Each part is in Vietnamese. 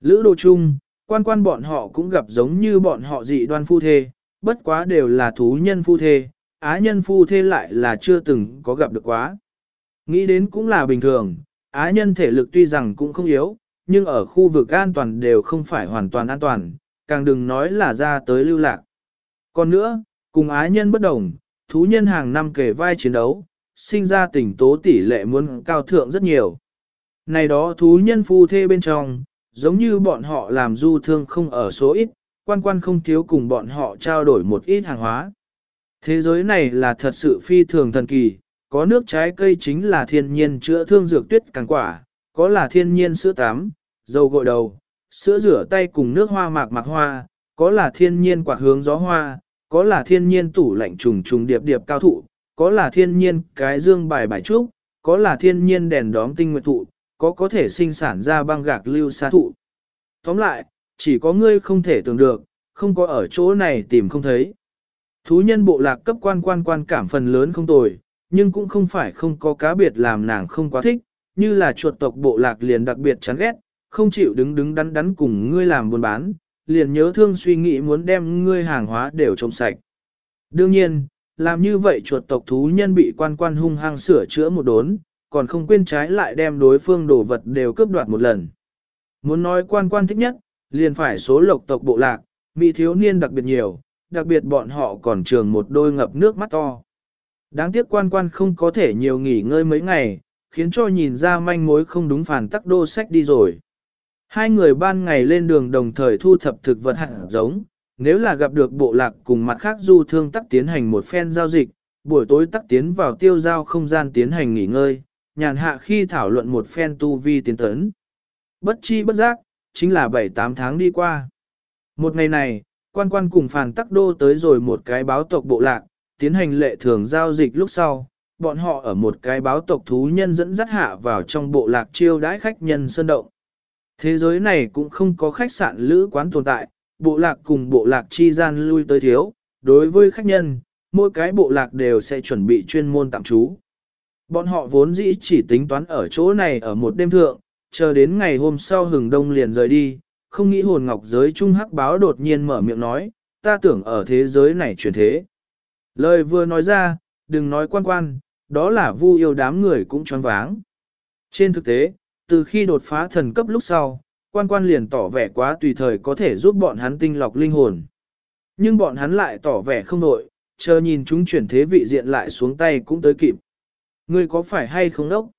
Lữ đồ chung, quan quan bọn họ cũng gặp giống như bọn họ dị đoan phu thê, bất quá đều là thú nhân phu thê, á nhân phu thê lại là chưa từng có gặp được quá. Nghĩ đến cũng là bình thường, á nhân thể lực tuy rằng cũng không yếu, nhưng ở khu vực an toàn đều không phải hoàn toàn an toàn, càng đừng nói là ra tới lưu lạc. Còn nữa, cùng á nhân bất đồng, thú nhân hàng năm kể vai chiến đấu, sinh ra tỉnh tố tỷ lệ muốn cao thượng rất nhiều. Này đó thú nhân phu thê bên trong, giống như bọn họ làm du thương không ở số ít, quan quan không thiếu cùng bọn họ trao đổi một ít hàng hóa. Thế giới này là thật sự phi thường thần kỳ, có nước trái cây chính là thiên nhiên chữa thương dược tuyết càng quả, có là thiên nhiên sữa tắm, dầu gội đầu, sữa rửa tay cùng nước hoa mạc mạc hoa, có là thiên nhiên quạt hướng gió hoa, có là thiên nhiên tủ lạnh trùng trùng điệp điệp cao thụ, có là thiên nhiên cái dương bài bài trúc, có là thiên nhiên đèn đóm tinh nguyệt thụ, có có thể sinh sản ra băng gạc lưu xa thụ. Tóm lại, chỉ có ngươi không thể tưởng được, không có ở chỗ này tìm không thấy. Thú nhân bộ lạc cấp quan quan quan cảm phần lớn không tồi, nhưng cũng không phải không có cá biệt làm nàng không quá thích, như là chuột tộc bộ lạc liền đặc biệt chán ghét, không chịu đứng đứng đắn đắn cùng ngươi làm buôn bán, liền nhớ thương suy nghĩ muốn đem ngươi hàng hóa đều trông sạch. Đương nhiên, làm như vậy chuột tộc thú nhân bị quan quan hung hăng sửa chữa một đốn, còn không quên trái lại đem đối phương đồ vật đều cướp đoạt một lần. Muốn nói quan quan thích nhất, liền phải số lộc tộc bộ lạc, mỹ thiếu niên đặc biệt nhiều, đặc biệt bọn họ còn trường một đôi ngập nước mắt to. Đáng tiếc quan quan không có thể nhiều nghỉ ngơi mấy ngày, khiến cho nhìn ra manh mối không đúng phản tắc đô sách đi rồi. Hai người ban ngày lên đường đồng thời thu thập thực vật hạt giống, nếu là gặp được bộ lạc cùng mặt khác du thương tắc tiến hành một phen giao dịch, buổi tối tắc tiến vào tiêu giao không gian tiến hành nghỉ ngơi, nhàn hạ khi thảo luận một phen tu vi tiến tấn. Bất chi bất giác, chính là 7-8 tháng đi qua. Một ngày này, quan quan cùng phàn tắc đô tới rồi một cái báo tộc bộ lạc, tiến hành lệ thường giao dịch lúc sau, bọn họ ở một cái báo tộc thú nhân dẫn dắt hạ vào trong bộ lạc chiêu đãi khách nhân sơn động. Thế giới này cũng không có khách sạn lữ quán tồn tại, bộ lạc cùng bộ lạc chi gian lui tới thiếu, đối với khách nhân, mỗi cái bộ lạc đều sẽ chuẩn bị chuyên môn tạm trú. Bọn họ vốn dĩ chỉ tính toán ở chỗ này ở một đêm thượng, chờ đến ngày hôm sau hừng đông liền rời đi, không nghĩ hồn ngọc giới trung hắc báo đột nhiên mở miệng nói, ta tưởng ở thế giới này chuyển thế. Lời vừa nói ra, đừng nói quan quan, đó là vu yêu đám người cũng choáng váng. Trên thực tế, từ khi đột phá thần cấp lúc sau, quan quan liền tỏ vẻ quá tùy thời có thể giúp bọn hắn tinh lọc linh hồn. Nhưng bọn hắn lại tỏ vẻ không nội, chờ nhìn chúng chuyển thế vị diện lại xuống tay cũng tới kịp. Ngươi có phải hay không đốc?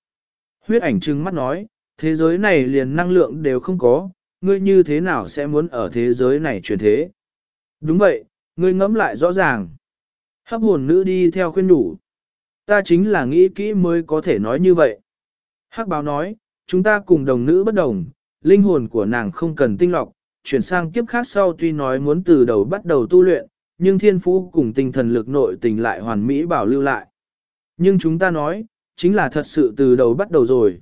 Huyết ảnh trừng mắt nói, thế giới này liền năng lượng đều không có, ngươi như thế nào sẽ muốn ở thế giới này chuyển thế? Đúng vậy, ngươi ngẫm lại rõ ràng. Hấp hồn nữ đi theo khuyên đủ. Ta chính là nghĩ kỹ mới có thể nói như vậy. Hắc báo nói, chúng ta cùng đồng nữ bất đồng, linh hồn của nàng không cần tinh lọc, chuyển sang kiếp khác sau tuy nói muốn từ đầu bắt đầu tu luyện, nhưng thiên phú cùng tinh thần lực nội tình lại hoàn mỹ bảo lưu lại. Nhưng chúng ta nói, chính là thật sự từ đầu bắt đầu rồi.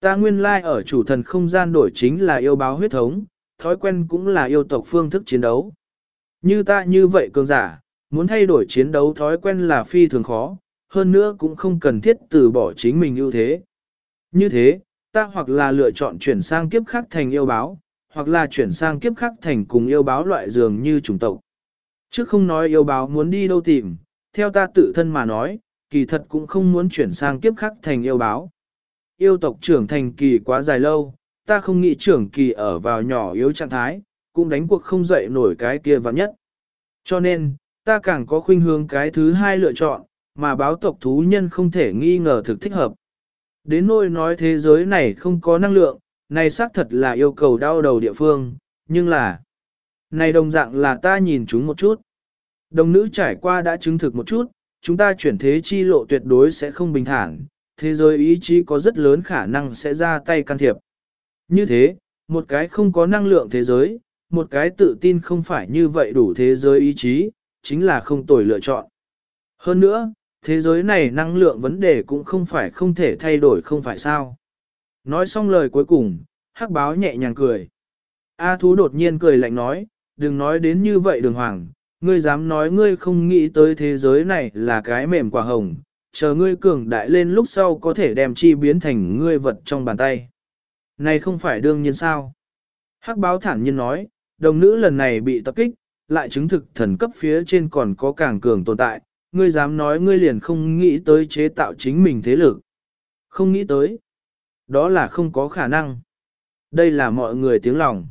Ta nguyên lai ở chủ thần không gian đổi chính là yêu báo huyết thống, thói quen cũng là yêu tộc phương thức chiến đấu. Như ta như vậy cường giả, muốn thay đổi chiến đấu thói quen là phi thường khó, hơn nữa cũng không cần thiết từ bỏ chính mình ưu thế. Như thế, ta hoặc là lựa chọn chuyển sang kiếp khác thành yêu báo, hoặc là chuyển sang kiếp khác thành cùng yêu báo loại dường như chủng tộc. Trước không nói yêu báo muốn đi đâu tìm, theo ta tự thân mà nói, kỳ thật cũng không muốn chuyển sang kiếp khác thành yêu báo. Yêu tộc trưởng thành kỳ quá dài lâu, ta không nghĩ trưởng kỳ ở vào nhỏ yếu trạng thái, cũng đánh cuộc không dậy nổi cái kia vắng nhất. Cho nên, ta càng có khuynh hướng cái thứ hai lựa chọn, mà báo tộc thú nhân không thể nghi ngờ thực thích hợp. Đến nỗi nói thế giới này không có năng lượng, này xác thật là yêu cầu đau đầu địa phương, nhưng là... Này đồng dạng là ta nhìn chúng một chút. Đồng nữ trải qua đã chứng thực một chút, chúng ta chuyển thế chi lộ tuyệt đối sẽ không bình thản, thế giới ý chí có rất lớn khả năng sẽ ra tay can thiệp. Như thế, một cái không có năng lượng thế giới, một cái tự tin không phải như vậy đủ thế giới ý chí, chính là không tồi lựa chọn. Hơn nữa, thế giới này năng lượng vấn đề cũng không phải không thể thay đổi không phải sao. Nói xong lời cuối cùng, hắc báo nhẹ nhàng cười. A thú đột nhiên cười lạnh nói, đừng nói đến như vậy đường hoàng, ngươi dám nói ngươi không nghĩ tới thế giới này là cái mềm quả hồng, chờ ngươi cường đại lên lúc sau có thể đem chi biến thành ngươi vật trong bàn tay. Này không phải đương nhiên sao? Hắc báo thản nhiên nói, đồng nữ lần này bị tập kích, lại chứng thực thần cấp phía trên còn có càng cường tồn tại, ngươi dám nói ngươi liền không nghĩ tới chế tạo chính mình thế lực. Không nghĩ tới. Đó là không có khả năng. Đây là mọi người tiếng lòng.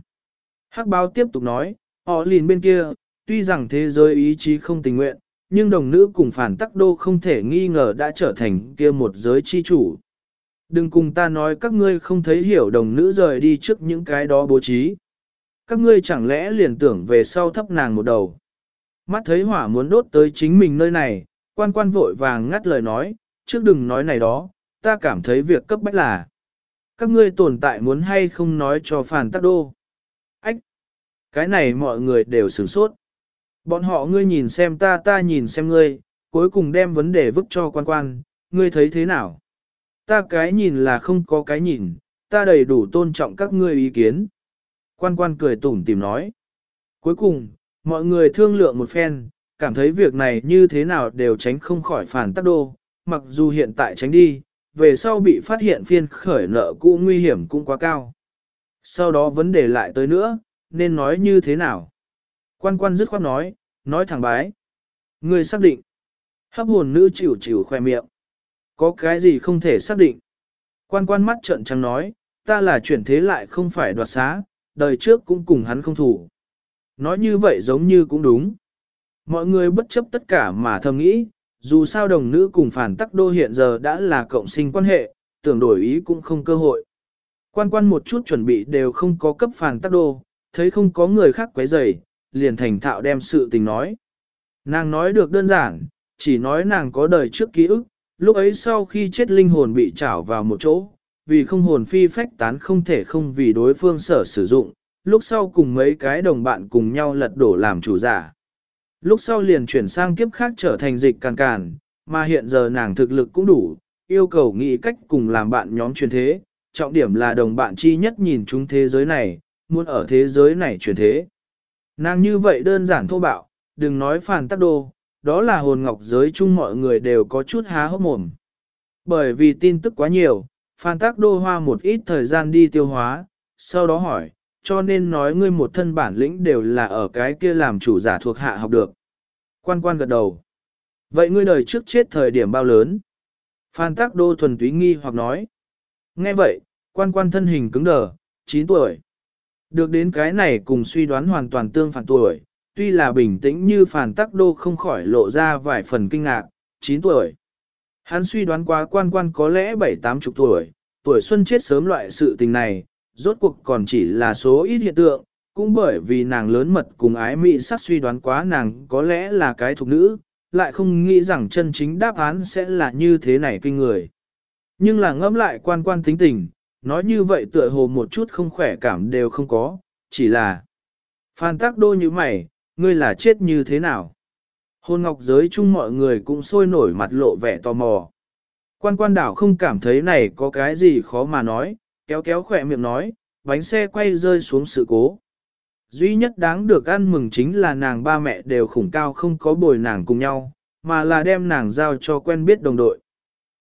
Hắc báo tiếp tục nói, họ liền bên kia, tuy rằng thế giới ý chí không tình nguyện, nhưng đồng nữ cùng phản tắc đô không thể nghi ngờ đã trở thành kia một giới chi chủ. Đừng cùng ta nói các ngươi không thấy hiểu đồng nữ rời đi trước những cái đó bố trí. Các ngươi chẳng lẽ liền tưởng về sau thấp nàng một đầu. Mắt thấy hỏa muốn đốt tới chính mình nơi này, quan quan vội vàng ngắt lời nói, trước đừng nói này đó, ta cảm thấy việc cấp bách là. Các ngươi tồn tại muốn hay không nói cho phản tắc đô. Ách! Cái này mọi người đều sửng sốt. Bọn họ ngươi nhìn xem ta ta nhìn xem ngươi, cuối cùng đem vấn đề vứt cho quan quan, ngươi thấy thế nào? Ta cái nhìn là không có cái nhìn, ta đầy đủ tôn trọng các ngươi ý kiến. Quan quan cười tủm tìm nói. Cuối cùng, mọi người thương lượng một phen, cảm thấy việc này như thế nào đều tránh không khỏi phản tác đô, mặc dù hiện tại tránh đi, về sau bị phát hiện phiên khởi nợ cũ nguy hiểm cũng quá cao. Sau đó vấn đề lại tới nữa, nên nói như thế nào? Quan quan dứt khoát nói, nói thẳng bái. Người xác định. Hấp hồn nữ chịu chịu khoe miệng. Có cái gì không thể xác định? Quan quan mắt trợn trắng nói, ta là chuyển thế lại không phải đoạt xá, đời trước cũng cùng hắn không thủ. Nói như vậy giống như cũng đúng. Mọi người bất chấp tất cả mà thầm nghĩ, dù sao đồng nữ cùng phản tắc đô hiện giờ đã là cộng sinh quan hệ, tưởng đổi ý cũng không cơ hội. Quan quan một chút chuẩn bị đều không có cấp phản tắc đô, thấy không có người khác quấy rầy, liền thành thạo đem sự tình nói. Nàng nói được đơn giản, chỉ nói nàng có đời trước ký ức, lúc ấy sau khi chết linh hồn bị trảo vào một chỗ, vì không hồn phi phách tán không thể không vì đối phương sở sử dụng, lúc sau cùng mấy cái đồng bạn cùng nhau lật đổ làm chủ giả. Lúc sau liền chuyển sang kiếp khác trở thành dịch càn càn, mà hiện giờ nàng thực lực cũng đủ, yêu cầu nghĩ cách cùng làm bạn nhóm truyền thế, trọng điểm là đồng bạn chi nhất nhìn chúng thế giới này, muốn ở thế giới này truyền thế. Nàng như vậy đơn giản thô bạo, đừng nói phản tắc đô, đó là hồn ngọc giới chung mọi người đều có chút há hốc mồm. Bởi vì tin tức quá nhiều, phản tắc đô hoa một ít thời gian đi tiêu hóa, sau đó hỏi, cho nên nói ngươi một thân bản lĩnh đều là ở cái kia làm chủ giả thuộc hạ học được. Quan quan gật đầu. Vậy ngươi đời trước chết thời điểm bao lớn? Phan Tắc Đô thuần túy nghi hoặc nói. Nghe vậy, quan quan thân hình cứng đờ, 9 tuổi. Được đến cái này cùng suy đoán hoàn toàn tương phản tuổi, tuy là bình tĩnh như phản Tác Đô không khỏi lộ ra vài phần kinh ngạc, 9 tuổi. Hắn suy đoán quá quan quan có lẽ 7-8 chục tuổi, tuổi xuân chết sớm loại sự tình này, rốt cuộc còn chỉ là số ít hiện tượng, cũng bởi vì nàng lớn mật cùng ái mị sát suy đoán quá nàng có lẽ là cái thục nữ, lại không nghĩ rằng chân chính đáp án sẽ là như thế này kinh người. Nhưng là ngẫm lại quan quan tính tình, nói như vậy tựa hồ một chút không khỏe cảm đều không có, chỉ là Phan tác đô như mày, ngươi là chết như thế nào? Hôn ngọc giới chung mọi người cũng sôi nổi mặt lộ vẻ tò mò. Quan quan đảo không cảm thấy này có cái gì khó mà nói, kéo kéo khỏe miệng nói, bánh xe quay rơi xuống sự cố. Duy nhất đáng được ăn mừng chính là nàng ba mẹ đều khủng cao không có bồi nàng cùng nhau, mà là đem nàng giao cho quen biết đồng đội.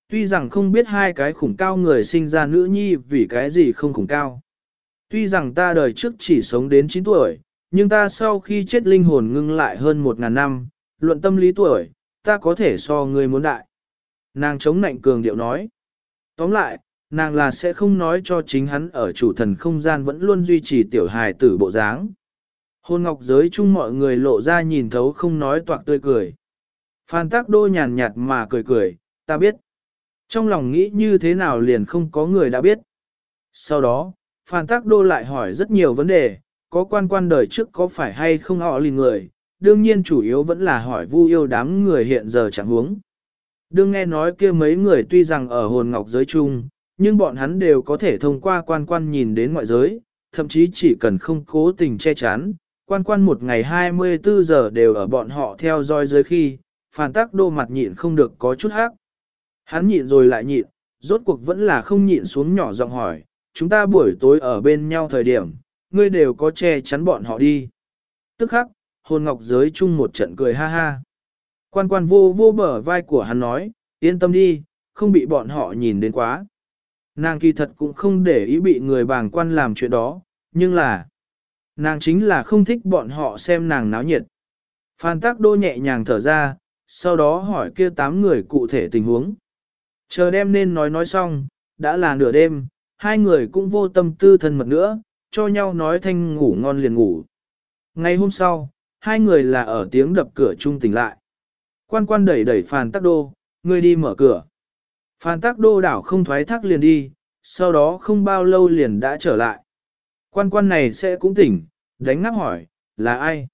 Tuy rằng không biết hai cái khủng cao người sinh ra nữ nhi vì cái gì không khủng cao. Tuy rằng ta đời trước chỉ sống đến 9 tuổi, nhưng ta sau khi chết linh hồn ngưng lại hơn 1.000 năm, luận tâm lý tuổi, ta có thể so người muốn đại. Nàng chống nạnh cường điệu nói. Tóm lại, nàng là sẽ không nói cho chính hắn ở chủ thần không gian vẫn luôn duy trì tiểu hài tử bộ dáng. Hôn ngọc giới chung mọi người lộ ra nhìn thấu không nói toạc tươi cười. Phan tác đô nhàn nhạt mà cười cười, ta biết. Trong lòng nghĩ như thế nào liền không có người đã biết. Sau đó, Phan tác đô lại hỏi rất nhiều vấn đề, có quan quan đời trước có phải hay không họ lì người, đương nhiên chủ yếu vẫn là hỏi vu yêu đám người hiện giờ chẳng huống. Đương nghe nói kia mấy người tuy rằng ở hồn ngọc giới chung, nhưng bọn hắn đều có thể thông qua quan quan nhìn đến ngoại giới, thậm chí chỉ cần không cố tình che chắn, quan quan một ngày 24 giờ đều ở bọn họ theo dõi dưới khi, phản tác đô mặt nhịn không được có chút hắc. Hắn nhịn rồi lại nhịn, rốt cuộc vẫn là không nhịn xuống nhỏ giọng hỏi, chúng ta buổi tối ở bên nhau thời điểm, ngươi đều có che chắn bọn họ đi. Tức khắc, hồn ngọc giới chung một trận cười ha ha. Quan quan vô vô bờ vai của hắn nói, yên tâm đi, không bị bọn họ nhìn đến quá. Nàng kỳ thật cũng không để ý bị người bàng quan làm chuyện đó, nhưng là, Nàng chính là không thích bọn họ xem nàng náo nhiệt. Phan Tắc Đô nhẹ nhàng thở ra, sau đó hỏi kia tám người cụ thể tình huống. Chờ đêm nên nói nói xong, đã là nửa đêm, hai người cũng vô tâm tư thân mật nữa, cho nhau nói thanh ngủ ngon liền ngủ. Ngày hôm sau, hai người là ở tiếng đập cửa chung tỉnh lại. Quan quan đẩy đẩy Phan Tắc Đô, người đi mở cửa. Phan Tắc Đô đảo không thoái thác liền đi, sau đó không bao lâu liền đã trở lại. Quan quan này sẽ cũng tỉnh, đánh ngáp hỏi, là ai?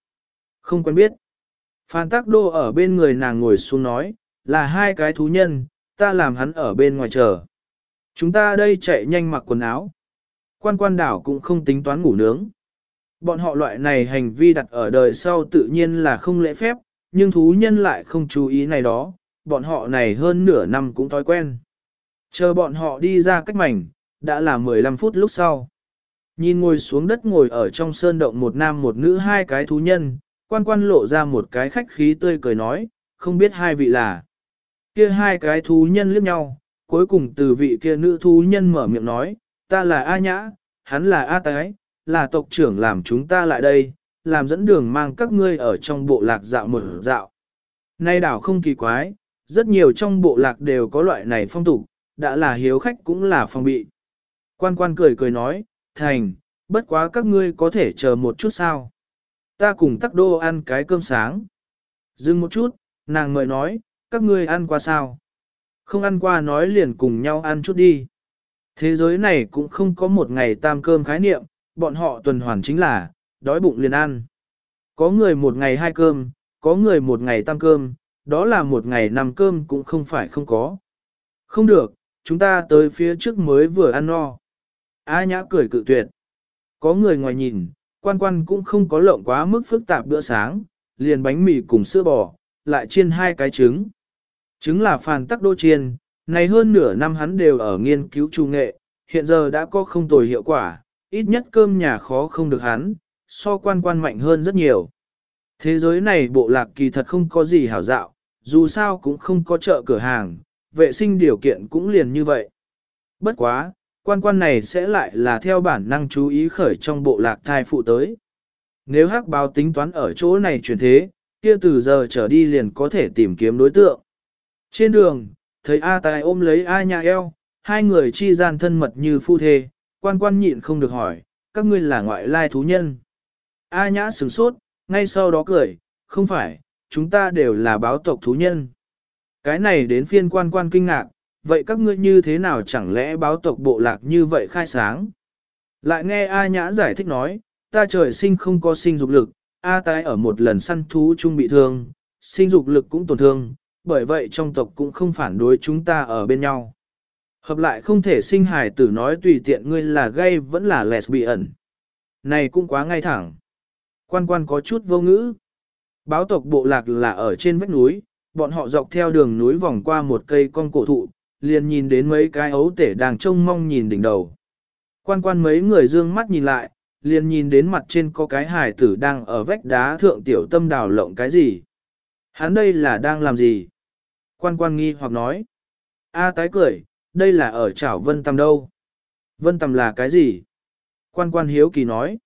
Không quen biết. Phan Tắc Đô ở bên người nàng ngồi xuống nói, là hai cái thú nhân, ta làm hắn ở bên ngoài chờ. Chúng ta đây chạy nhanh mặc quần áo. Quan quan đảo cũng không tính toán ngủ nướng. Bọn họ loại này hành vi đặt ở đời sau tự nhiên là không lễ phép, nhưng thú nhân lại không chú ý này đó, bọn họ này hơn nửa năm cũng thói quen. Chờ bọn họ đi ra cách mảnh, đã là 15 phút lúc sau. Nhìn ngồi xuống đất ngồi ở trong sơn động một nam một nữ hai cái thú nhân, quan quan lộ ra một cái khách khí tươi cười nói, không biết hai vị là. Kia hai cái thú nhân liếc nhau, cuối cùng từ vị kia nữ thú nhân mở miệng nói, ta là A Nhã, hắn là A Tái, là tộc trưởng làm chúng ta lại đây, làm dẫn đường mang các ngươi ở trong bộ lạc dạo một dạo. Nay đảo không kỳ quái, rất nhiều trong bộ lạc đều có loại này phong tục, đã là hiếu khách cũng là phong bị. Quan quan cười cười nói, thành, bất quá các ngươi có thể chờ một chút sao. Ta cùng tắc đô ăn cái cơm sáng. Dừng một chút, nàng người nói, các ngươi ăn qua sao? Không ăn qua nói liền cùng nhau ăn chút đi. Thế giới này cũng không có một ngày tam cơm khái niệm, bọn họ tuần hoàn chính là, đói bụng liền ăn. Có người một ngày hai cơm, có người một ngày tam cơm, đó là một ngày năm cơm cũng không phải không có. Không được, chúng ta tới phía trước mới vừa ăn no. A nhã cười cự tuyệt. Có người ngoài nhìn, quan quan cũng không có lộng quá mức phức tạp bữa sáng, liền bánh mì cùng sữa bò, lại chiên hai cái trứng. Chứng là phàn tắc đô chiên, này hơn nửa năm hắn đều ở nghiên cứu trung nghệ, hiện giờ đã có không tồi hiệu quả, ít nhất cơm nhà khó không được hắn, so quan quan mạnh hơn rất nhiều. Thế giới này bộ lạc kỳ thật không có gì hảo dạo, dù sao cũng không có chợ cửa hàng, vệ sinh điều kiện cũng liền như vậy. Bất quá, quan quan này sẽ lại là theo bản năng chú ý khởi trong bộ lạc thai phụ tới. Nếu hắc báo tính toán ở chỗ này chuyển thế, kia từ giờ trở đi liền có thể tìm kiếm đối tượng. Trên đường, thấy A Tài ôm lấy A nhà eo, hai người chi gian thân mật như phu thê, quan quan nhịn không được hỏi, các ngươi là ngoại lai thú nhân. A nhã sửng sốt, ngay sau đó cười, không phải, chúng ta đều là báo tộc thú nhân. Cái này đến phiên quan quan kinh ngạc, vậy các ngươi như thế nào chẳng lẽ báo tộc bộ lạc như vậy khai sáng? Lại nghe A nhã giải thích nói, ta trời sinh không có sinh dục lực, A tái ở một lần săn thú chung bị thương, sinh dục lực cũng tổn thương, bởi vậy trong tộc cũng không phản đối chúng ta ở bên nhau. Hợp lại không thể sinh hài tử nói tùy tiện ngươi là gay vẫn là lesbian. Này cũng quá ngay thẳng. Quan quan có chút vô ngữ. Báo tộc bộ lạc là ở trên vách núi, bọn họ dọc theo đường núi vòng qua một cây con cổ thụ, liền nhìn đến mấy cái ấu tể đang trông mong nhìn đỉnh đầu. Quan quan mấy người dương mắt nhìn lại, liền nhìn đến mặt trên có cái hải tử đang ở vách đá thượng tiểu tâm đào lộng cái gì. Hắn đây là đang làm gì? Quan quan nghi hoặc nói. A à, tái cười, đây là ở chảo vân tầm đâu? Vân tầm là cái gì? Quan quan hiếu kỳ nói.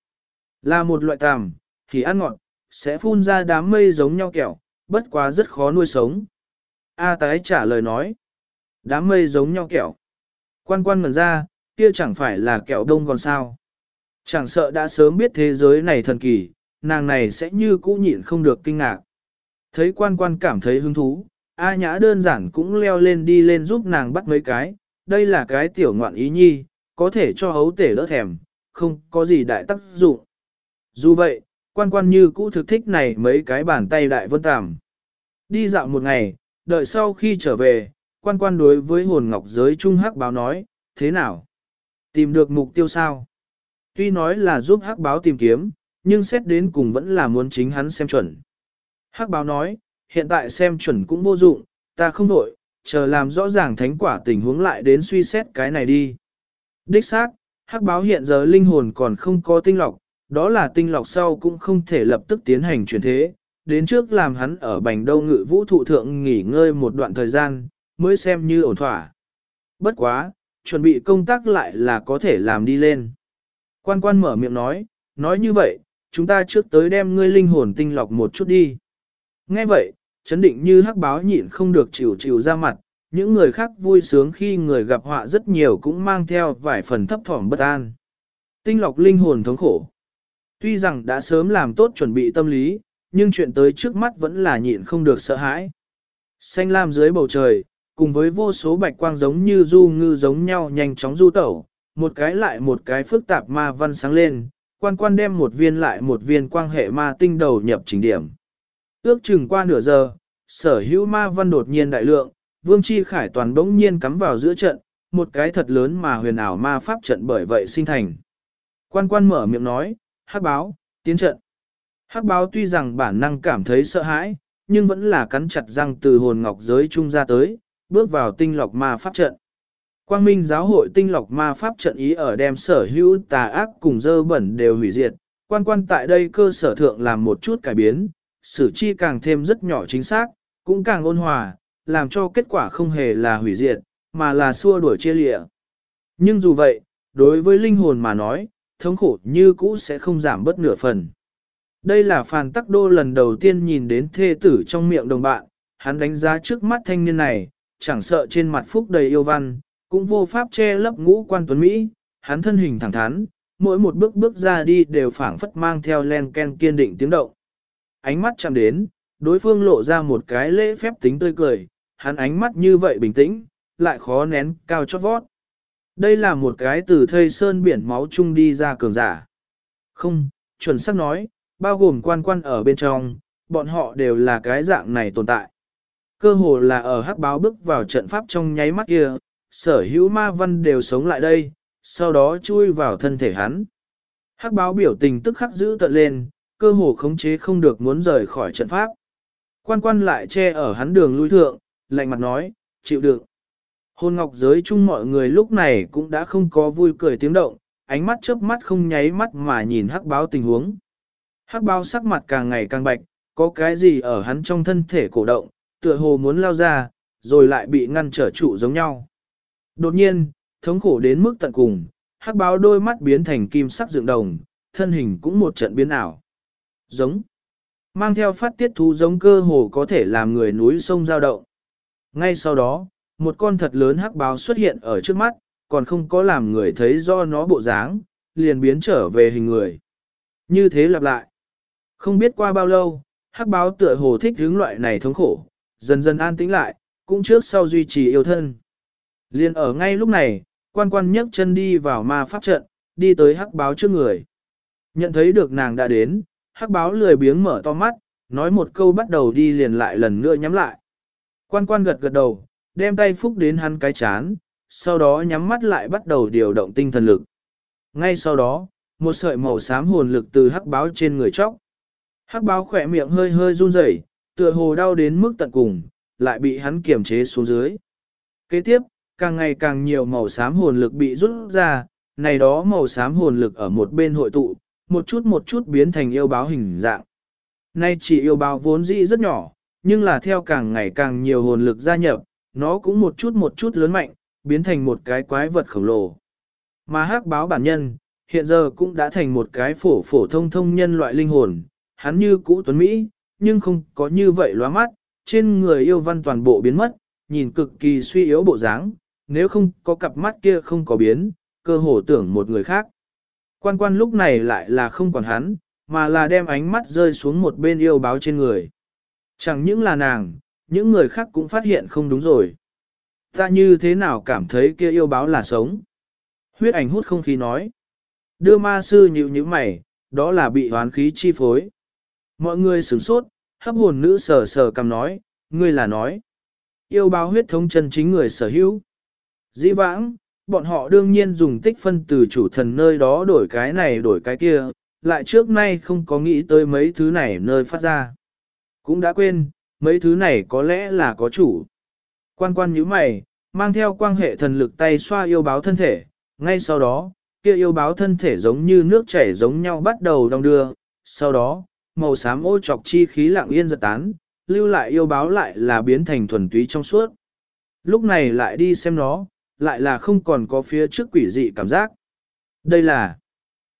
Là một loại tằm, thì ăn ngọt, sẽ phun ra đám mây giống nhau kẹo, bất quá rất khó nuôi sống. A à, tái trả lời nói. Đám mây giống nhau kẹo. Quan quan ngần ra, kia chẳng phải là kẹo đông còn sao. Chẳng sợ đã sớm biết thế giới này thần kỳ, nàng này sẽ như cũ nhịn không được kinh ngạc. Thấy quan quan cảm thấy hứng thú, A nhã đơn giản cũng leo lên đi lên giúp nàng bắt mấy cái, đây là cái tiểu ngoạn ý nhi, có thể cho hấu tể đỡ thèm, không có gì đại tác dụng. Dù vậy, quan quan như cũ thực thích này mấy cái bàn tay đại vân tàm. Đi dạo một ngày, đợi sau khi trở về, quan quan đối với hồn ngọc giới trung hắc báo nói, thế nào? Tìm được mục tiêu sao? Tuy nói là giúp hắc báo tìm kiếm, nhưng xét đến cùng vẫn là muốn chính hắn xem chuẩn. Hắc báo nói, hiện tại xem chuẩn cũng vô dụng, ta không đổi, chờ làm rõ ràng thánh quả tình huống lại đến suy xét cái này đi. Đích xác, hắc báo hiện giờ linh hồn còn không có tinh lọc, đó là tinh lọc sau cũng không thể lập tức tiến hành chuyển thế, đến trước làm hắn ở bành đâu ngự vũ thụ thượng nghỉ ngơi một đoạn thời gian, mới xem như ổn thỏa. Bất quá, chuẩn bị công tác lại là có thể làm đi lên. Quan quan mở miệng nói, nói như vậy, chúng ta trước tới đem ngươi linh hồn tinh lọc một chút đi. Nghe vậy, chấn định như hắc báo nhịn không được chịu chịu ra mặt, những người khác vui sướng khi người gặp họa rất nhiều cũng mang theo vài phần thấp thỏm bất an. Tinh lọc linh hồn thống khổ. Tuy rằng đã sớm làm tốt chuẩn bị tâm lý, nhưng chuyện tới trước mắt vẫn là nhịn không được sợ hãi. Xanh lam dưới bầu trời, cùng với vô số bạch quang giống như du ngư giống nhau nhanh chóng du tẩu, một cái lại một cái phức tạp ma văn sáng lên, quan quan đem một viên lại một viên quang hệ ma tinh đầu nhập trình điểm. Ước chừng qua nửa giờ, sở hữu ma văn đột nhiên đại lượng, vương chi khải toàn bỗng nhiên cắm vào giữa trận, một cái thật lớn mà huyền ảo ma pháp trận bởi vậy sinh thành. Quan quan mở miệng nói, hắc báo, tiến trận. Hắc báo tuy rằng bản năng cảm thấy sợ hãi, nhưng vẫn là cắn chặt răng từ hồn ngọc giới trung ra tới, bước vào tinh lọc ma pháp trận. Quang Minh giáo hội tinh lọc ma pháp trận ý ở đem sở hữu tà ác cùng dơ bẩn đều hủy diệt, quan quan tại đây cơ sở thượng làm một chút cải biến, sử chi càng thêm rất nhỏ chính xác, cũng càng ôn hòa, làm cho kết quả không hề là hủy diệt, mà là xua đuổi chia lịa. Nhưng dù vậy, đối với linh hồn mà nói, thống khổ như cũ sẽ không giảm bất nửa phần. Đây là phàn tắc đô lần đầu tiên nhìn đến thê tử trong miệng đồng bạn, hắn đánh giá trước mắt thanh niên này, chẳng sợ trên mặt phúc đầy yêu văn, cũng vô pháp che lấp ngũ quan tuấn Mỹ, hắn thân hình thẳng thắn, mỗi một bước bước ra đi đều phảng phất mang theo len ken kiên định tiếng động. Ánh mắt chạm đến, đối phương lộ ra một cái lễ phép tính tươi cười, hắn ánh mắt như vậy bình tĩnh, lại khó nén cao chót vót. Đây là một cái từ thây sơn biển máu chung đi ra cường giả. Không, chuẩn xác nói, bao gồm quan quan ở bên trong, bọn họ đều là cái dạng này tồn tại. Cơ hồ là ở hắc báo bước vào trận pháp trong nháy mắt kia, sở hữu ma văn đều sống lại đây, sau đó chui vào thân thể hắn. Hắc báo biểu tình tức khắc giữ tận lên, cơ hồ khống chế không được muốn rời khỏi trận pháp. Quan quan lại che ở hắn đường lui thượng, lạnh mặt nói, chịu đựng. Hôn ngọc giới chung mọi người lúc này cũng đã không có vui cười tiếng động, ánh mắt chớp mắt không nháy mắt mà nhìn hắc báo tình huống. Hắc báo sắc mặt càng ngày càng bạch, có cái gì ở hắn trong thân thể cổ động, tựa hồ muốn lao ra, rồi lại bị ngăn trở trụ giống nhau. Đột nhiên, thống khổ đến mức tận cùng, hắc báo đôi mắt biến thành kim sắc dựng đồng, thân hình cũng một trận biến ảo. Giống. Mang theo phát tiết thú giống cơ hồ có thể làm người núi sông giao động. Ngay sau đó, một con thật lớn hắc báo xuất hiện ở trước mắt, còn không có làm người thấy do nó bộ dáng, liền biến trở về hình người. Như thế lặp lại. Không biết qua bao lâu, hắc báo tựa hồ thích hướng loại này thống khổ, dần dần an tĩnh lại, cũng trước sau duy trì yêu thân. Liên ở ngay lúc này, quan quan nhấc chân đi vào ma pháp trận, đi tới hắc báo trước người. Nhận thấy được nàng đã đến, hắc báo lười biếng mở to mắt, nói một câu bắt đầu đi liền lại lần nữa nhắm lại. Quan quan gật gật đầu, đem tay phúc đến hắn cái chán, sau đó nhắm mắt lại bắt đầu điều động tinh thần lực. Ngay sau đó, một sợi màu xám hồn lực từ hắc báo trên người chóc. Hắc báo khỏe miệng hơi hơi run rẩy, tựa hồ đau đến mức tận cùng, lại bị hắn kiềm chế xuống dưới. Kế tiếp, càng ngày càng nhiều màu xám hồn lực bị rút ra, này đó màu xám hồn lực ở một bên hội tụ, một chút một chút biến thành yêu báo hình dạng. Nay chỉ yêu báo vốn dĩ rất nhỏ, nhưng là theo càng ngày càng nhiều hồn lực gia nhập, nó cũng một chút một chút lớn mạnh, biến thành một cái quái vật khổng lồ. Mà hắc báo bản nhân, hiện giờ cũng đã thành một cái phổ phổ thông thông nhân loại linh hồn, hắn như cũ tuấn Mỹ, nhưng không có như vậy loa mắt, trên người yêu văn toàn bộ biến mất, nhìn cực kỳ suy yếu bộ dáng, nếu không có cặp mắt kia không có biến, cơ hồ tưởng một người khác. Quan quan lúc này lại là không còn hắn, mà là đem ánh mắt rơi xuống một bên yêu báo trên người. Chẳng những là nàng, những người khác cũng phát hiện không đúng rồi. Ta như thế nào cảm thấy kia yêu báo là sống? Huyết ảnh hút không khí nói. Đưa ma sư nhịu như mày, đó là bị hoán khí chi phối. Mọi người sửng sốt, hấp hồn nữ sờ sờ cầm nói, ngươi là nói. Yêu báo huyết thống chân chính người sở hữu. Dĩ vãng, bọn họ đương nhiên dùng tích phân từ chủ thần nơi đó đổi cái này đổi cái kia, lại trước nay không có nghĩ tới mấy thứ này nơi phát ra. Cũng đã quên, mấy thứ này có lẽ là có chủ. Quan quan như mày, mang theo quan hệ thần lực tay xoa yêu báo thân thể, ngay sau đó, kia yêu báo thân thể giống như nước chảy giống nhau bắt đầu đong đưa, sau đó, màu xám ô chọc chi khí lặng yên giật tán, lưu lại yêu báo lại là biến thành thuần túy trong suốt. Lúc này lại đi xem nó, lại là không còn có phía trước quỷ dị cảm giác. Đây là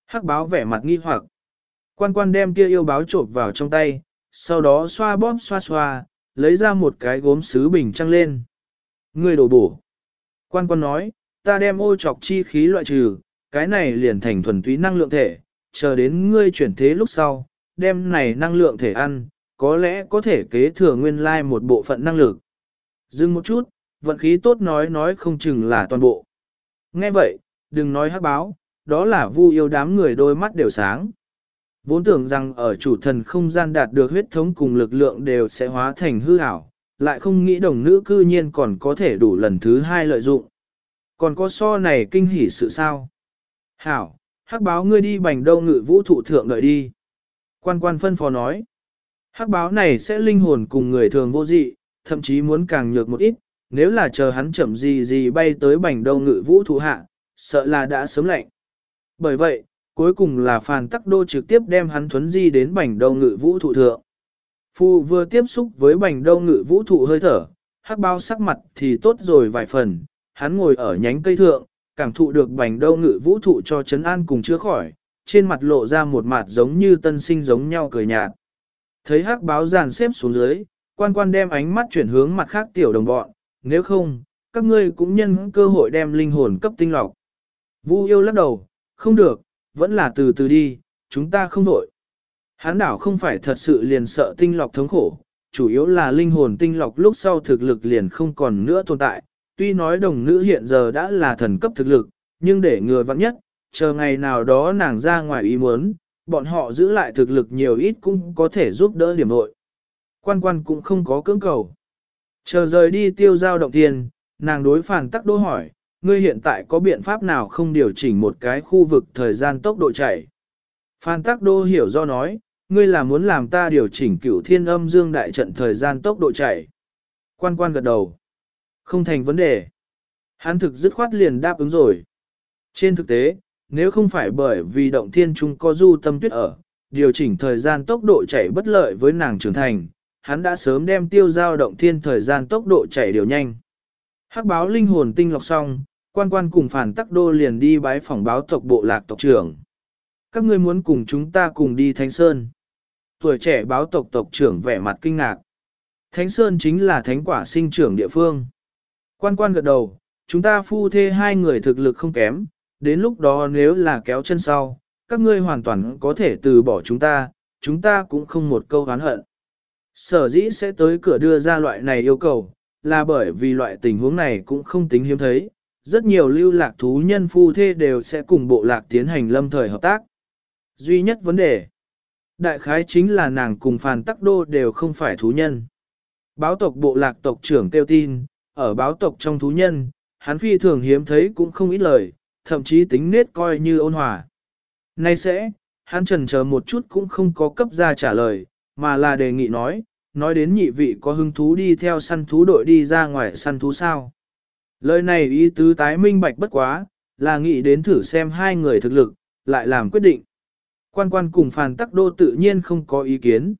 hắc báo vẻ mặt nghi hoặc. Quan quan đem kia yêu báo trộp vào trong tay, sau đó xoa bóp xoa xoa, lấy ra một cái gốm sứ bình trăng lên. Người đổ bổ. Quan quan nói, ta đem ô trọc chi khí loại trừ, cái này liền thành thuần túy năng lượng thể, chờ đến ngươi chuyển thế lúc sau, đem này năng lượng thể ăn, có lẽ có thể kế thừa nguyên lai một bộ phận năng lực. Dừng một chút, vận khí tốt nói nói không chừng là toàn bộ. Nghe vậy, đừng nói hắc báo, đó là vu yêu đám người đôi mắt đều sáng. Vốn tưởng rằng ở chủ thần không gian đạt được huyết thống cùng lực lượng đều sẽ hóa thành hư ảo, lại không nghĩ đồng nữ cư nhiên còn có thể đủ lần thứ hai lợi dụng. Còn có so này kinh hỉ sự sao? Hảo, hắc báo ngươi đi bành đâu ngự vũ thụ thượng đợi đi. Quan quan phân phó nói. Hắc báo này sẽ linh hồn cùng người thường vô dị, thậm chí muốn càng nhược một ít, nếu là chờ hắn chậm gì gì bay tới bành đâu ngự vũ thụ hạ, sợ là đã sớm lạnh. Bởi vậy, cuối cùng là phàn tắc đô trực tiếp đem hắn thuấn di đến bành đâu ngự vũ thụ thượng. Phu vừa tiếp xúc với bành đâu ngự vũ thụ hơi thở, hắc bao sắc mặt thì tốt rồi vài phần, hắn ngồi ở nhánh cây thượng, cảm thụ được bành đâu ngự vũ thụ cho chấn an cùng chữa khỏi, trên mặt lộ ra một mặt giống như tân sinh giống nhau cười nhạt. Thấy hắc báo giàn xếp xuống dưới, quan quan đem ánh mắt chuyển hướng mặt khác tiểu đồng bọn, nếu không, các ngươi cũng nhân cơ hội đem linh hồn cấp tinh lọc. Vu yêu lắc đầu, không được, vẫn là từ từ đi, chúng ta không đổi. Hán đảo không phải thật sự liền sợ tinh lọc thống khổ, chủ yếu là linh hồn tinh lọc lúc sau thực lực liền không còn nữa tồn tại. Tuy nói đồng nữ hiện giờ đã là thần cấp thực lực, nhưng để ngừa vắng nhất, chờ ngày nào đó nàng ra ngoài ý muốn, bọn họ giữ lại thực lực nhiều ít cũng có thể giúp đỡ điểm nội. Quan quan cũng không có cưỡng cầu. Chờ rời đi tiêu giao động tiền, nàng đối phản tắc đô hỏi, ngươi hiện tại có biện pháp nào không điều chỉnh một cái khu vực thời gian tốc độ chạy? Phan Tắc Đô hiểu do nói, ngươi là muốn làm ta điều chỉnh cửu thiên âm dương đại trận thời gian tốc độ chạy. Quan quan gật đầu. Không thành vấn đề. Hắn thực dứt khoát liền đáp ứng rồi. Trên thực tế, nếu không phải bởi vì động thiên trung có du tâm tuyết ở, điều chỉnh thời gian tốc độ chạy bất lợi với nàng trưởng thành, hắn đã sớm đem tiêu giao động thiên thời gian tốc độ chạy đều nhanh. Hắc báo linh hồn tinh lọc xong, quan quan cùng phản tắc đô liền đi bái phòng báo tộc bộ lạc tộc trưởng. Các ngươi muốn cùng chúng ta cùng đi Thánh Sơn. Tuổi trẻ báo tộc tộc trưởng vẻ mặt kinh ngạc. Thánh Sơn chính là thánh quả sinh trưởng địa phương. Quan quan gật đầu, chúng ta phu thê hai người thực lực không kém, đến lúc đó nếu là kéo chân sau, các ngươi hoàn toàn có thể từ bỏ chúng ta, chúng ta cũng không một câu oán hận. Sở dĩ sẽ tới cửa đưa ra loại này yêu cầu, là bởi vì loại tình huống này cũng không tính hiếm thấy, rất nhiều lưu lạc thú nhân phu thê đều sẽ cùng bộ lạc tiến hành lâm thời hợp tác. Duy nhất vấn đề, đại khái chính là nàng cùng phàn tắc đô đều không phải thú nhân. Báo tộc bộ lạc tộc trưởng kêu tin, ở báo tộc trong thú nhân, hắn phi thường hiếm thấy cũng không ít lời, thậm chí tính nết coi như ôn hòa. Nay sẽ, hắn trần chờ một chút cũng không có cấp ra trả lời, mà là đề nghị nói, nói đến nhị vị có hứng thú đi theo săn thú đội đi ra ngoài săn thú sao. Lời này ý tứ tái minh bạch bất quá, là nghĩ đến thử xem hai người thực lực, lại làm quyết định. Quan quan cùng phàn tắc đô tự nhiên không có ý kiến.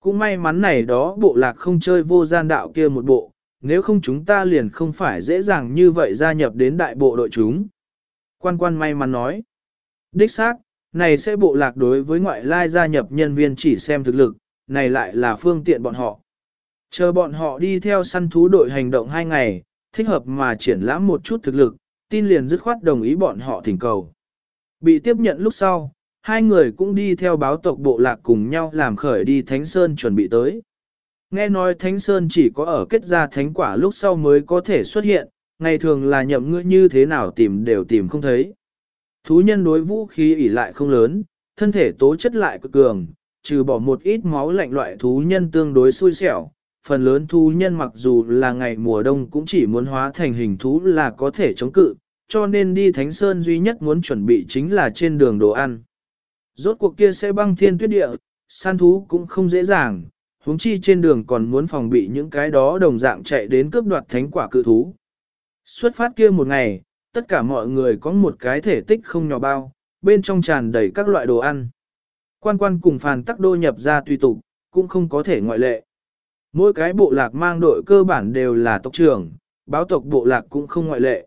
Cũng may mắn này đó bộ lạc không chơi vô gian đạo kia một bộ, nếu không chúng ta liền không phải dễ dàng như vậy gia nhập đến đại bộ đội chúng. Quan quan may mắn nói. Đích xác, này sẽ bộ lạc đối với ngoại lai gia nhập nhân viên chỉ xem thực lực, này lại là phương tiện bọn họ. Chờ bọn họ đi theo săn thú đội hành động hai ngày, thích hợp mà triển lãm một chút thực lực, tin liền dứt khoát đồng ý bọn họ thỉnh cầu. Bị tiếp nhận lúc sau, hai người cũng đi theo báo tộc bộ lạc cùng nhau làm khởi đi Thánh Sơn chuẩn bị tới. Nghe nói Thánh Sơn chỉ có ở kết ra thánh quả lúc sau mới có thể xuất hiện, ngày thường là nhậm ngươi như thế nào tìm đều tìm không thấy. Thú nhân đối vũ khí ỉ lại không lớn, thân thể tố chất lại cực cường, trừ bỏ một ít máu lạnh loại thú nhân tương đối xui xẻo, phần lớn thú nhân mặc dù là ngày mùa đông cũng chỉ muốn hóa thành hình thú là có thể chống cự, cho nên đi Thánh Sơn duy nhất muốn chuẩn bị chính là trên đường đồ ăn. Rốt cuộc kia sẽ băng thiên tuyết địa, săn thú cũng không dễ dàng, huống chi trên đường còn muốn phòng bị những cái đó đồng dạng chạy đến cướp đoạt thánh quả cự thú. Xuất phát kia một ngày, tất cả mọi người có một cái thể tích không nhỏ bao, bên trong tràn đầy các loại đồ ăn. Quan quan cùng phàn tắc đô nhập ra tùy tục, cũng không có thể ngoại lệ. Mỗi cái bộ lạc mang đội cơ bản đều là tộc trưởng, báo tộc bộ lạc cũng không ngoại lệ.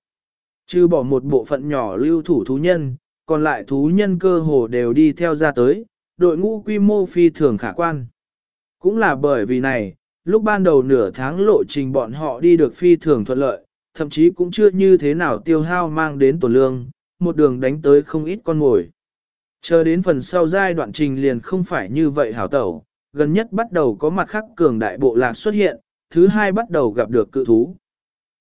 Trừ bỏ một bộ phận nhỏ lưu thủ thú nhân, còn lại thú nhân cơ hồ đều đi theo ra tới, đội ngũ quy mô phi thường khả quan. Cũng là bởi vì này, lúc ban đầu nửa tháng lộ trình bọn họ đi được phi thường thuận lợi, thậm chí cũng chưa như thế nào tiêu hao mang đến tổ lương, một đường đánh tới không ít con ngồi. Chờ đến phần sau giai đoạn trình liền không phải như vậy hảo tẩu, gần nhất bắt đầu có mặt khắc cường đại bộ lạc xuất hiện, thứ hai bắt đầu gặp được cự thú.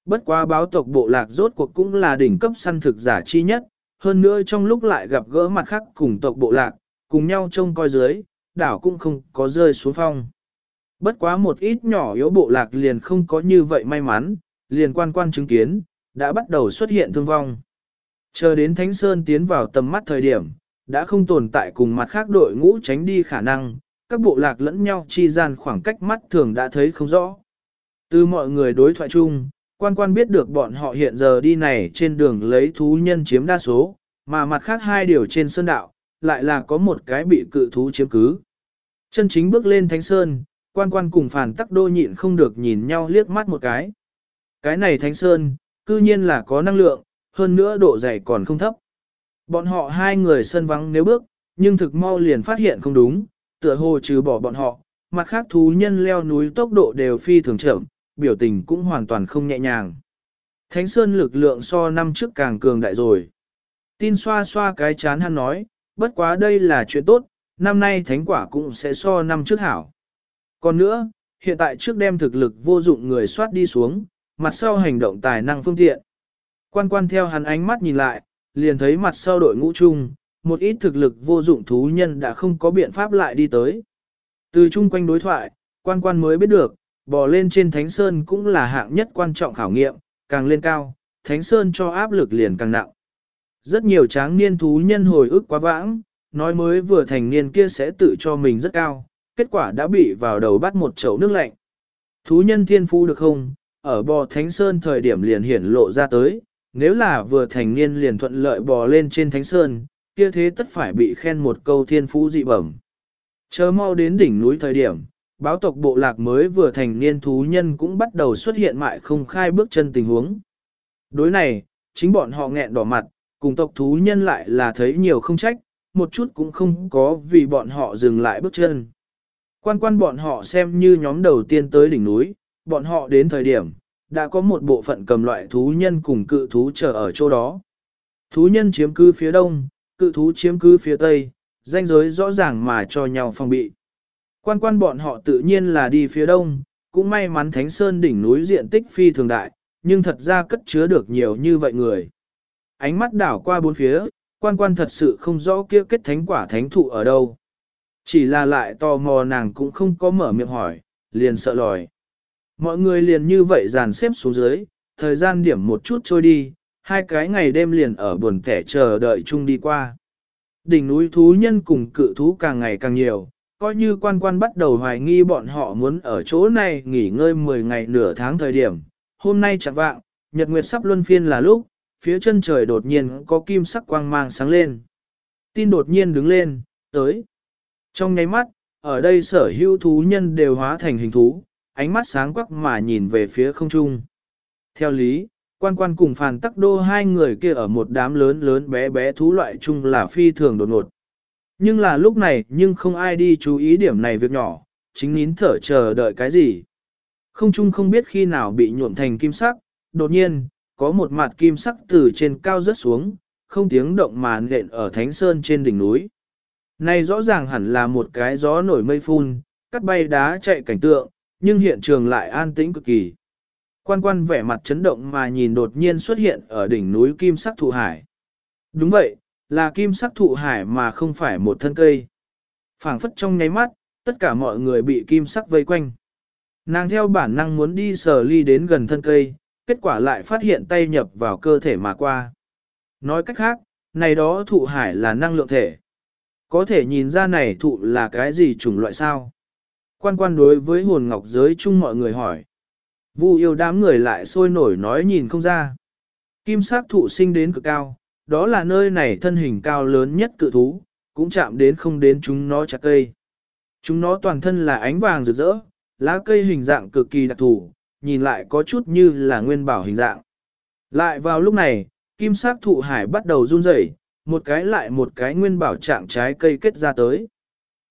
Bất quá báo tộc bộ lạc rốt cuộc cũng là đỉnh cấp săn thực giả chi nhất, hơn nữa trong lúc lại gặp gỡ mặt khắc cùng tộc bộ lạc, cùng nhau trông coi dưới, đảo cũng không có rơi xuống phong. Bất quá một ít nhỏ yếu bộ lạc liền không có như vậy may mắn, liền quan quan chứng kiến, đã bắt đầu xuất hiện thương vong. Chờ đến Thánh Sơn tiến vào tầm mắt thời điểm, đã không tồn tại cùng mặt khác đội ngũ tránh đi khả năng, các bộ lạc lẫn nhau chi gian khoảng cách mắt thường đã thấy không rõ. Từ mọi người đối thoại chung, quan quan biết được bọn họ hiện giờ đi này trên đường lấy thú nhân chiếm đa số, mà mặt khác hai điều trên sơn đạo, lại là có một cái bị cự thú chiếm cứ. Chân chính bước lên thánh sơn, quan quan cùng phản tắc đô nhịn không được nhìn nhau liếc mắt một cái. Cái này thánh sơn, cư nhiên là có năng lượng, hơn nữa độ dày còn không thấp. Bọn họ hai người sân vắng nếu bước, nhưng thực mau liền phát hiện không đúng, tựa hồ trừ bỏ bọn họ, mặt khác thú nhân leo núi tốc độ đều phi thường chậm, biểu tình cũng hoàn toàn không nhẹ nhàng. Thánh Sơn lực lượng so năm trước càng cường đại rồi. Tin xoa xoa cái chán hắn nói, bất quá đây là chuyện tốt, năm nay thánh quả cũng sẽ so năm trước hảo. Còn nữa, hiện tại trước đem thực lực vô dụng người soát đi xuống, mặt sau hành động tài năng phương tiện. Quan quan theo hắn ánh mắt nhìn lại, liền thấy mặt sau đội ngũ chung, một ít thực lực vô dụng thú nhân đã không có biện pháp lại đi tới. Từ chung quanh đối thoại, quan quan mới biết được, bò lên trên Thánh Sơn cũng là hạng nhất quan trọng khảo nghiệm, càng lên cao, Thánh Sơn cho áp lực liền càng nặng. Rất nhiều tráng niên thú nhân hồi ức quá vãng, nói mới vừa thành niên kia sẽ tự cho mình rất cao, kết quả đã bị vào đầu bắt một chậu nước lạnh. Thú nhân thiên phu được không, ở bò Thánh Sơn thời điểm liền hiển lộ ra tới, nếu là vừa thành niên liền thuận lợi bò lên trên Thánh Sơn, kia thế tất phải bị khen một câu thiên phú dị bẩm. Chờ mau đến đỉnh núi thời điểm, báo tộc bộ lạc mới vừa thành niên thú nhân cũng bắt đầu xuất hiện mại không khai bước chân tình huống. Đối này, chính bọn họ nghẹn đỏ mặt, cùng tộc thú nhân lại là thấy nhiều không trách, một chút cũng không có vì bọn họ dừng lại bước chân. Quan quan bọn họ xem như nhóm đầu tiên tới đỉnh núi, bọn họ đến thời điểm, đã có một bộ phận cầm loại thú nhân cùng cự thú chờ ở chỗ đó. Thú nhân chiếm cứ phía đông, cự thú chiếm cứ phía tây, danh giới rõ ràng mà cho nhau phòng bị. Quan quan bọn họ tự nhiên là đi phía đông, cũng may mắn Thánh Sơn đỉnh núi diện tích phi thường đại, nhưng thật ra cất chứa được nhiều như vậy người. Ánh mắt đảo qua bốn phía, quan quan thật sự không rõ kia kết thánh quả thánh thụ ở đâu. Chỉ là lại tò mò nàng cũng không có mở miệng hỏi, liền sợ lòi. Mọi người liền như vậy dàn xếp xuống dưới, thời gian điểm một chút trôi đi, hai cái ngày đêm liền ở buồn kẻ chờ đợi chung đi qua. Đỉnh núi thú nhân cùng cự thú càng ngày càng nhiều, coi như quan quan bắt đầu hoài nghi bọn họ muốn ở chỗ này nghỉ ngơi 10 ngày nửa tháng thời điểm. Hôm nay chẳng vạng, nhật nguyệt sắp luân phiên là lúc, phía chân trời đột nhiên có kim sắc quang mang sáng lên. Tin đột nhiên đứng lên, tới. Trong nháy mắt, ở đây sở hữu thú nhân đều hóa thành hình thú, ánh mắt sáng quắc mà nhìn về phía không trung. Theo lý, quan quan cùng phàn tắc đô hai người kia ở một đám lớn lớn bé bé thú loại chung là phi thường đột ngột. Nhưng là lúc này nhưng không ai đi chú ý điểm này việc nhỏ, chính nín thở chờ đợi cái gì. Không chung không biết khi nào bị nhuộm thành kim sắc, đột nhiên, có một mặt kim sắc từ trên cao rớt xuống, không tiếng động mà nện ở thánh sơn trên đỉnh núi. Này rõ ràng hẳn là một cái gió nổi mây phun, cắt bay đá chạy cảnh tượng, nhưng hiện trường lại an tĩnh cực kỳ. Quan quan vẻ mặt chấn động mà nhìn đột nhiên xuất hiện ở đỉnh núi kim sắc thụ hải. Đúng vậy, là kim sắc thụ hải mà không phải một thân cây. phảng phất trong nháy mắt, tất cả mọi người bị kim sắc vây quanh. Nàng theo bản năng muốn đi sờ ly đến gần thân cây, kết quả lại phát hiện tay nhập vào cơ thể mà qua. Nói cách khác, này đó thụ hải là năng lượng thể. Có thể nhìn ra này thụ là cái gì chủng loại sao? Quan quan đối với hồn ngọc giới chung mọi người hỏi. Vu yêu đám người lại sôi nổi nói nhìn không ra. Kim sắc thụ sinh đến cực cao, đó là nơi này thân hình cao lớn nhất cự thú, cũng chạm đến không đến chúng nó chặt cây. Chúng nó toàn thân là ánh vàng rực rỡ, lá cây hình dạng cực kỳ đặc thù, nhìn lại có chút như là nguyên bảo hình dạng. Lại vào lúc này, kim sắc thụ hải bắt đầu run rẩy, một cái lại một cái nguyên bảo trạng trái cây kết ra tới.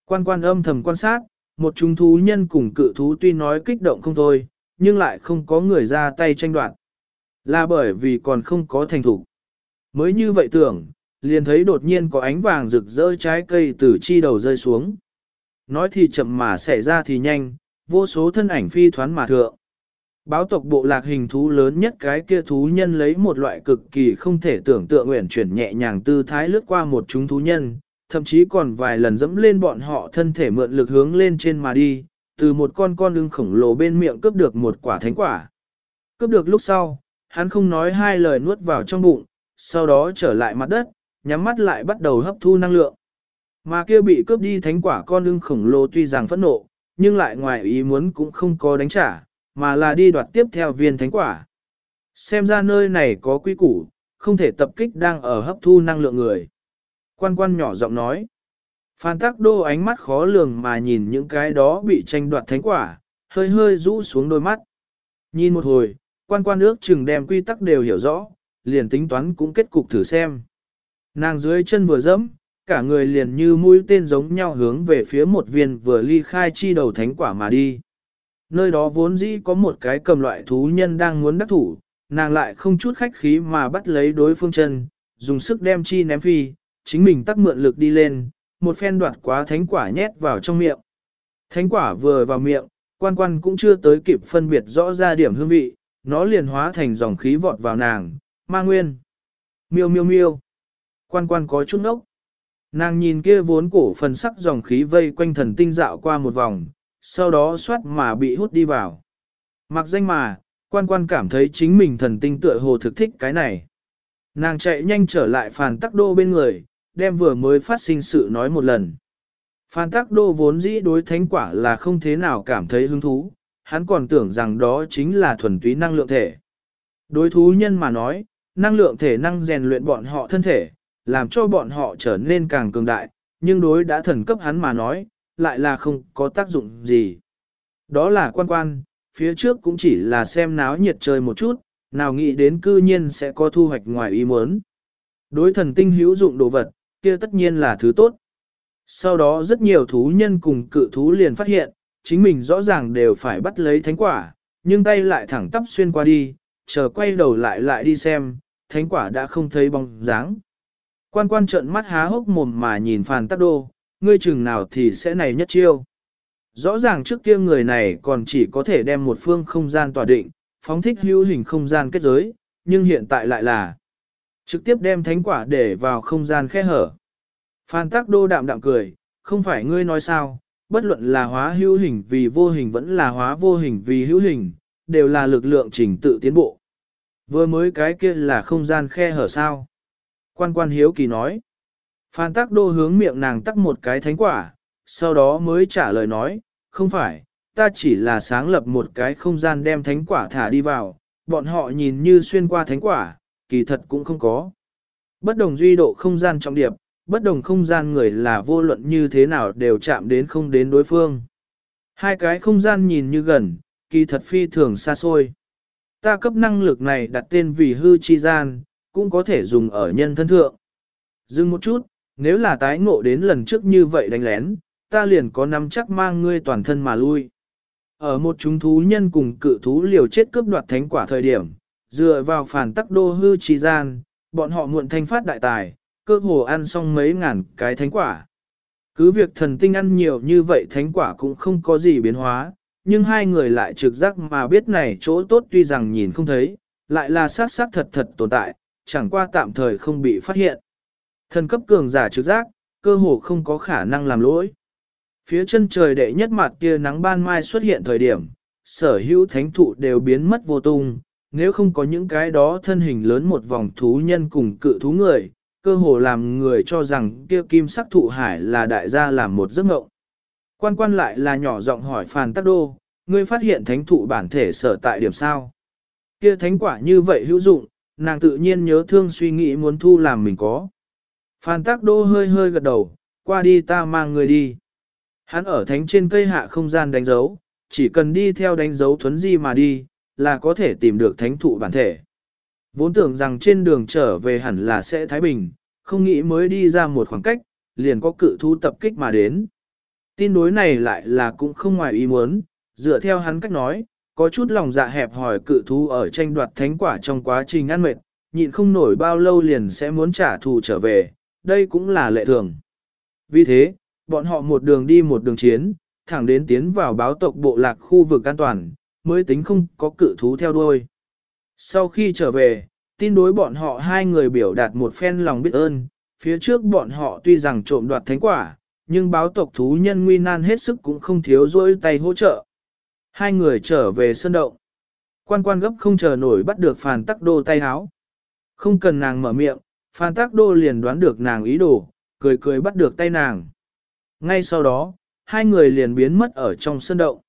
Quan quan âm thầm quan sát, một chúng thú nhân cùng cự thú tuy nói kích động không thôi, nhưng lại không có người ra tay tranh đoạt. Là bởi vì còn không có thành thủ. Mới như vậy tưởng, liền thấy đột nhiên có ánh vàng rực rỡ trái cây từ chi đầu rơi xuống. Nói thì chậm mà xảy ra thì nhanh, vô số thân ảnh phi thoán mà thượng. Báo tộc bộ lạc hình thú lớn nhất cái kia thú nhân lấy một loại cực kỳ không thể tưởng tượng nguyện chuyển nhẹ nhàng tư thái lướt qua một chúng thú nhân, thậm chí còn vài lần dẫm lên bọn họ thân thể mượn lực hướng lên trên mà đi, từ một con con ưng khổng lồ bên miệng cướp được một quả thánh quả. Cướp được lúc sau, hắn không nói hai lời nuốt vào trong bụng, sau đó trở lại mặt đất, nhắm mắt lại bắt đầu hấp thu năng lượng. Mà kia bị cướp đi thánh quả con ưng khổng lồ tuy rằng phẫn nộ, nhưng lại ngoài ý muốn cũng không có đánh trả, mà là đi đoạt tiếp theo viên thánh quả. Xem ra nơi này có quy củ, không thể tập kích đang ở hấp thu năng lượng người. Quan quan nhỏ giọng nói. Phan tắc đô ánh mắt khó lường mà nhìn những cái đó bị tranh đoạt thánh quả, hơi hơi rũ xuống đôi mắt. Nhìn một hồi, quan quan ước chừng đem quy tắc đều hiểu rõ, liền tính toán cũng kết cục thử xem. Nàng dưới chân vừa dẫm, cả người liền như mũi tên giống nhau hướng về phía một viên vừa ly khai chi đầu thánh quả mà đi. Nơi đó vốn dĩ có một cái cầm loại thú nhân đang muốn đắc thủ, nàng lại không chút khách khí mà bắt lấy đối phương chân, dùng sức đem chi ném phi, chính mình tắc mượn lực đi lên, một phen đoạt quá thánh quả nhét vào trong miệng. Thánh quả vừa vào miệng, quan quan cũng chưa tới kịp phân biệt rõ ra điểm hương vị, nó liền hóa thành dòng khí vọt vào nàng, ma nguyên. Miêu miêu miêu. Quan quan có chút nốc. Nàng nhìn kia vốn cổ phần sắc dòng khí vây quanh thần tinh dạo qua một vòng, sau đó xoát mà bị hút đi vào. Mặc danh mà, quan quan cảm thấy chính mình thần tinh tựa hồ thực thích cái này. Nàng chạy nhanh trở lại phàn tắc đô bên người, đem vừa mới phát sinh sự nói một lần. Phan Tắc Đô vốn dĩ đối thánh quả là không thế nào cảm thấy hứng thú, hắn còn tưởng rằng đó chính là thuần túy năng lượng thể. Đối thú nhân mà nói, năng lượng thể năng rèn luyện bọn họ thân thể, làm cho bọn họ trở nên càng cường đại, nhưng đối đã thần cấp hắn mà nói, lại là không có tác dụng gì. Đó là quan quan, phía trước cũng chỉ là xem náo nhiệt chơi một chút, nào nghĩ đến cư nhiên sẽ có thu hoạch ngoài ý muốn. Đối thần tinh hữu dụng đồ vật, kia tất nhiên là thứ tốt. Sau đó rất nhiều thú nhân cùng cự thú liền phát hiện, chính mình rõ ràng đều phải bắt lấy thánh quả, nhưng tay lại thẳng tắp xuyên qua đi, chờ quay đầu lại lại đi xem, thánh quả đã không thấy bóng dáng. Quan quan trợn mắt há hốc mồm mà nhìn phàn tắc đô, ngươi chừng nào thì sẽ này nhất chiêu. Rõ ràng trước kia người này còn chỉ có thể đem một phương không gian tỏa định, phóng thích hữu hình không gian kết giới, nhưng hiện tại lại là trực tiếp đem thánh quả để vào không gian khe hở. Phan Tắc Đô đạm đạm cười, không phải ngươi nói sao, bất luận là hóa hữu hình vì vô hình vẫn là hóa vô hình vì hữu hình, đều là lực lượng trình tự tiến bộ. Vừa mới cái kia là không gian khe hở sao. Quan quan hiếu kỳ nói. Phan Tắc Đô hướng miệng nàng tắc một cái thánh quả, sau đó mới trả lời nói, không phải, ta chỉ là sáng lập một cái không gian đem thánh quả thả đi vào, bọn họ nhìn như xuyên qua thánh quả, kỳ thật cũng không có. Bất đồng duy độ không gian trọng điệp, bất đồng không gian người là vô luận như thế nào đều chạm đến không đến đối phương. Hai cái không gian nhìn như gần, kỳ thật phi thường xa xôi. Ta cấp năng lực này đặt tên vì hư chi gian, cũng có thể dùng ở nhân thân thượng. Dừng một chút, nếu là tái ngộ đến lần trước như vậy đánh lén, ta liền có nắm chắc mang ngươi toàn thân mà lui. Ở một chúng thú nhân cùng cự thú liều chết cướp đoạt thánh quả thời điểm, dựa vào phản tắc đô hư trì gian, bọn họ muộn thanh phát đại tài, cơ hồ ăn xong mấy ngàn cái thánh quả. Cứ việc thần tinh ăn nhiều như vậy thánh quả cũng không có gì biến hóa, nhưng hai người lại trực giác mà biết này chỗ tốt tuy rằng nhìn không thấy, lại là xác xác thật thật tồn tại, chẳng qua tạm thời không bị phát hiện. Thần cấp cường giả trực giác, cơ hồ không có khả năng làm lỗi. Phía chân trời đệ nhất mặt kia nắng ban mai xuất hiện thời điểm, sở hữu thánh thụ đều biến mất vô tung, nếu không có những cái đó thân hình lớn một vòng thú nhân cùng cự thú người, cơ hồ làm người cho rằng kia kim sắc thụ hải là đại gia làm một giấc ngộng Quan quan lại là nhỏ giọng hỏi Phàn Tắc Đô, ngươi phát hiện thánh thụ bản thể sở tại điểm sao? Kia thánh quả như vậy hữu dụng, nàng tự nhiên nhớ thương suy nghĩ muốn thu làm mình có. Phan Tắc Đô hơi hơi gật đầu, qua đi ta mang người đi. Hắn ở thánh trên cây hạ không gian đánh dấu, chỉ cần đi theo đánh dấu thuấn di mà đi, là có thể tìm được thánh thụ bản thể. Vốn tưởng rằng trên đường trở về hẳn là sẽ Thái Bình, không nghĩ mới đi ra một khoảng cách, liền có cự thú tập kích mà đến. Tin đối này lại là cũng không ngoài ý muốn, dựa theo hắn cách nói, có chút lòng dạ hẹp hỏi cự thú ở tranh đoạt thánh quả trong quá trình ăn mệt, nhịn không nổi bao lâu liền sẽ muốn trả thù trở về, đây cũng là lệ thường. Vì thế, bọn họ một đường đi một đường chiến, thẳng đến tiến vào báo tộc bộ lạc khu vực an toàn, mới tính không có cự thú theo đuôi. Sau khi trở về, tin đối bọn họ hai người biểu đạt một phen lòng biết ơn, phía trước bọn họ tuy rằng trộm đoạt thánh quả, nhưng báo tộc thú nhân nguy nan hết sức cũng không thiếu rỗi tay hỗ trợ. Hai người trở về sân động. Quan quan gấp không chờ nổi bắt được phàn tắc đô tay háo. Không cần nàng mở miệng, phàn tắc đô liền đoán được nàng ý đồ, cười cười bắt được tay nàng. Ngay sau đó, hai người liền biến mất ở trong sân động.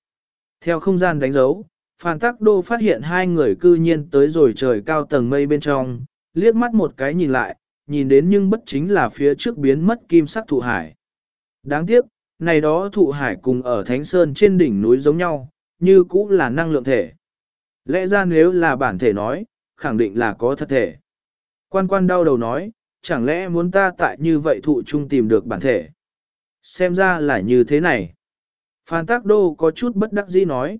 Theo không gian đánh dấu, Phan Tắc Đô phát hiện hai người cư nhiên tới rồi trời cao tầng mây bên trong, liếc mắt một cái nhìn lại, nhìn đến nhưng bất chính là phía trước biến mất kim sắc thụ hải. Đáng tiếc, này đó thụ hải cùng ở Thánh Sơn trên đỉnh núi giống nhau, như cũ là năng lượng thể. Lẽ ra nếu là bản thể nói, khẳng định là có thật thể. Quan quan đau đầu nói, chẳng lẽ muốn ta tại như vậy thụ chung tìm được bản thể. Xem ra là như thế này. Phan Tác Đô có chút bất đắc dĩ nói.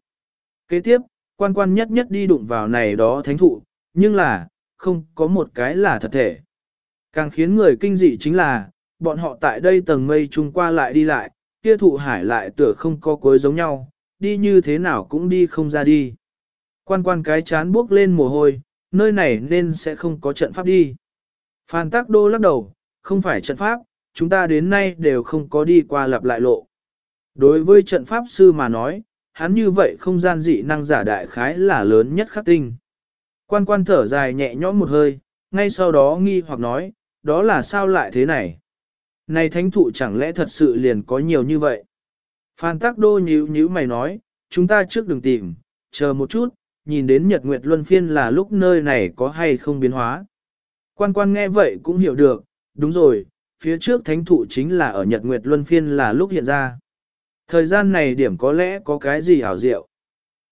Kế tiếp, quan quan nhất nhất đi đụng vào này đó thánh thụ, nhưng là, không có một cái là thật thể. Càng khiến người kinh dị chính là, bọn họ tại đây tầng mây chung qua lại đi lại, kia thụ hải lại tựa không có cuối giống nhau, đi như thế nào cũng đi không ra đi. Quan quan cái chán bước lên mồ hôi, nơi này nên sẽ không có trận pháp đi. Phan Tác Đô lắc đầu, không phải trận pháp, chúng ta đến nay đều không có đi qua lặp lại lộ. Đối với trận pháp sư mà nói, hắn như vậy không gian dị năng giả đại khái là lớn nhất khắc tinh. Quan quan thở dài nhẹ nhõm một hơi, ngay sau đó nghi hoặc nói, đó là sao lại thế này? Này thánh thụ chẳng lẽ thật sự liền có nhiều như vậy? Phan Tắc Đô nhíu nhíu mày nói, chúng ta trước đừng tìm, chờ một chút, nhìn đến Nhật Nguyệt Luân Phiên là lúc nơi này có hay không biến hóa. Quan quan nghe vậy cũng hiểu được, đúng rồi, phía trước thánh thụ chính là ở Nhật Nguyệt Luân Phiên là lúc hiện ra. Thời gian này điểm có lẽ có cái gì hảo diệu.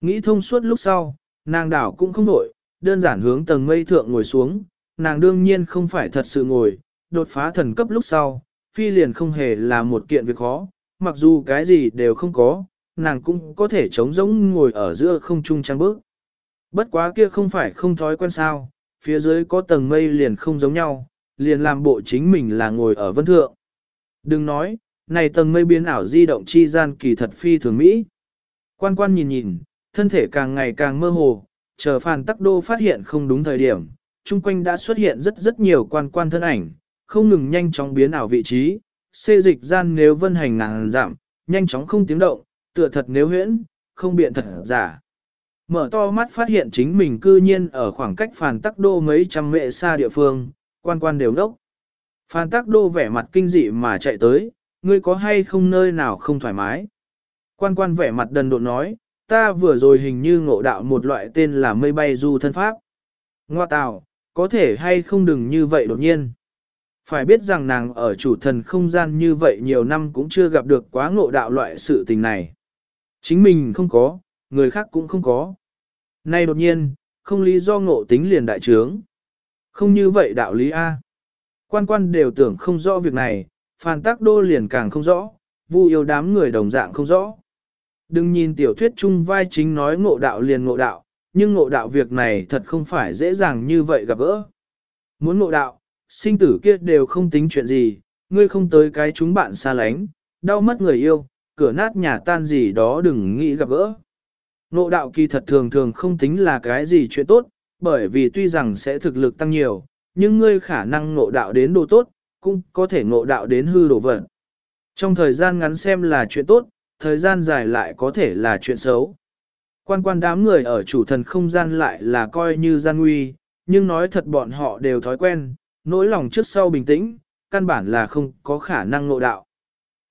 Nghĩ thông suốt lúc sau, nàng đảo cũng không đổi, đơn giản hướng tầng mây thượng ngồi xuống, nàng đương nhiên không phải thật sự ngồi, đột phá thần cấp lúc sau, phi liền không hề là một kiện việc khó, mặc dù cái gì đều không có, nàng cũng có thể chống rỗng ngồi ở giữa không trung trăng bước. Bất quá kia không phải không thói quen sao, phía dưới có tầng mây liền không giống nhau, liền làm bộ chính mình là ngồi ở vân thượng. Đừng nói, này tầng mây biến ảo di động chi gian kỳ thật phi thường Mỹ. Quan quan nhìn nhìn, thân thể càng ngày càng mơ hồ, chờ phàn tắc đô phát hiện không đúng thời điểm, chung quanh đã xuất hiện rất rất nhiều quan quan thân ảnh, không ngừng nhanh chóng biến ảo vị trí, xê dịch gian nếu vân hành ngàn giảm, nhanh chóng không tiếng động, tựa thật nếu huyễn, không biện thật giả. Mở to mắt phát hiện chính mình cư nhiên ở khoảng cách phàn tắc đô mấy trăm mệ xa địa phương, quan quan đều đốc. Phàn tắc đô vẻ mặt kinh dị mà chạy tới, ngươi có hay không nơi nào không thoải mái? Quan quan vẻ mặt đần độn nói, ta vừa rồi hình như ngộ đạo một loại tên là mây bay du thân pháp. Ngoa tào, có thể hay không đừng như vậy đột nhiên. Phải biết rằng nàng ở chủ thần không gian như vậy nhiều năm cũng chưa gặp được quá ngộ đạo loại sự tình này. Chính mình không có, người khác cũng không có. Nay đột nhiên, không lý do ngộ tính liền đại trướng. Không như vậy đạo lý A. Quan quan đều tưởng không rõ việc này, Phan Tác Đô liền càng không rõ, vu yêu đám người đồng dạng không rõ. Đừng nhìn tiểu thuyết chung vai chính nói ngộ đạo liền ngộ đạo, nhưng ngộ đạo việc này thật không phải dễ dàng như vậy gặp gỡ. Muốn ngộ đạo, sinh tử kia đều không tính chuyện gì, ngươi không tới cái chúng bạn xa lánh, đau mất người yêu, cửa nát nhà tan gì đó đừng nghĩ gặp gỡ. Ngộ đạo kỳ thật thường thường không tính là cái gì chuyện tốt, bởi vì tuy rằng sẽ thực lực tăng nhiều, nhưng ngươi khả năng ngộ đạo đến đồ tốt, cũng có thể ngộ đạo đến hư đồ vật. Trong thời gian ngắn xem là chuyện tốt, thời gian dài lại có thể là chuyện xấu. Quan quan đám người ở chủ thần không gian lại là coi như gian nguy, nhưng nói thật bọn họ đều thói quen, nỗi lòng trước sau bình tĩnh, căn bản là không có khả năng ngộ đạo.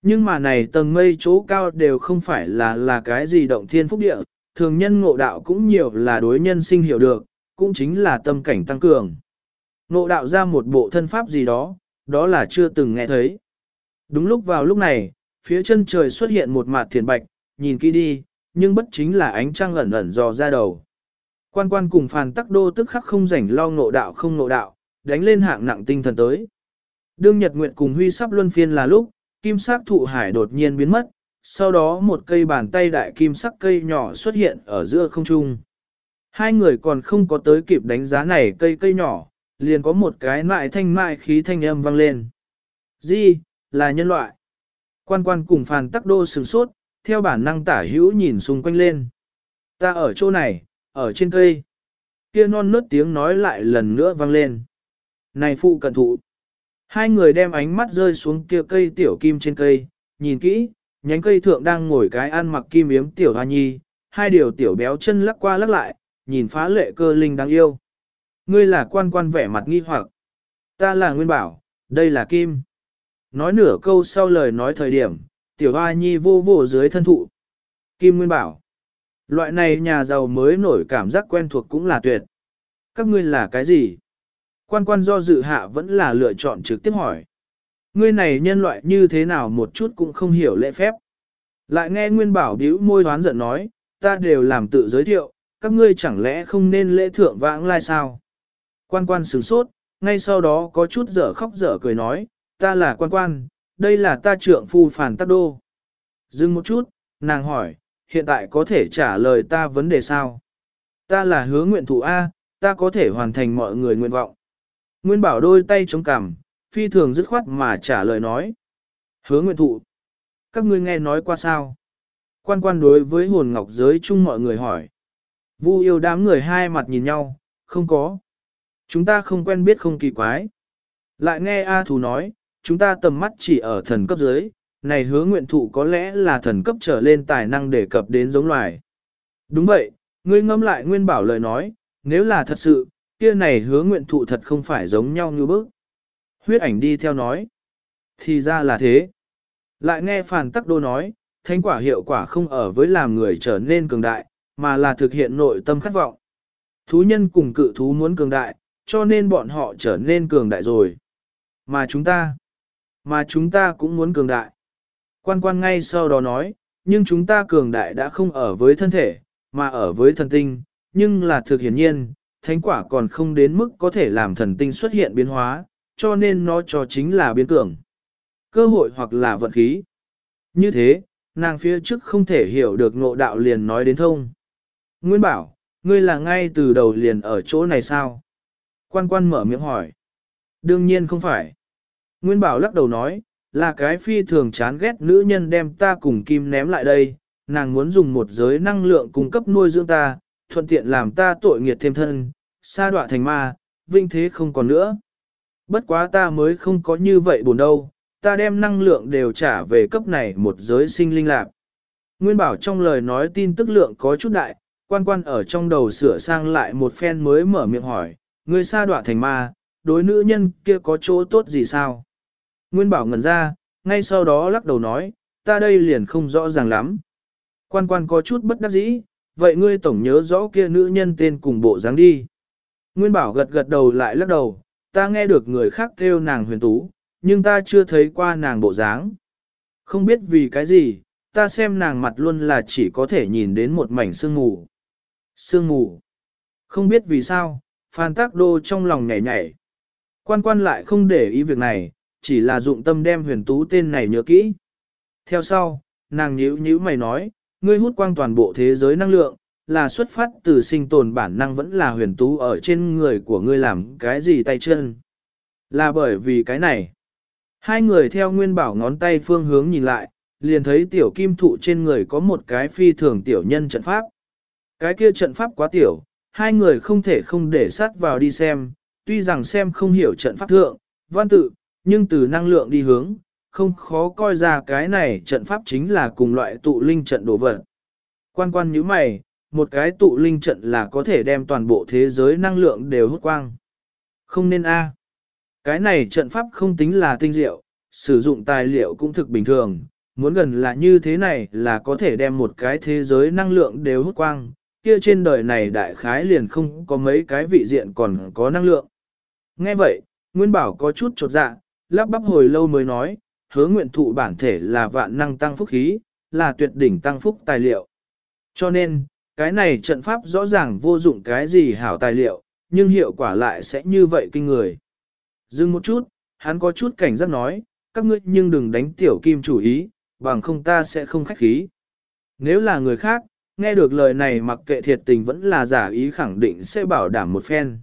Nhưng mà này tầng mây chỗ cao đều không phải là là cái gì động thiên phúc địa, thường nhân ngộ đạo cũng nhiều là đối nhân sinh hiểu được, cũng chính là tâm cảnh tăng cường. Ngộ đạo ra một bộ thân pháp gì đó, đó là chưa từng nghe thấy. Đúng lúc vào lúc này, phía chân trời xuất hiện một mạt thiền bạch, nhìn kỹ đi, nhưng bất chính là ánh trăng ẩn ẩn dò ra đầu. Quan quan cùng phàn tắc đô tức khắc không rảnh lo ngộ đạo không ngộ đạo, đánh lên hạng nặng tinh thần tới. Đương Nhật Nguyệt cùng Huy sắp luân phiên là lúc, kim sắc thụ hải đột nhiên biến mất, sau đó một cây bàn tay đại kim sắc cây nhỏ xuất hiện ở giữa không trung. Hai người còn không có tới kịp đánh giá này cây cây nhỏ, liền có một cái mại thanh mại khí thanh âm vang lên. Di, là nhân loại. Quan quan cùng phàn tắc đô sừng sốt, theo bản năng tả hữu nhìn xung quanh lên. Ta ở chỗ này, ở trên cây. Kia non nớt tiếng nói lại lần nữa vang lên. Này phụ cận thụ. Hai người đem ánh mắt rơi xuống kia cây tiểu kim trên cây, nhìn kỹ, nhánh cây thượng đang ngồi cái ăn mặc kim yếm tiểu hoa nhi, hai điều tiểu béo chân lắc qua lắc lại, nhìn phá lệ cơ linh đáng yêu. Ngươi là quan quan vẻ mặt nghi hoặc. Ta là Nguyên Bảo, đây là Kim. Nói nửa câu sau lời nói thời điểm, tiểu hoa nhi vô vô dưới thân thụ. Kim Nguyên Bảo. Loại này nhà giàu mới nổi cảm giác quen thuộc cũng là tuyệt. Các ngươi là cái gì? Quan quan do dự hạ vẫn là lựa chọn trực tiếp hỏi. Ngươi này nhân loại như thế nào một chút cũng không hiểu lễ phép. Lại nghe Nguyên Bảo bĩu môi hoán giận nói, ta đều làm tự giới thiệu, các ngươi chẳng lẽ không nên lễ thượng vãng lai sao? Quan quan sửng sốt, ngay sau đó có chút dở khóc dở cười nói, ta là quan quan, đây là ta trượng phu phản tắc đô. Dừng một chút, nàng hỏi, hiện tại có thể trả lời ta vấn đề sao? Ta là hứa nguyện thủ A, ta có thể hoàn thành mọi người nguyện vọng. Nguyên bảo đôi tay chống cằm, phi thường dứt khoát mà trả lời nói. Hứa nguyện thụ. Các ngươi nghe nói qua sao? Quan quan đối với hồn ngọc giới chung mọi người hỏi. Vu yêu đám người hai mặt nhìn nhau, không có. Chúng ta không quen biết không kỳ quái. Lại nghe A Thù nói, chúng ta tầm mắt chỉ ở thần cấp dưới, này hứa nguyện thụ có lẽ là thần cấp trở lên tài năng để cập đến giống loài. Đúng vậy, ngươi ngâm lại nguyên bảo lời nói, nếu là thật sự, kia này hứa nguyện thụ thật không phải giống nhau như bước. Huyết ảnh đi theo nói. Thì ra là thế. Lại nghe Phàn Tắc Đô nói, thánh quả hiệu quả không ở với làm người trở nên cường đại, mà là thực hiện nội tâm khát vọng. Thú nhân cùng cự thú muốn cường đại, cho nên bọn họ trở nên cường đại rồi. Mà chúng ta, mà chúng ta cũng muốn cường đại. Quan quan ngay sau đó nói, nhưng chúng ta cường đại đã không ở với thân thể, mà ở với thần tinh, nhưng là thực hiển nhiên, thánh quả còn không đến mức có thể làm thần tinh xuất hiện biến hóa, cho nên nó cho chính là biến cường. Cơ hội hoặc là vận khí. Như thế, nàng phía trước không thể hiểu được ngộ đạo liền nói đến thông. Nguyên bảo, ngươi là ngay từ đầu liền ở chỗ này sao? Quan quan mở miệng hỏi. Đương nhiên không phải. Nguyên bảo lắc đầu nói, là cái phi thường chán ghét nữ nhân đem ta cùng kim ném lại đây, nàng muốn dùng một giới năng lượng cung cấp nuôi dưỡng ta, thuận tiện làm ta tội nghiệt thêm thân, xa đọa thành ma, vinh thế không còn nữa. Bất quá ta mới không có như vậy buồn đâu, ta đem năng lượng đều trả về cấp này một giới sinh linh lạc. Nguyên bảo trong lời nói tin tức lượng có chút đại, quan quan ở trong đầu sửa sang lại một phen mới mở miệng hỏi, Ngươi sa đọa thành ma, đối nữ nhân kia có chỗ tốt gì sao? Nguyên bảo ngẩn ra, ngay sau đó lắc đầu nói, ta đây liền không rõ ràng lắm. Quan quan có chút bất đắc dĩ, vậy ngươi tổng nhớ rõ kia nữ nhân tên cùng bộ dáng đi. Nguyên bảo gật gật đầu lại lắc đầu, ta nghe được người khác kêu nàng huyền tú, nhưng ta chưa thấy qua nàng bộ dáng. Không biết vì cái gì, ta xem nàng mặt luôn là chỉ có thể nhìn đến một mảnh sương mù. Sương mù. Không biết vì sao, Phan Tắc Đô trong lòng nhảy nhảy. Quan quan lại không để ý việc này, chỉ là dụng tâm đem huyền tú tên này nhớ kỹ. Theo sau, nàng nhíu nhíu mày nói, ngươi hút quang toàn bộ thế giới năng lượng, là xuất phát từ sinh tồn bản năng vẫn là huyền tú ở trên người của ngươi làm cái gì tay chân. Là bởi vì cái này. Hai người theo nguyên bảo ngón tay phương hướng nhìn lại, liền thấy tiểu kim thụ trên người có một cái phi thường tiểu nhân trận pháp. Cái kia trận pháp quá tiểu, hai người không thể không để sát vào đi xem, tuy rằng xem không hiểu trận pháp thượng, văn tự, nhưng từ năng lượng đi hướng, không khó coi ra cái này trận pháp chính là cùng loại tụ linh trận đồ vật. Quan quan như mày, một cái tụ linh trận là có thể đem toàn bộ thế giới năng lượng đều hút quang. Không nên A. Cái này trận pháp không tính là tinh diệu, sử dụng tài liệu cũng thực bình thường, muốn gần là như thế này là có thể đem một cái thế giới năng lượng đều hút quang, kia trên đời này đại khái liền không có mấy cái vị diện còn có năng lượng. Nghe vậy, Nguyên Bảo có chút chột dạ, lắp bắp hồi lâu mới nói, hứa nguyện thụ bản thể là vạn năng tăng phúc khí, là tuyệt đỉnh tăng phúc tài liệu. Cho nên, cái này trận pháp rõ ràng vô dụng cái gì hảo tài liệu, nhưng hiệu quả lại sẽ như vậy kinh người. Dừng một chút, hắn có chút cảnh giác nói, các ngươi nhưng đừng đánh tiểu kim chủ ý, bằng không ta sẽ không khách khí. Nếu là người khác, nghe được lời này mặc kệ thiệt tình vẫn là giả ý khẳng định sẽ bảo đảm một phen.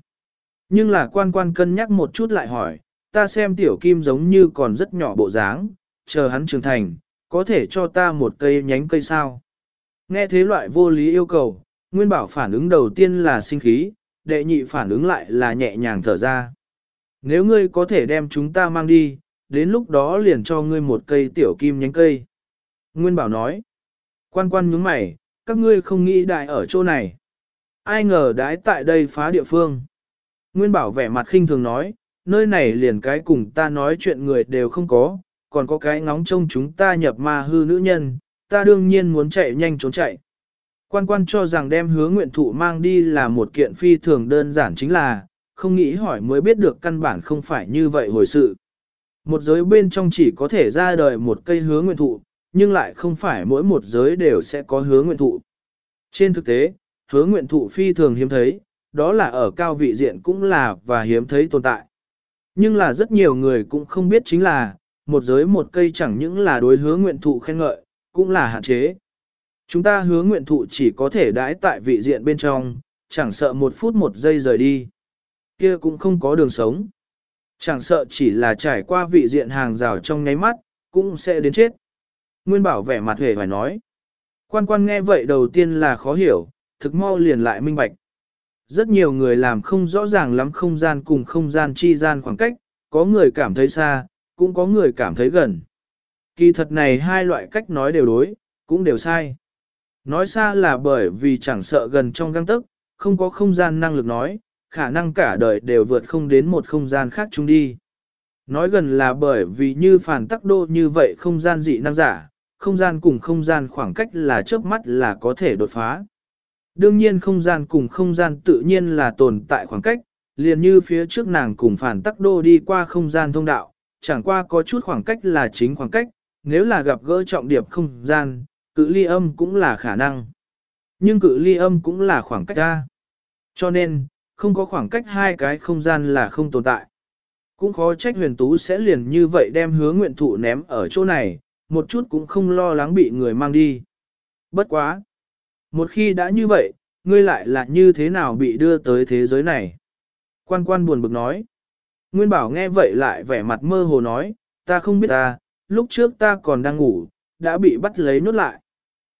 Nhưng là quan quan cân nhắc một chút lại hỏi, ta xem tiểu kim giống như còn rất nhỏ bộ dáng, chờ hắn trưởng thành, có thể cho ta một cây nhánh cây sao. Nghe thế loại vô lý yêu cầu, Nguyên Bảo phản ứng đầu tiên là sinh khí, đệ nhị phản ứng lại là nhẹ nhàng thở ra. Nếu ngươi có thể đem chúng ta mang đi, đến lúc đó liền cho ngươi một cây tiểu kim nhánh cây. Nguyên Bảo nói, quan quan nhướng mày, các ngươi không nghĩ đại ở chỗ này. Ai ngờ đãi tại đây phá địa phương. Nguyên Bảo vẻ mặt khinh thường nói, nơi này liền cái cùng ta nói chuyện người đều không có, còn có cái ngóng trông chúng ta nhập ma hư nữ nhân, ta đương nhiên muốn chạy nhanh trốn chạy. Quan quan cho rằng đem hứa nguyện thụ mang đi là một kiện phi thường đơn giản chính là, không nghĩ hỏi mới biết được căn bản không phải như vậy hồi sự. Một giới bên trong chỉ có thể ra đời một cây hứa nguyện thụ, nhưng lại không phải mỗi một giới đều sẽ có hứa nguyện thụ. Trên thực tế, hứa nguyện thụ phi thường hiếm thấy, đó là ở cao vị diện cũng là và hiếm thấy tồn tại. Nhưng là rất nhiều người cũng không biết chính là, một giới một cây chẳng những là đối hứa nguyện thụ khen ngợi, cũng là hạn chế. Chúng ta hứa nguyện thụ chỉ có thể đãi tại vị diện bên trong, chẳng sợ một phút một giây rời đi. Kia cũng không có đường sống. Chẳng sợ chỉ là trải qua vị diện hàng rào trong nháy mắt, cũng sẽ đến chết. Nguyên bảo vẻ mặt hề phải nói. Quan quan nghe vậy đầu tiên là khó hiểu, thực mau liền lại minh bạch. Rất nhiều người làm không rõ ràng lắm không gian cùng không gian chi gian khoảng cách, có người cảm thấy xa, cũng có người cảm thấy gần. Kỳ thật này hai loại cách nói đều đối, cũng đều sai. Nói xa là bởi vì chẳng sợ gần trong găng tức, không có không gian năng lực nói, khả năng cả đời đều vượt không đến một không gian khác chung đi. Nói gần là bởi vì như phản tắc đô như vậy không gian dị năng giả, không gian cùng không gian khoảng cách là chớp mắt là có thể đột phá. Đương nhiên không gian cùng không gian tự nhiên là tồn tại khoảng cách, liền như phía trước nàng cùng phản tắc đô đi qua không gian thông đạo, chẳng qua có chút khoảng cách là chính khoảng cách, nếu là gặp gỡ trọng điệp không gian, cự ly âm cũng là khả năng. Nhưng cự ly âm cũng là khoảng cách ra. Cho nên, không có khoảng cách hai cái không gian là không tồn tại. Cũng khó trách huyền tú sẽ liền như vậy đem hứa nguyện thụ ném ở chỗ này, một chút cũng không lo lắng bị người mang đi. Bất quá! Một khi đã như vậy, ngươi lại là như thế nào bị đưa tới thế giới này? Quan quan buồn bực nói. Nguyên bảo nghe vậy lại vẻ mặt mơ hồ nói, ta không biết ta, lúc trước ta còn đang ngủ, đã bị bắt lấy nhốt lại.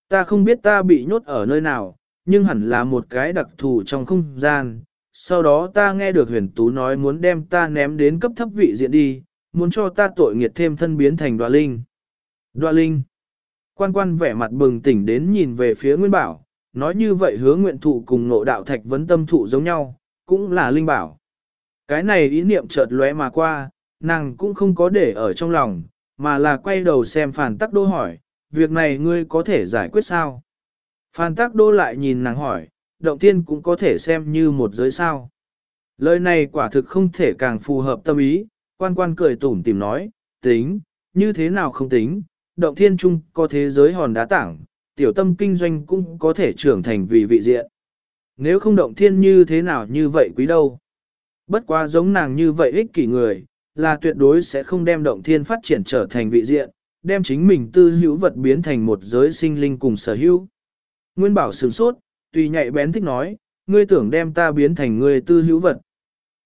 Ta không biết ta bị nhốt ở nơi nào, nhưng hẳn là một cái đặc thù trong không gian. Sau đó ta nghe được huyền tú nói muốn đem ta ném đến cấp thấp vị diện đi, muốn cho ta tội nghiệt thêm thân biến thành đoạ linh. Đoạ linh. Quan quan vẻ mặt bừng tỉnh đến nhìn về phía Nguyên Bảo, nói như vậy hứa nguyện thụ cùng nộ đạo thạch vấn tâm thụ giống nhau, cũng là linh bảo. Cái này ý niệm chợt lóe mà qua, nàng cũng không có để ở trong lòng, mà là quay đầu xem phản tắc đô hỏi, việc này ngươi có thể giải quyết sao? Phan tắc đô lại nhìn nàng hỏi, động tiên cũng có thể xem như một giới sao. Lời này quả thực không thể càng phù hợp tâm ý, quan quan cười tủm tìm nói, tính, như thế nào không tính, động thiên trung có thế giới hòn đá tảng, tiểu tâm kinh doanh cũng có thể trưởng thành vì vị diện. Nếu không động thiên như thế nào như vậy quý đâu. Bất quá giống nàng như vậy ích kỷ người, là tuyệt đối sẽ không đem động thiên phát triển trở thành vị diện, đem chính mình tư hữu vật biến thành một giới sinh linh cùng sở hữu. Nguyên bảo sửng sốt, tùy nhạy bén thích nói, ngươi tưởng đem ta biến thành ngươi tư hữu vật.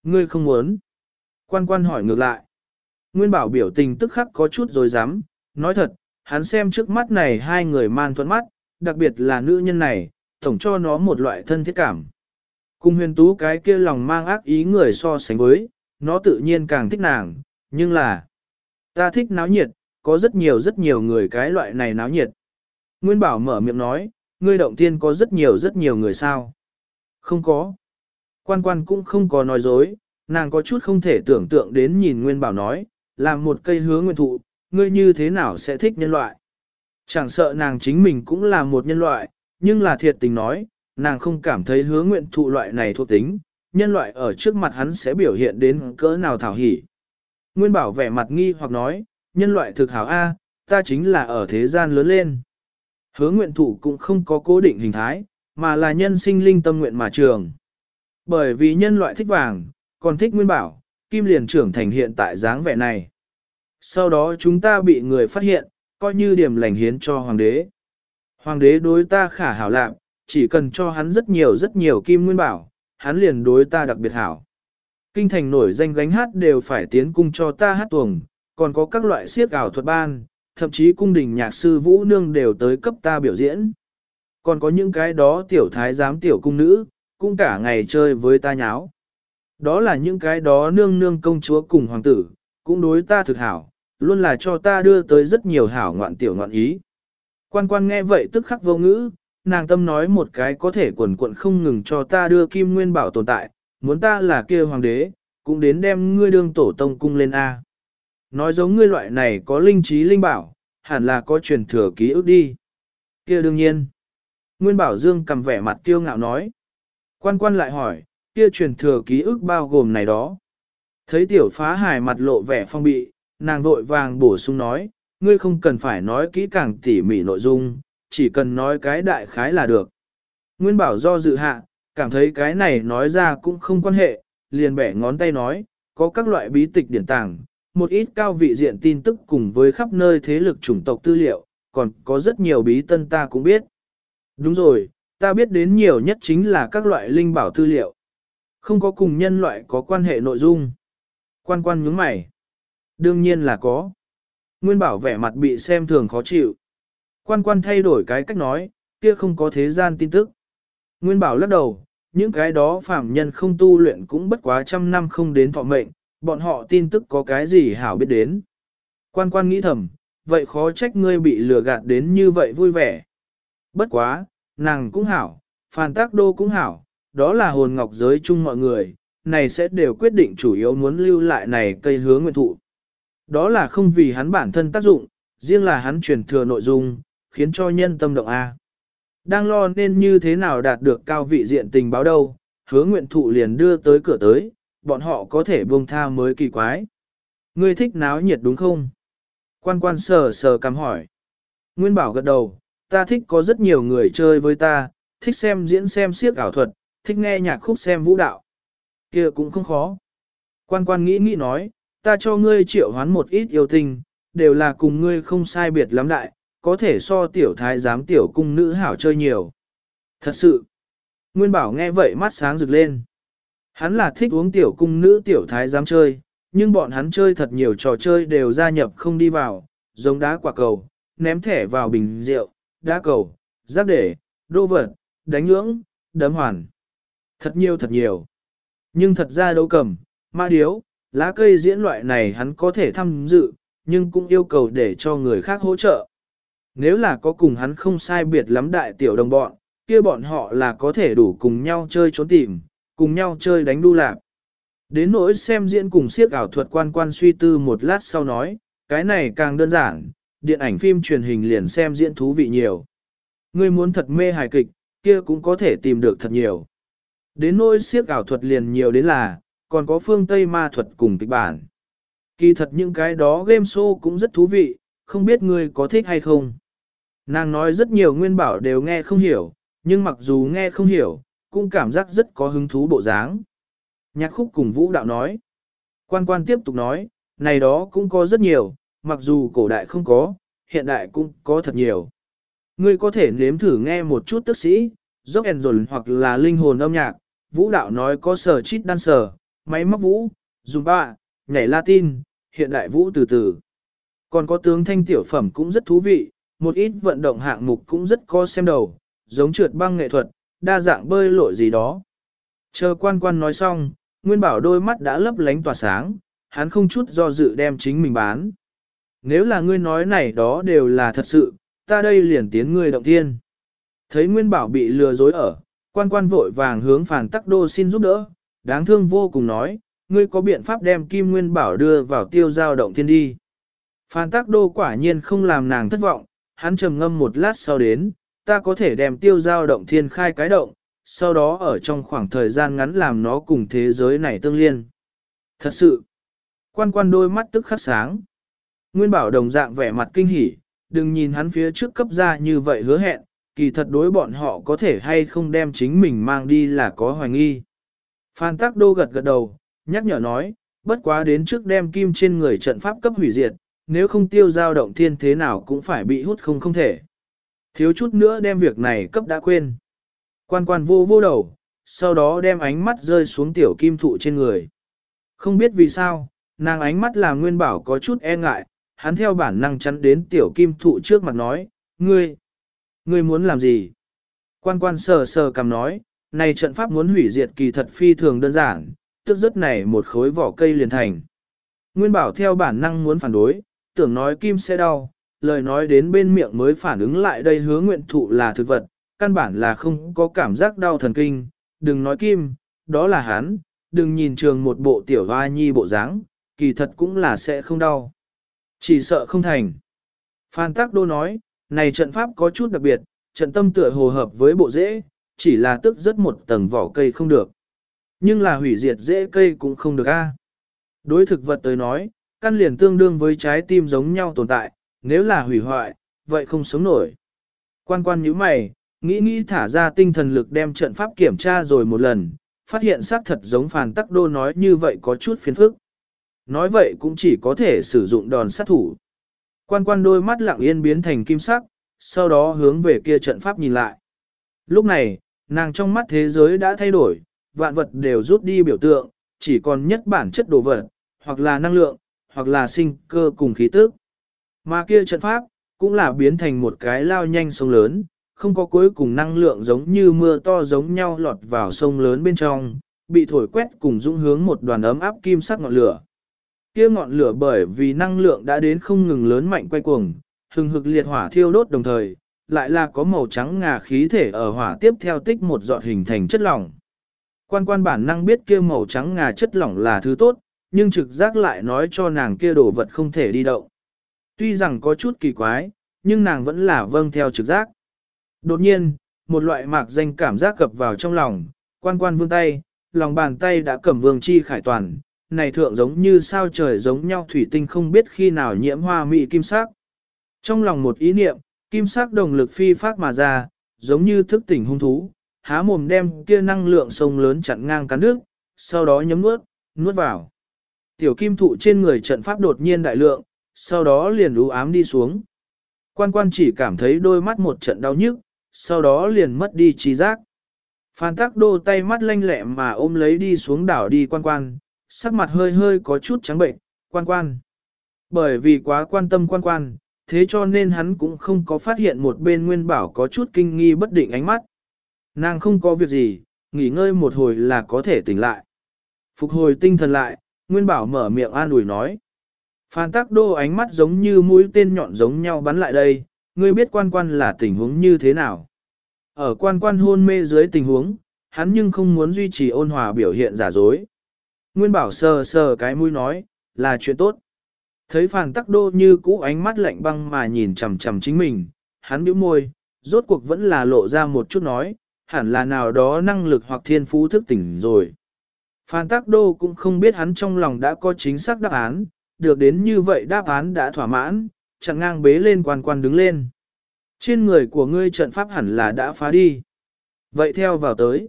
Ngươi không muốn. Quan quan hỏi ngược lại. Nguyên bảo biểu tình tức khắc có chút rồi dám, nói thật, hắn xem trước mắt này hai người man thuẫn mắt, đặc biệt là nữ nhân này, tổng cho nó một loại thân thiết cảm. Cùng huyền tú cái kia lòng mang ác ý người so sánh với, nó tự nhiên càng thích nàng, nhưng là, ta thích náo nhiệt, có rất nhiều rất nhiều người cái loại này náo nhiệt. Nguyên Bảo mở miệng nói, ngươi động tiên có rất nhiều rất nhiều người sao? Không có. Quan quan cũng không có nói dối, nàng có chút không thể tưởng tượng đến nhìn Nguyên Bảo nói, làm một cây hứa nguyên thụ, ngươi như thế nào sẽ thích nhân loại? Chẳng sợ nàng chính mình cũng là một nhân loại, nhưng là thiệt tình nói, nàng không cảm thấy hứa nguyện thụ loại này thuộc tính, nhân loại ở trước mặt hắn sẽ biểu hiện đến cỡ nào thảo hỉ. Nguyên bảo vẻ mặt nghi hoặc nói, nhân loại thực hảo A, ta chính là ở thế gian lớn lên. Hứa nguyện thụ cũng không có cố định hình thái, mà là nhân sinh linh tâm nguyện mà trường. Bởi vì nhân loại thích vàng, còn thích nguyên bảo, kim liền trưởng thành hiện tại dáng vẻ này. Sau đó chúng ta bị người phát hiện, coi như điểm lành hiến cho hoàng đế. Hoàng đế đối ta khả hảo lạc, chỉ cần cho hắn rất nhiều rất nhiều kim nguyên bảo, hắn liền đối ta đặc biệt hảo. Kinh thành nổi danh gánh hát đều phải tiến cung cho ta hát tuồng, còn có các loại siếc ảo thuật ban, thậm chí cung đình nhạc sư Vũ Nương đều tới cấp ta biểu diễn. Còn có những cái đó tiểu thái giám tiểu cung nữ, cũng cả ngày chơi với ta nháo. Đó là những cái đó nương nương công chúa cùng hoàng tử, cũng đối ta thực hảo, luôn là cho ta đưa tới rất nhiều hảo ngoạn tiểu ngoạn ý. Quan quan nghe vậy tức khắc vô ngữ, nàng tâm nói một cái có thể quần quận không ngừng cho ta đưa kim nguyên bảo tồn tại, muốn ta là kia hoàng đế, cũng đến đem ngươi đương tổ tông cung lên A. Nói giống ngươi loại này có linh trí linh bảo, hẳn là có truyền thừa ký ức đi. kia đương nhiên. Nguyên bảo dương cầm vẻ mặt kiêu ngạo nói. Quan quan lại hỏi, kia truyền thừa ký ức bao gồm này đó. Thấy tiểu phá hải mặt lộ vẻ phong bị, nàng vội vàng bổ sung nói, ngươi không cần phải nói kỹ càng tỉ mỉ nội dung, chỉ cần nói cái đại khái là được. Nguyên bảo do dự hạ, cảm thấy cái này nói ra cũng không quan hệ, liền bẻ ngón tay nói, có các loại bí tịch điển tàng, một ít cao vị diện tin tức cùng với khắp nơi thế lực chủng tộc tư liệu, còn có rất nhiều bí tân ta cũng biết. Đúng rồi, ta biết đến nhiều nhất chính là các loại linh bảo tư liệu. Không có cùng nhân loại có quan hệ nội dung. Quan quan nhướng mày. Đương nhiên là có. Nguyên bảo vẻ mặt bị xem thường khó chịu. Quan quan thay đổi cái cách nói, kia không có thế gian tin tức. Nguyên bảo lắc đầu, những cái đó phạm nhân không tu luyện cũng bất quá trăm năm không đến thọ mệnh, bọn họ tin tức có cái gì hảo biết đến. Quan quan nghĩ thầm, vậy khó trách ngươi bị lừa gạt đến như vậy vui vẻ. Bất quá, nàng cũng hảo, phàn tác đô cũng hảo, đó là hồn ngọc giới chung mọi người, này sẽ đều quyết định chủ yếu muốn lưu lại này cây hướng nguyện thụ. Đó là không vì hắn bản thân tác dụng, riêng là hắn truyền thừa nội dung, khiến cho nhân tâm động A. Đang lo nên như thế nào đạt được cao vị diện tình báo đâu, hứa nguyện thụ liền đưa tới cửa tới, bọn họ có thể buông tha mới kỳ quái. Ngươi thích náo nhiệt đúng không? Quan quan sờ sờ cắm hỏi. Nguyên bảo gật đầu, ta thích có rất nhiều người chơi với ta, thích xem diễn xem siếc ảo thuật, thích nghe nhạc khúc xem vũ đạo. kia cũng không khó. Quan quan nghĩ nghĩ nói, ta cho ngươi triệu hoán một ít yêu tinh, đều là cùng ngươi không sai biệt lắm đại, có thể so tiểu thái giám tiểu cung nữ hảo chơi nhiều. Thật sự, Nguyên Bảo nghe vậy mắt sáng rực lên. Hắn là thích uống tiểu cung nữ tiểu thái giám chơi, nhưng bọn hắn chơi thật nhiều trò chơi đều gia nhập không đi vào, giống đá quả cầu, ném thẻ vào bình rượu, đá cầu, giáp để, đô vật, đánh ngưỡng, đấm hoàn. Thật nhiều thật nhiều. Nhưng thật ra đâu cầm, ma điếu, lá cây diễn loại này hắn có thể tham dự, nhưng cũng yêu cầu để cho người khác hỗ trợ. Nếu là có cùng hắn không sai biệt lắm đại tiểu đồng bọn, kia bọn họ là có thể đủ cùng nhau chơi trốn tìm, cùng nhau chơi đánh đu lạp. Đến nỗi xem diễn cùng siếc ảo thuật quan quan suy tư một lát sau nói, cái này càng đơn giản, điện ảnh phim truyền hình liền xem diễn thú vị nhiều. Ngươi muốn thật mê hài kịch, kia cũng có thể tìm được thật nhiều. Đến nỗi siếc ảo thuật liền nhiều đến là, còn có phương Tây ma thuật cùng kịch bản. Kỳ thật những cái đó game show cũng rất thú vị, không biết ngươi có thích hay không. Nàng nói rất nhiều nguyên bảo đều nghe không hiểu, nhưng mặc dù nghe không hiểu, cũng cảm giác rất có hứng thú bộ dáng. Nhạc khúc cùng vũ đạo nói. Quan quan tiếp tục nói, này đó cũng có rất nhiều, mặc dù cổ đại không có, hiện đại cũng có thật nhiều. Ngươi có thể nếm thử nghe một chút tức sĩ, dốc ẻn dồn hoặc là linh hồn âm nhạc, vũ đạo nói có sở chít đan sở, máy móc vũ, dùng bạ, nhảy latin, hiện đại vũ từ từ. Còn có tướng thanh tiểu phẩm cũng rất thú vị, một ít vận động hạng mục cũng rất có xem đầu, giống trượt băng nghệ thuật, đa dạng bơi lội gì đó. Chờ quan quan nói xong, Nguyên Bảo đôi mắt đã lấp lánh tỏa sáng, hắn không chút do dự đem chính mình bán. Nếu là ngươi nói này đó đều là thật sự, ta đây liền tiến ngươi động thiên. Thấy Nguyên Bảo bị lừa dối ở, quan quan vội vàng hướng phản tắc đô xin giúp đỡ, đáng thương vô cùng nói, ngươi có biện pháp đem Kim Nguyên Bảo đưa vào tiêu giao động thiên đi. Phan Tắc Đô quả nhiên không làm nàng thất vọng, hắn trầm ngâm một lát sau đến, ta có thể đem tiêu giao động thiên khai cái động, sau đó ở trong khoảng thời gian ngắn làm nó cùng thế giới này tương liên. Thật sự, quan quan đôi mắt tức khắc sáng. Nguyên bảo đồng dạng vẻ mặt kinh hỉ, đừng nhìn hắn phía trước cấp ra như vậy hứa hẹn, kỳ thật đối bọn họ có thể hay không đem chính mình mang đi là có hoài nghi. Phan Tắc Đô gật gật đầu, nhắc nhở nói, bất quá đến trước đem kim trên người trận pháp cấp hủy diệt, nếu không tiêu giao động thiên thế nào cũng phải bị hút không không thể. Thiếu chút nữa đem việc này cấp đã quên. Quan quan vô vô đầu, sau đó đem ánh mắt rơi xuống tiểu kim thụ trên người. Không biết vì sao, nàng ánh mắt làm nguyên bảo có chút e ngại, hắn theo bản năng chắn đến tiểu kim thụ trước mặt nói, ngươi, ngươi muốn làm gì? Quan quan sờ sờ cầm nói, này trận pháp muốn hủy diệt kỳ thật phi thường đơn giản, tức rất này một khối vỏ cây liền thành. Nguyên bảo theo bản năng muốn phản đối, tưởng nói kim sẽ đau, lời nói đến bên miệng mới phản ứng lại đây hứa nguyện thụ là thực vật, căn bản là không có cảm giác đau thần kinh, đừng nói kim, đó là hắn, đừng nhìn trường một bộ tiểu hoa nhi bộ dáng, kỳ thật cũng là sẽ không đau. Chỉ sợ không thành. Phan Tắc Đô nói, này trận pháp có chút đặc biệt, trận tâm tựa hồ hợp với bộ dễ chỉ là tức rất một tầng vỏ cây không được. Nhưng là hủy diệt dễ cây cũng không được a. Đối thực vật tới nói, căn liền tương đương với trái tim giống nhau tồn tại, nếu là hủy hoại, vậy không sống nổi. Quan quan nhíu mày, nghĩ nghĩ thả ra tinh thần lực đem trận pháp kiểm tra rồi một lần, phát hiện xác thật giống phàn tắc đô nói như vậy có chút phiền phức. Nói vậy cũng chỉ có thể sử dụng đòn sát thủ. Quan quan đôi mắt lặng yên biến thành kim sắc, sau đó hướng về kia trận pháp nhìn lại. Lúc này, nàng trong mắt thế giới đã thay đổi, vạn vật đều rút đi biểu tượng, chỉ còn nhất bản chất đồ vật, hoặc là năng lượng, hoặc là sinh cơ cùng khí tức. Mà kia trận pháp, cũng là biến thành một cái lao nhanh sông lớn, không có cuối cùng năng lượng giống như mưa to giống nhau lọt vào sông lớn bên trong, bị thổi quét cùng dũng hướng một đoàn ấm áp kim sắc ngọn lửa. Kia ngọn lửa bởi vì năng lượng đã đến không ngừng lớn mạnh quay cuồng, hừng hực liệt hỏa thiêu đốt đồng thời, lại là có màu trắng ngà khí thể ở hỏa tiếp theo tích một giọt hình thành chất lỏng. Quan quan bản năng biết kia màu trắng ngà chất lỏng là thứ tốt, nhưng trực giác lại nói cho nàng kia đồ vật không thể đi động. Tuy rằng có chút kỳ quái, nhưng nàng vẫn là vâng theo trực giác. Đột nhiên, một loại mạc danh cảm giác cập vào trong lòng, quan quan vương tay, lòng bàn tay đã cầm vương chi khải toàn, này thượng giống như sao trời giống nhau thủy tinh không biết khi nào nhiễm hoa mị kim sắc. Trong lòng một ý niệm, kim sắc đồng lực phi phát mà ra, giống như thức tỉnh hung thú, há mồm đem kia năng lượng sông lớn chặn ngang cắn nước, sau đó nhấm nuốt, nuốt vào. Tiểu kim thụ trên người trận pháp đột nhiên đại lượng, sau đó liền lú ám đi xuống. Quan quan chỉ cảm thấy đôi mắt một trận đau nhức, sau đó liền mất đi trí giác. Phan tắc đô tay mắt lanh lẹ mà ôm lấy đi xuống đảo đi quan quan, sắc mặt hơi hơi có chút trắng bệnh, quan quan. Bởi vì quá quan tâm quan quan, thế cho nên hắn cũng không có phát hiện một bên nguyên bảo có chút kinh nghi bất định ánh mắt. Nàng không có việc gì, nghỉ ngơi một hồi là có thể tỉnh lại. Phục hồi tinh thần lại, nguyên bảo mở miệng an ủi nói. Phan tắc đô ánh mắt giống như mũi tên nhọn giống nhau bắn lại đây, ngươi biết quan quan là tình huống như thế nào. Ở quan quan hôn mê dưới tình huống, hắn nhưng không muốn duy trì ôn hòa biểu hiện giả dối. Nguyên bảo sờ sờ cái mũi nói, là chuyện tốt. Thấy phàn tắc đô như cũ ánh mắt lạnh băng mà nhìn chằm chằm chính mình, hắn bĩu môi, rốt cuộc vẫn là lộ ra một chút nói, hẳn là nào đó năng lực hoặc thiên phú thức tỉnh rồi. Phan Tắc Đô cũng không biết hắn trong lòng đã có chính xác đáp án, được đến như vậy đáp án đã thỏa mãn, chặn ngang bế lên quan quan đứng lên. Trên người của ngươi trận pháp hẳn là đã phá đi. Vậy theo vào tới.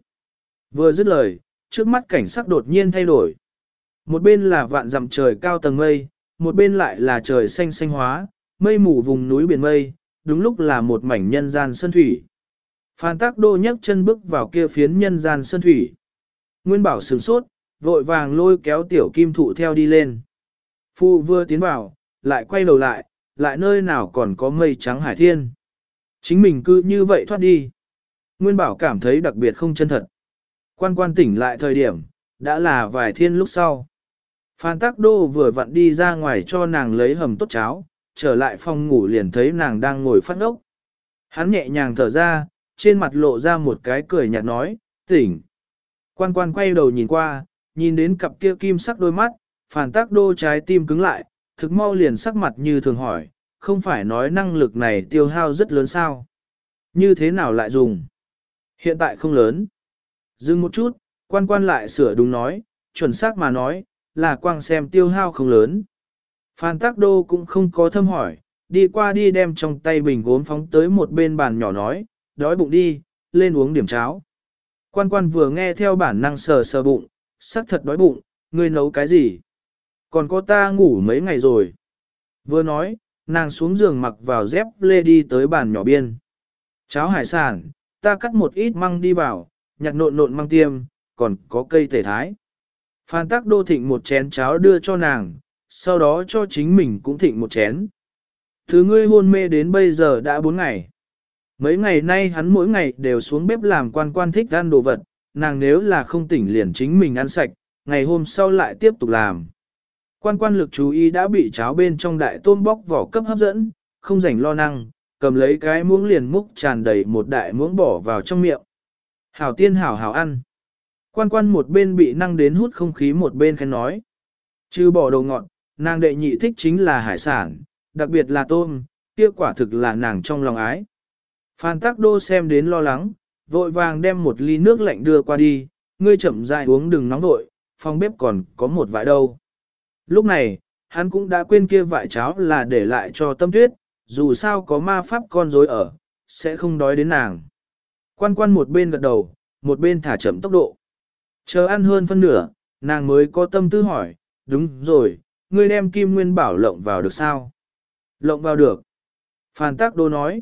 Vừa dứt lời, trước mắt cảnh sắc đột nhiên thay đổi. Một bên là vạn dặm trời cao tầng mây, một bên lại là trời xanh xanh hóa, mây mù vùng núi biển mây, đúng lúc là một mảnh nhân gian sơn thủy. Phan Tác Đô nhấc chân bước vào kia phiến nhân gian sơn thủy. Nguyên Bảo sửng sốt, vội vàng lôi kéo tiểu kim thụ theo đi lên. Phu vừa tiến vào, lại quay đầu lại, lại nơi nào còn có mây trắng hải thiên. Chính mình cứ như vậy thoát đi. Nguyên Bảo cảm thấy đặc biệt không chân thật. Quan quan tỉnh lại thời điểm, đã là vài thiên lúc sau. Phan Tắc Đô vừa vặn đi ra ngoài cho nàng lấy hầm tốt cháo, trở lại phòng ngủ liền thấy nàng đang ngồi phát ốc. Hắn nhẹ nhàng thở ra, trên mặt lộ ra một cái cười nhạt nói, tỉnh. Quan quan quay đầu nhìn qua, nhìn đến cặp kia kim sắc đôi mắt, Phan Tắc Đô trái tim cứng lại, thực mau liền sắc mặt như thường hỏi, không phải nói năng lực này tiêu hao rất lớn sao? Như thế nào lại dùng? Hiện tại không lớn. Dừng một chút, quan quan lại sửa đúng nói, chuẩn xác mà nói, là quang xem tiêu hao không lớn. Phan Tắc Đô cũng không có thâm hỏi, đi qua đi đem trong tay bình gốm phóng tới một bên bàn nhỏ nói, đói bụng đi, lên uống điểm cháo. Quan quan vừa nghe theo bản năng sờ sờ bụng, sắc thật đói bụng, ngươi nấu cái gì? Còn có ta ngủ mấy ngày rồi. Vừa nói, nàng xuống giường mặc vào dép lê đi tới bàn nhỏ biên. Cháo hải sản, ta cắt một ít măng đi vào, nhặt nộn nộn măng tiêm, còn có cây tể thái. Phan tắc đô thịnh một chén cháo đưa cho nàng, sau đó cho chính mình cũng thịnh một chén. Thứ ngươi hôn mê đến bây giờ đã bốn ngày. Mấy ngày nay hắn mỗi ngày đều xuống bếp làm quan quan thích ăn đồ vật, nàng nếu là không tỉnh liền chính mình ăn sạch, ngày hôm sau lại tiếp tục làm. Quan quan lực chú ý đã bị cháo bên trong đại tôm bóc vỏ cấp hấp dẫn, không rảnh lo năng, cầm lấy cái muỗng liền múc tràn đầy một đại muỗng bỏ vào trong miệng. Hảo tiên hảo hảo ăn. Quan quan một bên bị năng đến hút không khí một bên khen nói. Chứ bỏ đồ ngọn, nàng đệ nhị thích chính là hải sản, đặc biệt là tôm, kia quả thực là nàng trong lòng ái. Phan Tắc Đô xem đến lo lắng, vội vàng đem một ly nước lạnh đưa qua đi, ngươi chậm rãi uống đừng nóng vội, phòng bếp còn có một vại đâu. Lúc này, hắn cũng đã quên kia vại cháo là để lại cho tâm tuyết, dù sao có ma pháp con rối ở, sẽ không đói đến nàng. Quan quan một bên gật đầu, một bên thả chậm tốc độ. Chờ ăn hơn phân nửa, nàng mới có tâm tư hỏi, đúng rồi, ngươi đem kim nguyên bảo lộng vào được sao? Lộng vào được. Phan Tác Đô nói.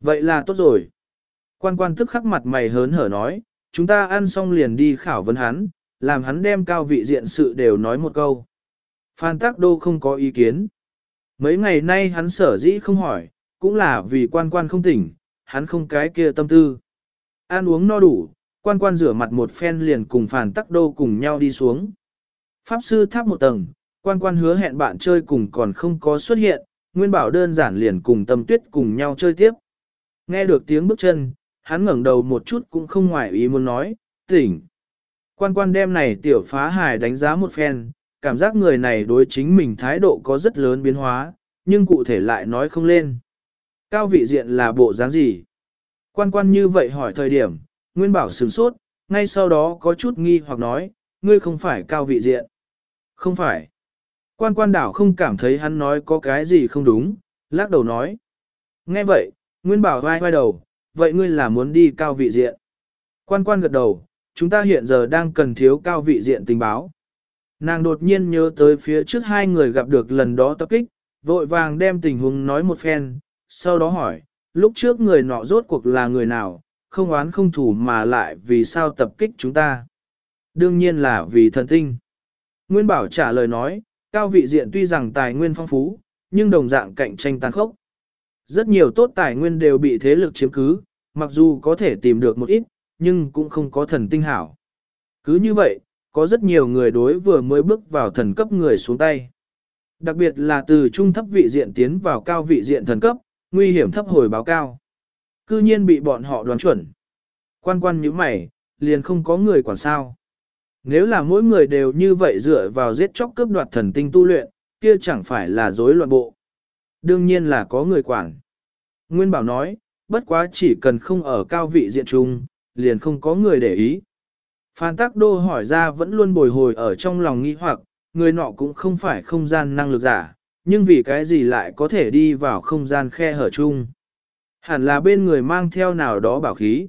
Vậy là tốt rồi. Quan quan tức khắc mặt mày hớn hở nói, chúng ta ăn xong liền đi khảo vấn hắn, làm hắn đem cao vị diện sự đều nói một câu. Phan Tắc Đô không có ý kiến. Mấy ngày nay hắn sở dĩ không hỏi, cũng là vì quan quan không tỉnh, hắn không cái kia tâm tư. Ăn uống no đủ, quan quan rửa mặt một phen liền cùng phản Tắc Đô cùng nhau đi xuống. Pháp sư tháp một tầng, quan quan hứa hẹn bạn chơi cùng còn không có xuất hiện, Nguyên Bảo đơn giản liền cùng tâm tuyết cùng nhau chơi tiếp. Nghe được tiếng bước chân, hắn ngẩng đầu một chút cũng không ngoài ý muốn nói, tỉnh. Quan quan đem này tiểu phá hài đánh giá một phen, cảm giác người này đối chính mình thái độ có rất lớn biến hóa, nhưng cụ thể lại nói không lên. Cao vị diện là bộ dáng gì? Quan quan như vậy hỏi thời điểm, Nguyên Bảo sửng sốt, ngay sau đó có chút nghi hoặc nói, ngươi không phải cao vị diện. Không phải. Quan quan đảo không cảm thấy hắn nói có cái gì không đúng, lắc đầu nói. Nghe vậy, Nguyên Bảo vai vai đầu, vậy ngươi là muốn đi cao vị diện. Quan quan gật đầu, chúng ta hiện giờ đang cần thiếu cao vị diện tình báo. Nàng đột nhiên nhớ tới phía trước hai người gặp được lần đó tập kích, vội vàng đem tình huống nói một phen, sau đó hỏi, lúc trước người nọ rốt cuộc là người nào, không oán không thủ mà lại vì sao tập kích chúng ta. Đương nhiên là vì thần tinh. Nguyên Bảo trả lời nói, cao vị diện tuy rằng tài nguyên phong phú, nhưng đồng dạng cạnh tranh tàn khốc. Rất nhiều tốt tài nguyên đều bị thế lực chiếm cứ, mặc dù có thể tìm được một ít, nhưng cũng không có thần tinh hảo. Cứ như vậy, có rất nhiều người đối vừa mới bước vào thần cấp người xuống tay. Đặc biệt là từ trung thấp vị diện tiến vào cao vị diện thần cấp, nguy hiểm thấp hồi báo cao. Cư nhiên bị bọn họ đoán chuẩn. Quan quan như mày, liền không có người quản sao. Nếu là mỗi người đều như vậy dựa vào giết chóc cướp đoạt thần tinh tu luyện, kia chẳng phải là rối loạn bộ. Đương nhiên là có người quản. Nguyên Bảo nói, bất quá chỉ cần không ở cao vị diện trung, liền không có người để ý. Phan Tắc Đô hỏi ra vẫn luôn bồi hồi ở trong lòng nghi hoặc, người nọ cũng không phải không gian năng lực giả, nhưng vì cái gì lại có thể đi vào không gian khe hở chung. Hẳn là bên người mang theo nào đó bảo khí.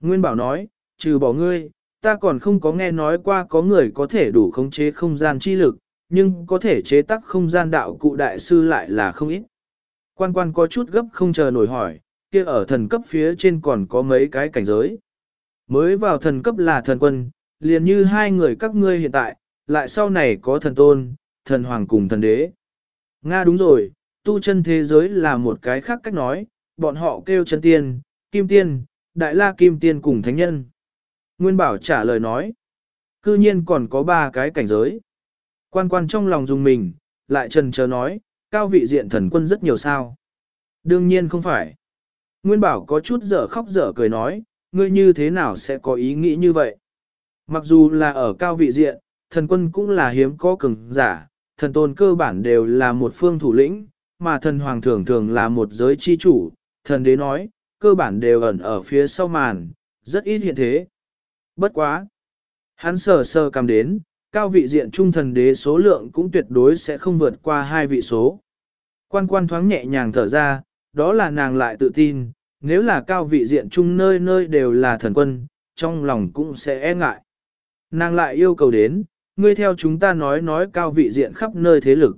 Nguyên Bảo nói, trừ bỏ ngươi, ta còn không có nghe nói qua có người có thể đủ khống chế không gian chi lực, nhưng có thể chế tác không gian đạo cụ đại sư lại là không ít. Quan quan có chút gấp không chờ nổi hỏi, kia ở thần cấp phía trên còn có mấy cái cảnh giới. Mới vào thần cấp là thần quân, liền như hai người các ngươi hiện tại, lại sau này có thần tôn, thần hoàng cùng thần đế. Nga đúng rồi, tu chân thế giới là một cái khác cách nói, bọn họ kêu chân tiên, kim tiên, đại la kim tiên cùng thánh nhân. Nguyên bảo trả lời nói, cư nhiên còn có ba cái cảnh giới. Quan quan trong lòng dùng mình, lại trần chờ nói, cao vị diện thần quân rất nhiều sao. Đương nhiên không phải. Nguyên bảo có chút dở khóc dở cười nói, ngươi như thế nào sẽ có ý nghĩ như vậy? Mặc dù là ở cao vị diện, thần quân cũng là hiếm có cường giả, thần tôn cơ bản đều là một phương thủ lĩnh, mà thần hoàng thường thường là một giới chi chủ, thần đế nói, cơ bản đều ẩn ở phía sau màn, rất ít hiện thế. Bất quá. Hắn sờ sờ cầm đến, cao vị diện trung thần đế số lượng cũng tuyệt đối sẽ không vượt qua hai vị số. Quan quan thoáng nhẹ nhàng thở ra, đó là nàng lại tự tin, nếu là cao vị diện chung nơi nơi đều là thần quân, trong lòng cũng sẽ e ngại. Nàng lại yêu cầu đến, ngươi theo chúng ta nói nói cao vị diện khắp nơi thế lực.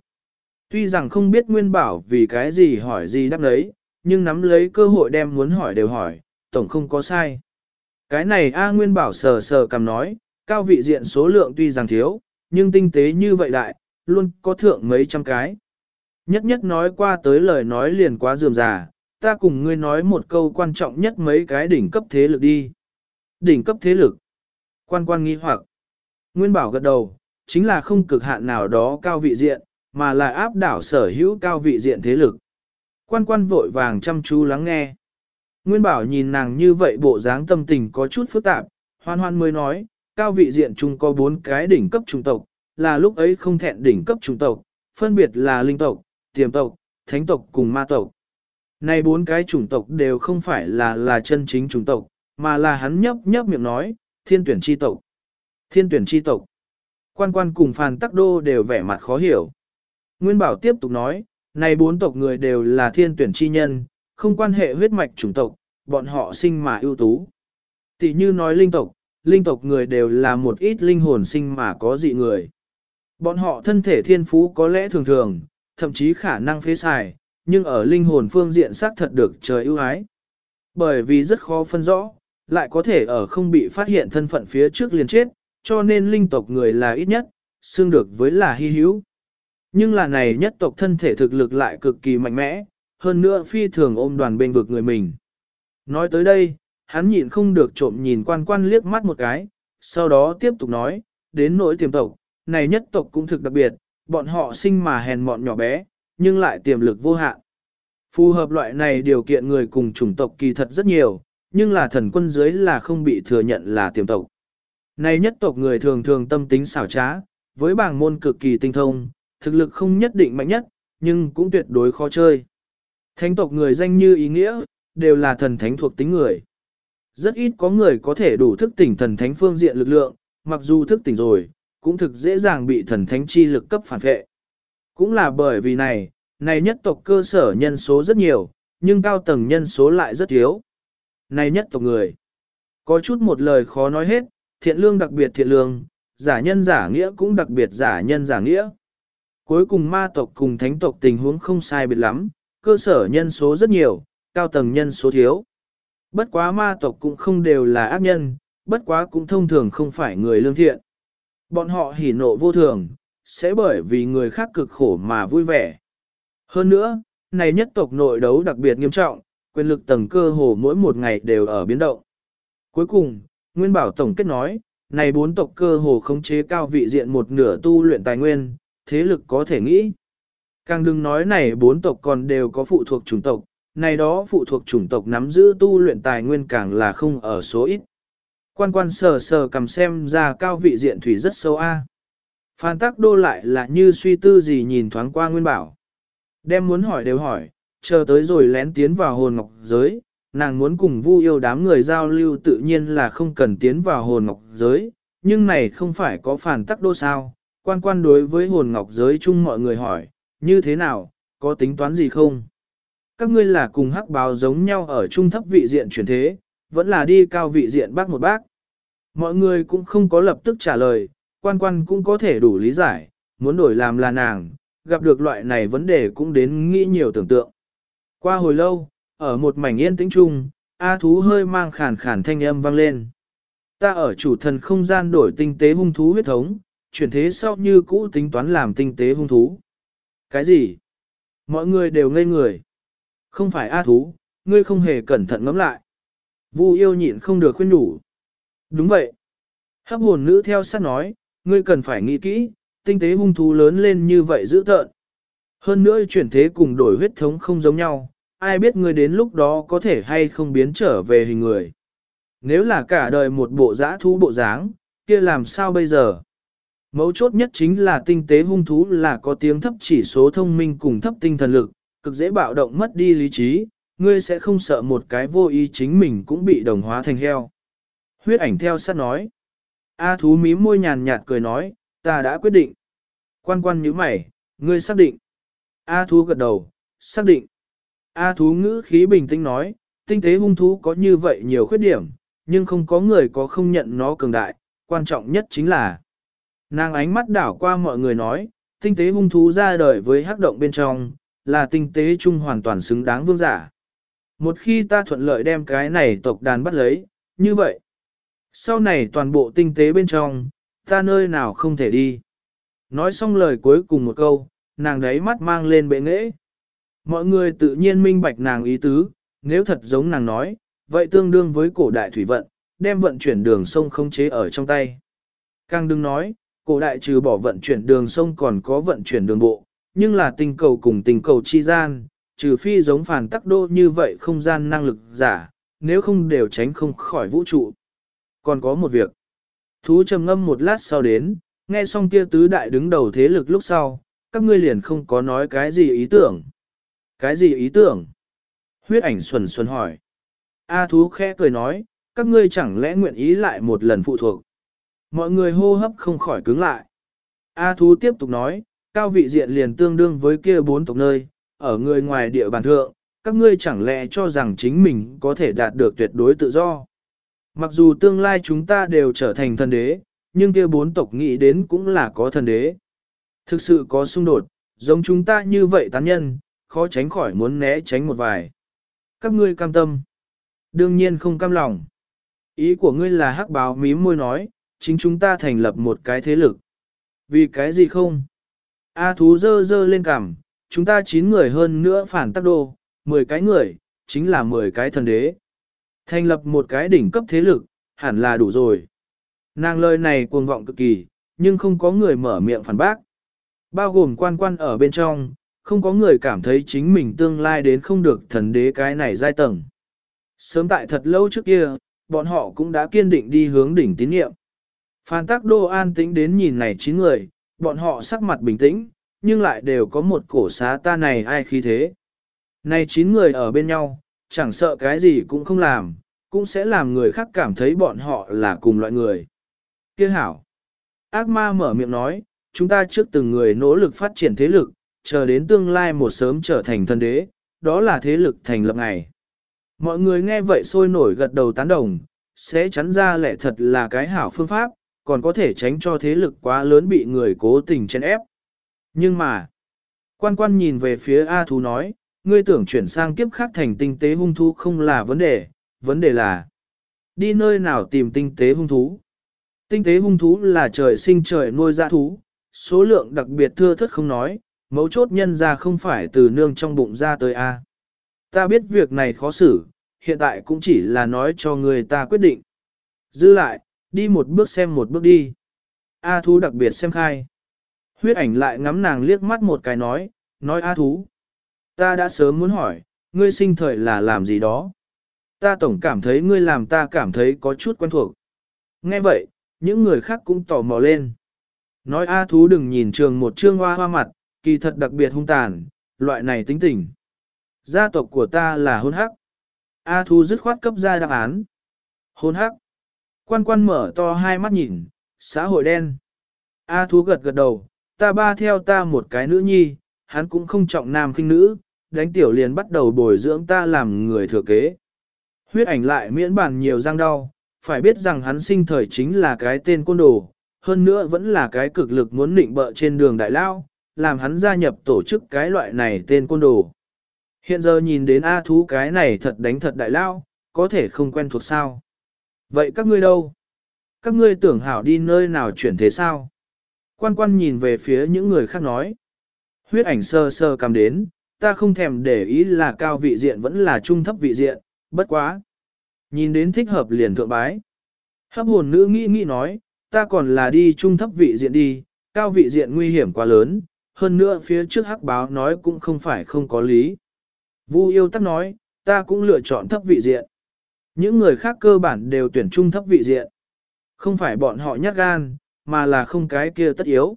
Tuy rằng không biết Nguyên Bảo vì cái gì hỏi gì đáp đấy nhưng nắm lấy cơ hội đem muốn hỏi đều hỏi, tổng không có sai. Cái này A Nguyên Bảo sờ sờ cầm nói, cao vị diện số lượng tuy rằng thiếu, nhưng tinh tế như vậy đại, luôn có thượng mấy trăm cái. Nhất nhất nói qua tới lời nói liền quá dườm già, ta cùng ngươi nói một câu quan trọng nhất mấy cái đỉnh cấp thế lực đi. Đỉnh cấp thế lực. Quan quan nghi hoặc. Nguyên bảo gật đầu, chính là không cực hạn nào đó cao vị diện, mà là áp đảo sở hữu cao vị diện thế lực. Quan quan vội vàng chăm chú lắng nghe. Nguyên bảo nhìn nàng như vậy bộ dáng tâm tình có chút phức tạp, hoan hoan mới nói, cao vị diện chung có bốn cái đỉnh cấp trung tộc, là lúc ấy không thẹn đỉnh cấp trung tộc, phân biệt là linh tộc, tiềm tộc, thánh tộc cùng ma tộc. Này bốn cái chủng tộc đều không phải là là chân chính chủng tộc, mà là hắn nhấp nhấp miệng nói, thiên tuyển chi tộc. Thiên tuyển chi tộc. Quan quan cùng phàn tắc đô đều vẻ mặt khó hiểu. Nguyên bảo tiếp tục nói, này bốn tộc người đều là thiên tuyển chi nhân, không quan hệ huyết mạch chủng tộc, bọn họ sinh mà ưu tú. Tỷ như nói linh tộc, linh tộc người đều là một ít linh hồn sinh mà có dị người. Bọn họ thân thể thiên phú có lẽ thường thường, thậm chí khả năng phế xài, nhưng ở linh hồn phương diện xác thật được trời ưu ái. Bởi vì rất khó phân rõ, lại có thể ở không bị phát hiện thân phận phía trước liền chết, cho nên linh tộc người là ít nhất, xương được với là hy hữu. Nhưng là này nhất tộc thân thể thực lực lại cực kỳ mạnh mẽ, hơn nữa phi thường ôm đoàn bên vực người mình. Nói tới đây, hắn nhịn không được trộm nhìn quan quan liếc mắt một cái, sau đó tiếp tục nói, đến nỗi tiềm tộc, này nhất tộc cũng thực đặc biệt, bọn họ sinh mà hèn mọn nhỏ bé, nhưng lại tiềm lực vô hạn. Phù hợp loại này điều kiện người cùng chủng tộc kỳ thật rất nhiều, nhưng là thần quân dưới là không bị thừa nhận là tiềm tộc. Này nhất tộc người thường thường tâm tính xảo trá, với bảng môn cực kỳ tinh thông, thực lực không nhất định mạnh nhất, nhưng cũng tuyệt đối khó chơi. Thánh tộc người danh như ý nghĩa, đều là thần thánh thuộc tính người. Rất ít có người có thể đủ thức tỉnh thần thánh phương diện lực lượng, mặc dù thức tỉnh rồi, cũng thực dễ dàng bị thần thánh chi lực cấp phản vệ. Cũng là bởi vì này, này nhất tộc cơ sở nhân số rất nhiều, nhưng cao tầng nhân số lại rất thiếu. Này nhất tộc người, có chút một lời khó nói hết, thiện lương đặc biệt thiện lương, giả nhân giả nghĩa cũng đặc biệt giả nhân giả nghĩa. Cuối cùng ma tộc cùng thánh tộc tình huống không sai biệt lắm, cơ sở nhân số rất nhiều, cao tầng nhân số thiếu. Bất quá ma tộc cũng không đều là ác nhân, bất quá cũng thông thường không phải người lương thiện. Bọn họ hỉ nộ vô thường, sẽ bởi vì người khác cực khổ mà vui vẻ. Hơn nữa, này nhất tộc nội đấu đặc biệt nghiêm trọng, quyền lực tầng cơ hồ mỗi một ngày đều ở biến động. Cuối cùng, Nguyên Bảo Tổng kết nói, này bốn tộc cơ hồ khống chế cao vị diện một nửa tu luyện tài nguyên, thế lực có thể nghĩ. Càng đừng nói này bốn tộc còn đều có phụ thuộc chủng tộc, này đó phụ thuộc chủng tộc nắm giữ tu luyện tài nguyên càng là không ở số ít. Quan quan sờ sờ cầm xem ra cao vị diện thủy rất sâu a. Phan tắc đô lại là như suy tư gì nhìn thoáng qua nguyên bảo. Đem muốn hỏi đều hỏi, chờ tới rồi lén tiến vào hồn ngọc giới, nàng muốn cùng vu yêu đám người giao lưu tự nhiên là không cần tiến vào hồn ngọc giới, nhưng này không phải có phản tắc đô sao, quan quan đối với hồn ngọc giới chung mọi người hỏi, như thế nào, có tính toán gì không? Các ngươi là cùng hắc báo giống nhau ở trung thấp vị diện chuyển thế, vẫn là đi cao vị diện bác một bác. Mọi người cũng không có lập tức trả lời, quan quan cũng có thể đủ lý giải, muốn đổi làm là nàng, gặp được loại này vấn đề cũng đến nghĩ nhiều tưởng tượng. Qua hồi lâu, ở một mảnh yên tĩnh chung, A thú hơi mang khàn khàn thanh âm vang lên. Ta ở chủ thần không gian đổi tinh tế hung thú huyết thống, chuyển thế sau như cũ tính toán làm tinh tế hung thú. Cái gì? Mọi người đều ngây người. Không phải A thú, ngươi không hề cẩn thận ngẫm lại. Vu yêu nhịn không được khuyên nhủ. Đúng vậy. Hấp hồn nữ theo sát nói, ngươi cần phải nghĩ kỹ, tinh tế hung thú lớn lên như vậy dữ tợn. Hơn nữa chuyển thế cùng đổi huyết thống không giống nhau, ai biết ngươi đến lúc đó có thể hay không biến trở về hình người. Nếu là cả đời một bộ dã thú bộ dáng, kia làm sao bây giờ? Mấu chốt nhất chính là tinh tế hung thú là có tiếng thấp chỉ số thông minh cùng thấp tinh thần lực, cực dễ bạo động mất đi lý trí, ngươi sẽ không sợ một cái vô ý chính mình cũng bị đồng hóa thành heo. Huyết ảnh theo sát nói. A thú mí môi nhàn nhạt cười nói, ta đã quyết định. Quan quan như mày, ngươi xác định. A thú gật đầu, xác định. A thú ngữ khí bình tĩnh nói, tinh tế hung thú có như vậy nhiều khuyết điểm, nhưng không có người có không nhận nó cường đại, quan trọng nhất chính là. Nàng ánh mắt đảo qua mọi người nói, tinh tế hung thú ra đời với hắc động bên trong, là tinh tế chung hoàn toàn xứng đáng vương giả. Một khi ta thuận lợi đem cái này tộc đàn bắt lấy, như vậy, sau này toàn bộ tinh tế bên trong, ta nơi nào không thể đi. Nói xong lời cuối cùng một câu, nàng đấy mắt mang lên bệ nghễ. Mọi người tự nhiên minh bạch nàng ý tứ, nếu thật giống nàng nói, vậy tương đương với cổ đại thủy vận, đem vận chuyển đường sông không chế ở trong tay. Càng đừng nói, cổ đại trừ bỏ vận chuyển đường sông còn có vận chuyển đường bộ, nhưng là tình cầu cùng tình cầu chi gian, trừ phi giống phản tắc đô như vậy không gian năng lực giả, nếu không đều tránh không khỏi vũ trụ. Còn có một việc. Thú trầm ngâm một lát sau đến, nghe xong kia tứ đại đứng đầu thế lực lúc sau, các ngươi liền không có nói cái gì ý tưởng. Cái gì ý tưởng? Huyết ảnh xuân xuân hỏi. A thú khẽ cười nói, các ngươi chẳng lẽ nguyện ý lại một lần phụ thuộc. Mọi người hô hấp không khỏi cứng lại. A thú tiếp tục nói, cao vị diện liền tương đương với kia bốn tộc nơi, ở người ngoài địa bàn thượng, các ngươi chẳng lẽ cho rằng chính mình có thể đạt được tuyệt đối tự do. Mặc dù tương lai chúng ta đều trở thành thần đế, nhưng kia bốn tộc nghĩ đến cũng là có thần đế. Thực sự có xung đột, giống chúng ta như vậy tán nhân, khó tránh khỏi muốn né tránh một vài. Các ngươi cam tâm. Đương nhiên không cam lòng. Ý của ngươi là hắc báo mím môi nói, chính chúng ta thành lập một cái thế lực. Vì cái gì không? A thú dơ dơ lên cằm, chúng ta 9 người hơn nữa phản tác đô, 10 cái người, chính là 10 cái thần đế. Thành lập một cái đỉnh cấp thế lực, hẳn là đủ rồi. Nàng lời này cuồng vọng cực kỳ, nhưng không có người mở miệng phản bác. Bao gồm quan quan ở bên trong, không có người cảm thấy chính mình tương lai đến không được thần đế cái này giai tầng. Sớm tại thật lâu trước kia, bọn họ cũng đã kiên định đi hướng đỉnh tín nhiệm. Phan Tắc Đô an tĩnh đến nhìn này chín người, bọn họ sắc mặt bình tĩnh, nhưng lại đều có một cổ xá ta này ai khí thế. Này chín người ở bên nhau, chẳng sợ cái gì cũng không làm, cũng sẽ làm người khác cảm thấy bọn họ là cùng loại người. Kiếc hảo. Ác ma mở miệng nói, chúng ta trước từng người nỗ lực phát triển thế lực, chờ đến tương lai một sớm trở thành thân đế, đó là thế lực thành lập ngày. Mọi người nghe vậy sôi nổi gật đầu tán đồng, sẽ chắn ra lẽ thật là cái hảo phương pháp, còn có thể tránh cho thế lực quá lớn bị người cố tình chen ép. Nhưng mà, quan quan nhìn về phía A thú nói, ngươi tưởng chuyển sang kiếp khác thành tinh tế hung thú không là vấn đề, vấn đề là đi nơi nào tìm tinh tế hung thú. Tinh tế hung thú là trời sinh trời nuôi ra thú, số lượng đặc biệt thưa thất không nói, mấu chốt nhân ra không phải từ nương trong bụng ra tới A. Ta biết việc này khó xử, hiện tại cũng chỉ là nói cho người ta quyết định. Dư lại, đi một bước xem một bước đi. A thú đặc biệt xem khai. Huyết ảnh lại ngắm nàng liếc mắt một cái nói, nói A thú. Ta đã sớm muốn hỏi, ngươi sinh thời là làm gì đó. Ta tổng cảm thấy ngươi làm ta cảm thấy có chút quen thuộc. Nghe vậy, những người khác cũng tò mò lên. Nói A thú đừng nhìn trường một trương hoa hoa mặt, kỳ thật đặc biệt hung tàn, loại này tính tình. Gia tộc của ta là hôn hắc. A thú dứt khoát cấp ra đáp án. Hôn hắc. Quan quan mở to hai mắt nhìn, xã hội đen. A thú gật gật đầu, ta ba theo ta một cái nữ nhi, hắn cũng không trọng nam khinh nữ, đánh tiểu liền bắt đầu bồi dưỡng ta làm người thừa kế. Huyết ảnh lại miễn bản nhiều răng đau, phải biết rằng hắn sinh thời chính là cái tên côn đồ, hơn nữa vẫn là cái cực lực muốn định bợ trên đường đại lao, làm hắn gia nhập tổ chức cái loại này tên côn đồ. Hiện giờ nhìn đến A thú cái này thật đánh thật đại lao, có thể không quen thuộc sao. Vậy các ngươi đâu? Các ngươi tưởng hảo đi nơi nào chuyển thế sao? Quan quan nhìn về phía những người khác nói. Huyết ảnh sơ sơ cầm đến, ta không thèm để ý là cao vị diện vẫn là trung thấp vị diện, bất quá. Nhìn đến thích hợp liền thượng bái. Hấp hồn nữ nghĩ nghĩ nói, ta còn là đi trung thấp vị diện đi, cao vị diện nguy hiểm quá lớn, hơn nữa phía trước hắc báo nói cũng không phải không có lý. Vu yêu tắc nói, ta cũng lựa chọn thấp vị diện. Những người khác cơ bản đều tuyển trung thấp vị diện. Không phải bọn họ nhát gan, mà là không cái kia tất yếu.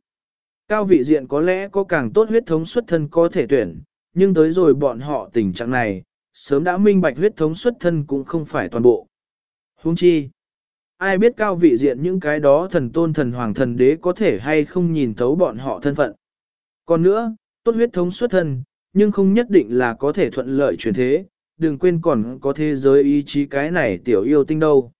Cao vị diện có lẽ có càng tốt huyết thống xuất thân có thể tuyển, nhưng tới rồi bọn họ tình trạng này, sớm đã minh bạch huyết thống xuất thân cũng không phải toàn bộ. Hung chi, ai biết cao vị diện những cái đó thần tôn thần hoàng thần đế có thể hay không nhìn thấu bọn họ thân phận. Còn nữa, tốt huyết thống xuất thân, nhưng không nhất định là có thể thuận lợi chuyển thế, đừng quên còn có thế giới ý chí cái này tiểu yêu tinh đâu.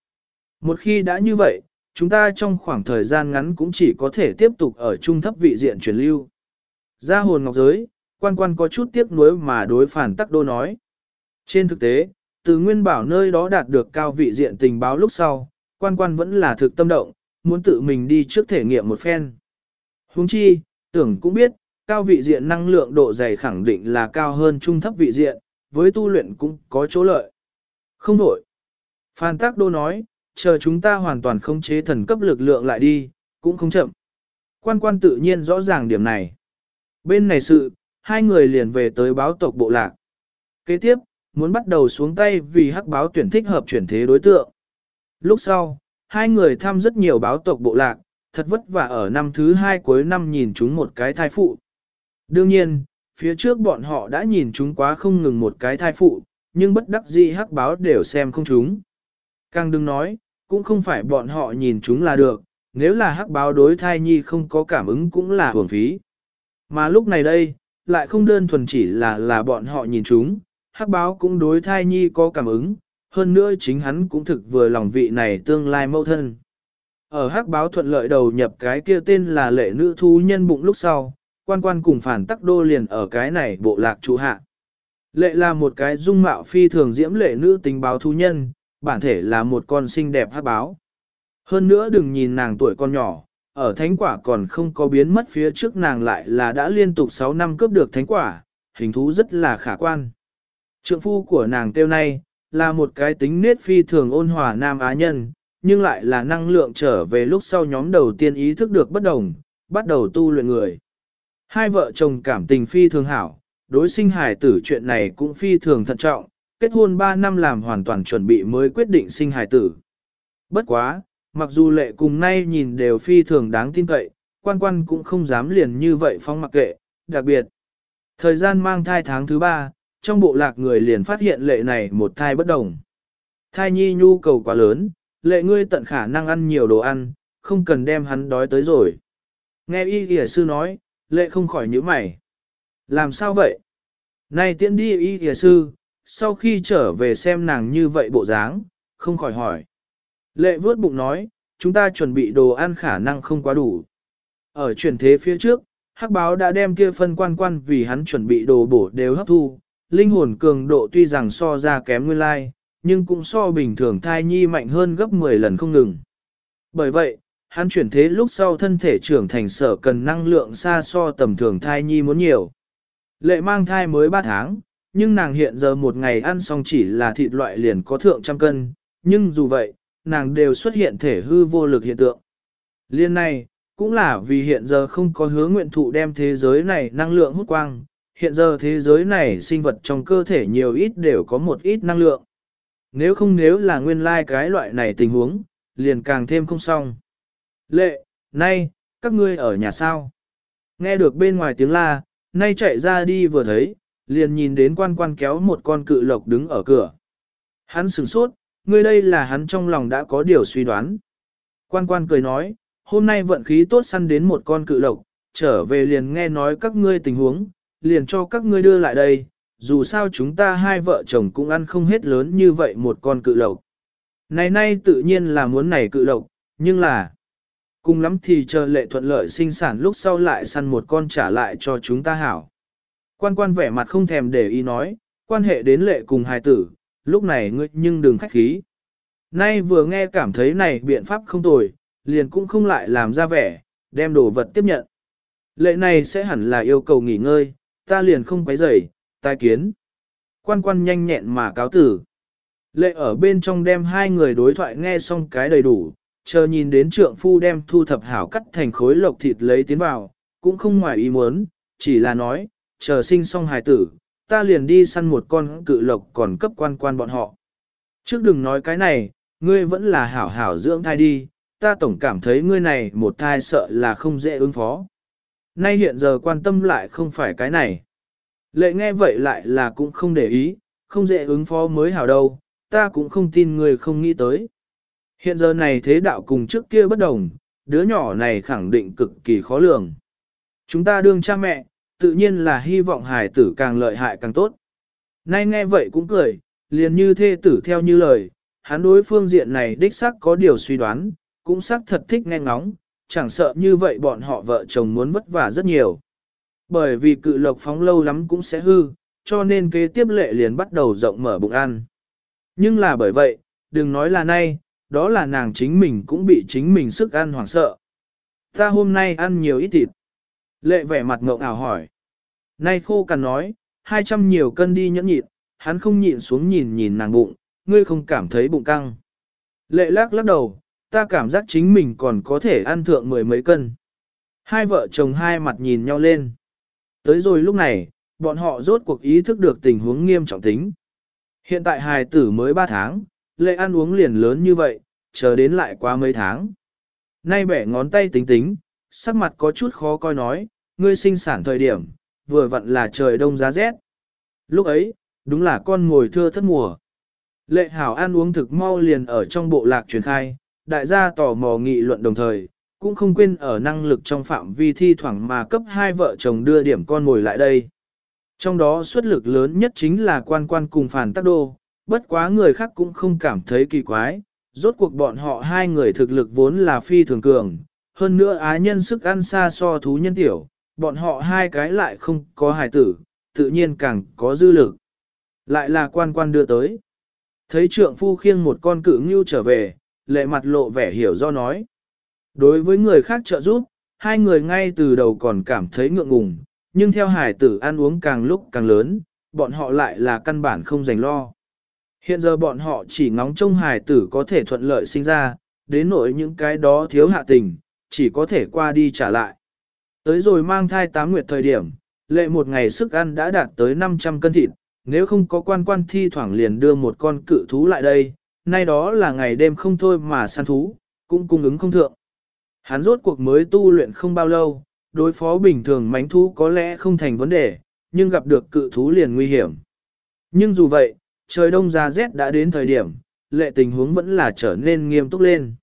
Một khi đã như vậy, chúng ta trong khoảng thời gian ngắn cũng chỉ có thể tiếp tục ở trung thấp vị diện truyền lưu. Ra hồn ngọc giới, quan quan có chút tiếc nuối mà đối phản tắc đô nói. Trên thực tế, từ nguyên bảo nơi đó đạt được cao vị diện tình báo lúc sau, quan quan vẫn là thực tâm động, muốn tự mình đi trước thể nghiệm một phen. Huống chi, tưởng cũng biết, cao vị diện năng lượng độ dày khẳng định là cao hơn trung thấp vị diện, với tu luyện cũng có chỗ lợi. Không đổi. Phan Tác Đô nói, chờ chúng ta hoàn toàn không chế thần cấp lực lượng lại đi, cũng không chậm. Quan quan tự nhiên rõ ràng điểm này. Bên này sự, hai người liền về tới báo tộc bộ lạc. Kế tiếp, muốn bắt đầu xuống tay vì hắc báo tuyển thích hợp chuyển thế đối tượng. Lúc sau, hai người thăm rất nhiều báo tộc bộ lạc, thật vất vả ở năm thứ hai cuối năm nhìn chúng một cái thai phụ. Đương nhiên, phía trước bọn họ đã nhìn chúng quá không ngừng một cái thai phụ, nhưng bất đắc dĩ hắc báo đều xem không chúng. Càng đừng nói, cũng không phải bọn họ nhìn chúng là được, nếu là hắc báo đối thai nhi không có cảm ứng cũng là hưởng phí. Mà lúc này đây, lại không đơn thuần chỉ là là bọn họ nhìn chúng, hắc báo cũng đối thai nhi có cảm ứng, hơn nữa chính hắn cũng thực vừa lòng vị này tương lai mẫu thân. Ở hắc báo thuận lợi đầu nhập cái kia tên là lệ nữ thú nhân bụng lúc sau, quan quan cùng phản tắc đô liền ở cái này bộ lạc trụ hạ. Lệ là một cái dung mạo phi thường diễm lệ nữ tình báo thú nhân, bản thể là một con xinh đẹp hắc báo. Hơn nữa đừng nhìn nàng tuổi con nhỏ, ở thánh quả còn không có biến mất phía trước nàng lại là đã liên tục 6 năm cướp được thánh quả, hình thú rất là khả quan. Trượng phu của nàng tiêu này, là một cái tính nết phi thường ôn hòa nam á nhân, nhưng lại là năng lượng trở về lúc sau nhóm đầu tiên ý thức được bất đồng, bắt đầu tu luyện người. Hai vợ chồng cảm tình phi thường hảo, đối sinh hài tử chuyện này cũng phi thường thận trọng, kết hôn 3 năm làm hoàn toàn chuẩn bị mới quyết định sinh hài tử. Bất quá, mặc dù lệ cùng nay nhìn đều phi thường đáng tin cậy, quan quan cũng không dám liền như vậy phong mặc kệ, đặc biệt. Thời gian mang thai tháng thứ 3, trong bộ lạc người liền phát hiện lệ này một thai bất đồng. Thai nhi nhu cầu quá lớn, lệ ngươi tận khả năng ăn nhiều đồ ăn, không cần đem hắn đói tới rồi. Nghe y kìa sư nói, lệ không khỏi nhíu mày. Làm sao vậy? Này tiễn đi y kìa sư, sau khi trở về xem nàng như vậy bộ dáng, không khỏi hỏi. Lệ vớt bụng nói, chúng ta chuẩn bị đồ ăn khả năng không quá đủ. Ở chuyển thế phía trước, hắc báo đã đem kia phân quan quan vì hắn chuẩn bị đồ bổ đều hấp thu, linh hồn cường độ tuy rằng so ra kém nguyên lai, nhưng cũng so bình thường thai nhi mạnh hơn gấp 10 lần không ngừng. Bởi vậy, hắn chuyển thế lúc sau thân thể trưởng thành sở cần năng lượng xa so tầm thường thai nhi muốn nhiều. Lệ mang thai mới 3 tháng, nhưng nàng hiện giờ một ngày ăn xong chỉ là thịt loại liền có thượng trăm cân, nhưng dù vậy, nàng đều xuất hiện thể hư vô lực hiện tượng. Liên này, cũng là vì hiện giờ không có hứa nguyện thụ đem thế giới này năng lượng hút quang, hiện giờ thế giới này sinh vật trong cơ thể nhiều ít đều có một ít năng lượng. Nếu không nếu là nguyên lai like cái loại này tình huống, liền càng thêm không xong. Lệ, nay, các ngươi ở nhà sao? Nghe được bên ngoài tiếng la, nay chạy ra đi vừa thấy, liền nhìn đến quan quan kéo một con cự lộc đứng ở cửa. Hắn sửng sốt, ngươi đây là hắn trong lòng đã có điều suy đoán. Quan quan cười nói, hôm nay vận khí tốt săn đến một con cự lộc, trở về liền nghe nói các ngươi tình huống, liền cho các ngươi đưa lại đây, dù sao chúng ta hai vợ chồng cũng ăn không hết lớn như vậy một con cự lộc. Này nay tự nhiên là muốn này cự lộc, nhưng là, cùng lắm thì chờ lệ thuận lợi sinh sản lúc sau lại săn một con trả lại cho chúng ta hảo. Quan quan vẻ mặt không thèm để ý nói, quan hệ đến lệ cùng hài tử, lúc này ngươi nhưng đừng khách khí. Nay vừa nghe cảm thấy này biện pháp không tồi, liền cũng không lại làm ra vẻ, đem đồ vật tiếp nhận. Lệ này sẽ hẳn là yêu cầu nghỉ ngơi, ta liền không quấy rầy, tai kiến. Quan quan nhanh nhẹn mà cáo tử. Lệ ở bên trong đem hai người đối thoại nghe xong cái đầy đủ, chờ nhìn đến trượng phu đem thu thập hảo cắt thành khối lộc thịt lấy tiến vào, cũng không ngoài ý muốn, chỉ là nói, chờ sinh xong hài tử, ta liền đi săn một con cự lộc còn cấp quan quan bọn họ. Trước đừng nói cái này, ngươi vẫn là hảo hảo dưỡng thai đi, ta tổng cảm thấy ngươi này một thai sợ là không dễ ứng phó. Nay hiện giờ quan tâm lại không phải cái này. Lệ nghe vậy lại là cũng không để ý, không dễ ứng phó mới hảo đâu, ta cũng không tin người không nghĩ tới. Hiện giờ này thế đạo cùng trước kia bất đồng, đứa nhỏ này khẳng định cực kỳ khó lường. Chúng ta đương cha mẹ, tự nhiên là hy vọng hài tử càng lợi hại càng tốt. Nay nghe vậy cũng cười, liền như thê tử theo như lời, hắn đối phương diện này đích xác có điều suy đoán, cũng xác thật thích nghe ngóng, chẳng sợ như vậy bọn họ vợ chồng muốn vất vả rất nhiều. Bởi vì cự lộc phóng lâu lắm cũng sẽ hư, cho nên kế tiếp lệ liền bắt đầu rộng mở bụng ăn. Nhưng là bởi vậy, đừng nói là nay, đó là nàng chính mình cũng bị chính mình sức ăn hoảng sợ. Ta hôm nay ăn nhiều ít thịt. Lệ vẻ mặt ngộng ảo hỏi. Nay khô cằn nói, 200 nhiều cân đi nhẫn nhịn, hắn không nhịn xuống nhìn nhìn nàng bụng, ngươi không cảm thấy bụng căng. Lệ lắc lắc đầu, ta cảm giác chính mình còn có thể ăn thượng mười mấy cân. Hai vợ chồng hai mặt nhìn nhau lên. Tới rồi lúc này, bọn họ rốt cuộc ý thức được tình huống nghiêm trọng tính. Hiện tại hài tử mới 3 tháng, lệ ăn uống liền lớn như vậy, chờ đến lại qua mấy tháng. Nay bẻ ngón tay tính tính, sắc mặt có chút khó coi nói, ngươi sinh sản thời điểm, vừa vặn là trời đông giá rét. Lúc ấy, đúng là con ngồi thưa thất mùa. Lệ hảo ăn uống thực mau liền ở trong bộ lạc truyền khai, đại gia tò mò nghị luận đồng thời, cũng không quên ở năng lực trong phạm vi thi thoảng mà cấp hai vợ chồng đưa điểm con ngồi lại đây. Trong đó xuất lực lớn nhất chính là quan quan cùng phản tác đô, bất quá người khác cũng không cảm thấy kỳ quái, rốt cuộc bọn họ hai người thực lực vốn là phi thường cường, hơn nữa á nhân sức ăn xa so thú nhân tiểu, bọn họ hai cái lại không có hài tử, tự nhiên càng có dư lực. Lại là quan quan đưa tới. Thấy trượng phu khiêng một con cự ngưu trở về, lệ mặt lộ vẻ hiểu do nói. Đối với người khác trợ giúp, hai người ngay từ đầu còn cảm thấy ngượng ngùng, nhưng theo hải tử ăn uống càng lúc càng lớn, bọn họ lại là căn bản không dành lo. Hiện giờ bọn họ chỉ ngóng trông hài tử có thể thuận lợi sinh ra, đến nỗi những cái đó thiếu hạ tình, chỉ có thể qua đi trả lại. Tới rồi mang thai tám nguyệt thời điểm, lệ một ngày sức ăn đã đạt tới 500 cân thịt, nếu không có quan quan thi thoảng liền đưa một con cự thú lại đây, nay đó là ngày đêm không thôi mà săn thú, cũng cung ứng không thượng. Hắn rốt cuộc mới tu luyện không bao lâu, đối phó bình thường mánh thú có lẽ không thành vấn đề, nhưng gặp được cự thú liền nguy hiểm. Nhưng dù vậy, trời đông ra rét đã đến thời điểm, lệ tình huống vẫn là trở nên nghiêm túc lên.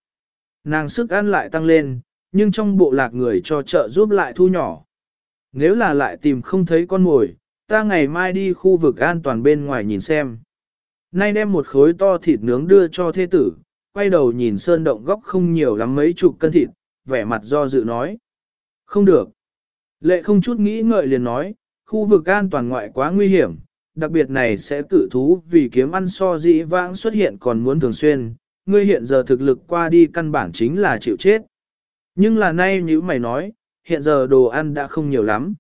Nàng sức ăn lại tăng lên, nhưng trong bộ lạc người cho trợ giúp lại thu nhỏ. Nếu là lại tìm không thấy con mồi, ta ngày mai đi khu vực an toàn bên ngoài nhìn xem. Nay đem một khối to thịt nướng đưa cho thế tử, quay đầu nhìn sơn động góc không nhiều lắm mấy chục cân thịt, vẻ mặt do dự nói. Không được. Lệ không chút nghĩ ngợi liền nói, khu vực an toàn ngoại quá nguy hiểm, đặc biệt này sẽ cự thú vì kiếm ăn so dĩ vãng xuất hiện còn muốn thường xuyên, ngươi hiện giờ thực lực qua đi căn bản chính là chịu chết. Nhưng là nay như mày nói, hiện giờ đồ ăn đã không nhiều lắm.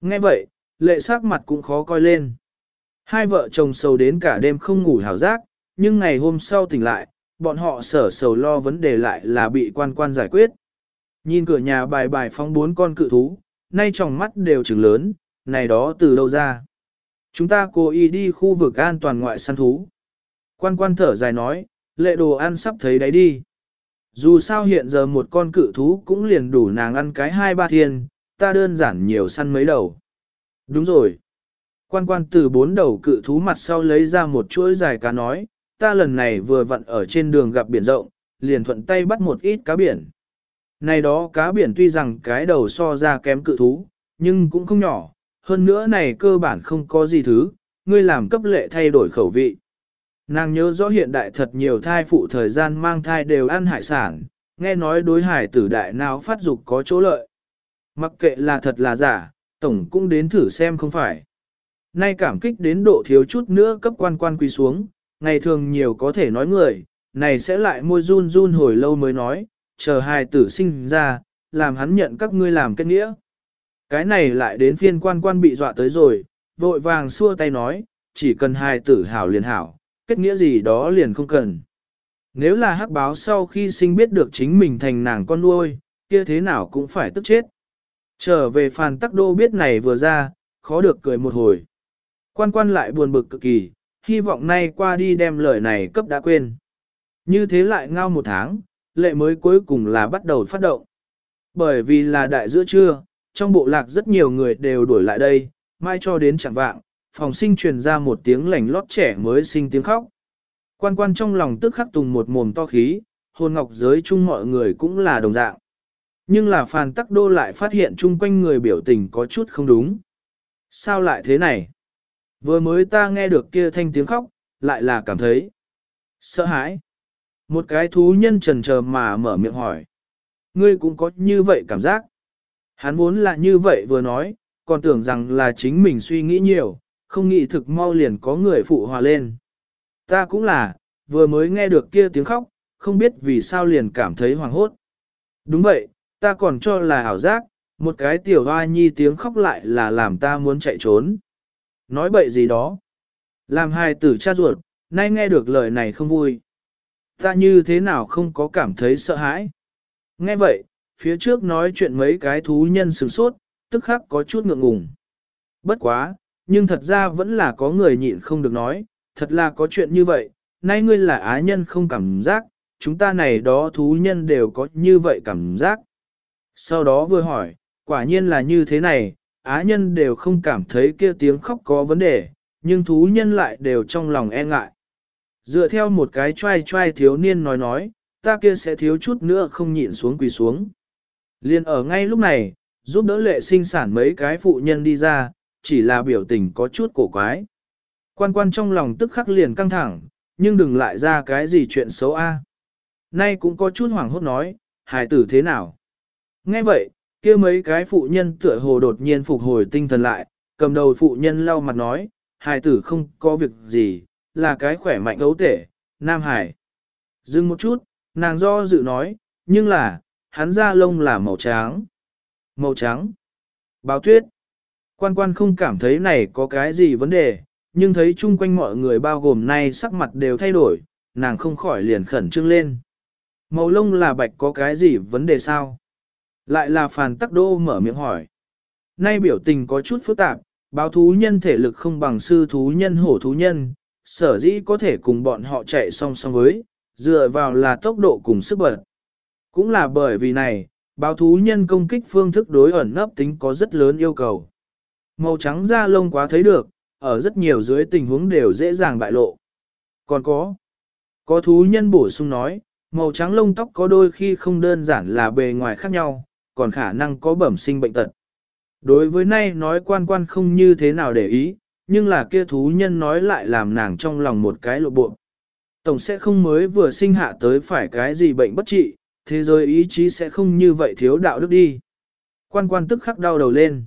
Nghe vậy, lệ sắc mặt cũng khó coi lên. Hai vợ chồng sầu đến cả đêm không ngủ hảo giác, nhưng ngày hôm sau tỉnh lại, bọn họ sở sầu lo vấn đề lại là bị quan quan giải quyết. Nhìn cửa nhà bài bài phóng bốn con cự thú, nay trong mắt đều trừng lớn, này đó từ đâu ra. Chúng ta cố ý đi khu vực an toàn ngoại săn thú. Quan quan thở dài nói, lệ đồ ăn sắp thấy đấy đi. Dù sao hiện giờ một con cự thú cũng liền đủ nàng ăn cái hai ba thiên, ta đơn giản nhiều săn mấy đầu. Đúng rồi. Quan quan từ bốn đầu cự thú mặt sau lấy ra một chuỗi dài cá nói, ta lần này vừa vặn ở trên đường gặp biển rộng, liền thuận tay bắt một ít cá biển. Này đó cá biển tuy rằng cái đầu so ra kém cự thú, nhưng cũng không nhỏ, hơn nữa này cơ bản không có gì thứ, ngươi làm cấp lệ thay đổi khẩu vị. Nàng nhớ rõ hiện đại thật nhiều thai phụ thời gian mang thai đều ăn hải sản, nghe nói đối hải tử đại nào phát dục có chỗ lợi. Mặc kệ là thật là giả, tổng cũng đến thử xem không phải. Nay cảm kích đến độ thiếu chút nữa cấp quan quan quỳ xuống, ngày thường nhiều có thể nói người, này sẽ lại môi run run hồi lâu mới nói, chờ hài tử sinh ra, làm hắn nhận các ngươi làm kết nghĩa. Cái này lại đến phiên quan quan bị dọa tới rồi, vội vàng xua tay nói, chỉ cần hai tử hảo liền hảo, kết nghĩa gì đó liền không cần. Nếu là hắc báo sau khi sinh biết được chính mình thành nàng con nuôi, kia thế nào cũng phải tức chết. Trở về phàn tắc đô biết này vừa ra, khó được cười một hồi. Quan quan lại buồn bực cực kỳ, hy vọng nay qua đi đem lời này cấp đã quên. Như thế lại ngao một tháng, lệ mới cuối cùng là bắt đầu phát động. Bởi vì là đại giữa trưa, trong bộ lạc rất nhiều người đều đuổi lại đây, mai cho đến chẳng vạng, phòng sinh truyền ra một tiếng lảnh lót trẻ mới sinh tiếng khóc. Quan quan trong lòng tức khắc tùng một mồm to khí, hồn ngọc giới chung mọi người cũng là đồng dạng. Nhưng là phàn tắc đô lại phát hiện chung quanh người biểu tình có chút không đúng. Sao lại thế này? Vừa mới ta nghe được kia thanh tiếng khóc, lại là cảm thấy sợ hãi. Một cái thú nhân trần chờ mà mở miệng hỏi. Ngươi cũng có như vậy cảm giác. Hắn vốn là như vậy vừa nói, còn tưởng rằng là chính mình suy nghĩ nhiều, không nghĩ thực mau liền có người phụ hòa lên. Ta cũng là, vừa mới nghe được kia tiếng khóc, không biết vì sao liền cảm thấy hoàng hốt. Đúng vậy, ta còn cho là ảo giác, một cái tiểu hoa nhi tiếng khóc lại là làm ta muốn chạy trốn. Nói bậy gì đó. Làm hai tử cha ruột, nay nghe được lời này không vui. Ta như thế nào không có cảm thấy sợ hãi. Nghe vậy, phía trước nói chuyện mấy cái thú nhân sửng sốt, tức khắc có chút ngượng ngùng. Bất quá, nhưng thật ra vẫn là có người nhịn không được nói, thật là có chuyện như vậy, nay ngươi là á nhân không cảm giác, chúng ta này đó thú nhân đều có như vậy cảm giác. Sau đó vừa hỏi, quả nhiên là như thế này, á nhân đều không cảm thấy kia tiếng khóc có vấn đề, nhưng thú nhân lại đều trong lòng e ngại. Dựa theo một cái trai trai thiếu niên nói nói, ta kia sẽ thiếu chút nữa không nhịn xuống quỳ xuống. Liên ở ngay lúc này, giúp đỡ lệ sinh sản mấy cái phụ nhân đi ra, chỉ là biểu tình có chút cổ quái. Quan quan trong lòng tức khắc liền căng thẳng, nhưng đừng lại ra cái gì chuyện xấu a. Nay cũng có chút hoảng hốt nói, hài tử thế nào? Nghe vậy, kia mấy cái phụ nhân tựa hồ đột nhiên phục hồi tinh thần lại, cầm đầu phụ nhân lau mặt nói, hài tử không có việc gì, là cái khỏe mạnh ấu tể, nam hải. Dừng một chút, nàng do dự nói, nhưng là, hắn da lông là màu trắng. Màu trắng. Báo tuyết. Quan quan không cảm thấy này có cái gì vấn đề, nhưng thấy chung quanh mọi người bao gồm nay sắc mặt đều thay đổi, nàng không khỏi liền khẩn trương lên. Màu lông là bạch có cái gì vấn đề sao? Lại là phàn tắc đô mở miệng hỏi. Nay biểu tình có chút phức tạp, báo thú nhân thể lực không bằng sư thú nhân hổ thú nhân, sở dĩ có thể cùng bọn họ chạy song song với, dựa vào là tốc độ cùng sức bật. Cũng là bởi vì này, báo thú nhân công kích phương thức đối ẩn nấp tính có rất lớn yêu cầu. Màu trắng da lông quá thấy được, ở rất nhiều dưới tình huống đều dễ dàng bại lộ. Còn có, có thú nhân bổ sung nói, màu trắng lông tóc có đôi khi không đơn giản là bề ngoài khác nhau, còn khả năng có bẩm sinh bệnh tật. Đối với nay nói quan quan không như thế nào để ý, nhưng là kia thú nhân nói lại làm nàng trong lòng một cái lộ bộ. Tổng sẽ không mới vừa sinh hạ tới phải cái gì bệnh bất trị, thế giới ý chí sẽ không như vậy thiếu đạo đức đi. Quan quan tức khắc đau đầu lên.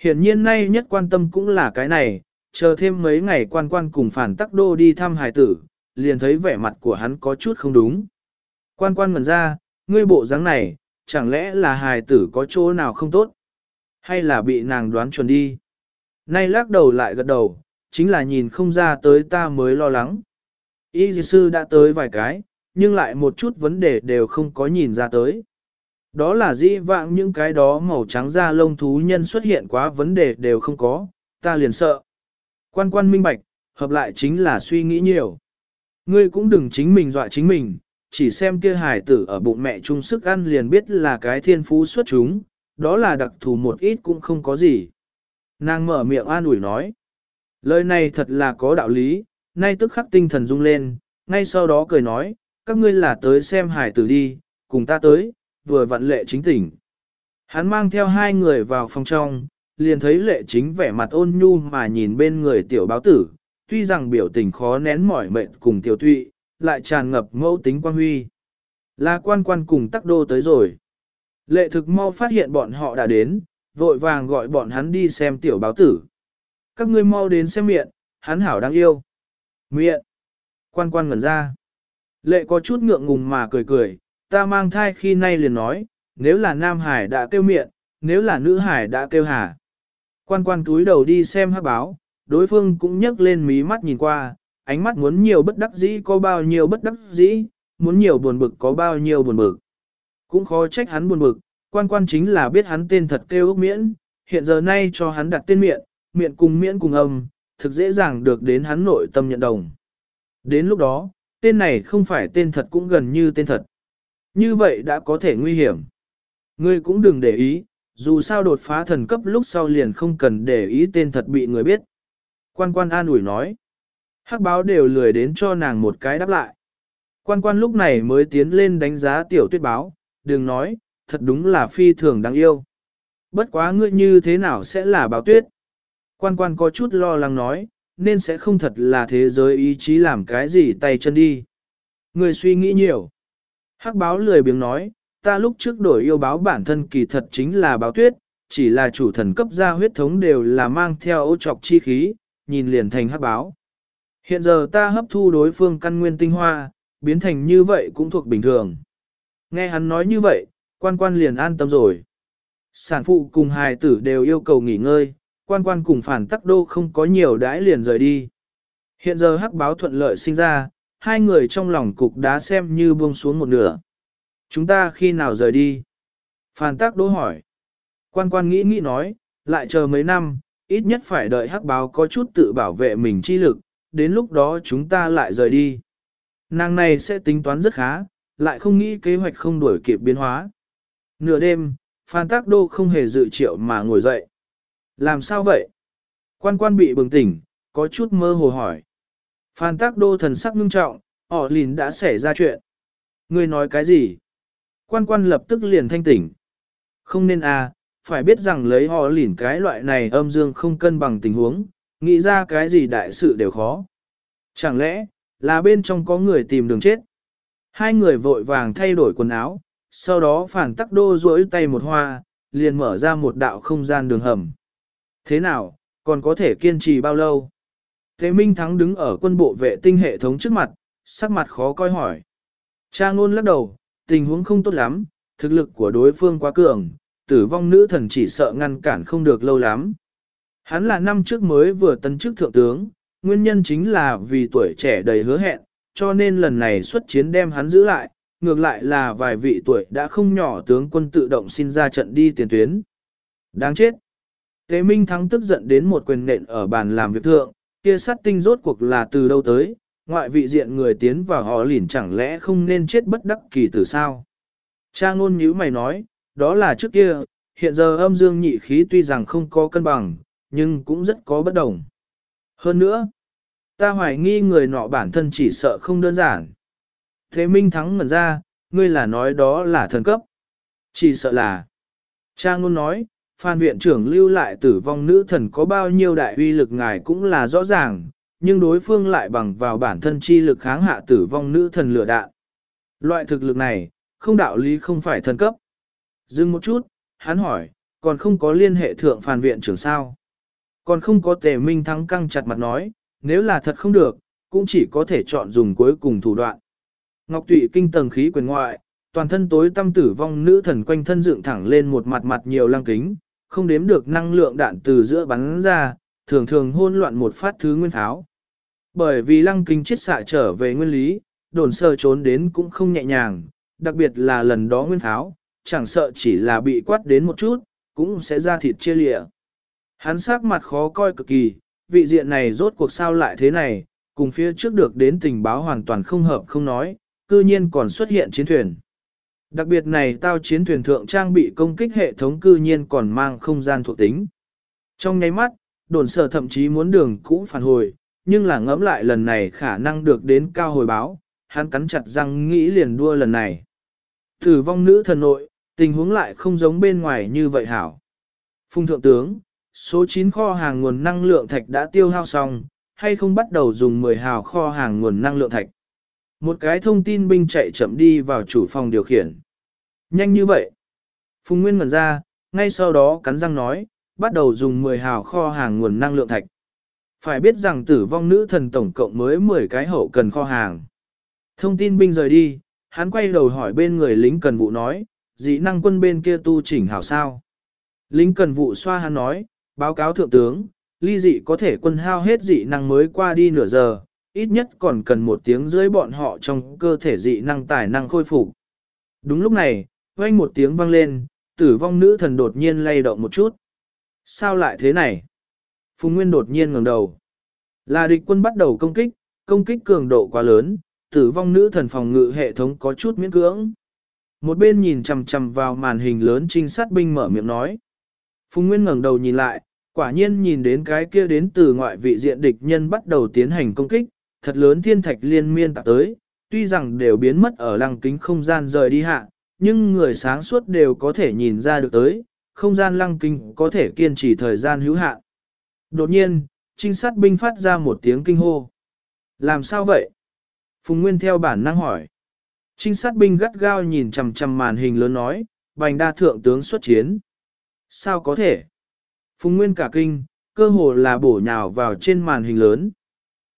Hiển nhiên nay nhất quan tâm cũng là cái này, chờ thêm mấy ngày quan quan cùng phản tắc đô đi thăm hài tử, liền thấy vẻ mặt của hắn có chút không đúng. Quan quan ngần ra, ngươi bộ dáng này, chẳng lẽ là hài tử có chỗ nào không tốt? Hay là bị nàng đoán chuẩn đi? Nay lắc đầu lại gật đầu, chính là nhìn không ra tới ta mới lo lắng. Y sư đã tới vài cái, nhưng lại một chút vấn đề đều không có nhìn ra tới. Đó là dĩ vãng những cái đó màu trắng da lông thú nhân xuất hiện quá vấn đề đều không có, ta liền sợ. Quan quan minh bạch, hợp lại chính là suy nghĩ nhiều. Ngươi cũng đừng chính mình dọa chính mình, chỉ xem kia hải tử ở bụng mẹ chung sức ăn liền biết là cái thiên phú xuất chúng, đó là đặc thù một ít cũng không có gì. Nàng mở miệng an ủi nói. Lời này thật là có đạo lý, nay tức khắc tinh thần rung lên, ngay sau đó cười nói, các ngươi là tới xem hải tử đi, cùng ta tới, vừa vặn lệ chính tỉnh. Hắn mang theo hai người vào phòng trong, liền thấy lệ chính vẻ mặt ôn nhu mà nhìn bên người tiểu báo tử, tuy rằng biểu tình khó nén mỏi mệt cùng tiểu thụy, lại tràn ngập mẫu tính quan huy. Là quan quan cùng tắc đô tới rồi. Lệ thực mau phát hiện bọn họ đã đến, vội vàng gọi bọn hắn đi xem tiểu báo tử. Các ngươi mau đến xem miệng, hắn hảo đáng yêu. Miệng. Quan quan ngẩn ra. Lệ có chút ngượng ngùng mà cười cười, ta mang thai khi nay liền nói, nếu là nam hải đã kêu miệng, nếu là nữ hải đã kêu hà. Quan quan túi đầu đi xem hát báo, đối phương cũng nhấc lên mí mắt nhìn qua, ánh mắt muốn nhiều bất đắc dĩ có bao nhiêu bất đắc dĩ, muốn nhiều buồn bực có bao nhiêu buồn bực. Cũng khó trách hắn buồn bực, quan quan chính là biết hắn tên thật kêu ước miễn, hiện giờ nay cho hắn đặt tên miệng, miệng cùng miễn cùng âm, thực dễ dàng được đến hắn nội tâm nhận đồng. Đến lúc đó, tên này không phải tên thật cũng gần như tên thật. Như vậy đã có thể nguy hiểm. Ngươi cũng đừng để ý, dù sao đột phá thần cấp lúc sau liền không cần để ý tên thật bị người biết. Quan quan an ủi nói. Hắc báo đều lười đến cho nàng một cái đáp lại. Quan quan lúc này mới tiến lên đánh giá tiểu tuyết báo, đừng nói, thật đúng là phi thường đáng yêu. Bất quá ngươi như thế nào sẽ là báo tuyết? Quan quan có chút lo lắng nói, nên sẽ không thật là thế giới ý chí làm cái gì tay chân đi. người suy nghĩ nhiều. Hắc báo lười biếng nói, ta lúc trước đổi yêu báo bản thân kỳ thật chính là báo tuyết, chỉ là chủ thần cấp ra huyết thống đều là mang theo ô trọc chi khí, nhìn liền thành hắc báo. Hiện giờ ta hấp thu đối phương căn nguyên tinh hoa, biến thành như vậy cũng thuộc bình thường. Nghe hắn nói như vậy, quan quan liền an tâm rồi. Sản phụ cùng hài tử đều yêu cầu nghỉ ngơi, quan quan cùng phản tắc đô không có nhiều đãi liền rời đi. Hiện giờ hắc báo thuận lợi sinh ra, hai người trong lòng cục đá xem như buông xuống một nửa. Chúng ta khi nào rời đi? Phản tắc đô hỏi. Quan quan nghĩ nghĩ nói, lại chờ mấy năm, ít nhất phải đợi hắc báo có chút tự bảo vệ mình chi lực, đến lúc đó chúng ta lại rời đi. Nàng này sẽ tính toán rất khá, lại không nghĩ kế hoạch không đuổi kịp biến hóa. Nửa đêm, Phan Tác Đô không hề dự triệu mà ngồi dậy. Làm sao vậy? Quan quan bị bừng tỉnh, có chút mơ hồ hỏi. Phan Tác Đô thần sắc ngưng trọng, họ lìn đã xảy ra chuyện. Ngươi nói cái gì? Quan quan lập tức liền thanh tỉnh. Không nên à, phải biết rằng lấy họ lìn cái loại này âm dương không cân bằng tình huống, nghĩ ra cái gì đại sự đều khó. Chẳng lẽ, là bên trong có người tìm đường chết? Hai người vội vàng thay đổi quần áo, sau đó phản tắc đô duỗi tay một hoa, liền mở ra một đạo không gian đường hầm. Thế nào, còn có thể kiên trì bao lâu? Thế Minh Thắng đứng ở quân bộ vệ tinh hệ thống trước mặt, sắc mặt khó coi hỏi. Cha ngôn lắc đầu, tình huống không tốt lắm, thực lực của đối phương quá cường, tử vong nữ thần chỉ sợ ngăn cản không được lâu lắm. Hắn là năm trước mới vừa tấn chức thượng tướng, nguyên nhân chính là vì tuổi trẻ đầy hứa hẹn, cho nên lần này xuất chiến đem hắn giữ lại, ngược lại là vài vị tuổi đã không nhỏ tướng quân tự động xin ra trận đi tiền tuyến. Đáng chết! Tế Minh Thắng tức giận đến một quyền nện ở bàn làm việc thượng, kia sát tinh rốt cuộc là từ đâu tới, ngoại vị diện người tiến vào họ lỉn chẳng lẽ không nên chết bất đắc kỳ tử sao? Cha ngôn nhíu mày nói, đó là trước kia, hiện giờ âm dương nhị khí tuy rằng không có cân bằng, nhưng cũng rất có bất đồng. Hơn nữa, ta hoài nghi người nọ bản thân chỉ sợ không đơn giản. Thế Minh Thắng ngẩn ra, ngươi là nói đó là thần cấp. Chỉ sợ là. Cha ngôn nói, Phan viện trưởng lưu lại tử vong nữ thần có bao nhiêu đại uy lực ngài cũng là rõ ràng, nhưng đối phương lại bằng vào bản thân chi lực kháng hạ tử vong nữ thần lửa đạn. Loại thực lực này, không đạo lý không phải thần cấp. Dừng một chút, hắn hỏi, còn không có liên hệ thượng Phan viện trưởng sao? Còn không có tề minh thắng căng chặt mặt nói, nếu là thật không được, cũng chỉ có thể chọn dùng cuối cùng thủ đoạn. Ngọc tụy kinh tầng khí quyền ngoại, toàn thân tối tâm tử vong nữ thần quanh thân dựng thẳng lên một mặt mặt nhiều lăng kính, không đếm được năng lượng đạn từ giữa bắn ra, thường thường hôn loạn một phát thứ nguyên tháo. Bởi vì lăng kính chết xạ trở về nguyên lý, đồn sơ trốn đến cũng không nhẹ nhàng, đặc biệt là lần đó nguyên tháo, chẳng sợ chỉ là bị quát đến một chút, cũng sẽ ra thịt chia lịa. Hắn sắc mặt khó coi cực kỳ, vị diện này rốt cuộc sao lại thế này, cùng phía trước được đến tình báo hoàn toàn không hợp không nói, cư nhiên còn xuất hiện chiến thuyền. Đặc biệt này tao chiến thuyền thượng trang bị công kích hệ thống cư nhiên còn mang không gian thuộc tính. Trong nháy mắt, đồn sở thậm chí muốn đường cũ phản hồi, nhưng là ngẫm lại lần này khả năng được đến cao hồi báo, hắn cắn chặt răng nghĩ liền đua lần này. Tử vong nữ thần nội, tình huống lại không giống bên ngoài như vậy hảo. Phung thượng tướng, số 9 kho hàng nguồn năng lượng thạch đã tiêu hao xong, hay không bắt đầu dùng 10 hào kho hàng nguồn năng lượng thạch. Một cái thông tin binh chạy chậm đi vào chủ phòng điều khiển. Nhanh như vậy. Phùng Nguyên ngẩn ra, ngay sau đó cắn răng nói, bắt đầu dùng 10 hào kho hàng nguồn năng lượng thạch. Phải biết rằng tử vong nữ thần tổng cộng mới 10 cái hậu cần kho hàng. Thông tin binh rời đi, hắn quay đầu hỏi bên người lính cần vụ nói, dị năng quân bên kia tu chỉnh hảo sao. Lính cần vụ xoa hắn nói, báo cáo thượng tướng, ly dị có thể quân hao hết dị năng mới qua đi nửa giờ, ít nhất còn cần một tiếng dưới bọn họ trong cơ thể dị năng tài năng khôi phục. Đúng lúc này, vang một tiếng vang lên, tử vong nữ thần đột nhiên lay động một chút. Sao lại thế này? Phùng Nguyên đột nhiên ngẩng đầu. Là địch quân bắt đầu công kích, công kích cường độ quá lớn, tử vong nữ thần phòng ngự hệ thống có chút miễn cưỡng. Một bên nhìn chằm chằm vào màn hình lớn trinh sát binh mở miệng nói. Phùng Nguyên ngẩng đầu nhìn lại, quả nhiên nhìn đến cái kia đến từ ngoại vị diện địch nhân bắt đầu tiến hành công kích, thật lớn thiên thạch liên miên tạp tới, tuy rằng đều biến mất ở lăng kính không gian rời đi hạ, nhưng người sáng suốt đều có thể nhìn ra được tới, không gian lăng kinh có thể kiên trì thời gian hữu hạn. Đột nhiên, trinh sát binh phát ra một tiếng kinh hô. Làm sao vậy? Phùng Nguyên theo bản năng hỏi. Trinh sát binh gắt gao nhìn chằm chằm màn hình lớn nói, bành đa thượng tướng xuất chiến. sao có thể? Phùng Nguyên cả kinh, cơ hồ là bổ nhào vào trên màn hình lớn.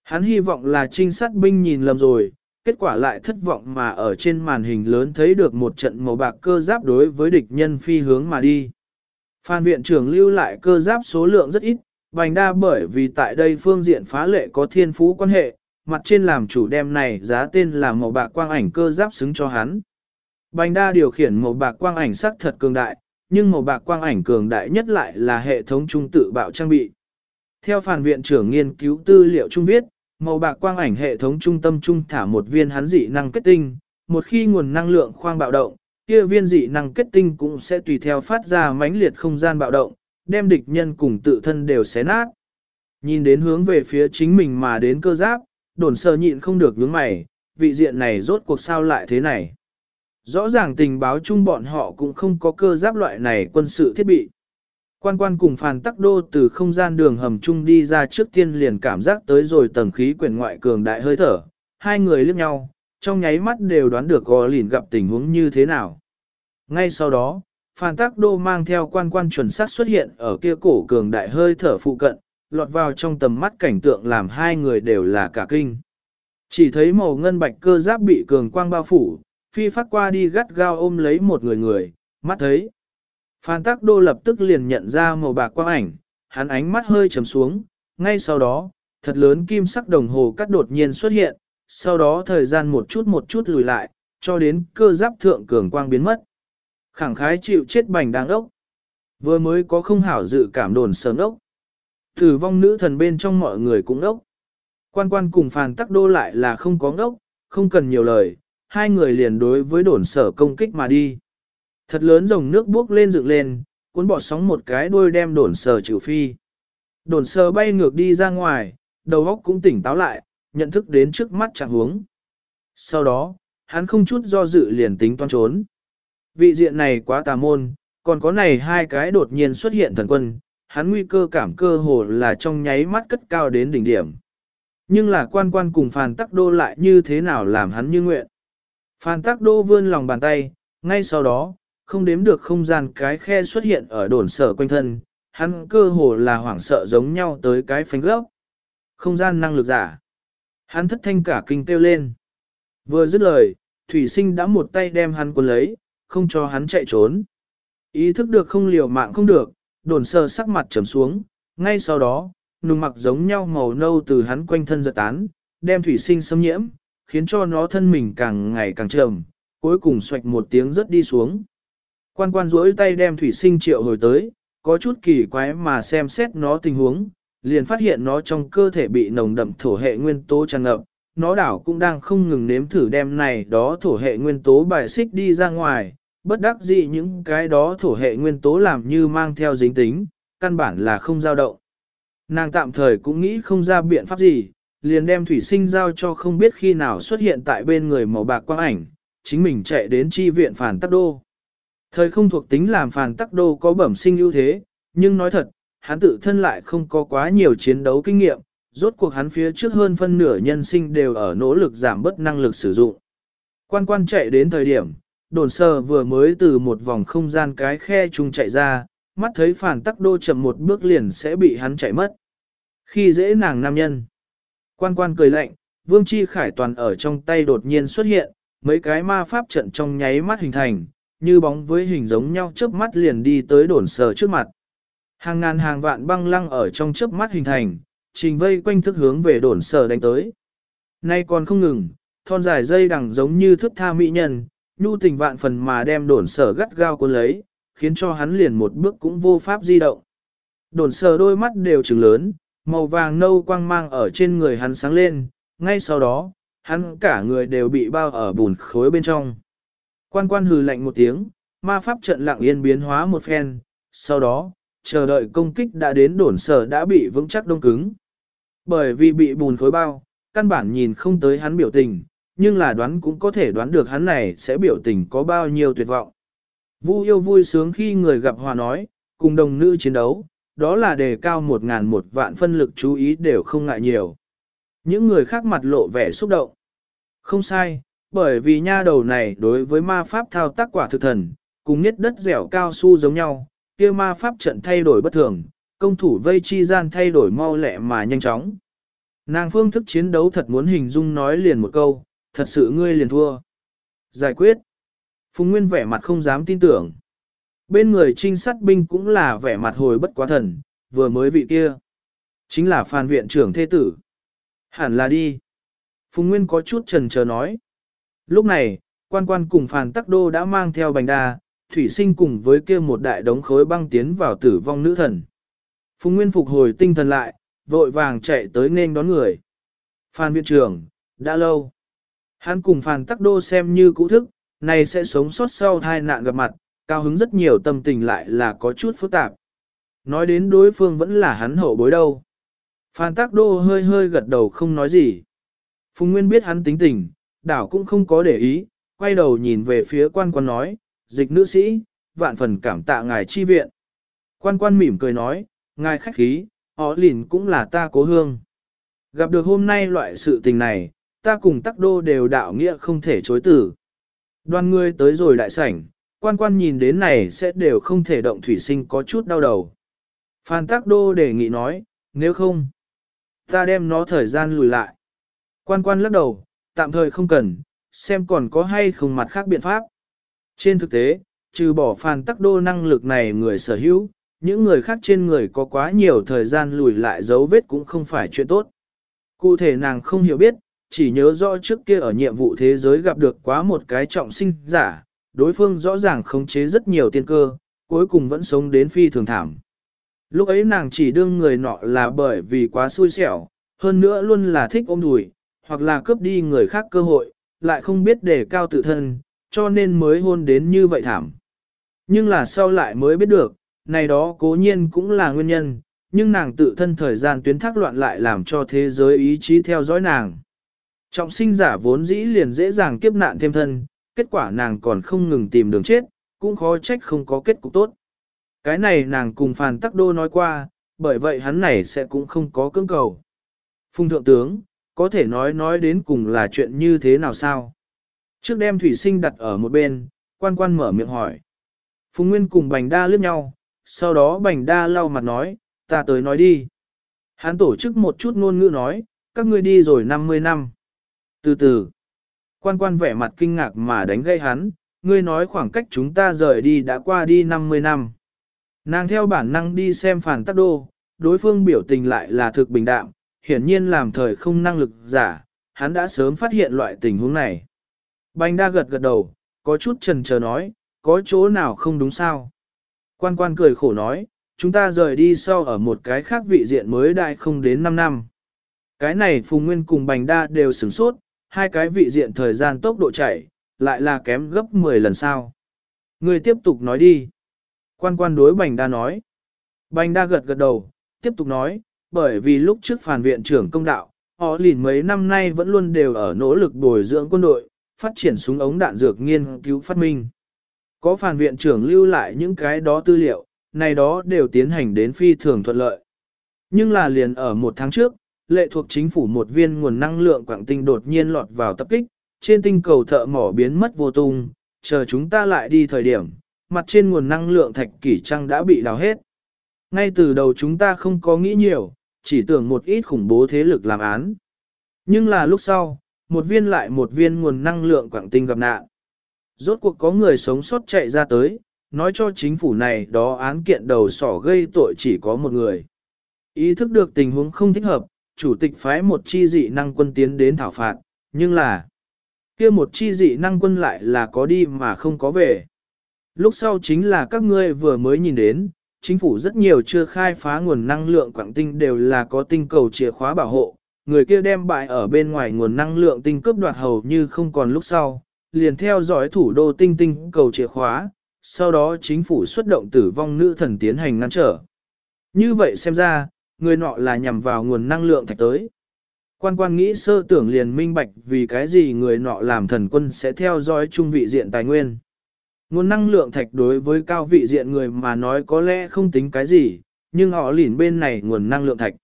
Hắn hy vọng là trinh sát binh nhìn lầm rồi, kết quả lại thất vọng mà ở trên màn hình lớn thấy được một trận màu bạc cơ giáp đối với địch nhân phi hướng mà đi. Phan viện trưởng lưu lại cơ giáp số lượng rất ít, vành đa bởi vì tại đây phương diện phá lệ có thiên phú quan hệ, mặt trên làm chủ đem này giá tên là màu bạc quang ảnh cơ giáp xứng cho hắn. Bành đa điều khiển màu bạc quang ảnh sắc thật cường đại, nhưng màu bạc quang ảnh cường đại nhất lại là hệ thống trung tự bạo trang bị. Theo phản viện trưởng nghiên cứu tư liệu trung viết, màu bạc quang ảnh hệ thống trung tâm trung thả một viên hắn dị năng kết tinh, một khi nguồn năng lượng khoang bạo động, kia viên dị năng kết tinh cũng sẽ tùy theo phát ra mãnh liệt không gian bạo động, đem địch nhân cùng tự thân đều xé nát. Nhìn đến hướng về phía chính mình mà đến cơ giáp, đồn sơ nhịn không được nhướng mày, vị diện này rốt cuộc sao lại thế này. Rõ ràng tình báo chung bọn họ cũng không có cơ giáp loại này quân sự thiết bị. Quan quan cùng phàn tắc đô từ không gian đường hầm chung đi ra trước tiên liền cảm giác tới rồi tầng khí quyển ngoại cường đại hơi thở, hai người liếc nhau, trong nháy mắt đều đoán được gò lìn gặp tình huống như thế nào. Ngay sau đó, phàn tắc đô mang theo quan quan chuẩn xác xuất hiện ở kia cổ cường đại hơi thở phụ cận, lọt vào trong tầm mắt cảnh tượng làm hai người đều là cả kinh. Chỉ thấy màu ngân bạch cơ giáp bị cường quang bao phủ, phi phát qua đi gắt gao ôm lấy một người người, mắt thấy. Phan Tắc Đô lập tức liền nhận ra màu bạc quang ảnh, hắn ánh mắt hơi trầm xuống, ngay sau đó, thật lớn kim sắc đồng hồ cắt đột nhiên xuất hiện, sau đó thời gian một chút một chút lùi lại, cho đến cơ giáp thượng cường quang biến mất. Khẳng khái chịu chết bành đang ốc. Vừa mới có không hảo dự cảm đồn sớm ốc. Tử vong nữ thần bên trong mọi người cũng ốc. Quan quan cùng phàn tắc đô lại là không có ốc, không cần nhiều lời, hai người liền đối với đồn sở công kích mà đi. Thật lớn dòng nước bước lên dựng lên, cuốn bọt sóng một cái đuôi đem đồn sờ trừ phi. Đồn sờ bay ngược đi ra ngoài, đầu óc cũng tỉnh táo lại, nhận thức đến trước mắt chẳng huống. Sau đó, hắn không chút do dự liền tính toan trốn. Vị diện này quá tà môn, còn có này hai cái đột nhiên xuất hiện thần quân, hắn nguy cơ cảm cơ hồ là trong nháy mắt cất cao đến đỉnh điểm. Nhưng là quan quan cùng phàn tắc đô lại như thế nào làm hắn như nguyện. Phàn tắc đô vươn lòng bàn tay, ngay sau đó, không đếm được không gian cái khe xuất hiện ở đồn sở quanh thân, hắn cơ hồ là hoảng sợ giống nhau tới cái phanh gốc. Không gian năng lực giả. Hắn thất thanh cả kinh kêu lên. Vừa dứt lời, thủy sinh đã một tay đem hắn cuốn lấy, không cho hắn chạy trốn. Ý thức được không liều mạng không được, đồn sơ sắc mặt trầm xuống, ngay sau đó, nùng mặc giống nhau màu nâu từ hắn quanh thân giật tán, đem thủy sinh xâm nhiễm, khiến cho nó thân mình càng ngày càng trầm, cuối cùng xoạch một tiếng rớt đi xuống. Quan quan duỗi tay đem thủy sinh triệu hồi tới, có chút kỳ quái mà xem xét nó tình huống, liền phát hiện nó trong cơ thể bị nồng đậm thổ hệ nguyên tố tràn ngập, nó đảo cũng đang không ngừng nếm thử đem này đó thổ hệ nguyên tố bài xích đi ra ngoài, bất đắc dĩ những cái đó thổ hệ nguyên tố làm như mang theo dính tính, căn bản là không dao động. Nàng tạm thời cũng nghĩ không ra biện pháp gì, liền đem thủy sinh giao cho không biết khi nào xuất hiện tại bên người màu bạc quang ảnh, chính mình chạy đến chi viện phản tắc đô. Thời không thuộc tính làm phản tắc đô có bẩm sinh ưu thế, nhưng nói thật, hắn tự thân lại không có quá nhiều chiến đấu kinh nghiệm, rốt cuộc hắn phía trước hơn phân nửa nhân sinh đều ở nỗ lực giảm bớt năng lực sử dụng. Quan quan chạy đến thời điểm, đồn sơ vừa mới từ một vòng không gian cái khe chung chạy ra, mắt thấy phản tắc đô chậm một bước liền sẽ bị hắn chạy mất. Khi dễ nàng nam nhân, quan quan cười lạnh, vương chi khải toàn ở trong tay đột nhiên xuất hiện, mấy cái ma pháp trận trong nháy mắt hình thành, như bóng với hình giống nhau chớp mắt liền đi tới đồn sờ trước mặt. Hàng ngàn hàng vạn băng lăng ở trong chớp mắt hình thành, trình vây quanh thức hướng về đồn sờ đánh tới. Nay còn không ngừng, thon dài dây đằng giống như thức tha mỹ nhân, nhu tình vạn phần mà đem đồn sở gắt gao cuốn lấy, khiến cho hắn liền một bước cũng vô pháp di động. Đồn sở đôi mắt đều trừng lớn, màu vàng nâu quang mang ở trên người hắn sáng lên, ngay sau đó, hắn cả người đều bị bao ở bùn khối bên trong. Quan quan hừ lạnh một tiếng, ma pháp trận lặng yên biến hóa một phen, sau đó, chờ đợi công kích đã đến đổn sở đã bị vững chắc đông cứng. Bởi vì bị bùn khối bao, căn bản nhìn không tới hắn biểu tình, nhưng là đoán cũng có thể đoán được hắn này sẽ biểu tình có bao nhiêu tuyệt vọng. Vu yêu vui sướng khi người gặp hòa nói, cùng đồng nữ chiến đấu, đó là đề cao một ngàn một vạn phân lực chú ý đều không ngại nhiều. Những người khác mặt lộ vẻ xúc động. Không sai, bởi vì nha đầu này đối với ma pháp thao tác quả thực thần, cùng nhất đất dẻo cao su giống nhau, kia ma pháp trận thay đổi bất thường, công thủ vây chi gian thay đổi mau lẹ mà nhanh chóng. Nàng phương thức chiến đấu thật muốn hình dung nói liền một câu, thật sự ngươi liền thua. Giải quyết. Phùng Nguyên vẻ mặt không dám tin tưởng. Bên người trinh sát binh cũng là vẻ mặt hồi bất quá thần, vừa mới vị kia. Chính là phan viện trưởng thế tử. Hẳn là đi. Phùng Nguyên có chút trần chờ nói. Lúc này, quan quan cùng phàn tắc đô đã mang theo bành đa, thủy sinh cùng với kia một đại đống khối băng tiến vào tử vong nữ thần. Phùng Nguyên phục hồi tinh thần lại, vội vàng chạy tới nên đón người. Phan viện trưởng, đã lâu. Hắn cùng Phan Tắc Đô xem như cũ thức, này sẽ sống sót sau hai nạn gặp mặt, cao hứng rất nhiều tâm tình lại là có chút phức tạp. Nói đến đối phương vẫn là hắn hậu bối đâu. Phan Tắc Đô hơi hơi gật đầu không nói gì. Phùng Nguyên biết hắn tính tình, đảo cũng không có để ý, quay đầu nhìn về phía quan quan nói, dịch nữ sĩ, vạn phần cảm tạ ngài chi viện. Quan quan mỉm cười nói, ngài khách khí, họ lìn cũng là ta cố hương. Gặp được hôm nay loại sự tình này, ta cùng tắc đô đều đạo nghĩa không thể chối tử. Đoàn người tới rồi đại sảnh, quan quan nhìn đến này sẽ đều không thể động thủy sinh có chút đau đầu. Phan tắc đô đề nghị nói, nếu không, ta đem nó thời gian lùi lại. Quan quan lắc đầu, tạm thời không cần, xem còn có hay không mặt khác biện pháp. Trên thực tế, trừ bỏ phàn tắc đô năng lực này người sở hữu, những người khác trên người có quá nhiều thời gian lùi lại dấu vết cũng không phải chuyện tốt. Cụ thể nàng không hiểu biết, chỉ nhớ rõ trước kia ở nhiệm vụ thế giới gặp được quá một cái trọng sinh giả, đối phương rõ ràng khống chế rất nhiều tiên cơ, cuối cùng vẫn sống đến phi thường thảm. Lúc ấy nàng chỉ đương người nọ là bởi vì quá xui xẻo, hơn nữa luôn là thích ôm đùi, hoặc là cướp đi người khác cơ hội, lại không biết đề cao tự thân, cho nên mới hôn đến như vậy thảm. Nhưng là sau lại mới biết được, này đó cố nhiên cũng là nguyên nhân, nhưng nàng tự thân thời gian tuyến thác loạn lại làm cho thế giới ý chí theo dõi nàng. Trọng sinh giả vốn dĩ liền dễ dàng kiếp nạn thêm thân, kết quả nàng còn không ngừng tìm đường chết, cũng khó trách không có kết cục tốt. Cái này nàng cùng Phan Tắc Đô nói qua, bởi vậy hắn này sẽ cũng không có cưỡng cầu. Phùng thượng tướng, có thể nói nói đến cùng là chuyện như thế nào sao? Trước đem thủy sinh đặt ở một bên, quan quan mở miệng hỏi. Phùng Nguyên cùng Bành Đa liếc nhau, sau đó Bành Đa lau mặt nói, ta tới nói đi. Hắn tổ chức một chút ngôn ngữ nói, các ngươi đi rồi 50 năm. Từ từ, quan quan vẻ mặt kinh ngạc mà đánh gây hắn, ngươi nói khoảng cách chúng ta rời đi đã qua đi 50 năm. Nàng theo bản năng đi xem phản tắc đô, đối phương biểu tình lại là thực bình đạm, hiển nhiên làm thời không năng lực giả, hắn đã sớm phát hiện loại tình huống này. Bành đa gật gật đầu, có chút trần chờ nói, có chỗ nào không đúng sao? Quan quan cười khổ nói, chúng ta rời đi sau ở một cái khác vị diện mới đại không đến 5 năm. Cái này Phùng Nguyên cùng Bành Đa đều sửng sốt, hai cái vị diện thời gian tốc độ chạy, lại là kém gấp 10 lần sao. Người tiếp tục nói đi. Quan quan đối Bành Đa nói. Bành Đa gật gật đầu, tiếp tục nói, bởi vì lúc trước phản viện trưởng công đạo, họ lìn mấy năm nay vẫn luôn đều ở nỗ lực bồi dưỡng quân đội, phát triển súng ống đạn dược nghiên cứu phát minh. Có phản viện trưởng lưu lại những cái đó tư liệu, này đó đều tiến hành đến phi thường thuận lợi. Nhưng là liền ở một tháng trước, lệ thuộc chính phủ một viên nguồn năng lượng quảng tinh đột nhiên lọt vào tập kích, trên tinh cầu thợ mỏ biến mất vô tung, chờ chúng ta lại đi thời điểm, mặt trên nguồn năng lượng thạch kỷ trăng đã bị đào hết. Ngay từ đầu chúng ta không có nghĩ nhiều, chỉ tưởng một ít khủng bố thế lực làm án. Nhưng là lúc sau, một viên lại một viên nguồn năng lượng quảng tinh gặp nạn. Rốt cuộc có người sống sót chạy ra tới, nói cho chính phủ này đó án kiện đầu sỏ gây tội chỉ có một người. Ý thức được tình huống không thích hợp, chủ tịch phái một chi dị năng quân tiến đến thảo phạt, nhưng là kia một chi dị năng quân lại là có đi mà không có về. Lúc sau chính là các ngươi vừa mới nhìn đến, chính phủ rất nhiều chưa khai phá nguồn năng lượng quảng tinh đều là có tinh cầu chìa khóa bảo hộ, người kia đem bại ở bên ngoài nguồn năng lượng tinh cướp đoạt hầu như không còn lúc sau, liền theo dõi thủ đô tinh tinh cầu chìa khóa, sau đó chính phủ xuất động tử vong nữ thần tiến hành ngăn trở. Như vậy xem ra, người nọ là nhằm vào nguồn năng lượng thạch tới. Quan quan nghĩ sơ tưởng liền minh bạch vì cái gì người nọ làm thần quân sẽ theo dõi trung vị diện tài nguyên. Nguồn năng lượng thạch đối với cao vị diện người mà nói có lẽ không tính cái gì, nhưng họ lỉn bên này nguồn năng lượng thạch.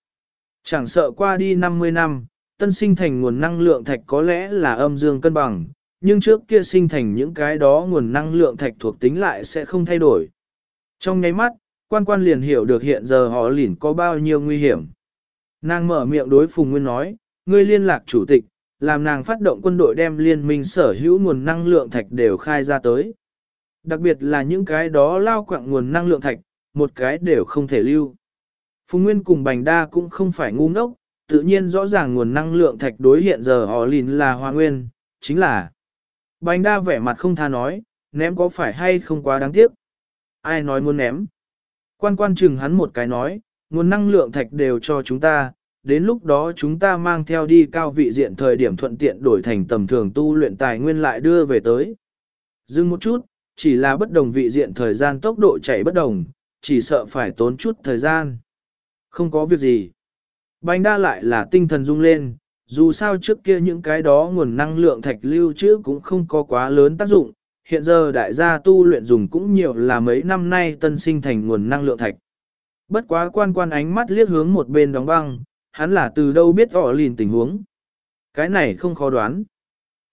Chẳng sợ qua đi 50 năm, tân sinh thành nguồn năng lượng thạch có lẽ là âm dương cân bằng, nhưng trước kia sinh thành những cái đó nguồn năng lượng thạch thuộc tính lại sẽ không thay đổi. Trong nháy mắt, quan quan liền hiểu được hiện giờ họ lỉn có bao nhiêu nguy hiểm. Nàng mở miệng đối Phùng Nguyên nói, ngươi liên lạc chủ tịch, làm nàng phát động quân đội đem liên minh sở hữu nguồn năng lượng thạch đều khai ra tới. Đặc biệt là những cái đó lao quạng nguồn năng lượng thạch, một cái đều không thể lưu. Phùng Nguyên cùng Bành Đa cũng không phải ngu ngốc, tự nhiên rõ ràng nguồn năng lượng thạch đối hiện giờ họ lìn là hoa nguyên, chính là. Bành Đa vẻ mặt không tha nói, ném có phải hay không quá đáng tiếc. Ai nói muốn ném? Quan quan chừng hắn một cái nói, nguồn năng lượng thạch đều cho chúng ta, đến lúc đó chúng ta mang theo đi cao vị diện thời điểm thuận tiện đổi thành tầm thường tu luyện tài nguyên lại đưa về tới. Dừng một chút, chỉ là bất đồng vị diện thời gian tốc độ chạy bất đồng, chỉ sợ phải tốn chút thời gian. Không có việc gì. Bánh đa lại là tinh thần rung lên, dù sao trước kia những cái đó nguồn năng lượng thạch lưu trữ cũng không có quá lớn tác dụng, hiện giờ đại gia tu luyện dùng cũng nhiều là mấy năm nay tân sinh thành nguồn năng lượng thạch. Bất quá quan quan ánh mắt liếc hướng một bên đóng băng, hắn là từ đâu biết rõ lìn tình huống. Cái này không khó đoán.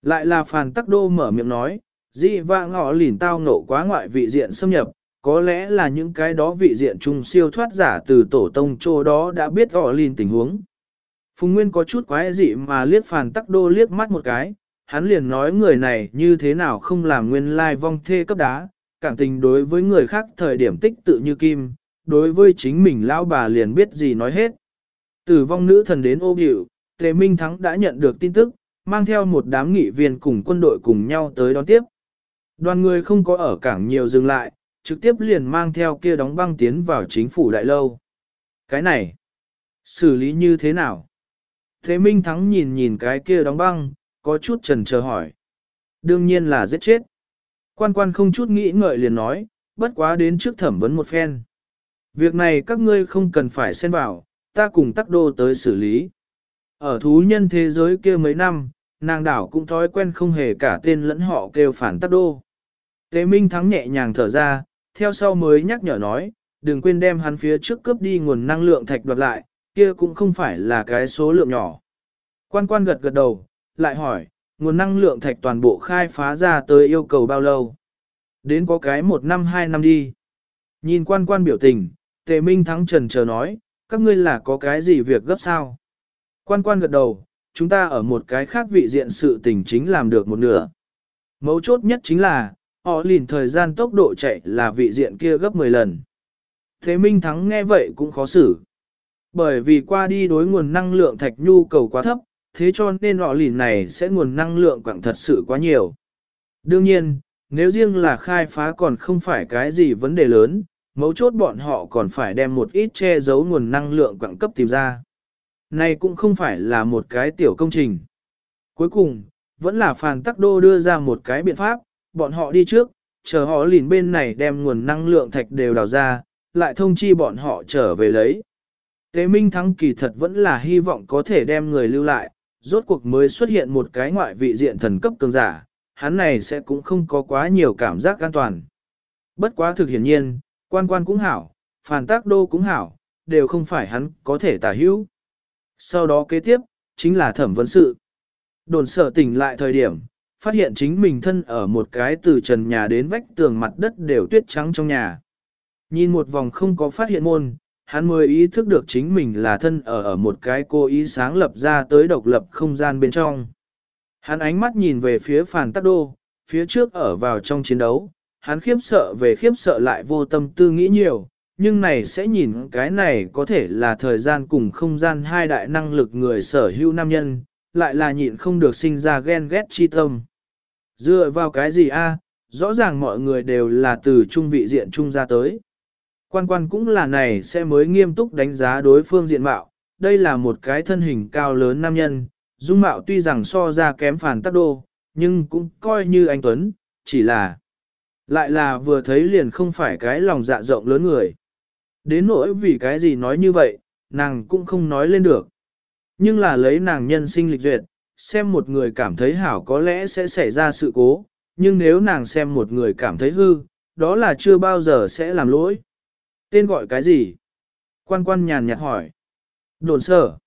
Lại là phàn tắc đô mở miệng nói, dị vạng ngọ lìn tao ngộ quá ngoại vị diện xâm nhập, có lẽ là những cái đó vị diện trung siêu thoát giả từ tổ tông chỗ đó đã biết ngọ lìn tình huống. Phùng Nguyên có chút quái dị mà liếc phàn tắc đô liếc mắt một cái, hắn liền nói người này như thế nào không làm nguyên lai vong thê cấp đá, cảm tình đối với người khác thời điểm tích tự như kim, đối với chính mình lão bà liền biết gì nói hết. Tử vong nữ thần đến ô biểu, Tề Minh Thắng đã nhận được tin tức, mang theo một đám nghị viên cùng quân đội cùng nhau tới đón tiếp. Đoàn người không có ở cảng nhiều dừng lại, trực tiếp liền mang theo kia đóng băng tiến vào chính phủ đại lâu. Cái này, xử lý như thế nào? Thế Minh Thắng nhìn nhìn cái kia đóng băng, có chút trần chờ hỏi. Đương nhiên là giết chết. Quan quan không chút nghĩ ngợi liền nói, bất quá đến trước thẩm vấn một phen. Việc này các ngươi không cần phải xen vào, ta cùng tắc đô tới xử lý. Ở thú nhân thế giới kia mấy năm, nàng đảo cũng thói quen không hề cả tên lẫn họ kêu phản tắc đô. Tế Minh Thắng nhẹ nhàng thở ra, theo sau mới nhắc nhở nói, đừng quên đem hắn phía trước cướp đi nguồn năng lượng thạch đoạt lại, kia cũng không phải là cái số lượng nhỏ. Quan quan gật gật đầu, lại hỏi, nguồn năng lượng thạch toàn bộ khai phá ra tới yêu cầu bao lâu? Đến có cái một năm hai năm đi. Nhìn quan quan biểu tình, tề minh thắng trần chờ nói, các ngươi là có cái gì việc gấp sao? Quan quan gật đầu, chúng ta ở một cái khác vị diện sự tình chính làm được một nửa. Mấu chốt nhất chính là, họ lìn thời gian tốc độ chạy là vị diện kia gấp 10 lần. Thế Minh Thắng nghe vậy cũng khó xử. Bởi vì qua đi đối nguồn năng lượng thạch nhu cầu quá thấp, thế cho nên họ lìn này sẽ nguồn năng lượng quặng thật sự quá nhiều. Đương nhiên, nếu riêng là khai phá còn không phải cái gì vấn đề lớn, mấu chốt bọn họ còn phải đem một ít che giấu nguồn năng lượng quặng cấp tìm ra. Này cũng không phải là một cái tiểu công trình. Cuối cùng, vẫn là phàn tắc đô đưa ra một cái biện pháp, bọn họ đi trước, chờ họ lìn bên này đem nguồn năng lượng thạch đều đào ra, lại thông chi bọn họ trở về lấy. Tế Minh Thắng kỳ thật vẫn là hy vọng có thể đem người lưu lại, rốt cuộc mới xuất hiện một cái ngoại vị diện thần cấp cường giả, hắn này sẽ cũng không có quá nhiều cảm giác an toàn. Bất quá thực hiển nhiên, quan quan cũng hảo, phản tác đô cũng hảo, đều không phải hắn có thể tả hữu. Sau đó kế tiếp, chính là thẩm vấn sự. Đồn sở tỉnh lại thời điểm, phát hiện chính mình thân ở một cái từ trần nhà đến vách tường mặt đất đều tuyết trắng trong nhà. Nhìn một vòng không có phát hiện môn, hắn mới ý thức được chính mình là thân ở ở một cái cô ý sáng lập ra tới độc lập không gian bên trong. Hắn ánh mắt nhìn về phía phản tắc đô, phía trước ở vào trong chiến đấu, hắn khiếp sợ về khiếp sợ lại vô tâm tư nghĩ nhiều, nhưng này sẽ nhìn cái này có thể là thời gian cùng không gian hai đại năng lực người sở hữu nam nhân, lại là nhịn không được sinh ra ghen ghét chi tâm. Dựa vào cái gì a? rõ ràng mọi người đều là từ trung vị diện trung ra tới. Quan quan cũng là này sẽ mới nghiêm túc đánh giá đối phương diện mạo, đây là một cái thân hình cao lớn nam nhân, dung mạo tuy rằng so ra kém phản tắc đô, nhưng cũng coi như anh Tuấn, chỉ là lại là vừa thấy liền không phải cái lòng dạ rộng lớn người. Đến nỗi vì cái gì nói như vậy, nàng cũng không nói lên được. Nhưng là lấy nàng nhân sinh lịch duyệt, xem một người cảm thấy hảo có lẽ sẽ xảy ra sự cố, nhưng nếu nàng xem một người cảm thấy hư, đó là chưa bao giờ sẽ làm lỗi. Tên gọi cái gì? Quan quan nhàn nhạt hỏi. Đồn sở.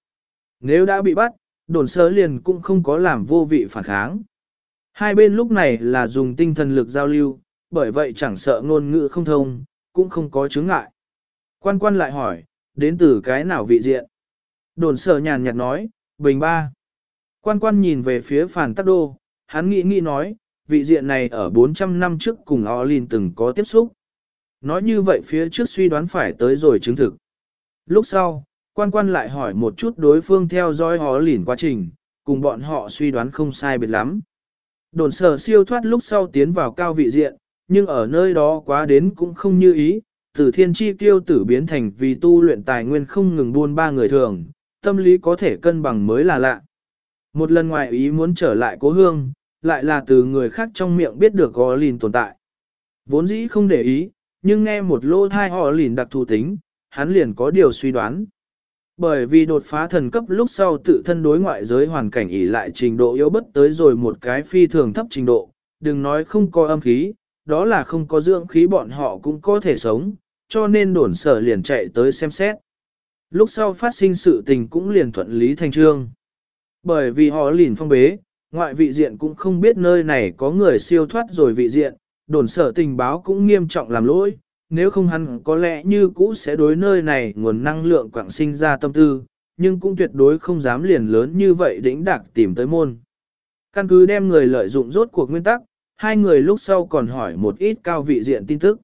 Nếu đã bị bắt, đồn sở liền cũng không có làm vô vị phản kháng. Hai bên lúc này là dùng tinh thần lực giao lưu, bởi vậy chẳng sợ ngôn ngữ không thông, cũng không có chướng ngại. Quan quan lại hỏi, đến từ cái nào vị diện? Đồn sở nhàn nhạt nói, bình ba. Quan quan nhìn về phía phản tắc đô, hắn nghĩ nghĩ nói, vị diện này ở 400 năm trước cùng Olin từng có tiếp xúc. Nói như vậy phía trước suy đoán phải tới rồi chứng thực. Lúc sau, quan quan lại hỏi một chút đối phương theo dõi họ lỉn quá trình, cùng bọn họ suy đoán không sai biệt lắm. Đồn sở siêu thoát lúc sau tiến vào cao vị diện, nhưng ở nơi đó quá đến cũng không như ý, từ thiên chi tiêu tử biến thành vì tu luyện tài nguyên không ngừng buôn ba người thường, tâm lý có thể cân bằng mới là lạ. Một lần ngoài ý muốn trở lại cố hương, lại là từ người khác trong miệng biết được có lìn tồn tại. Vốn dĩ không để ý, nhưng nghe một lô thai họ lìn đặc thù tính, hắn liền có điều suy đoán. Bởi vì đột phá thần cấp lúc sau tự thân đối ngoại giới hoàn cảnh ỉ lại trình độ yếu bất tới rồi một cái phi thường thấp trình độ, đừng nói không có âm khí, đó là không có dưỡng khí bọn họ cũng có thể sống, cho nên đồn sở liền chạy tới xem xét. Lúc sau phát sinh sự tình cũng liền thuận lý thành trương. Bởi vì họ lìn phong bế, ngoại vị diện cũng không biết nơi này có người siêu thoát rồi vị diện, đồn sở tình báo cũng nghiêm trọng làm lỗi, nếu không hắn có lẽ như cũ sẽ đối nơi này nguồn năng lượng quảng sinh ra tâm tư, nhưng cũng tuyệt đối không dám liền lớn như vậy đỉnh đạc tìm tới môn. Căn cứ đem người lợi dụng rốt cuộc nguyên tắc, hai người lúc sau còn hỏi một ít cao vị diện tin tức.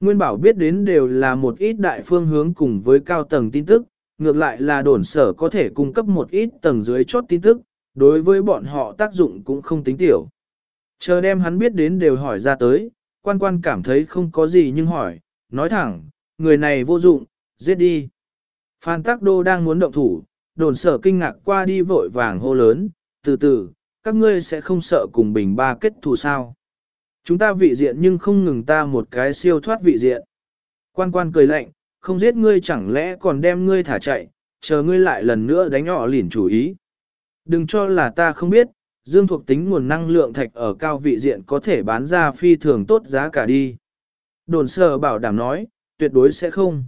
Nguyên bảo biết đến đều là một ít đại phương hướng cùng với cao tầng tin tức, ngược lại là đồn sở có thể cung cấp một ít tầng dưới chốt tin tức, đối với bọn họ tác dụng cũng không tính tiểu. Chờ đem hắn biết đến đều hỏi ra tới, quan quan cảm thấy không có gì nhưng hỏi, nói thẳng, người này vô dụng, giết đi. Phan Tắc Đô đang muốn động thủ, đồn sở kinh ngạc qua đi vội vàng hô lớn, từ từ, các ngươi sẽ không sợ cùng bình ba kết thù sao. Chúng ta vị diện nhưng không ngừng ta một cái siêu thoát vị diện. Quan quan cười lạnh, không giết ngươi chẳng lẽ còn đem ngươi thả chạy, chờ ngươi lại lần nữa đánh họ lỉn chủ ý. Đừng cho là ta không biết, dương thuộc tính nguồn năng lượng thạch ở cao vị diện có thể bán ra phi thường tốt giá cả đi. Đồn sở bảo đảm nói, tuyệt đối sẽ không.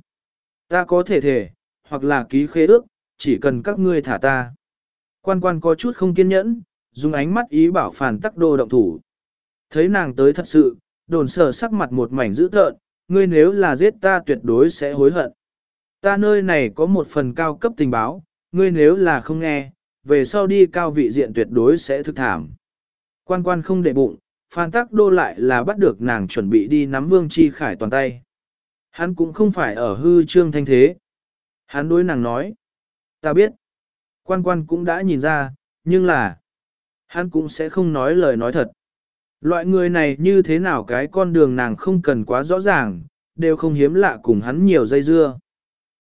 Ta có thể thể, hoặc là ký khế ước, chỉ cần các ngươi thả ta. Quan quan có chút không kiên nhẫn, dùng ánh mắt ý bảo phản tắc đô động thủ. Thấy nàng tới thật sự, đồn sở sắc mặt một mảnh dữ tợn, ngươi nếu là giết ta tuyệt đối sẽ hối hận. Ta nơi này có một phần cao cấp tình báo, ngươi nếu là không nghe, về sau đi cao vị diện tuyệt đối sẽ thực thảm. Quan quan không để bụng, Phan Tắc Đô lại là bắt được nàng chuẩn bị đi nắm Vương Chi Khải toàn tay. Hắn cũng không phải ở hư trương thanh thế. Hắn đối nàng nói, ta biết. Quan quan cũng đã nhìn ra, nhưng là, hắn cũng sẽ không nói lời nói thật. Loại người này như thế nào cái con đường nàng không cần quá rõ ràng, đều không hiếm lạ cùng hắn nhiều dây dưa.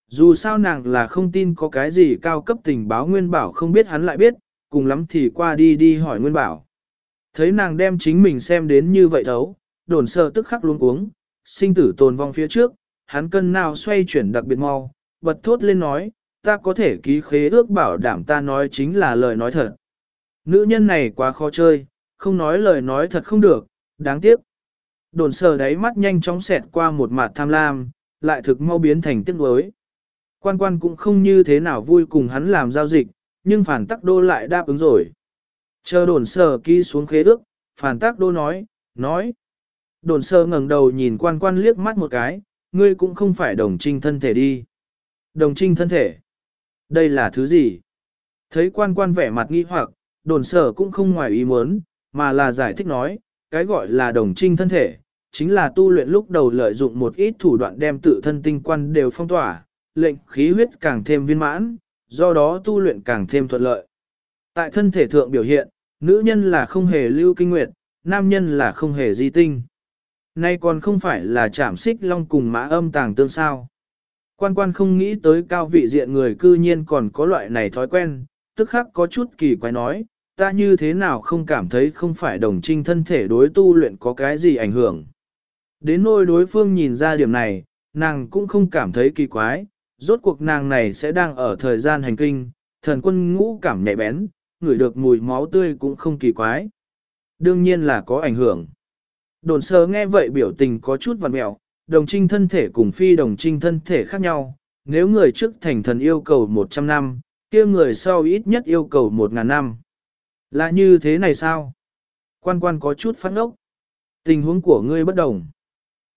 Dù sao nàng là không tin có cái gì cao cấp tình báo Nguyên Bảo không biết hắn lại biết, cùng lắm thì qua đi đi hỏi Nguyên Bảo. Thấy nàng đem chính mình xem đến như vậy thấu, đồn sơ tức khắc luôn cuống, sinh tử tồn vong phía trước, hắn cân nào xoay chuyển đặc biệt mau, bật thốt lên nói, ta có thể ký khế ước bảo đảm ta nói chính là lời nói thật. Nữ nhân này quá khó chơi, không nói lời nói thật không được, đáng tiếc. Đồn sờ đáy mắt nhanh chóng xẹt qua một mặt tham lam, lại thực mau biến thành tiếc nuối. Quan quan cũng không như thế nào vui cùng hắn làm giao dịch, nhưng phản tắc đô lại đáp ứng rồi. Chờ đồn sờ ký xuống khế ước, phản tắc đô nói, nói. Đồn sờ ngẩng đầu nhìn quan quan liếc mắt một cái, ngươi cũng không phải đồng trinh thân thể đi. Đồng trinh thân thể. Đây là thứ gì? Thấy quan quan vẻ mặt nghi hoặc, đồn sở cũng không ngoài ý muốn, mà là giải thích nói, cái gọi là đồng trinh thân thể, chính là tu luyện lúc đầu lợi dụng một ít thủ đoạn đem tự thân tinh quan đều phong tỏa, lệnh khí huyết càng thêm viên mãn, do đó tu luyện càng thêm thuận lợi. Tại thân thể thượng biểu hiện, nữ nhân là không hề lưu kinh nguyệt, nam nhân là không hề di tinh. Nay còn không phải là chạm xích long cùng mã âm tàng tương sao. Quan quan không nghĩ tới cao vị diện người cư nhiên còn có loại này thói quen, tức khắc có chút kỳ quái nói, ta như thế nào không cảm thấy không phải đồng trinh thân thể đối tu luyện có cái gì ảnh hưởng. Đến nỗi đối phương nhìn ra điểm này, nàng cũng không cảm thấy kỳ quái, rốt cuộc nàng này sẽ đang ở thời gian hành kinh, thần quân ngũ cảm nhạy bén, ngửi được mùi máu tươi cũng không kỳ quái. Đương nhiên là có ảnh hưởng. Đồn sơ nghe vậy biểu tình có chút vằn mẹo, đồng trinh thân thể cùng phi đồng trinh thân thể khác nhau, nếu người trước thành thần yêu cầu 100 năm, kia người sau ít nhất yêu cầu 1.000 năm. Là như thế này sao? Quan quan có chút phát ngốc. Tình huống của ngươi bất đồng.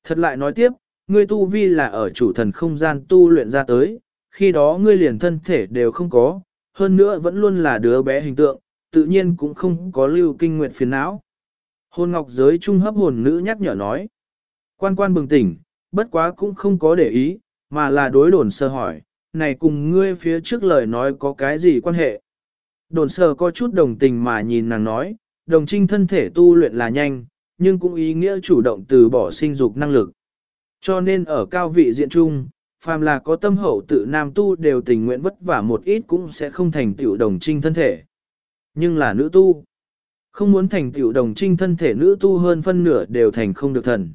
Thật lại nói tiếp, ngươi tu vi là ở chủ thần không gian tu luyện ra tới, khi đó ngươi liền thân thể đều không có, hơn nữa vẫn luôn là đứa bé hình tượng, tự nhiên cũng không có lưu kinh nguyện phiền não. Hôn ngọc giới trung hấp hồn nữ nhắc nhở nói. Quan quan bừng tỉnh, bất quá cũng không có để ý, mà là đối đồn sơ hỏi, này cùng ngươi phía trước lời nói có cái gì quan hệ. Đồn sơ có chút đồng tình mà nhìn nàng nói, đồng trinh thân thể tu luyện là nhanh, nhưng cũng ý nghĩa chủ động từ bỏ sinh dục năng lực. Cho nên ở cao vị diện trung, phàm là có tâm hậu tự nam tu đều tình nguyện vất vả một ít cũng sẽ không thành tựu đồng trinh thân thể. Nhưng là nữ tu, không muốn thành tựu đồng trinh thân thể nữ tu hơn phân nửa đều thành không được thần.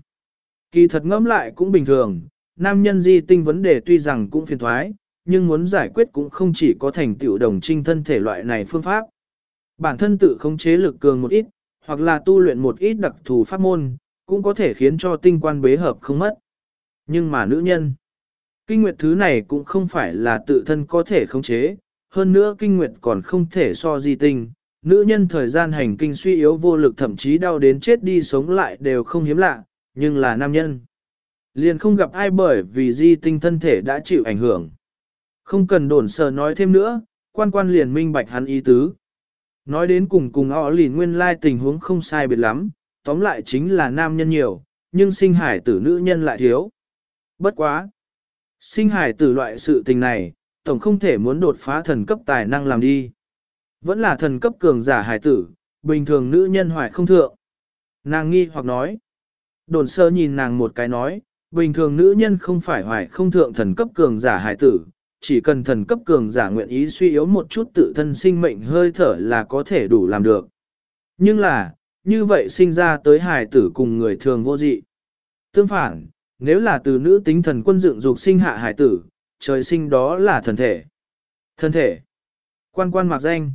Kỳ thật ngẫm lại cũng bình thường, nam nhân di tinh vấn đề tuy rằng cũng phiền thoái, nhưng muốn giải quyết cũng không chỉ có thành tựu đồng trinh thân thể loại này phương pháp. Bản thân tự khống chế lực cường một ít, hoặc là tu luyện một ít đặc thù pháp môn, cũng có thể khiến cho tinh quan bế hợp không mất. Nhưng mà nữ nhân, kinh nguyệt thứ này cũng không phải là tự thân có thể khống chế, hơn nữa kinh nguyệt còn không thể so di tinh. Nữ nhân thời gian hành kinh suy yếu vô lực thậm chí đau đến chết đi sống lại đều không hiếm lạ, nhưng là nam nhân. Liền không gặp ai bởi vì di tinh thân thể đã chịu ảnh hưởng. Không cần đồn sờ nói thêm nữa, quan quan liền minh bạch hắn ý tứ. Nói đến cùng cùng họ lìn nguyên lai tình huống không sai biệt lắm, tóm lại chính là nam nhân nhiều, nhưng sinh hải tử nữ nhân lại thiếu. Bất quá. Sinh hải tử loại sự tình này, tổng không thể muốn đột phá thần cấp tài năng làm đi. Vẫn là thần cấp cường giả hải tử, bình thường nữ nhân hoài không thượng. Nàng nghi hoặc nói. Đồn sơ nhìn nàng một cái nói, bình thường nữ nhân không phải hoài không thượng thần cấp cường giả hải tử, chỉ cần thần cấp cường giả nguyện ý suy yếu một chút tự thân sinh mệnh hơi thở là có thể đủ làm được. Nhưng là, như vậy sinh ra tới hài tử cùng người thường vô dị. Tương phản, nếu là từ nữ tính thần quân dựng dục sinh hạ hài tử, trời sinh đó là thần thể. Thần thể. Quan quan mặc danh.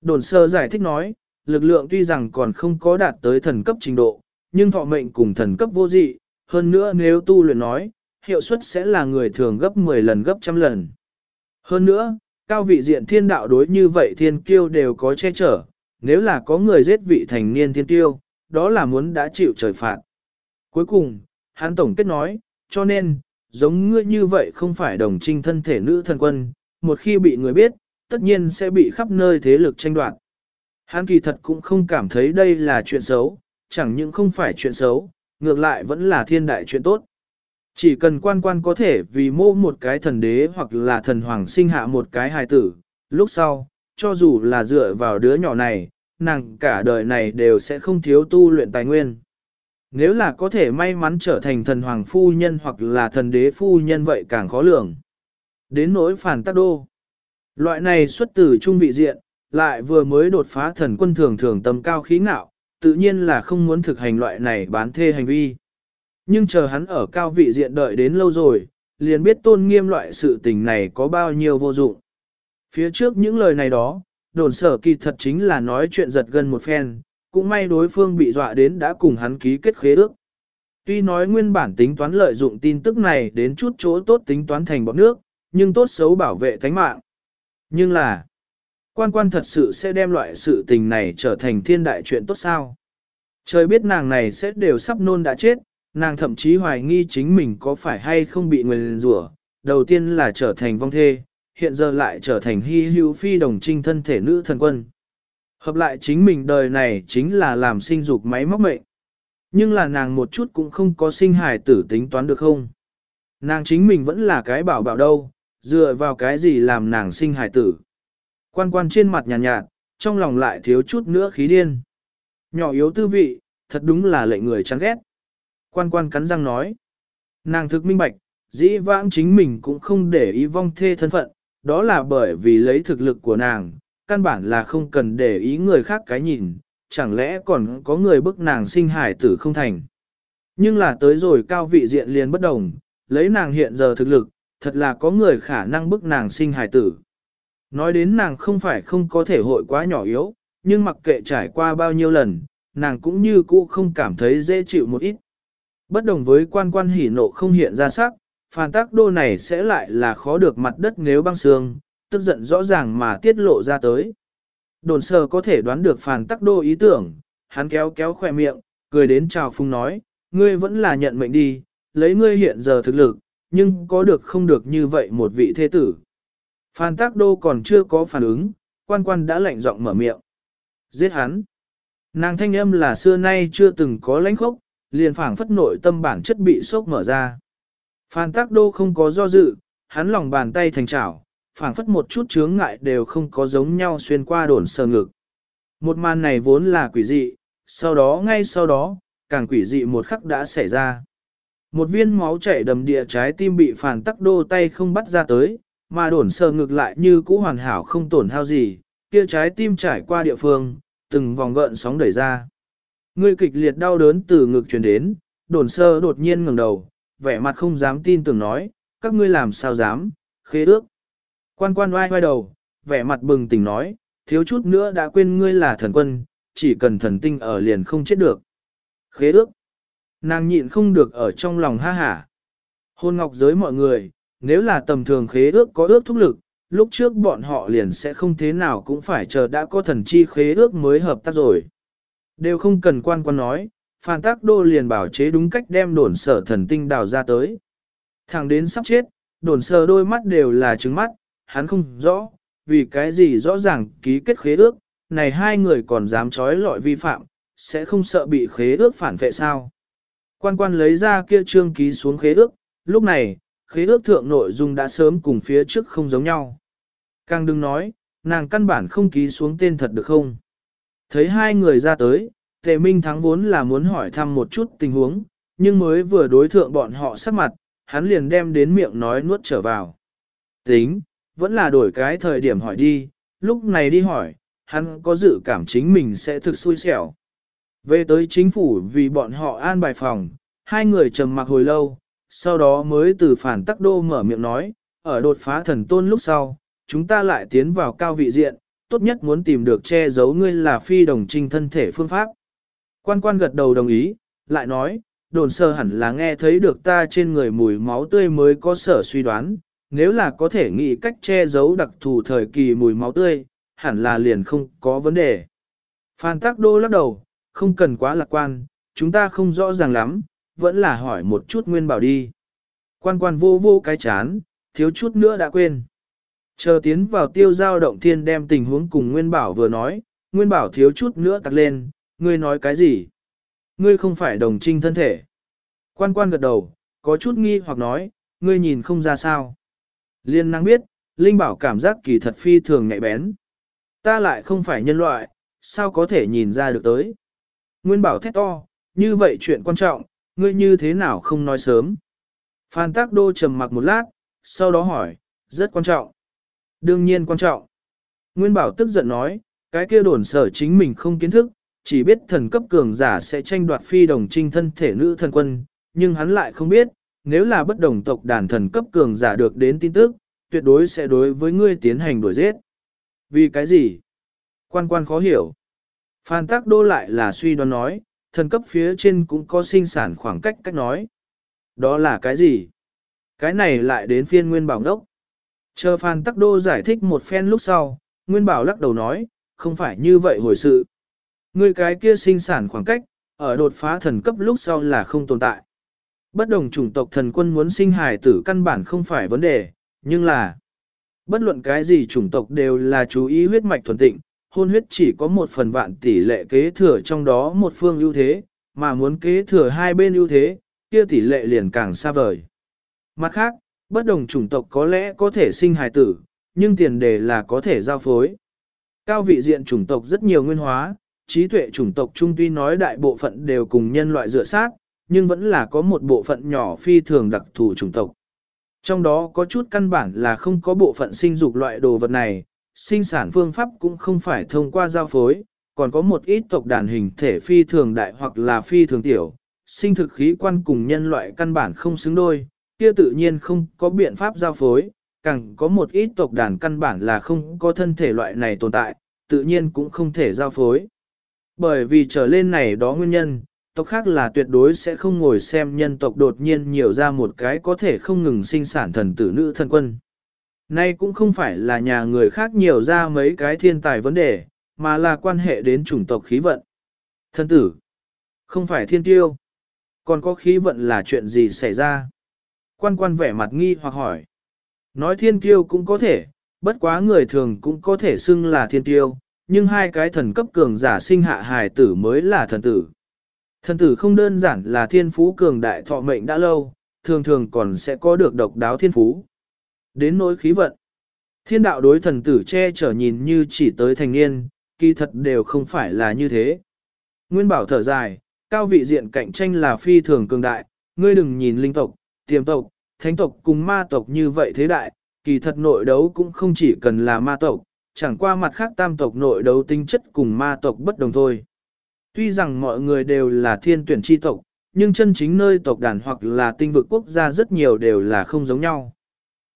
Đồn sơ giải thích nói, lực lượng tuy rằng còn không có đạt tới thần cấp trình độ, nhưng thọ mệnh cùng thần cấp vô dị, hơn nữa nếu tu luyện nói, hiệu suất sẽ là người thường gấp 10 lần gấp trăm lần. Hơn nữa, cao vị diện thiên đạo đối như vậy thiên kiêu đều có che chở, nếu là có người giết vị thành niên thiên kiêu, đó là muốn đã chịu trời phạt. Cuối cùng, hắn tổng kết nói, cho nên, giống ngươi như vậy không phải đồng trinh thân thể nữ thần quân, một khi bị người biết, tất nhiên sẽ bị khắp nơi thế lực tranh đoạt. Hắn kỳ thật cũng không cảm thấy đây là chuyện xấu, chẳng những không phải chuyện xấu, ngược lại vẫn là thiên đại chuyện tốt. Chỉ cần quan quan có thể vì mô một cái thần đế hoặc là thần hoàng sinh hạ một cái hài tử, lúc sau, cho dù là dựa vào đứa nhỏ này, nàng cả đời này đều sẽ không thiếu tu luyện tài nguyên. Nếu là có thể may mắn trở thành thần hoàng phu nhân hoặc là thần đế phu nhân vậy càng khó lường. Đến nỗi phản tác đô. Loại này xuất từ trung vị diện, lại vừa mới đột phá thần quân thường thường tầm cao khí ngạo, tự nhiên là không muốn thực hành loại này bán thê hành vi. Nhưng chờ hắn ở cao vị diện đợi đến lâu rồi, liền biết tôn nghiêm loại sự tình này có bao nhiêu vô dụng. Phía trước những lời này đó, đồn sở kỳ thật chính là nói chuyện giật gần một phen, cũng may đối phương bị dọa đến đã cùng hắn ký kết khế ước. Tuy nói nguyên bản tính toán lợi dụng tin tức này đến chút chỗ tốt tính toán thành bọn nước, nhưng tốt xấu bảo vệ thánh mạng. Nhưng là, quan quan thật sự sẽ đem loại sự tình này trở thành thiên đại chuyện tốt sao? Trời biết nàng này sẽ đều sắp nôn đã chết, nàng thậm chí hoài nghi chính mình có phải hay không bị nguyền rủa. Đầu tiên là trở thành vong thê, hiện giờ lại trở thành hy hữu phi đồng trinh thân thể nữ thần quân. Hợp lại chính mình đời này chính là làm sinh dục máy móc mệnh. Nhưng là nàng một chút cũng không có sinh hài tử tính toán được không? Nàng chính mình vẫn là cái bảo bảo đâu, dựa vào cái gì làm nàng sinh hài tử. Quan quan trên mặt nhàn nhạt, nhạt, trong lòng lại thiếu chút nữa khí điên. Nhỏ yếu tư vị, thật đúng là lệnh người chán ghét. Quan quan cắn răng nói. Nàng thực minh bạch, dĩ vãng chính mình cũng không để ý vong thê thân phận, đó là bởi vì lấy thực lực của nàng, căn bản là không cần để ý người khác cái nhìn, chẳng lẽ còn có người bức nàng sinh hải tử không thành. Nhưng là tới rồi cao vị diện liền bất đồng, lấy nàng hiện giờ thực lực, thật là có người khả năng bức nàng sinh hải tử. Nói đến nàng không phải không có thể hội quá nhỏ yếu, nhưng mặc kệ trải qua bao nhiêu lần, nàng cũng như cũ không cảm thấy dễ chịu một ít. Bất đồng với quan quan hỉ nộ không hiện ra sắc, phản tác đô này sẽ lại là khó được mặt đất nếu băng xương, tức giận rõ ràng mà tiết lộ ra tới. Đồn sờ có thể đoán được phản tắc đô ý tưởng, hắn kéo kéo khỏe miệng, cười đến chào phung nói, ngươi vẫn là nhận mệnh đi, lấy ngươi hiện giờ thực lực, nhưng có được không được như vậy một vị thế tử. Phan Tác Đô còn chưa có phản ứng, quan quan đã lạnh giọng mở miệng. Giết hắn. Nàng thanh âm là xưa nay chưa từng có lãnh khốc, liền phảng phất nội tâm bản chất bị sốc mở ra. Phan Tác Đô không có do dự, hắn lòng bàn tay thành chảo, phảng phất một chút chướng ngại đều không có giống nhau xuyên qua đồn sờ ngực. Một màn này vốn là quỷ dị, sau đó ngay sau đó, càng quỷ dị một khắc đã xảy ra. Một viên máu chảy đầm địa trái tim bị phản tắc đô tay không bắt ra tới, mà đổn sờ ngực lại như cũ hoàn hảo không tổn hao gì, kia trái tim trải qua địa phương, từng vòng gợn sóng đẩy ra. Ngươi kịch liệt đau đớn từ ngực truyền đến, đồn sơ đột nhiên ngẩng đầu, vẻ mặt không dám tin tưởng nói, các ngươi làm sao dám, khế ước. Quan quan oai oai đầu, vẻ mặt bừng tỉnh nói, thiếu chút nữa đã quên ngươi là thần quân, chỉ cần thần tinh ở liền không chết được. Khế ước. Nàng nhịn không được ở trong lòng ha hả. Hôn ngọc giới mọi người, nếu là tầm thường khế ước có ước thúc lực, lúc trước bọn họ liền sẽ không thế nào cũng phải chờ đã có thần chi khế ước mới hợp tác rồi. Đều không cần quan quan nói, Phan Tác Đô liền bảo chế đúng cách đem đồn sở thần tinh đào ra tới. Thẳng đến sắp chết, đồn sở đôi mắt đều là trứng mắt, hắn không rõ, vì cái gì rõ ràng ký kết khế ước, này hai người còn dám trói lọi vi phạm, sẽ không sợ bị khế ước phản vệ sao. Quan quan lấy ra kia trương ký xuống khế ước, lúc này, khế ước thượng nội dung đã sớm cùng phía trước không giống nhau. Càng đừng nói, nàng căn bản không ký xuống tên thật được không. Thấy hai người ra tới, Tề Minh Thắng vốn là muốn hỏi thăm một chút tình huống, nhưng mới vừa đối thượng bọn họ sắc mặt, hắn liền đem đến miệng nói nuốt trở vào. Tính, vẫn là đổi cái thời điểm hỏi đi, lúc này đi hỏi, hắn có dự cảm chính mình sẽ thực xui xẻo. Về tới chính phủ vì bọn họ an bài phòng, hai người trầm mặc hồi lâu, sau đó mới từ phản tắc đô mở miệng nói, ở đột phá thần tôn lúc sau, chúng ta lại tiến vào cao vị diện, tốt nhất muốn tìm được che giấu ngươi là phi đồng trinh thân thể phương pháp. Quan quan gật đầu đồng ý, lại nói, đồn sơ hẳn là nghe thấy được ta trên người mùi máu tươi mới có sở suy đoán, nếu là có thể nghĩ cách che giấu đặc thù thời kỳ mùi máu tươi, hẳn là liền không có vấn đề. Phan Tắc Đô lắc đầu, không cần quá lạc quan, chúng ta không rõ ràng lắm, vẫn là hỏi một chút nguyên bảo đi. Quan quan vô vô cái chán, thiếu chút nữa đã quên. Chờ tiến vào tiêu giao động thiên đem tình huống cùng nguyên bảo vừa nói, nguyên bảo thiếu chút nữa tặc lên, ngươi nói cái gì? Ngươi không phải đồng trinh thân thể. Quan quan gật đầu, có chút nghi hoặc nói, ngươi nhìn không ra sao. Liên năng biết, Linh bảo cảm giác kỳ thật phi thường nhạy bén. Ta lại không phải nhân loại, sao có thể nhìn ra được tới. Nguyên bảo thét to, như vậy chuyện quan trọng, ngươi như thế nào không nói sớm. Phan Tác Đô trầm mặc một lát, sau đó hỏi, rất quan trọng. Đương nhiên quan trọng. Nguyên bảo tức giận nói, cái kia đồn sở chính mình không kiến thức, chỉ biết thần cấp cường giả sẽ tranh đoạt phi đồng trinh thân thể nữ thần quân, nhưng hắn lại không biết, nếu là bất đồng tộc đàn thần cấp cường giả được đến tin tức, tuyệt đối sẽ đối với ngươi tiến hành đuổi giết. Vì cái gì? Quan quan khó hiểu. Phan Tác Đô lại là suy đoán nói, thần cấp phía trên cũng có sinh sản khoảng cách cách nói. Đó là cái gì? Cái này lại đến phiên Nguyên Bảo đốc. Chờ Phan Tắc Đô giải thích một phen lúc sau, Nguyên Bảo lắc đầu nói, không phải như vậy hồi sự. Người cái kia sinh sản khoảng cách, ở đột phá thần cấp lúc sau là không tồn tại. Bất đồng chủng tộc thần quân muốn sinh hài tử căn bản không phải vấn đề, nhưng là bất luận cái gì chủng tộc đều là chú ý huyết mạch thuần tịnh, hôn huyết chỉ có một phần vạn tỷ lệ kế thừa trong đó một phương ưu thế, mà muốn kế thừa hai bên ưu thế, kia tỷ lệ liền càng xa vời. Mặt khác, bất đồng chủng tộc có lẽ có thể sinh hài tử, nhưng tiền đề là có thể giao phối. Cao vị diện chủng tộc rất nhiều nguyên hóa, trí tuệ chủng tộc trung tuy nói đại bộ phận đều cùng nhân loại dựa sát, nhưng vẫn là có một bộ phận nhỏ phi thường đặc thù chủng tộc. Trong đó có chút căn bản là không có bộ phận sinh dục loại đồ vật này, sinh sản phương pháp cũng không phải thông qua giao phối, còn có một ít tộc đàn hình thể phi thường đại hoặc là phi thường tiểu, sinh thực khí quan cùng nhân loại căn bản không xứng đôi, kia tự nhiên không có biện pháp giao phối, càng có một ít tộc đàn căn bản là không có thân thể loại này tồn tại, tự nhiên cũng không thể giao phối. Bởi vì trở lên này đó nguyên nhân, tộc khác là tuyệt đối sẽ không ngồi xem nhân tộc đột nhiên nhiều ra một cái có thể không ngừng sinh sản thần tử nữ thần quân. Nay cũng không phải là nhà người khác nhiều ra mấy cái thiên tài vấn đề, mà là quan hệ đến chủng tộc khí vận. Thân tử, không phải thiên tiêu. Còn có khí vận là chuyện gì xảy ra? Quan quan vẻ mặt nghi hoặc hỏi. Nói thiên kiêu cũng có thể, bất quá người thường cũng có thể xưng là thiên kiêu, nhưng hai cái thần cấp cường giả sinh hạ hài tử mới là thần tử. Thần tử không đơn giản là thiên phú cường đại thọ mệnh đã lâu, thường thường còn sẽ có được độc đáo thiên phú. Đến nỗi khí vận. Thiên đạo đối thần tử che chở nhìn như chỉ tới thành niên, kỳ thật đều không phải là như thế. Nguyên bảo thở dài, cao vị diện cạnh tranh là phi thường cường đại, ngươi đừng nhìn linh tộc, tiềm tộc, thánh tộc cùng ma tộc như vậy thế đại, kỳ thật nội đấu cũng không chỉ cần là ma tộc, chẳng qua mặt khác tam tộc nội đấu tinh chất cùng ma tộc bất đồng thôi. Tuy rằng mọi người đều là thiên tuyển chi tộc, nhưng chân chính nơi tộc đàn hoặc là tinh vực quốc gia rất nhiều đều là không giống nhau.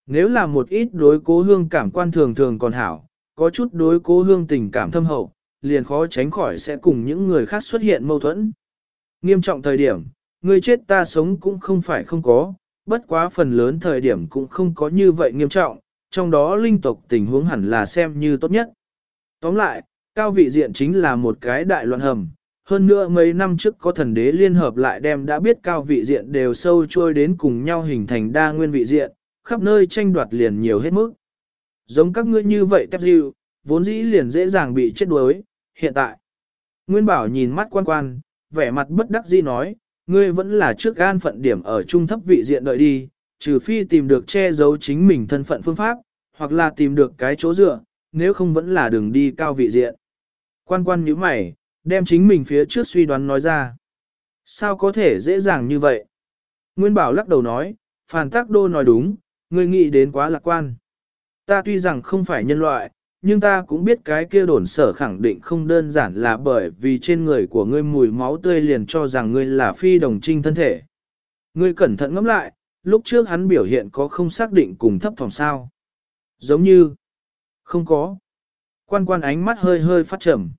Nếu là một ít đối cố hương cảm quan thường thường còn hảo, có chút đối cố hương tình cảm thâm hậu, liền khó tránh khỏi sẽ cùng những người khác xuất hiện mâu thuẫn. Nghiêm trọng thời điểm, người chết ta sống cũng không phải không có, bất quá phần lớn thời điểm cũng không có như vậy nghiêm trọng, trong đó linh tộc tình huống hẳn là xem như tốt nhất. Tóm lại, cao vị diện chính là một cái đại loạn hầm, hơn nữa mấy năm trước có thần đế liên hợp lại đem đã biết cao vị diện đều sâu trôi đến cùng nhau hình thành đa nguyên vị diện, khắp nơi tranh đoạt liền nhiều hết mức. Giống các ngươi như vậy tép dịu, vốn dĩ liền dễ dàng bị chết đuối, hiện tại. Nguyên bảo nhìn mắt quan quan, vẻ mặt bất đắc dĩ nói, ngươi vẫn là trước gan phận điểm ở trung thấp vị diện đợi đi, trừ phi tìm được che giấu chính mình thân phận phương pháp, hoặc là tìm được cái chỗ dựa, nếu không vẫn là đường đi cao vị diện. Quan quan như mày, đem chính mình phía trước suy đoán nói ra. Sao có thể dễ dàng như vậy? Nguyên Bảo lắc đầu nói, Phản Tác Đô nói đúng, ngươi nghĩ đến quá lạc quan. Ta tuy rằng không phải nhân loại, nhưng ta cũng biết cái kia đồn sở khẳng định không đơn giản là bởi vì trên người của ngươi mùi máu tươi liền cho rằng ngươi là phi đồng trinh thân thể. Ngươi cẩn thận ngẫm lại, lúc trước hắn biểu hiện có không xác định cùng thấp phòng sao. Giống như, không có. Quan quan ánh mắt hơi hơi phát trầm.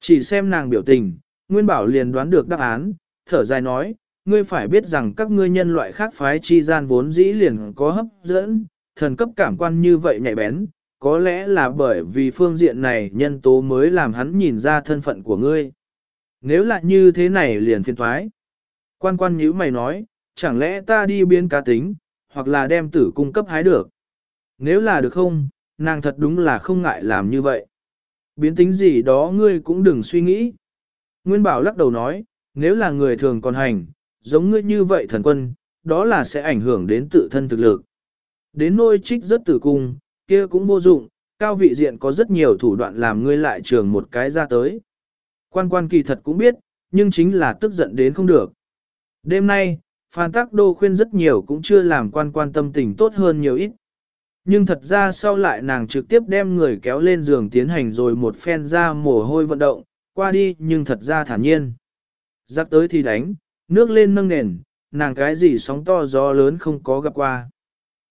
Chỉ xem nàng biểu tình, Nguyên Bảo liền đoán được đáp án, thở dài nói, ngươi phải biết rằng các ngươi nhân loại khác phái chi gian vốn dĩ liền có hấp dẫn, thần cấp cảm quan như vậy nhạy bén, có lẽ là bởi vì phương diện này nhân tố mới làm hắn nhìn ra thân phận của ngươi. Nếu là như thế này liền phiền thoái. Quan quan nhữ mày nói, chẳng lẽ ta đi biến cá tính, hoặc là đem tử cung cấp hái được. Nếu là được không, nàng thật đúng là không ngại làm như vậy. Biến tính gì đó ngươi cũng đừng suy nghĩ. Nguyên Bảo lắc đầu nói, nếu là người thường còn hành, giống ngươi như vậy thần quân, đó là sẽ ảnh hưởng đến tự thân thực lực. Đến nôi trích rất tử cung, kia cũng vô dụng, cao vị diện có rất nhiều thủ đoạn làm ngươi lại trường một cái ra tới. Quan quan kỳ thật cũng biết, nhưng chính là tức giận đến không được. Đêm nay, Phan Tắc Đô khuyên rất nhiều cũng chưa làm quan quan tâm tình tốt hơn nhiều ít. Nhưng thật ra sau lại nàng trực tiếp đem người kéo lên giường tiến hành rồi một phen ra mồ hôi vận động, qua đi nhưng thật ra thản nhiên. Giặc tới thì đánh, nước lên nâng nền, nàng cái gì sóng to gió lớn không có gặp qua.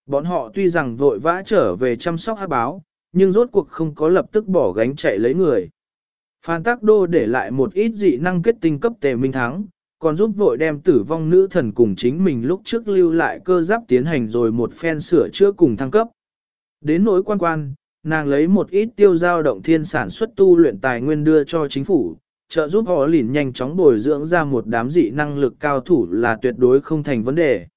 Bọn họ tuy rằng vội vã trở về chăm sóc hát báo, nhưng rốt cuộc không có lập tức bỏ gánh chạy lấy người. Phan Tác Đô để lại một ít dị năng kết tinh cấp tề minh thắng, còn giúp vội đem tử vong nữ thần cùng chính mình lúc trước lưu lại cơ giáp tiến hành rồi một phen sửa chữa cùng thăng cấp. Đến nỗi quan quan, nàng lấy một ít tiêu giao động thiên sản xuất tu luyện tài nguyên đưa cho chính phủ, trợ giúp họ lìn nhanh chóng bồi dưỡng ra một đám dị năng lực cao thủ là tuyệt đối không thành vấn đề.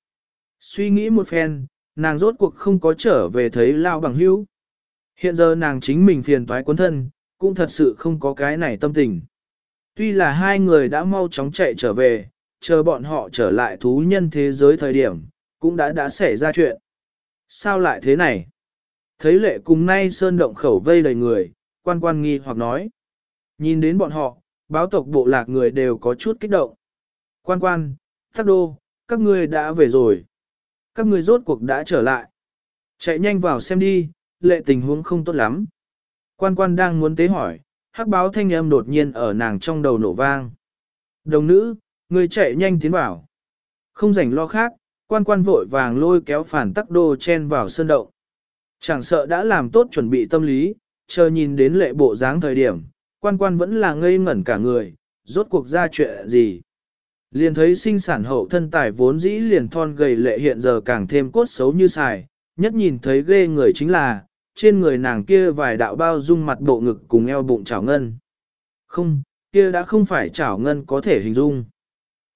Suy nghĩ một phen, nàng rốt cuộc không có trở về thấy lao bằng hữu. Hiện giờ nàng chính mình phiền toái quân thân, cũng thật sự không có cái này tâm tình. Tuy là hai người đã mau chóng chạy trở về, chờ bọn họ trở lại thú nhân thế giới thời điểm, cũng đã đã xảy ra chuyện. Sao lại thế này? Thấy lệ cùng nay sơn động khẩu vây đầy người, quan quan nghi hoặc nói. Nhìn đến bọn họ, báo tộc bộ lạc người đều có chút kích động. Quan quan, thác đô, các ngươi đã về rồi. Các người rốt cuộc đã trở lại. Chạy nhanh vào xem đi, lệ tình huống không tốt lắm. Quan quan đang muốn tế hỏi, hắc báo thanh âm đột nhiên ở nàng trong đầu nổ vang. Đồng nữ, người chạy nhanh tiến vào. Không rảnh lo khác, quan quan vội vàng lôi kéo phản tắc đô chen vào sơn động. Chẳng sợ đã làm tốt chuẩn bị tâm lý, chờ nhìn đến lệ bộ dáng thời điểm, quan quan vẫn là ngây ngẩn cả người, rốt cuộc ra chuyện gì. Liền thấy sinh sản hậu thân tài vốn dĩ liền thon gầy lệ hiện giờ càng thêm cốt xấu như xài, nhất nhìn thấy ghê người chính là, trên người nàng kia vài đạo bao dung mặt bộ ngực cùng eo bụng chảo ngân. Không, kia đã không phải chảo ngân có thể hình dung.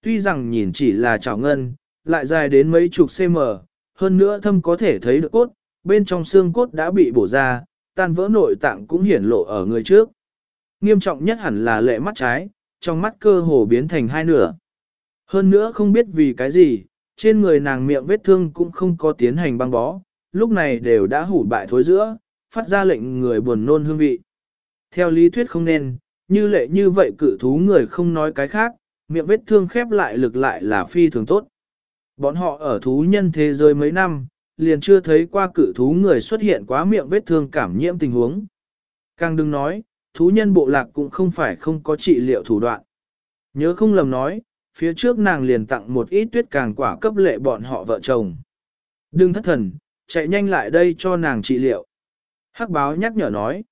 tuy rằng nhìn chỉ là chảo ngân, lại dài đến mấy chục cm, hơn nữa thâm có thể thấy được cốt, bên trong xương cốt đã bị bổ ra, tan vỡ nội tạng cũng hiển lộ ở người trước. Nghiêm trọng nhất hẳn là lệ mắt trái, trong mắt cơ hồ biến thành hai nửa. Hơn nữa không biết vì cái gì, trên người nàng miệng vết thương cũng không có tiến hành băng bó, lúc này đều đã hủ bại thối giữa, phát ra lệnh người buồn nôn hương vị. Theo lý thuyết không nên, như lệ như vậy cự thú người không nói cái khác, miệng vết thương khép lại lực lại là phi thường tốt. Bọn họ ở thú nhân thế giới mấy năm, liền chưa thấy qua cự thú người xuất hiện quá miệng vết thương cảm nhiễm tình huống. Càng đừng nói, thú nhân bộ lạc cũng không phải không có trị liệu thủ đoạn. Nhớ không lầm nói, phía trước nàng liền tặng một ít tuyết càng quả cấp lệ bọn họ vợ chồng. Đừng thất thần, chạy nhanh lại đây cho nàng trị liệu. Hắc báo nhắc nhở nói.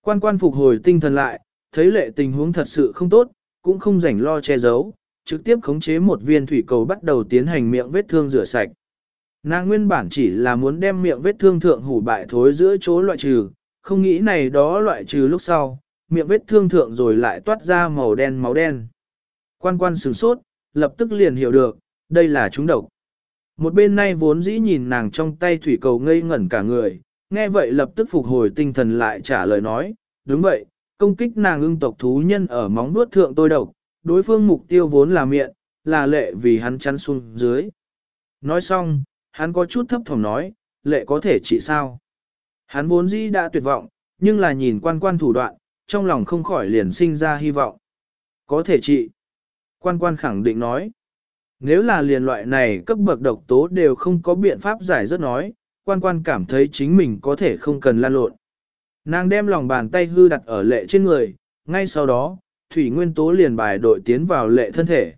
Quan quan phục hồi tinh thần lại, thấy lệ tình huống thật sự không tốt, cũng không rảnh lo che giấu, trực tiếp khống chế một viên thủy cầu bắt đầu tiến hành miệng vết thương rửa sạch. Nàng nguyên bản chỉ là muốn đem miệng vết thương thượng hủ bại thối giữa chỗ loại trừ, không nghĩ này đó loại trừ lúc sau, miệng vết thương thượng rồi lại toát ra màu đen máu đen. Quan quan sửng sốt, lập tức liền hiểu được, đây là chúng độc. Một bên nay vốn dĩ nhìn nàng trong tay thủy cầu ngây ngẩn cả người, nghe vậy lập tức phục hồi tinh thần lại trả lời nói, đúng vậy, công kích nàng ưng tộc thú nhân ở móng nuốt thượng tôi độc, đối phương mục tiêu vốn là miệng, là lệ vì hắn chắn xuống dưới. Nói xong, hắn có chút thấp thỏm nói, lệ có thể trị sao? Hắn vốn dĩ đã tuyệt vọng, nhưng là nhìn quan quan thủ đoạn, trong lòng không khỏi liền sinh ra hy vọng. Có thể trị. Quan quan khẳng định nói. Nếu là liền loại này cấp bậc độc tố đều không có biện pháp giải rất nói, quan quan cảm thấy chính mình có thể không cần lan lộn. Nàng đem lòng bàn tay hư đặt ở lệ trên người, ngay sau đó, thủy nguyên tố liền bài đội tiến vào lệ thân thể.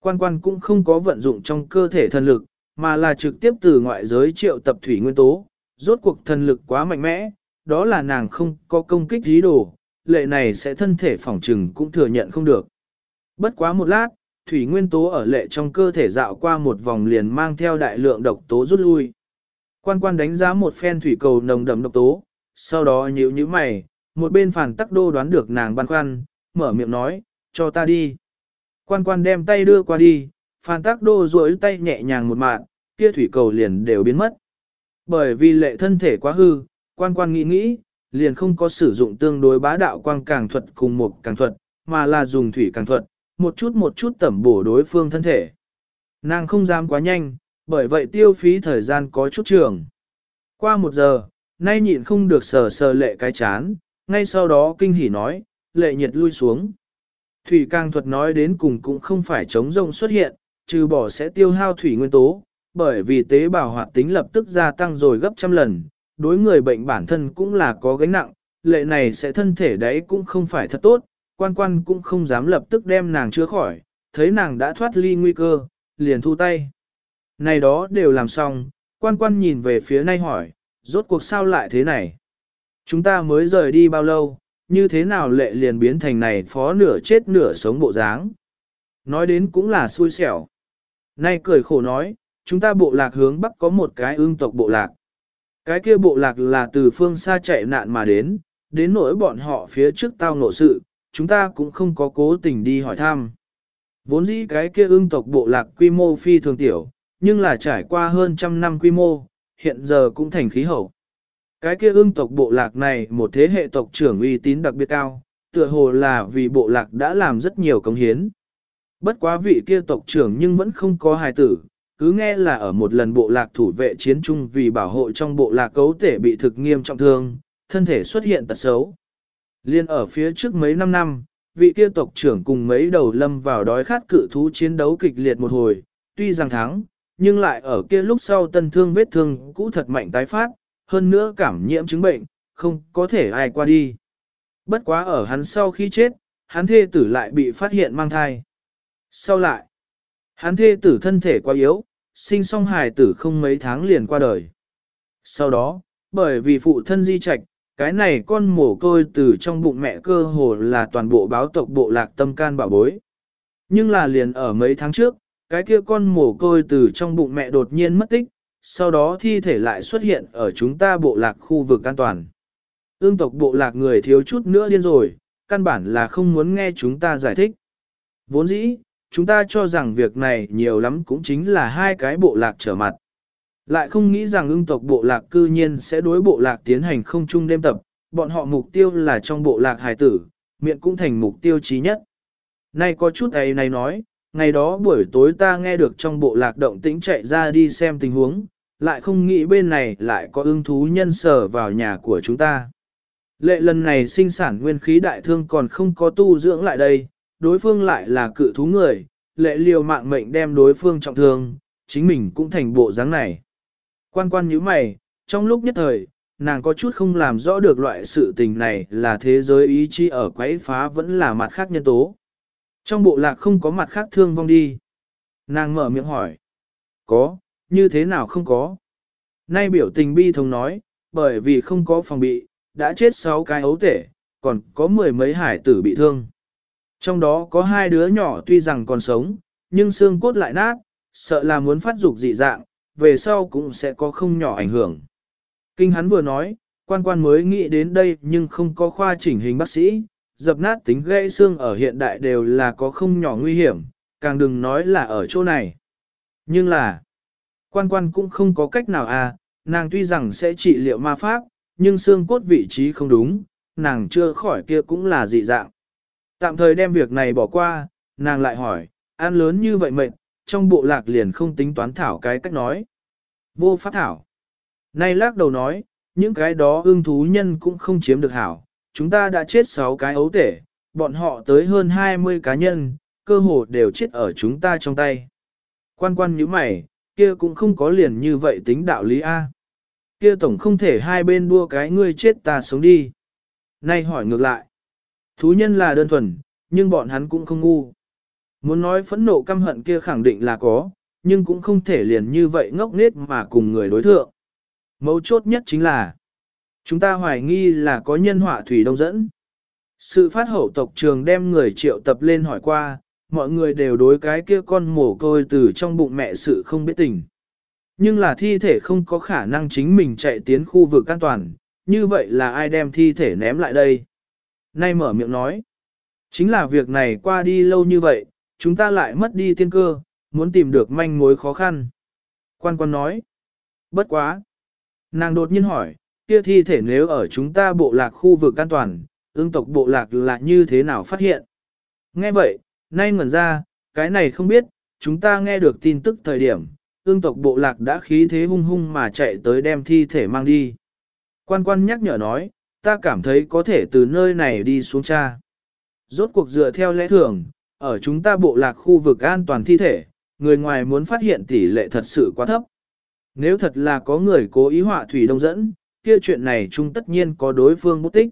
Quan quan cũng không có vận dụng trong cơ thể thần lực, mà là trực tiếp từ ngoại giới triệu tập thủy nguyên tố, rốt cuộc thần lực quá mạnh mẽ, đó là nàng không có công kích dí đồ, lệ này sẽ thân thể phỏng trừng cũng thừa nhận không được. Bất quá một lát, thủy nguyên tố ở lệ trong cơ thể dạo qua một vòng liền mang theo đại lượng độc tố rút lui. Quan quan đánh giá một phen thủy cầu nồng đậm độc tố, sau đó nhíu nhíu mày, một bên phản tắc đô đoán được nàng băn khoăn, mở miệng nói, cho ta đi. Quan quan đem tay đưa qua đi, phản tắc đô duỗi tay nhẹ nhàng một mạng, kia thủy cầu liền đều biến mất. Bởi vì lệ thân thể quá hư, quan quan nghĩ nghĩ, liền không có sử dụng tương đối bá đạo quang càng thuật cùng một càng thuật, mà là dùng thủy càng thuật, một chút một chút tẩm bổ đối phương thân thể. Nàng không dám quá nhanh, bởi vậy tiêu phí thời gian có chút trường. Qua một giờ, nay nhịn không được sờ sờ lệ cái chán, ngay sau đó kinh hỉ nói, lệ nhiệt lui xuống. Thủy càng thuật nói đến cùng cũng không phải chống rông xuất hiện, trừ bỏ sẽ tiêu hao thủy nguyên tố, bởi vì tế bào hoạt tính lập tức gia tăng rồi gấp trăm lần, đối người bệnh bản thân cũng là có gánh nặng, lệ này sẽ thân thể đấy cũng không phải thật tốt, quan quan cũng không dám lập tức đem nàng chữa khỏi, thấy nàng đã thoát ly nguy cơ, liền thu tay. Này đó đều làm xong, quan quan nhìn về phía nay hỏi, rốt cuộc sao lại thế này? Chúng ta mới rời đi bao lâu, như thế nào lệ liền biến thành này phó nửa chết nửa sống bộ dáng? Nói đến cũng là xui xẻo. Nay cười khổ nói, chúng ta bộ lạc hướng bắc có một cái ương tộc bộ lạc. Cái kia bộ lạc là từ phương xa chạy nạn mà đến, đến nỗi bọn họ phía trước tao nộ sự, chúng ta cũng không có cố tình đi hỏi thăm. Vốn dĩ cái kia ương tộc bộ lạc quy mô phi thường tiểu, nhưng là trải qua hơn trăm năm quy mô, hiện giờ cũng thành khí hậu. Cái kia ương tộc bộ lạc này một thế hệ tộc trưởng uy tín đặc biệt cao, tựa hồ là vì bộ lạc đã làm rất nhiều công hiến. Bất quá vị kia tộc trưởng nhưng vẫn không có hài tử, cứ nghe là ở một lần bộ lạc thủ vệ chiến chung vì bảo hộ trong bộ lạc cấu thể bị thực nghiêm trọng thương, thân thể xuất hiện tật xấu. Liên ở phía trước mấy năm năm, vị kia tộc trưởng cùng mấy đầu lâm vào đói khát cự thú chiến đấu kịch liệt một hồi, tuy rằng thắng, nhưng lại ở kia lúc sau tân thương vết thương cũ thật mạnh tái phát, hơn nữa cảm nhiễm chứng bệnh, không có thể ai qua đi. Bất quá ở hắn sau khi chết, hắn thê tử lại bị phát hiện mang thai. Sau lại, hắn thê tử thân thể quá yếu, sinh song hài tử không mấy tháng liền qua đời. Sau đó, bởi vì phụ thân di trạch, cái này con mổ côi từ trong bụng mẹ cơ hồ là toàn bộ báo tộc bộ lạc tâm can bảo bối. Nhưng là liền ở mấy tháng trước, cái kia con mổ côi từ trong bụng mẹ đột nhiên mất tích, sau đó thi thể lại xuất hiện ở chúng ta bộ lạc khu vực an toàn. Ương tộc bộ lạc người thiếu chút nữa điên rồi, căn bản là không muốn nghe chúng ta giải thích. Vốn dĩ, chúng ta cho rằng việc này nhiều lắm cũng chính là hai cái bộ lạc trở mặt. Lại không nghĩ rằng ưng tộc bộ lạc cư nhiên sẽ đối bộ lạc tiến hành không chung đêm tập, bọn họ mục tiêu là trong bộ lạc hài tử, miệng cũng thành mục tiêu chí nhất. Nay có chút ấy này nói, ngày đó buổi tối ta nghe được trong bộ lạc động tĩnh chạy ra đi xem tình huống, lại không nghĩ bên này lại có ưng thú nhân sở vào nhà của chúng ta. Lệ lần này sinh sản nguyên khí đại thương còn không có tu dưỡng lại đây, đối phương lại là cự thú người, lệ liều mạng mệnh đem đối phương trọng thương, chính mình cũng thành bộ dáng này. Quan quan như mày, trong lúc nhất thời, nàng có chút không làm rõ được loại sự tình này là thế giới ý chí ở quấy phá vẫn là mặt khác nhân tố. Trong bộ lạc không có mặt khác thương vong đi. Nàng mở miệng hỏi. Có, như thế nào không có? Nay biểu tình bi thống nói, bởi vì không có phòng bị, đã chết 6 cái ấu tể, còn có mười mấy hải tử bị thương. Trong đó có hai đứa nhỏ tuy rằng còn sống, nhưng xương cốt lại nát, sợ là muốn phát dục dị dạng, về sau cũng sẽ có không nhỏ ảnh hưởng. Kinh hắn vừa nói, quan quan mới nghĩ đến đây nhưng không có khoa chỉnh hình bác sĩ, dập nát tính gãy xương ở hiện đại đều là có không nhỏ nguy hiểm, càng đừng nói là ở chỗ này. Nhưng là, quan quan cũng không có cách nào à, nàng tuy rằng sẽ trị liệu ma pháp, nhưng xương cốt vị trí không đúng, nàng chưa khỏi kia cũng là dị dạng. Tạm thời đem việc này bỏ qua, nàng lại hỏi, ăn lớn như vậy mệt, trong bộ lạc liền không tính toán thảo cái cách nói. Vô pháp thảo. Nay lắc đầu nói, những cái đó ương thú nhân cũng không chiếm được hảo, chúng ta đã chết 6 cái ấu tể, bọn họ tới hơn 20 cá nhân, cơ hồ đều chết ở chúng ta trong tay. Quan quan như mày, kia cũng không có liền như vậy tính đạo lý A. Kia tổng không thể hai bên đua cái ngươi chết ta sống đi. Nay hỏi ngược lại. Thú nhân là đơn thuần, nhưng bọn hắn cũng không ngu. Muốn nói phẫn nộ căm hận kia khẳng định là có, nhưng cũng không thể liền như vậy ngốc nghếch mà cùng người đối thượng. Mấu chốt nhất chính là, chúng ta hoài nghi là có nhân họa thủy đông dẫn. Sự phát hậu tộc trường đem người triệu tập lên hỏi qua, mọi người đều đối cái kia con mổ côi từ trong bụng mẹ sự không biết tình. Nhưng là thi thể không có khả năng chính mình chạy tiến khu vực an toàn, như vậy là ai đem thi thể ném lại đây? Nay mở miệng nói, chính là việc này qua đi lâu như vậy, chúng ta lại mất đi tiên cơ, muốn tìm được manh mối khó khăn. Quan quan nói, bất quá. Nàng đột nhiên hỏi, kia thi thể nếu ở chúng ta bộ lạc khu vực an toàn, ương tộc bộ lạc là như thế nào phát hiện? Nghe vậy, nay ngẩn ra, cái này không biết, chúng ta nghe được tin tức thời điểm, ương tộc bộ lạc đã khí thế hung hung mà chạy tới đem thi thể mang đi. Quan quan nhắc nhở nói, ta cảm thấy có thể từ nơi này đi xuống cha. Rốt cuộc dựa theo lẽ thường, ở chúng ta bộ lạc khu vực an toàn thi thể, người ngoài muốn phát hiện tỷ lệ thật sự quá thấp. Nếu thật là có người cố ý họa thủy đông dẫn, kia chuyện này chúng tất nhiên có đối phương bút tích.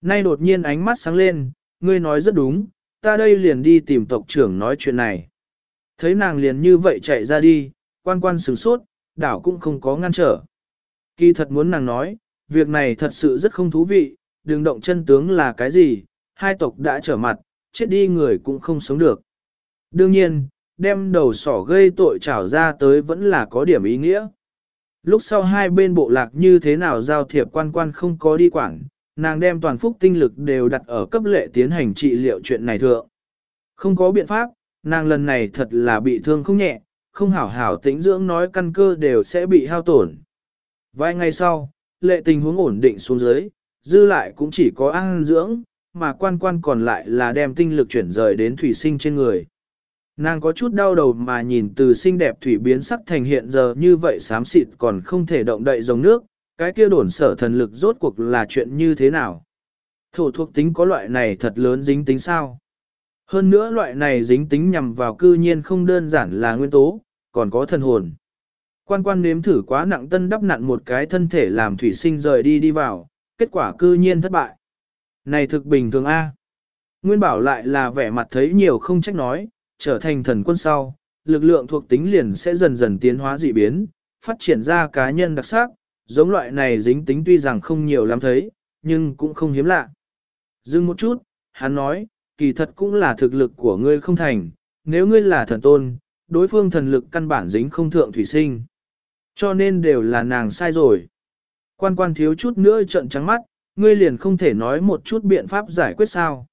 Nay đột nhiên ánh mắt sáng lên, ngươi nói rất đúng, ta đây liền đi tìm tộc trưởng nói chuyện này. Thấy nàng liền như vậy chạy ra đi, quan quan sửng sốt, đảo cũng không có ngăn trở. Kỳ thật muốn nàng nói, việc này thật sự rất không thú vị, đường động chân tướng là cái gì, hai tộc đã trở mặt, chết đi người cũng không sống được. Đương nhiên, đem đầu sỏ gây tội trảo ra tới vẫn là có điểm ý nghĩa. Lúc sau hai bên bộ lạc như thế nào giao thiệp quan quan không có đi quảng, nàng đem toàn phúc tinh lực đều đặt ở cấp lệ tiến hành trị liệu chuyện này thượng. Không có biện pháp, nàng lần này thật là bị thương không nhẹ, không hảo hảo tĩnh dưỡng nói căn cơ đều sẽ bị hao tổn. Vài ngày sau, lệ tình huống ổn định xuống dưới, dư lại cũng chỉ có ăn dưỡng, mà quan quan còn lại là đem tinh lực chuyển rời đến thủy sinh trên người. Nàng có chút đau đầu mà nhìn từ xinh đẹp thủy biến sắc thành hiện giờ như vậy xám xịt còn không thể động đậy dòng nước, cái kia đổn sở thần lực rốt cuộc là chuyện như thế nào. Thổ thuộc tính có loại này thật lớn dính tính sao? Hơn nữa loại này dính tính nhằm vào cư nhiên không đơn giản là nguyên tố, còn có thần hồn. Quan quan nếm thử quá nặng tân đắp nặn một cái thân thể làm thủy sinh rời đi đi vào, kết quả cư nhiên thất bại. Này thực bình thường A. Nguyên bảo lại là vẻ mặt thấy nhiều không trách nói, trở thành thần quân sau, lực lượng thuộc tính liền sẽ dần dần tiến hóa dị biến, phát triển ra cá nhân đặc sắc, giống loại này dính tính tuy rằng không nhiều lắm thấy, nhưng cũng không hiếm lạ. Dừng một chút, hắn nói, kỳ thật cũng là thực lực của ngươi không thành, nếu ngươi là thần tôn, đối phương thần lực căn bản dính không thượng thủy sinh. Cho nên đều là nàng sai rồi. Quan quan thiếu chút nữa trận trắng mắt, ngươi liền không thể nói một chút biện pháp giải quyết sao.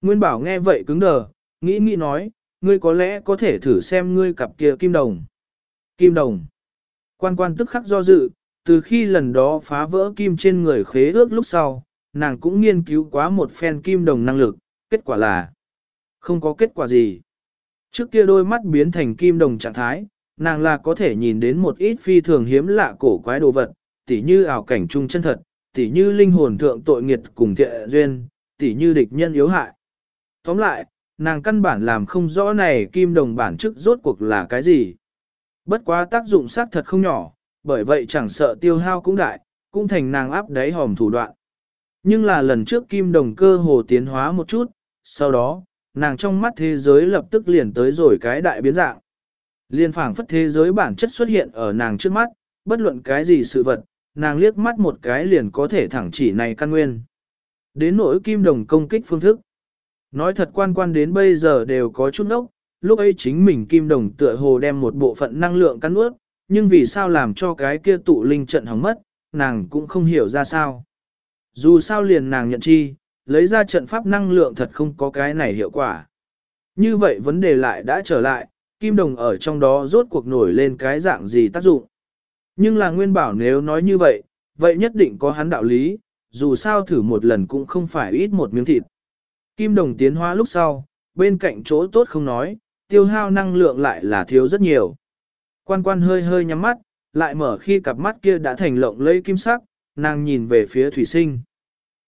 Nguyên bảo nghe vậy cứng đờ, nghĩ nghĩ nói, ngươi có lẽ có thể thử xem ngươi cặp kia kim đồng. Kim đồng. Quan quan tức khắc do dự, từ khi lần đó phá vỡ kim trên người khế ước lúc sau, nàng cũng nghiên cứu quá một phen kim đồng năng lực, kết quả là không có kết quả gì. Trước kia đôi mắt biến thành kim đồng trạng thái, nàng là có thể nhìn đến một ít phi thường hiếm lạ cổ quái đồ vật, tỉ như ảo cảnh trung chân thật, tỉ như linh hồn thượng tội nghiệt cùng thiện duyên, tỉ như địch nhân yếu hại. Tóm lại, nàng căn bản làm không rõ này kim đồng bản chức rốt cuộc là cái gì. Bất quá tác dụng xác thật không nhỏ, bởi vậy chẳng sợ tiêu hao cũng đại, cũng thành nàng áp đáy hòm thủ đoạn. Nhưng là lần trước kim đồng cơ hồ tiến hóa một chút, sau đó, nàng trong mắt thế giới lập tức liền tới rồi cái đại biến dạng. Liên phảng phất thế giới bản chất xuất hiện ở nàng trước mắt, bất luận cái gì sự vật, nàng liếc mắt một cái liền có thể thẳng chỉ này căn nguyên. Đến nỗi kim đồng công kích phương thức. Nói thật quan quan đến bây giờ đều có chút ốc, lúc ấy chính mình kim đồng tựa hồ đem một bộ phận năng lượng cắn ướt, nhưng vì sao làm cho cái kia tụ linh trận hỏng mất, nàng cũng không hiểu ra sao. Dù sao liền nàng nhận chi, lấy ra trận pháp năng lượng thật không có cái này hiệu quả. Như vậy vấn đề lại đã trở lại, kim đồng ở trong đó rốt cuộc nổi lên cái dạng gì tác dụng. Nhưng là nguyên bảo nếu nói như vậy, vậy nhất định có hắn đạo lý, dù sao thử một lần cũng không phải ít một miếng thịt. Kim đồng tiến hóa lúc sau, bên cạnh chỗ tốt không nói, tiêu hao năng lượng lại là thiếu rất nhiều. Quan quan hơi hơi nhắm mắt, lại mở khi cặp mắt kia đã thành lộng lẫy kim sắc, nàng nhìn về phía thủy sinh.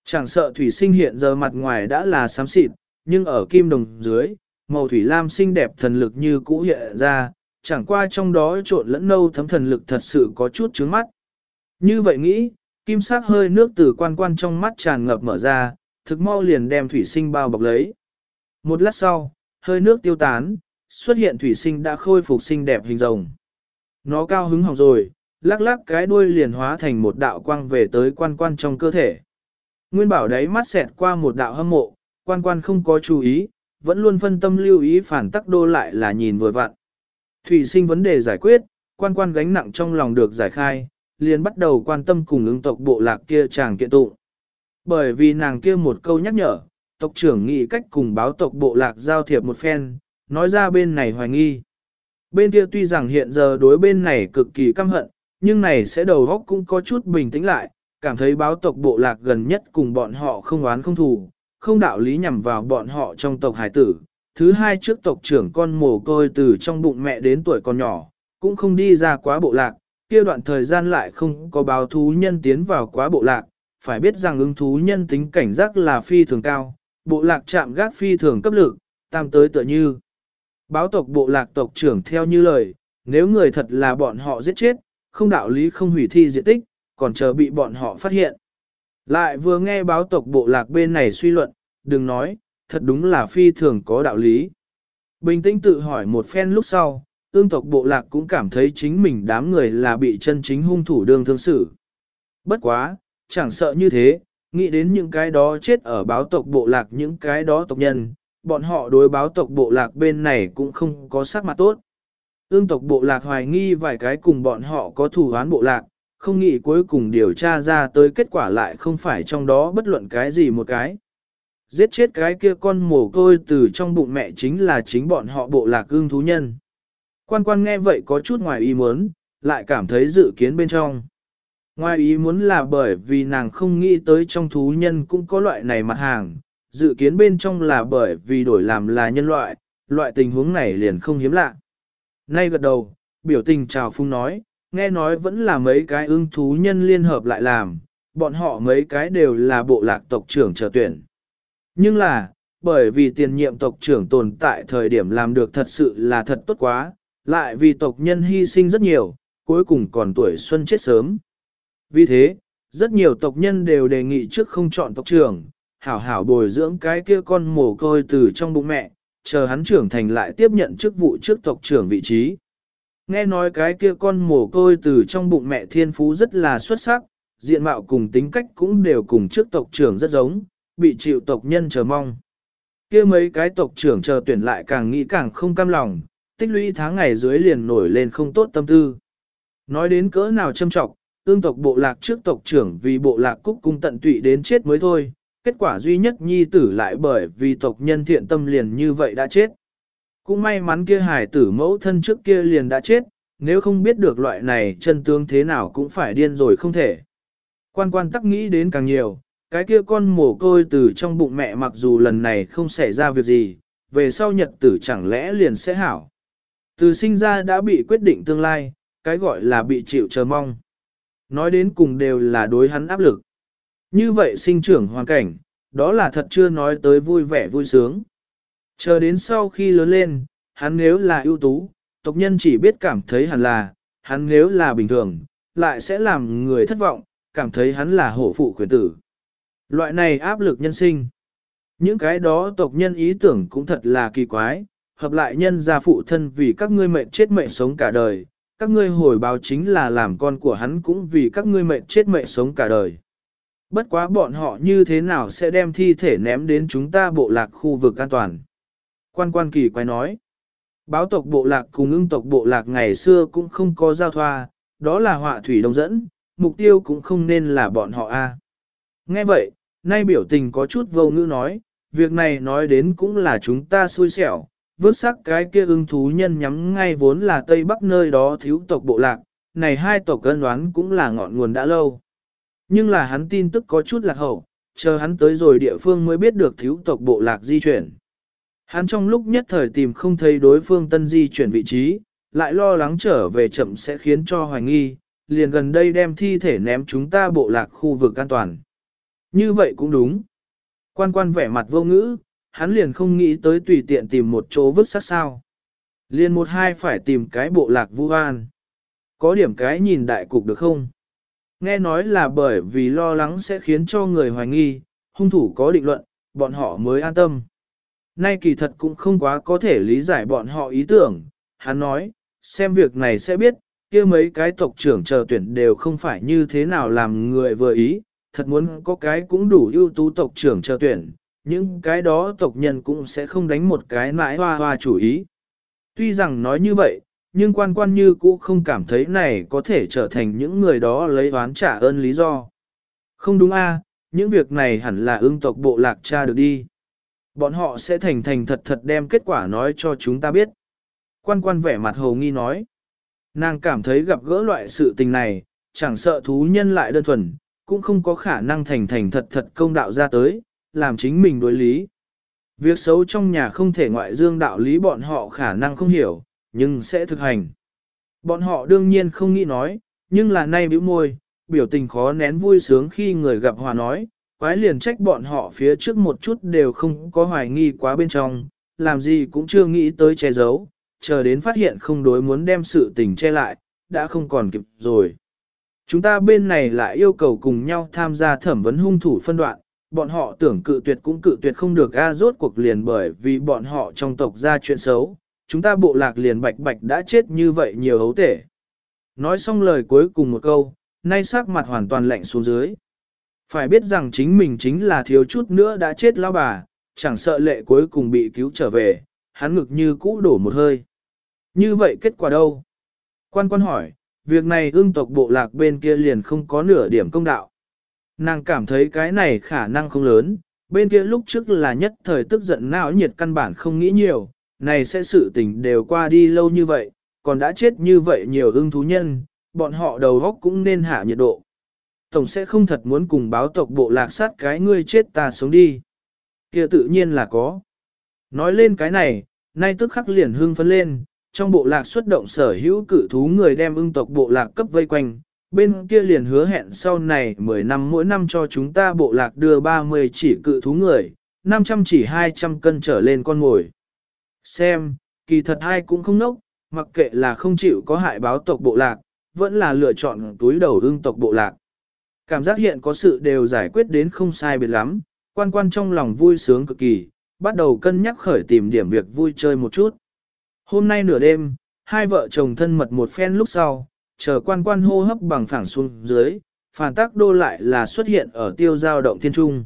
Chẳng sợ thủy sinh hiện giờ mặt ngoài đã là xám xịt, nhưng ở kim đồng dưới, màu thủy lam xinh đẹp thần lực như cũ hiện ra, chẳng qua trong đó trộn lẫn nâu thấm thần lực thật sự có chút trướng mắt. Như vậy nghĩ, kim sắc hơi nước từ quan quan trong mắt tràn ngập mở ra, thực mau liền đem thủy sinh bao bọc lấy. Một lát sau, hơi nước tiêu tán, xuất hiện thủy sinh đã khôi phục xinh đẹp hình rồng. Nó cao hứng hỏng rồi, lắc lắc cái đuôi liền hóa thành một đạo quang về tới quan quan trong cơ thể. Nguyên bảo đấy mắt xẹt qua một đạo hâm mộ, quan quan không có chú ý, vẫn luôn phân tâm lưu ý phản tắc đô lại là nhìn vừa vặn. Thủy sinh vấn đề giải quyết, quan quan gánh nặng trong lòng được giải khai, liền bắt đầu quan tâm cùng ứng tộc bộ lạc kia chàng kiện tụng. Bởi vì nàng kia một câu nhắc nhở, tộc trưởng nghĩ cách cùng báo tộc bộ lạc giao thiệp một phen, nói ra bên này hoài nghi. Bên kia tuy rằng hiện giờ đối bên này cực kỳ căm hận, nhưng này sẽ đầu góc cũng có chút bình tĩnh lại, cảm thấy báo tộc bộ lạc gần nhất cùng bọn họ không oán không thù, không đạo lý nhằm vào bọn họ trong tộc hải tử. Thứ hai trước tộc trưởng con mồ côi từ trong bụng mẹ đến tuổi còn nhỏ, cũng không đi ra quá bộ lạc, kia đoạn thời gian lại không có báo thú nhân tiến vào quá bộ lạc, phải biết rằng ứng thú nhân tính cảnh giác là phi thường cao, bộ lạc chạm gác phi thường cấp lực, tam tới tựa như. Báo tộc bộ lạc tộc trưởng theo như lời, nếu người thật là bọn họ giết chết, không đạo lý không hủy thi diện tích, còn chờ bị bọn họ phát hiện. Lại vừa nghe báo tộc bộ lạc bên này suy luận, đừng nói, thật đúng là phi thường có đạo lý. Bình tĩnh tự hỏi một phen lúc sau, ương tộc bộ lạc cũng cảm thấy chính mình đám người là bị chân chính hung thủ đương thương xử. Bất quá, chẳng sợ như thế, nghĩ đến những cái đó chết ở báo tộc bộ lạc những cái đó tộc nhân, bọn họ đối báo tộc bộ lạc bên này cũng không có sắc mặt tốt. Ương tộc bộ lạc hoài nghi vài cái cùng bọn họ có thủ án bộ lạc, không nghĩ cuối cùng điều tra ra tới kết quả lại không phải trong đó bất luận cái gì một cái. Giết chết cái kia con mồ côi từ trong bụng mẹ chính là chính bọn họ bộ lạc ương thú nhân. Quan quan nghe vậy có chút ngoài ý muốn, lại cảm thấy dự kiến bên trong. Ngoài ý muốn là bởi vì nàng không nghĩ tới trong thú nhân cũng có loại này mặt hàng, dự kiến bên trong là bởi vì đổi làm là nhân loại, loại tình huống này liền không hiếm lạ. Nay gật đầu, biểu tình chào phung nói, nghe nói vẫn là mấy cái ưng thú nhân liên hợp lại làm, bọn họ mấy cái đều là bộ lạc tộc trưởng trở tuyển. Nhưng là, bởi vì tiền nhiệm tộc trưởng tồn tại thời điểm làm được thật sự là thật tốt quá, lại vì tộc nhân hy sinh rất nhiều, cuối cùng còn tuổi xuân chết sớm. Vì thế, rất nhiều tộc nhân đều đề nghị trước không chọn tộc trưởng, hảo hảo bồi dưỡng cái kia con mồ côi từ trong bụng mẹ, chờ hắn trưởng thành lại tiếp nhận chức vụ trước tộc trưởng vị trí. Nghe nói cái kia con mồ côi từ trong bụng mẹ thiên phú rất là xuất sắc, diện mạo cùng tính cách cũng đều cùng trước tộc trưởng rất giống, bị chịu tộc nhân chờ mong. kia mấy cái tộc trưởng chờ tuyển lại càng nghĩ càng không cam lòng, tích lũy tháng ngày dưới liền nổi lên không tốt tâm tư. Nói đến cỡ nào châm trọng, tương tộc bộ lạc trước tộc trưởng vì bộ lạc cúc cung tận tụy đến chết mới thôi, kết quả duy nhất nhi tử lại bởi vì tộc nhân thiện tâm liền như vậy đã chết. Cũng may mắn kia hải tử mẫu thân trước kia liền đã chết, nếu không biết được loại này chân tướng thế nào cũng phải điên rồi không thể. Quan quan tắc nghĩ đến càng nhiều, cái kia con mồ côi từ trong bụng mẹ mặc dù lần này không xảy ra việc gì, về sau nhật tử chẳng lẽ liền sẽ hảo. Từ sinh ra đã bị quyết định tương lai, cái gọi là bị chịu chờ mong. Nói đến cùng đều là đối hắn áp lực. Như vậy sinh trưởng hoàn cảnh, đó là thật chưa nói tới vui vẻ vui sướng. Chờ đến sau khi lớn lên, hắn nếu là ưu tú, tộc nhân chỉ biết cảm thấy hẳn là, hắn nếu là bình thường, lại sẽ làm người thất vọng, cảm thấy hắn là hổ phụ quyền tử. Loại này áp lực nhân sinh. Những cái đó tộc nhân ý tưởng cũng thật là kỳ quái, hợp lại nhân gia phụ thân vì các ngươi mệnh chết mệnh sống cả đời, các ngươi hồi báo chính là làm con của hắn cũng vì các ngươi mệnh chết mệnh sống cả đời. Bất quá bọn họ như thế nào sẽ đem thi thể ném đến chúng ta bộ lạc khu vực an toàn. Quan quan kỳ quái nói, báo tộc bộ lạc cùng ưng tộc bộ lạc ngày xưa cũng không có giao thoa, đó là họa thủy đồng dẫn, mục tiêu cũng không nên là bọn họ a. Nghe vậy, nay biểu tình có chút vô ngữ nói, việc này nói đến cũng là chúng ta xui xẻo, vứt sắc cái kia ưng thú nhân nhắm ngay vốn là Tây Bắc nơi đó thiếu tộc bộ lạc, này hai tộc cân đoán cũng là ngọn nguồn đã lâu. Nhưng là hắn tin tức có chút lạc hậu, chờ hắn tới rồi địa phương mới biết được thiếu tộc bộ lạc di chuyển. Hắn trong lúc nhất thời tìm không thấy đối phương tân di chuyển vị trí, lại lo lắng trở về chậm sẽ khiến cho hoài nghi, liền gần đây đem thi thể ném chúng ta bộ lạc khu vực an toàn. Như vậy cũng đúng. Quan quan vẻ mặt vô ngữ, hắn liền không nghĩ tới tùy tiện tìm một chỗ vứt sát sao. Liền một hai phải tìm cái bộ lạc vu an. Có điểm cái nhìn đại cục được không? Nghe nói là bởi vì lo lắng sẽ khiến cho người hoài nghi, hung thủ có định luận, bọn họ mới an tâm. Nay kỳ thật cũng không quá có thể lý giải bọn họ ý tưởng, hắn nói, xem việc này sẽ biết, kia mấy cái tộc trưởng chờ tuyển đều không phải như thế nào làm người vừa ý, thật muốn có cái cũng đủ ưu tú tộc trưởng chờ tuyển, những cái đó tộc nhân cũng sẽ không đánh một cái mãi hoa hoa chủ ý. Tuy rằng nói như vậy, nhưng quan quan như cũ không cảm thấy này có thể trở thành những người đó lấy oán trả ơn lý do. Không đúng a, những việc này hẳn là ương tộc bộ lạc cha được đi. Bọn họ sẽ thành thành thật thật đem kết quả nói cho chúng ta biết. Quan quan vẻ mặt hồ nghi nói. Nàng cảm thấy gặp gỡ loại sự tình này, chẳng sợ thú nhân lại đơn thuần, cũng không có khả năng thành thành thật thật công đạo ra tới, làm chính mình đối lý. Việc xấu trong nhà không thể ngoại dương đạo lý bọn họ khả năng không hiểu, nhưng sẽ thực hành. Bọn họ đương nhiên không nghĩ nói, nhưng là nay bĩu môi, biểu tình khó nén vui sướng khi người gặp hòa nói, quái liền trách bọn họ phía trước một chút đều không có hoài nghi quá bên trong, làm gì cũng chưa nghĩ tới che giấu, chờ đến phát hiện không đối muốn đem sự tình che lại, đã không còn kịp rồi. Chúng ta bên này lại yêu cầu cùng nhau tham gia thẩm vấn hung thủ phân đoạn, bọn họ tưởng cự tuyệt cũng cự tuyệt không được a rốt cuộc liền bởi vì bọn họ trong tộc ra chuyện xấu, chúng ta bộ lạc liền bạch bạch đã chết như vậy nhiều hấu tể. Nói xong lời cuối cùng một câu, nay sắc mặt hoàn toàn lạnh xuống dưới. Phải biết rằng chính mình chính là thiếu chút nữa đã chết lao bà, chẳng sợ lệ cuối cùng bị cứu trở về, hắn ngực như cũ đổ một hơi. Như vậy kết quả đâu? Quan quan hỏi, việc này ương tộc bộ lạc bên kia liền không có nửa điểm công đạo. Nàng cảm thấy cái này khả năng không lớn, bên kia lúc trước là nhất thời tức giận não nhiệt căn bản không nghĩ nhiều, này sẽ sự tình đều qua đi lâu như vậy, còn đã chết như vậy nhiều ưng thú nhân, bọn họ đầu góc cũng nên hạ nhiệt độ. Tổng sẽ không thật muốn cùng báo tộc bộ lạc sát cái ngươi chết ta sống đi. kia tự nhiên là có. Nói lên cái này, nay tức khắc liền hưng phấn lên, trong bộ lạc xuất động sở hữu cử thú người đem ưng tộc bộ lạc cấp vây quanh, bên kia liền hứa hẹn sau này 10 năm mỗi năm cho chúng ta bộ lạc đưa 30 chỉ cự thú người, 500 chỉ 200 cân trở lên con ngồi. Xem, kỳ thật hai cũng không nốc, mặc kệ là không chịu có hại báo tộc bộ lạc, vẫn là lựa chọn túi đầu ưng tộc bộ lạc. Cảm giác hiện có sự đều giải quyết đến không sai biệt lắm, quan quan trong lòng vui sướng cực kỳ, bắt đầu cân nhắc khởi tìm điểm việc vui chơi một chút. Hôm nay nửa đêm, hai vợ chồng thân mật một phen lúc sau, chờ quan quan hô hấp bằng phẳng xuống dưới, phản tác đô lại là xuất hiện ở tiêu giao động thiên trung.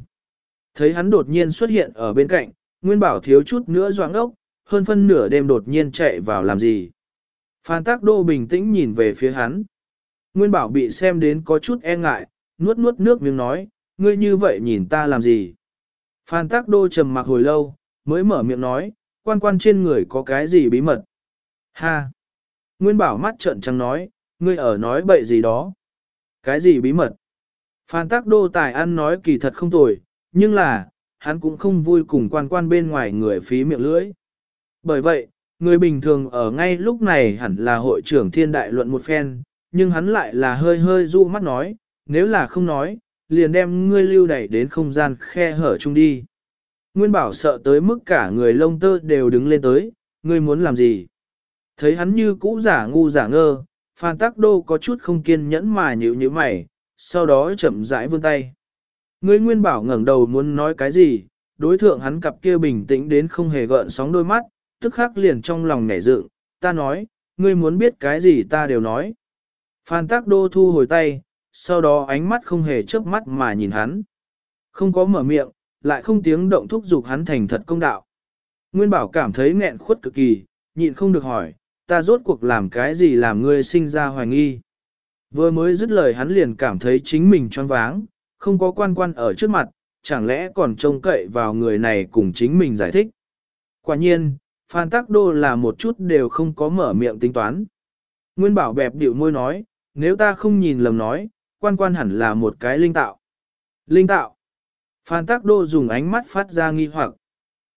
Thấy hắn đột nhiên xuất hiện ở bên cạnh, Nguyên Bảo thiếu chút nữa doãn ốc, hơn phân nửa đêm đột nhiên chạy vào làm gì. Phan tác đô bình tĩnh nhìn về phía hắn. Nguyên Bảo bị xem đến có chút e ngại, nuốt nuốt nước miếng nói, ngươi như vậy nhìn ta làm gì. Phan tác đô trầm mặc hồi lâu, mới mở miệng nói, quan quan trên người có cái gì bí mật. Ha! Nguyên bảo mắt trợn trắng nói, ngươi ở nói bậy gì đó. Cái gì bí mật? Phan tác đô tài ăn nói kỳ thật không tồi, nhưng là, hắn cũng không vui cùng quan quan bên ngoài người phí miệng lưỡi. Bởi vậy, người bình thường ở ngay lúc này hẳn là hội trưởng thiên đại luận một phen, nhưng hắn lại là hơi hơi dụ mắt nói, nếu là không nói, liền đem ngươi lưu đẩy đến không gian khe hở chung đi. Nguyên bảo sợ tới mức cả người lông tơ đều đứng lên tới, ngươi muốn làm gì? Thấy hắn như cũ giả ngu giả ngơ, Phan Tắc Đô có chút không kiên nhẫn mà nhíu nhíu mày, sau đó chậm rãi vươn tay. Ngươi Nguyên Bảo ngẩng đầu muốn nói cái gì, đối thượng hắn cặp kia bình tĩnh đến không hề gợn sóng đôi mắt, tức khắc liền trong lòng nhảy dựng, ta nói, ngươi muốn biết cái gì ta đều nói. Phan Tắc Đô thu hồi tay, sau đó ánh mắt không hề chớp mắt mà nhìn hắn. Không có mở miệng, lại không tiếng động thúc giục hắn thành thật công đạo. Nguyên Bảo cảm thấy nghẹn khuất cực kỳ, nhịn không được hỏi, ta rốt cuộc làm cái gì làm ngươi sinh ra hoài nghi. Vừa mới dứt lời hắn liền cảm thấy chính mình choáng váng, không có quan quan ở trước mặt, chẳng lẽ còn trông cậy vào người này cùng chính mình giải thích. Quả nhiên, Phan Tắc Đô là một chút đều không có mở miệng tính toán. Nguyên bảo bẹp điệu môi nói, nếu ta không nhìn lầm nói, quan quan hẳn là một cái linh tạo. Linh tạo. Phan Tắc Đô dùng ánh mắt phát ra nghi hoặc.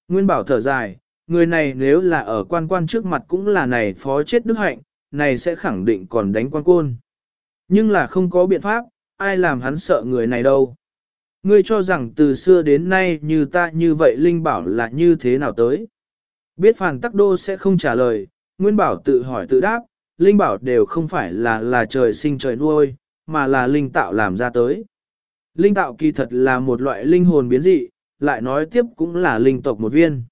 Nguyên bảo thở dài, người này nếu là ở quan quan trước mặt cũng là này phó chết đức hạnh, này sẽ khẳng định còn đánh quan côn. Nhưng là không có biện pháp, ai làm hắn sợ người này đâu. Ngươi cho rằng từ xưa đến nay như ta như vậy Linh Bảo là như thế nào tới? Biết Phan Tắc Đô sẽ không trả lời, Nguyên Bảo tự hỏi tự đáp, Linh Bảo đều không phải là là trời sinh trời nuôi, mà là Linh tạo làm ra tới. Linh tạo kỳ thật là một loại linh hồn biến dị, lại nói tiếp cũng là linh tộc một viên.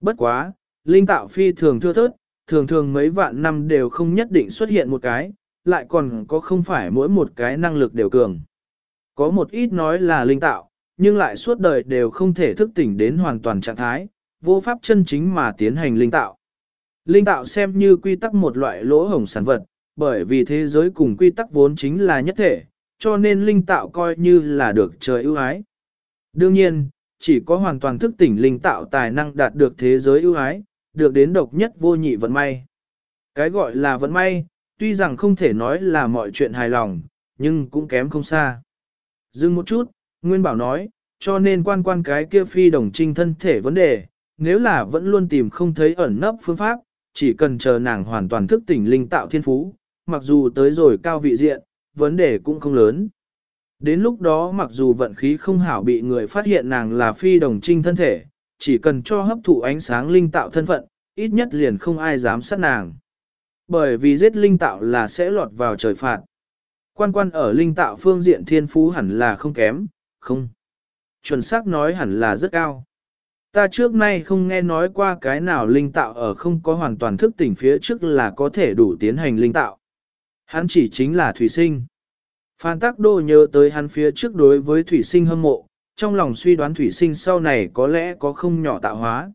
Bất quá, linh tạo phi thường thưa thớt, thường thường mấy vạn năm đều không nhất định xuất hiện một cái, lại còn có không phải mỗi một cái năng lực đều cường. Có một ít nói là linh tạo, nhưng lại suốt đời đều không thể thức tỉnh đến hoàn toàn trạng thái, vô pháp chân chính mà tiến hành linh tạo. Linh tạo xem như quy tắc một loại lỗ hổng sản vật, bởi vì thế giới cùng quy tắc vốn chính là nhất thể, cho nên linh tạo coi như là được trời ưu ái. Đương nhiên, chỉ có hoàn toàn thức tỉnh linh tạo tài năng đạt được thế giới ưu ái, được đến độc nhất vô nhị vận may. Cái gọi là vận may, tuy rằng không thể nói là mọi chuyện hài lòng, nhưng cũng kém không xa. Dừng một chút, Nguyên Bảo nói, cho nên quan quan cái kia phi đồng trinh thân thể vấn đề, nếu là vẫn luôn tìm không thấy ẩn nấp phương pháp, chỉ cần chờ nàng hoàn toàn thức tỉnh linh tạo thiên phú, mặc dù tới rồi cao vị diện, vấn đề cũng không lớn. Đến lúc đó mặc dù vận khí không hảo bị người phát hiện nàng là phi đồng trinh thân thể, chỉ cần cho hấp thụ ánh sáng linh tạo thân phận, ít nhất liền không ai dám sát nàng. Bởi vì giết linh tạo là sẽ lọt vào trời phạt. Quan quan ở linh tạo phương diện thiên phú hẳn là không kém, không. Chuẩn xác nói hẳn là rất cao. Ta trước nay không nghe nói qua cái nào linh tạo ở không có hoàn toàn thức tỉnh phía trước là có thể đủ tiến hành linh tạo. Hắn chỉ chính là thủy sinh. Phan Tắc Đô nhớ tới hắn phía trước đối với thủy sinh hâm mộ, trong lòng suy đoán thủy sinh sau này có lẽ có không nhỏ tạo hóa.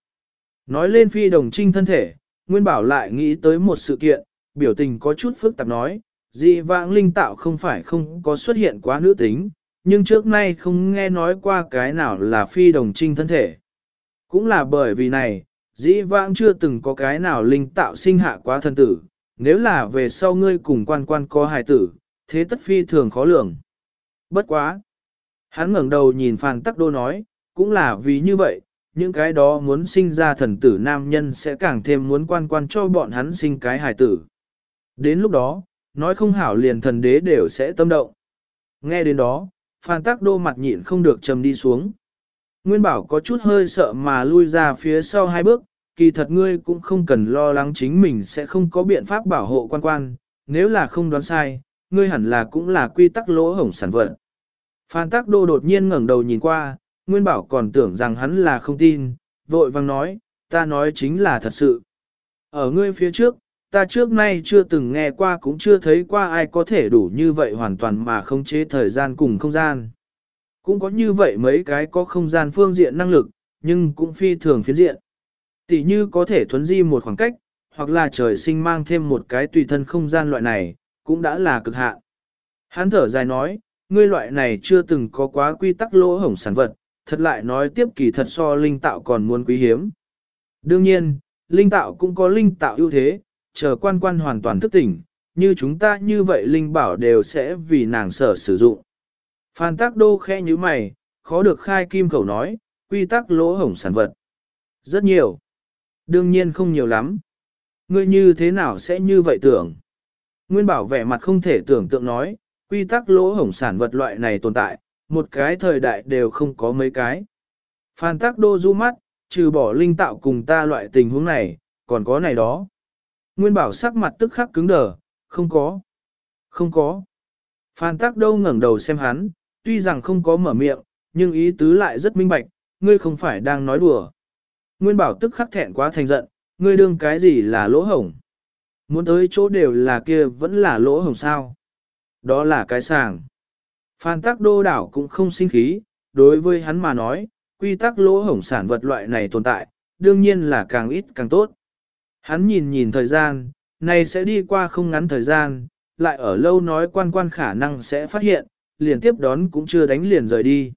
Nói lên phi đồng trinh thân thể, Nguyên Bảo lại nghĩ tới một sự kiện, biểu tình có chút phức tạp nói, dị vãng linh tạo không phải không có xuất hiện quá nữ tính, nhưng trước nay không nghe nói qua cái nào là phi đồng trinh thân thể. Cũng là bởi vì này, dĩ vãng chưa từng có cái nào linh tạo sinh hạ quá thân tử, nếu là về sau ngươi cùng quan quan có hài tử, thế tất phi thường khó lường. Bất quá. Hắn ngẩng đầu nhìn Phan Tắc Đô nói, cũng là vì như vậy, những cái đó muốn sinh ra thần tử nam nhân sẽ càng thêm muốn quan quan cho bọn hắn sinh cái hài tử. Đến lúc đó, nói không hảo liền thần đế đều sẽ tâm động. Nghe đến đó, Phan Tắc Đô mặt nhịn không được trầm đi xuống. Nguyên Bảo có chút hơi sợ mà lui ra phía sau hai bước, kỳ thật ngươi cũng không cần lo lắng chính mình sẽ không có biện pháp bảo hộ quan quan, nếu là không đoán sai, ngươi hẳn là cũng là quy tắc lỗ hổng sản vật. Phan Tắc Đô đột nhiên ngẩng đầu nhìn qua, Nguyên Bảo còn tưởng rằng hắn là không tin, vội vang nói, ta nói chính là thật sự. Ở ngươi phía trước, ta trước nay chưa từng nghe qua cũng chưa thấy qua ai có thể đủ như vậy hoàn toàn mà không chế thời gian cùng không gian. Cũng có như vậy mấy cái có không gian phương diện năng lực, nhưng cũng phi thường phiến diện. Tỷ như có thể thuấn di một khoảng cách, hoặc là trời sinh mang thêm một cái tùy thân không gian loại này, cũng đã là cực hạn. Hắn thở dài nói, ngươi loại này chưa từng có quá quy tắc lỗ hổng sản vật, thật lại nói tiếp kỳ thật so linh tạo còn muốn quý hiếm. Đương nhiên, linh tạo cũng có linh tạo ưu thế, chờ quan quan hoàn toàn thức tỉnh, như chúng ta như vậy linh bảo đều sẽ vì nàng sở sử dụng. Phan tác đô khe như mày, khó được khai kim khẩu nói, quy tắc lỗ hổng sản vật. Rất nhiều. Đương nhiên không nhiều lắm. Ngươi như thế nào sẽ như vậy tưởng? Nguyên bảo vẻ mặt không thể tưởng tượng nói, quy tắc lỗ hổng sản vật loại này tồn tại, một cái thời đại đều không có mấy cái. Phan tác đô du mắt, trừ bỏ linh tạo cùng ta loại tình huống này, còn có này đó. Nguyên bảo sắc mặt tức khắc cứng đờ, không có. Không có. Phan tác đô ngẩng đầu xem hắn, tuy rằng không có mở miệng, nhưng ý tứ lại rất minh bạch, ngươi không phải đang nói đùa. Nguyên bảo tức khắc thẹn quá thành giận, ngươi đương cái gì là lỗ hổng. Muốn tới chỗ đều là kia vẫn là lỗ hổng sao. Đó là cái sàng. Phan tắc đô đảo cũng không sinh khí, đối với hắn mà nói, quy tắc lỗ hổng sản vật loại này tồn tại, đương nhiên là càng ít càng tốt. Hắn nhìn nhìn thời gian, này sẽ đi qua không ngắn thời gian, lại ở lâu nói quan quan khả năng sẽ phát hiện, liền tiếp đón cũng chưa đánh liền rời đi.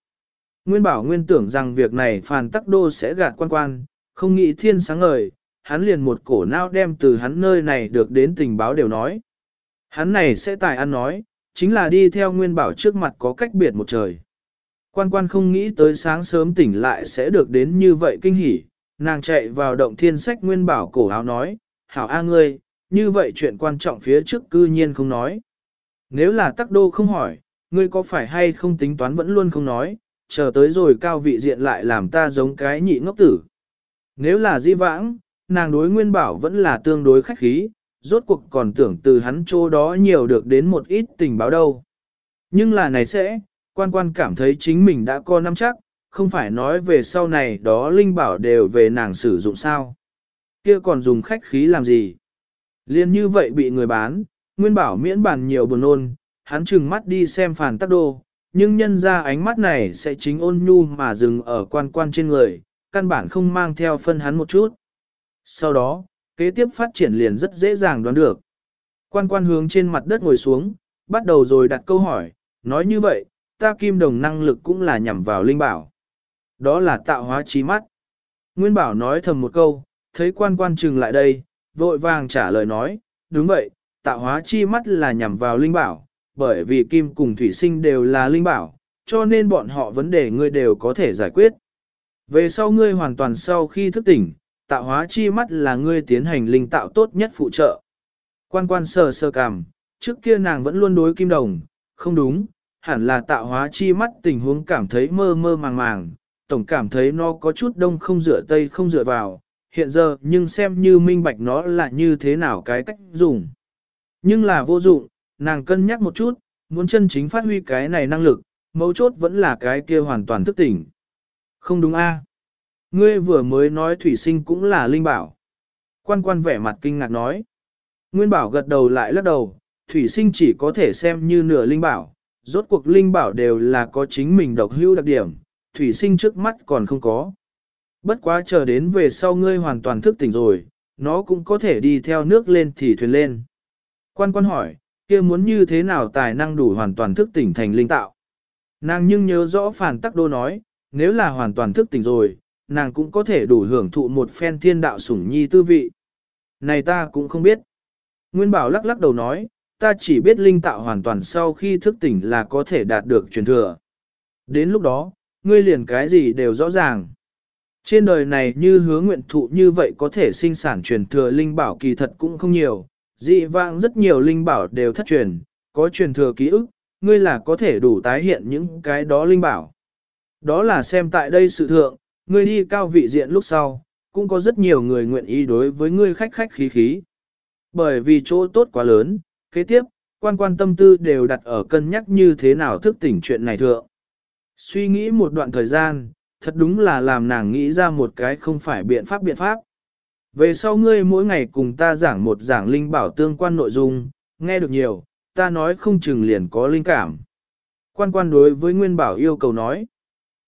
Nguyên bảo nguyên tưởng rằng việc này phàn tắc đô sẽ gạt quan quan, không nghĩ thiên sáng ngời, hắn liền một cổ não đem từ hắn nơi này được đến tình báo đều nói. Hắn này sẽ tài ăn nói, chính là đi theo nguyên bảo trước mặt có cách biệt một trời. Quan quan không nghĩ tới sáng sớm tỉnh lại sẽ được đến như vậy kinh hỉ, nàng chạy vào động thiên sách nguyên bảo cổ áo nói, hảo a ngươi, như vậy chuyện quan trọng phía trước cư nhiên không nói. Nếu là tắc đô không hỏi, ngươi có phải hay không tính toán vẫn luôn không nói, chờ tới rồi cao vị diện lại làm ta giống cái nhị ngốc tử. Nếu là di vãng, nàng đối nguyên bảo vẫn là tương đối khách khí, rốt cuộc còn tưởng từ hắn chỗ đó nhiều được đến một ít tình báo đâu. Nhưng là này sẽ, quan quan cảm thấy chính mình đã có năm chắc, không phải nói về sau này đó linh bảo đều về nàng sử dụng sao. Kia còn dùng khách khí làm gì? Liên như vậy bị người bán, nguyên bảo miễn bàn nhiều buồn ôn, hắn chừng mắt đi xem phản tắc đô, nhưng nhân ra ánh mắt này sẽ chính ôn nhu mà dừng ở quan quan trên người, căn bản không mang theo phân hắn một chút. Sau đó, kế tiếp phát triển liền rất dễ dàng đoán được. Quan quan hướng trên mặt đất ngồi xuống, bắt đầu rồi đặt câu hỏi, nói như vậy, ta kim đồng năng lực cũng là nhằm vào linh bảo. Đó là tạo hóa trí mắt. Nguyên bảo nói thầm một câu, thấy quan quan trừng lại đây, vội vàng trả lời nói, đúng vậy, tạo hóa chi mắt là nhằm vào linh bảo, bởi vì kim cùng thủy sinh đều là linh bảo, cho nên bọn họ vấn đề ngươi đều có thể giải quyết. Về sau ngươi hoàn toàn sau khi thức tỉnh, tạo hóa chi mắt là ngươi tiến hành linh tạo tốt nhất phụ trợ. Quan quan sờ sơ cảm, trước kia nàng vẫn luôn đối kim đồng, không đúng, hẳn là tạo hóa chi mắt tình huống cảm thấy mơ mơ màng màng, tổng cảm thấy nó có chút đông không dựa tây không dựa vào, hiện giờ nhưng xem như minh bạch nó là như thế nào cái cách dùng. Nhưng là vô dụng, nàng cân nhắc một chút, muốn chân chính phát huy cái này năng lực, mấu chốt vẫn là cái kia hoàn toàn thức tỉnh. Không đúng a? À? Ngươi vừa mới nói thủy sinh cũng là linh bảo. Quan quan vẻ mặt kinh ngạc nói. Nguyên bảo gật đầu lại lắc đầu, thủy sinh chỉ có thể xem như nửa linh bảo, rốt cuộc linh bảo đều là có chính mình độc hữu đặc điểm, thủy sinh trước mắt còn không có. Bất quá chờ đến về sau ngươi hoàn toàn thức tỉnh rồi, nó cũng có thể đi theo nước lên thì thuyền lên. Quan quan hỏi, kia muốn như thế nào tài năng đủ hoàn toàn thức tỉnh thành linh tạo. Nàng nhưng nhớ rõ phản tắc đô nói, nếu là hoàn toàn thức tỉnh rồi, nàng cũng có thể đủ hưởng thụ một phen thiên đạo sủng nhi tư vị. Này ta cũng không biết. Nguyên Bảo lắc lắc đầu nói, ta chỉ biết linh tạo hoàn toàn sau khi thức tỉnh là có thể đạt được truyền thừa. Đến lúc đó, ngươi liền cái gì đều rõ ràng. Trên đời này như hứa nguyện thụ như vậy có thể sinh sản truyền thừa linh bảo kỳ thật cũng không nhiều, dị vãng rất nhiều linh bảo đều thất truyền, có truyền thừa ký ức, ngươi là có thể đủ tái hiện những cái đó linh bảo. Đó là xem tại đây sự thượng, ngươi đi cao vị diện lúc sau, cũng có rất nhiều người nguyện ý đối với ngươi khách khách khí khí. Bởi vì chỗ tốt quá lớn, kế tiếp, quan quan tâm tư đều đặt ở cân nhắc như thế nào thức tỉnh chuyện này thượng. Suy nghĩ một đoạn thời gian, thật đúng là làm nàng nghĩ ra một cái không phải biện pháp biện pháp. Về sau ngươi mỗi ngày cùng ta giảng một giảng linh bảo tương quan nội dung, nghe được nhiều, ta nói không chừng liền có linh cảm. Quan quan đối với Nguyên Bảo yêu cầu nói.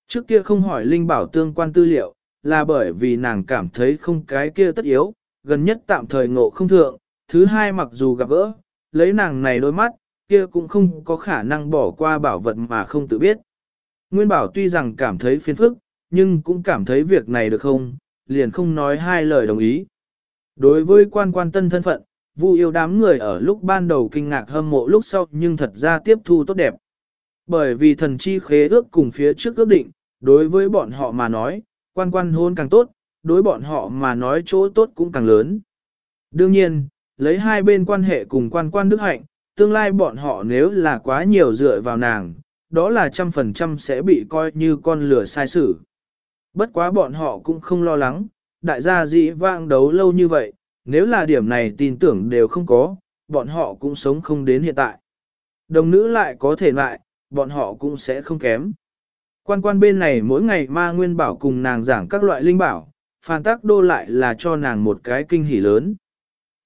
Trước kia không hỏi linh bảo tương quan tư liệu, là bởi vì nàng cảm thấy không cái kia tất yếu, gần nhất tạm thời ngộ không thượng, thứ hai mặc dù gặp gỡ, lấy nàng này đôi mắt, kia cũng không có khả năng bỏ qua bảo vật mà không tự biết. Nguyên bảo tuy rằng cảm thấy phiền phức, nhưng cũng cảm thấy việc này được không, liền không nói hai lời đồng ý. Đối với quan quan tân thân phận, Vu yêu đám người ở lúc ban đầu kinh ngạc hâm mộ lúc sau nhưng thật ra tiếp thu tốt đẹp. Bởi vì thần chi khế ước cùng phía trước ước định, đối với bọn họ mà nói, quan quan hôn càng tốt, đối bọn họ mà nói chỗ tốt cũng càng lớn. Đương nhiên, lấy hai bên quan hệ cùng quan quan đức hạnh, tương lai bọn họ nếu là quá nhiều dựa vào nàng, đó là trăm phần trăm sẽ bị coi như con lửa sai sử. Bất quá bọn họ cũng không lo lắng, đại gia dĩ vang đấu lâu như vậy, nếu là điểm này tin tưởng đều không có, bọn họ cũng sống không đến hiện tại. Đồng nữ lại có thể lại, bọn họ cũng sẽ không kém. Quan quan bên này mỗi ngày ma nguyên bảo cùng nàng giảng các loại linh bảo, phàn tác đô lại là cho nàng một cái kinh hỉ lớn.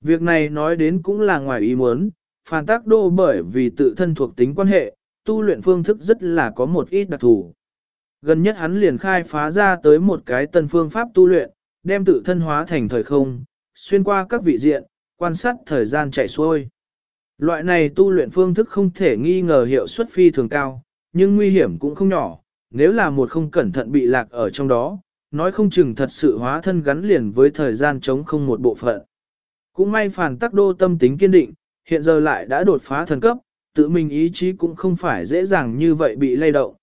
Việc này nói đến cũng là ngoài ý muốn, phàn tác đô bởi vì tự thân thuộc tính quan hệ, tu luyện phương thức rất là có một ít đặc thù. Gần nhất hắn liền khai phá ra tới một cái tân phương pháp tu luyện, đem tự thân hóa thành thời không, xuyên qua các vị diện, quan sát thời gian chạy xuôi. Loại này tu luyện phương thức không thể nghi ngờ hiệu suất phi thường cao, nhưng nguy hiểm cũng không nhỏ, nếu là một không cẩn thận bị lạc ở trong đó, nói không chừng thật sự hóa thân gắn liền với thời gian chống không một bộ phận. Cũng may phản tắc đô tâm tính kiên định, hiện giờ lại đã đột phá thần cấp, tự mình ý chí cũng không phải dễ dàng như vậy bị lay động.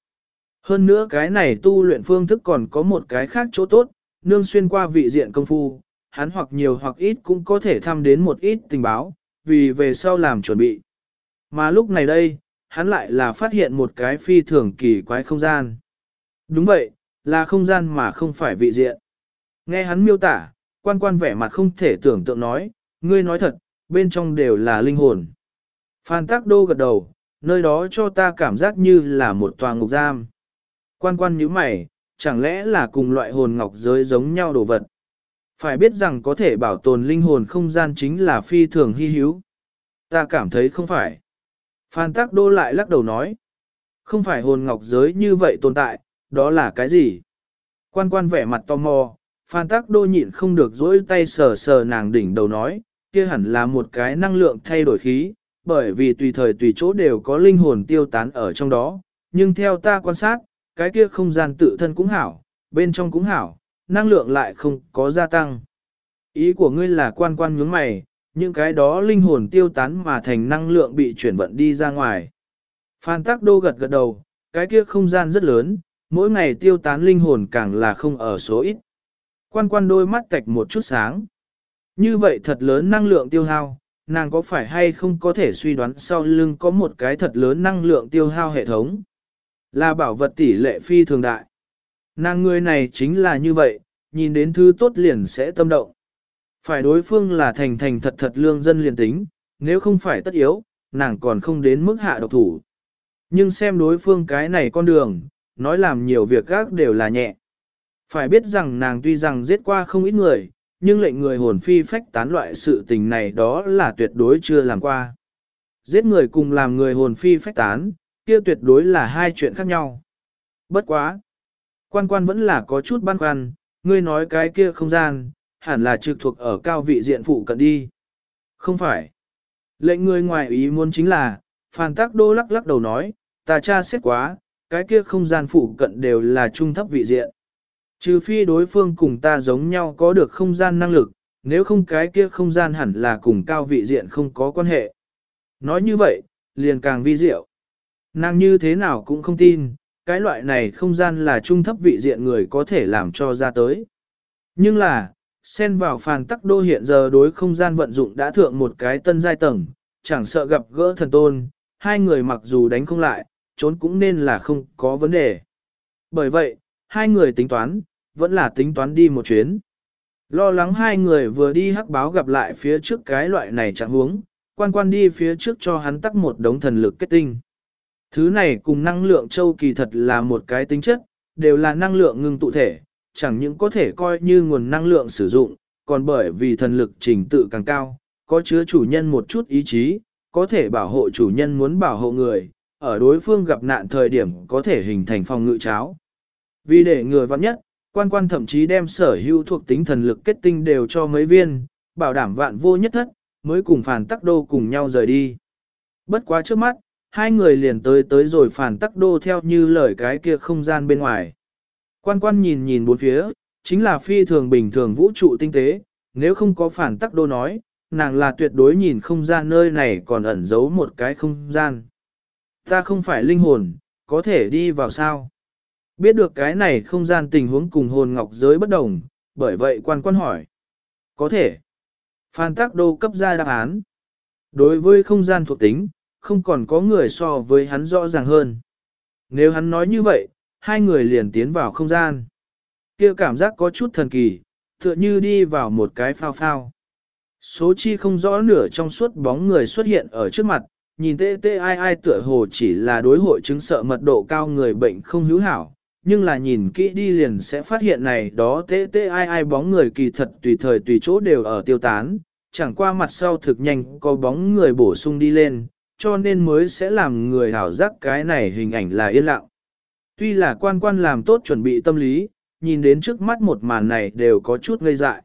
Hơn nữa cái này tu luyện phương thức còn có một cái khác chỗ tốt, nương xuyên qua vị diện công phu, hắn hoặc nhiều hoặc ít cũng có thể thăm đến một ít tình báo, vì về sau làm chuẩn bị. Mà lúc này đây, hắn lại là phát hiện một cái phi thường kỳ quái không gian. Đúng vậy, là không gian mà không phải vị diện. Nghe hắn miêu tả, quan quan vẻ mặt không thể tưởng tượng nói, ngươi nói thật, bên trong đều là linh hồn. Phan Tác Đô gật đầu, nơi đó cho ta cảm giác như là một tòa ngục giam. Quan quan như mày, chẳng lẽ là cùng loại hồn ngọc giới giống nhau đồ vật. Phải biết rằng có thể bảo tồn linh hồn không gian chính là phi thường hy hữu. Ta cảm thấy không phải. Phan Tắc Đô lại lắc đầu nói. Không phải hồn ngọc giới như vậy tồn tại, đó là cái gì? Quan quan vẻ mặt tò mò, Phan Tắc Đô nhịn không được dỗi tay sờ sờ nàng đỉnh đầu nói, kia hẳn là một cái năng lượng thay đổi khí, bởi vì tùy thời tùy chỗ đều có linh hồn tiêu tán ở trong đó, nhưng theo ta quan sát, cái kia không gian tự thân cũng hảo, bên trong cũng hảo, năng lượng lại không có gia tăng. Ý của ngươi là quan quan nhướng mày, những cái đó linh hồn tiêu tán mà thành năng lượng bị chuyển vận đi ra ngoài. Phan Tắc Đô gật gật đầu, cái kia không gian rất lớn, mỗi ngày tiêu tán linh hồn càng là không ở số ít. Quan quan đôi mắt tạch một chút sáng. Như vậy thật lớn năng lượng tiêu hao, nàng có phải hay không có thể suy đoán sau lưng có một cái thật lớn năng lượng tiêu hao hệ thống. Là bảo vật tỷ lệ phi thường đại. Nàng người này chính là như vậy, nhìn đến thứ tốt liền sẽ tâm động. Phải đối phương là thành thành thật thật lương dân liền tính, nếu không phải tất yếu, nàng còn không đến mức hạ độc thủ. Nhưng xem đối phương cái này con đường, nói làm nhiều việc gác đều là nhẹ. Phải biết rằng nàng tuy rằng giết qua không ít người, nhưng lệnh người hồn phi phách tán loại sự tình này đó là tuyệt đối chưa làm qua. Giết người cùng làm người hồn phi phách tán, kia tuyệt đối là hai chuyện khác nhau. Bất quá. Quan quan vẫn là có chút băn khoăn, ngươi nói cái kia không gian, hẳn là trực thuộc ở cao vị diện phụ cận đi. Không phải. Lệnh người ngoài ý muốn chính là, Phan Tác Đô lắc lắc đầu nói, ta tra xét quá, cái kia không gian phụ cận đều là trung thấp vị diện. Trừ phi đối phương cùng ta giống nhau có được không gian năng lực, nếu không cái kia không gian hẳn là cùng cao vị diện không có quan hệ. Nói như vậy, liền càng vi diệu. Nàng như thế nào cũng không tin, cái loại này không gian là trung thấp vị diện người có thể làm cho ra tới. Nhưng là, xen vào phàn tắc đô hiện giờ đối không gian vận dụng đã thượng một cái tân giai tầng, chẳng sợ gặp gỡ thần tôn, hai người mặc dù đánh không lại, trốn cũng nên là không có vấn đề. Bởi vậy, hai người tính toán, vẫn là tính toán đi một chuyến. Lo lắng hai người vừa đi hắc báo gặp lại phía trước cái loại này chẳng huống, quan quan đi phía trước cho hắn tắc một đống thần lực kết tinh. Thứ này cùng năng lượng châu kỳ thật là một cái tính chất, đều là năng lượng ngưng tụ thể, chẳng những có thể coi như nguồn năng lượng sử dụng, còn bởi vì thần lực trình tự càng cao, có chứa chủ nhân một chút ý chí, có thể bảo hộ chủ nhân muốn bảo hộ người, ở đối phương gặp nạn thời điểm có thể hình thành phòng ngự cháo. Vì để người vặn nhất, quan quan thậm chí đem sở hữu thuộc tính thần lực kết tinh đều cho mấy viên, bảo đảm vạn vô nhất thất, mới cùng phản tắc đô cùng nhau rời đi. Bất quá trước mắt, hai người liền tới tới rồi phản tắc đô theo như lời cái kia không gian bên ngoài. Quan quan nhìn nhìn bốn phía, chính là phi thường bình thường vũ trụ tinh tế, nếu không có phản tắc đô nói, nàng là tuyệt đối nhìn không gian nơi này còn ẩn giấu một cái không gian. Ta không phải linh hồn, có thể đi vào sao? Biết được cái này không gian tình huống cùng hồn ngọc giới bất đồng, bởi vậy quan quan hỏi. Có thể. Phan Tắc Đô cấp ra đáp án. Đối với không gian thuộc tính, không còn có người so với hắn rõ ràng hơn. Nếu hắn nói như vậy, hai người liền tiến vào không gian. kia cảm giác có chút thần kỳ, tựa như đi vào một cái phao phao. Số chi không rõ nửa trong suốt bóng người xuất hiện ở trước mặt, nhìn tê tê ai ai tựa hồ chỉ là đối hội chứng sợ mật độ cao người bệnh không hữu hảo, nhưng là nhìn kỹ đi liền sẽ phát hiện này đó tê tê ai ai bóng người kỳ thật tùy thời tùy chỗ đều ở tiêu tán, chẳng qua mặt sau thực nhanh có bóng người bổ sung đi lên, cho nên mới sẽ làm người hảo giác cái này hình ảnh là yên lặng. Tuy là quan quan làm tốt chuẩn bị tâm lý, nhìn đến trước mắt một màn này đều có chút ngây dại.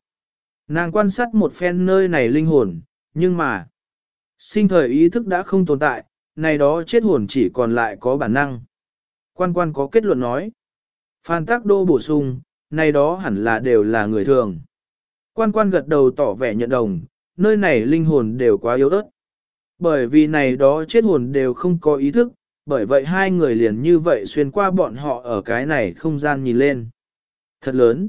Nàng quan sát một phen nơi này linh hồn, nhưng mà, sinh thời ý thức đã không tồn tại, này đó chết hồn chỉ còn lại có bản năng. Quan quan có kết luận nói, Phan Tác Đô bổ sung, này đó hẳn là đều là người thường. Quan quan gật đầu tỏ vẻ nhận đồng, nơi này linh hồn đều quá yếu ớt. Bởi vì này đó chết hồn đều không có ý thức, bởi vậy hai người liền như vậy xuyên qua bọn họ ở cái này không gian nhìn lên. Thật lớn.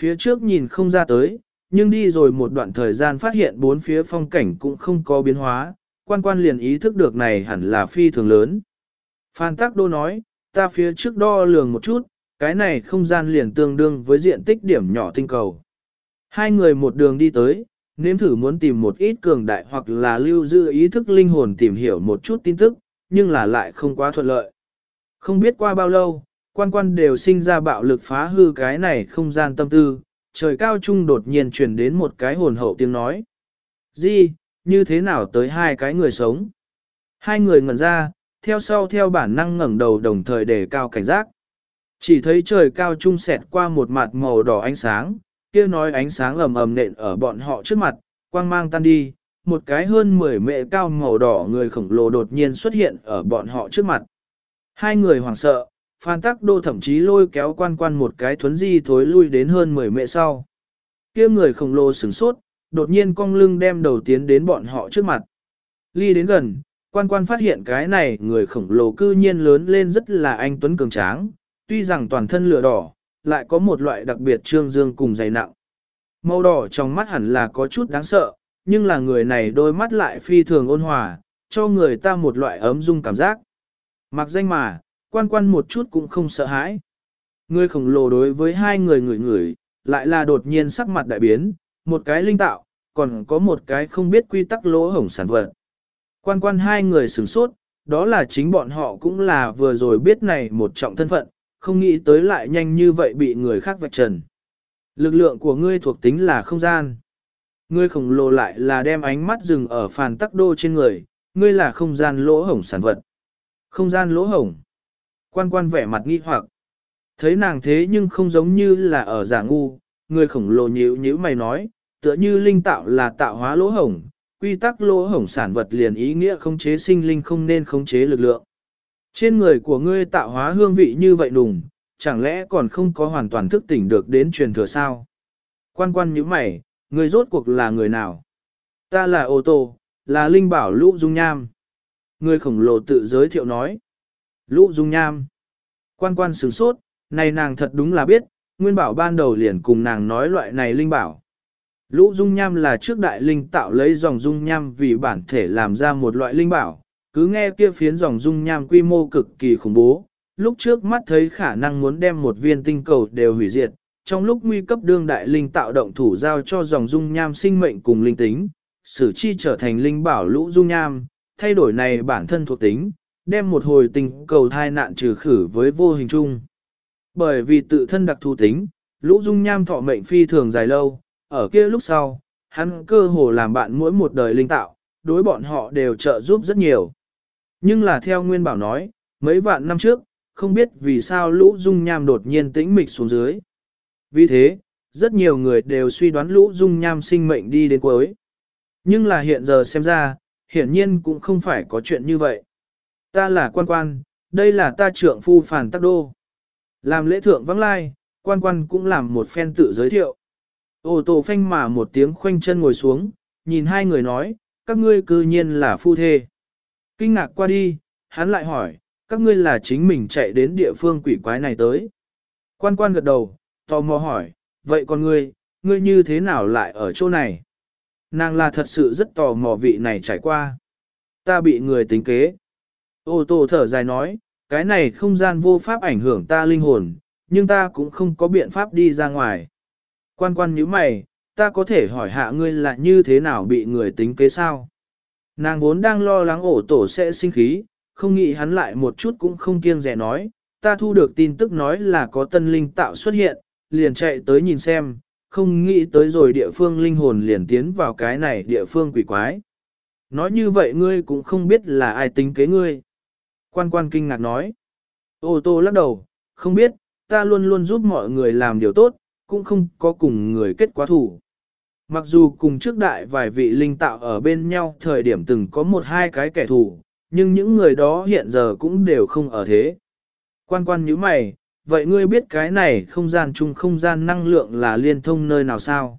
Phía trước nhìn không ra tới, nhưng đi rồi một đoạn thời gian phát hiện bốn phía phong cảnh cũng không có biến hóa, quan quan liền ý thức được này hẳn là phi thường lớn. Phan Tắc Đô nói, ta phía trước đo lường một chút, cái này không gian liền tương đương với diện tích điểm nhỏ tinh cầu. Hai người một đường đi tới, nếm thử muốn tìm một ít cường đại hoặc là lưu giữ ý thức linh hồn tìm hiểu một chút tin tức, nhưng là lại không quá thuận lợi. Không biết qua bao lâu, quan quan đều sinh ra bạo lực phá hư cái này không gian tâm tư, trời cao trung đột nhiên truyền đến một cái hồn hậu tiếng nói. Di, như thế nào tới hai cái người sống? Hai người ngẩn ra, theo sau theo bản năng ngẩng đầu đồng thời đề cao cảnh giác. Chỉ thấy trời cao trung xẹt qua một mặt màu đỏ ánh sáng, kia nói ánh sáng ầm ầm nện ở bọn họ trước mặt, quang mang tan đi, một cái hơn 10 mệ cao màu đỏ người khổng lồ đột nhiên xuất hiện ở bọn họ trước mặt. Hai người hoảng sợ, Phan Tắc Đô thậm chí lôi kéo quan quan một cái thuấn di thối lui đến hơn 10 mệ sau. kia người khổng lồ sửng sốt, đột nhiên cong lưng đem đầu tiến đến bọn họ trước mặt. Ly đến gần, quan quan phát hiện cái này người khổng lồ cư nhiên lớn lên rất là anh tuấn cường tráng, tuy rằng toàn thân lửa đỏ, lại có một loại đặc biệt trương dương cùng dày nặng. Màu đỏ trong mắt hẳn là có chút đáng sợ, nhưng là người này đôi mắt lại phi thường ôn hòa, cho người ta một loại ấm dung cảm giác. Mặc danh mà, quan quan một chút cũng không sợ hãi. Người khổng lồ đối với hai người người người, lại là đột nhiên sắc mặt đại biến, một cái linh tạo, còn có một cái không biết quy tắc lỗ hổng sản vật. Quan quan hai người sửng sốt, đó là chính bọn họ cũng là vừa rồi biết này một trọng thân phận, không nghĩ tới lại nhanh như vậy bị người khác vạch trần. Lực lượng của ngươi thuộc tính là không gian. Ngươi khổng lồ lại là đem ánh mắt dừng ở phàn tắc đô trên người, ngươi là không gian lỗ hổng sản vật. Không gian lỗ hổng. Quan quan vẻ mặt nghi hoặc. Thấy nàng thế nhưng không giống như là ở giả ngu, người khổng lồ nhíu nhíu mày nói, tựa như linh tạo là tạo hóa lỗ hổng, quy tắc lỗ hổng sản vật liền ý nghĩa khống chế sinh linh không nên khống chế lực lượng. Trên người của ngươi tạo hóa hương vị như vậy đùng, chẳng lẽ còn không có hoàn toàn thức tỉnh được đến truyền thừa sao? Quan quan như mày, ngươi rốt cuộc là người nào? Ta là ô tô, là linh bảo lũ dung nham. Người khổng lồ tự giới thiệu nói. Lũ dung nham. Quan quan sửng sốt, này nàng thật đúng là biết, nguyên bảo ban đầu liền cùng nàng nói loại này linh bảo. Lũ dung nham là trước đại linh tạo lấy dòng dung nham vì bản thể làm ra một loại linh bảo, cứ nghe kia phiến dòng dung nham quy mô cực kỳ khủng bố, lúc trước mắt thấy khả năng muốn đem một viên tinh cầu đều hủy diệt, trong lúc nguy cấp đương đại linh tạo động thủ giao cho dòng dung nham sinh mệnh cùng linh tính, sử chi trở thành linh bảo lũ dung nham, thay đổi này bản thân thuộc tính, đem một hồi tinh cầu thai nạn trừ khử với vô hình chung. Bởi vì tự thân đặc thù tính, lũ dung nham thọ mệnh phi thường dài lâu, ở kia lúc sau, hắn cơ hồ làm bạn mỗi một đời linh tạo, đối bọn họ đều trợ giúp rất nhiều. Nhưng là theo Nguyên Bảo nói, mấy vạn năm trước, không biết vì sao lũ dung nham đột nhiên tĩnh mịch xuống dưới. Vì thế, rất nhiều người đều suy đoán lũ dung nham sinh mệnh đi đến cuối. Nhưng là hiện giờ xem ra, hiển nhiên cũng không phải có chuyện như vậy. Ta là quan quan, đây là ta trưởng phu phản tắc đô. Làm lễ thượng vắng lai, quan quan cũng làm một phen tự giới thiệu. Ô tô phanh mà một tiếng khoanh chân ngồi xuống, nhìn hai người nói, các ngươi cư nhiên là phu thê. Kinh ngạc qua đi, hắn lại hỏi, các ngươi là chính mình chạy đến địa phương quỷ quái này tới. Quan quan gật đầu, tò mò hỏi, vậy còn ngươi, ngươi như thế nào lại ở chỗ này? Nàng là thật sự rất tò mò vị này trải qua. Ta bị người tính kế. Ô tô thở dài nói, cái này không gian vô pháp ảnh hưởng ta linh hồn, nhưng ta cũng không có biện pháp đi ra ngoài. Quan quan như mày, ta có thể hỏi hạ ngươi là như thế nào bị người tính kế sao? Nàng vốn đang lo lắng ổ tổ sẽ sinh khí, không nghĩ hắn lại một chút cũng không kiêng rẻ nói, ta thu được tin tức nói là có tân linh tạo xuất hiện, liền chạy tới nhìn xem, không nghĩ tới rồi địa phương linh hồn liền tiến vào cái này địa phương quỷ quái. Nói như vậy ngươi cũng không biết là ai tính kế ngươi. Quan quan kinh ngạc nói. Ô tô lắc đầu, không biết, ta luôn luôn giúp mọi người làm điều tốt, cũng không có cùng người kết quá thủ. Mặc dù cùng trước đại vài vị linh tạo ở bên nhau thời điểm từng có một hai cái kẻ thù, nhưng những người đó hiện giờ cũng đều không ở thế. Quan quan như mày, vậy ngươi biết cái này không gian chung không gian năng lượng là liên thông nơi nào sao?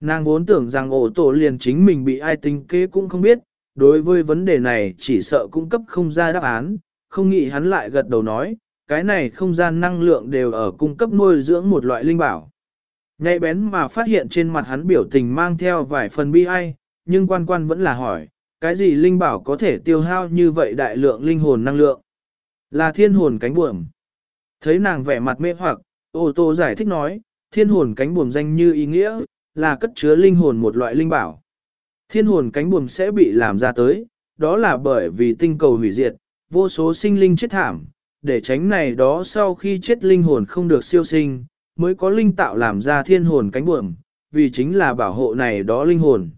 Nàng vốn tưởng rằng ổ tổ liền chính mình bị ai tính kế cũng không biết, đối với vấn đề này chỉ sợ cung cấp không ra đáp án, không nghĩ hắn lại gật đầu nói, cái này không gian năng lượng đều ở cung cấp nuôi dưỡng một loại linh bảo. Nhạy bén mà phát hiện trên mặt hắn biểu tình mang theo vài phần bi ai, nhưng quan quan vẫn là hỏi, cái gì linh bảo có thể tiêu hao như vậy đại lượng linh hồn năng lượng? Là thiên hồn cánh buồm. Thấy nàng vẻ mặt mê hoặc, ô tô giải thích nói, thiên hồn cánh buồm danh như ý nghĩa, là cất chứa linh hồn một loại linh bảo. Thiên hồn cánh buồm sẽ bị làm ra tới, đó là bởi vì tinh cầu hủy diệt, vô số sinh linh chết thảm, để tránh này đó sau khi chết linh hồn không được siêu sinh, mới có linh tạo làm ra thiên hồn cánh buồm, vì chính là bảo hộ này đó linh hồn.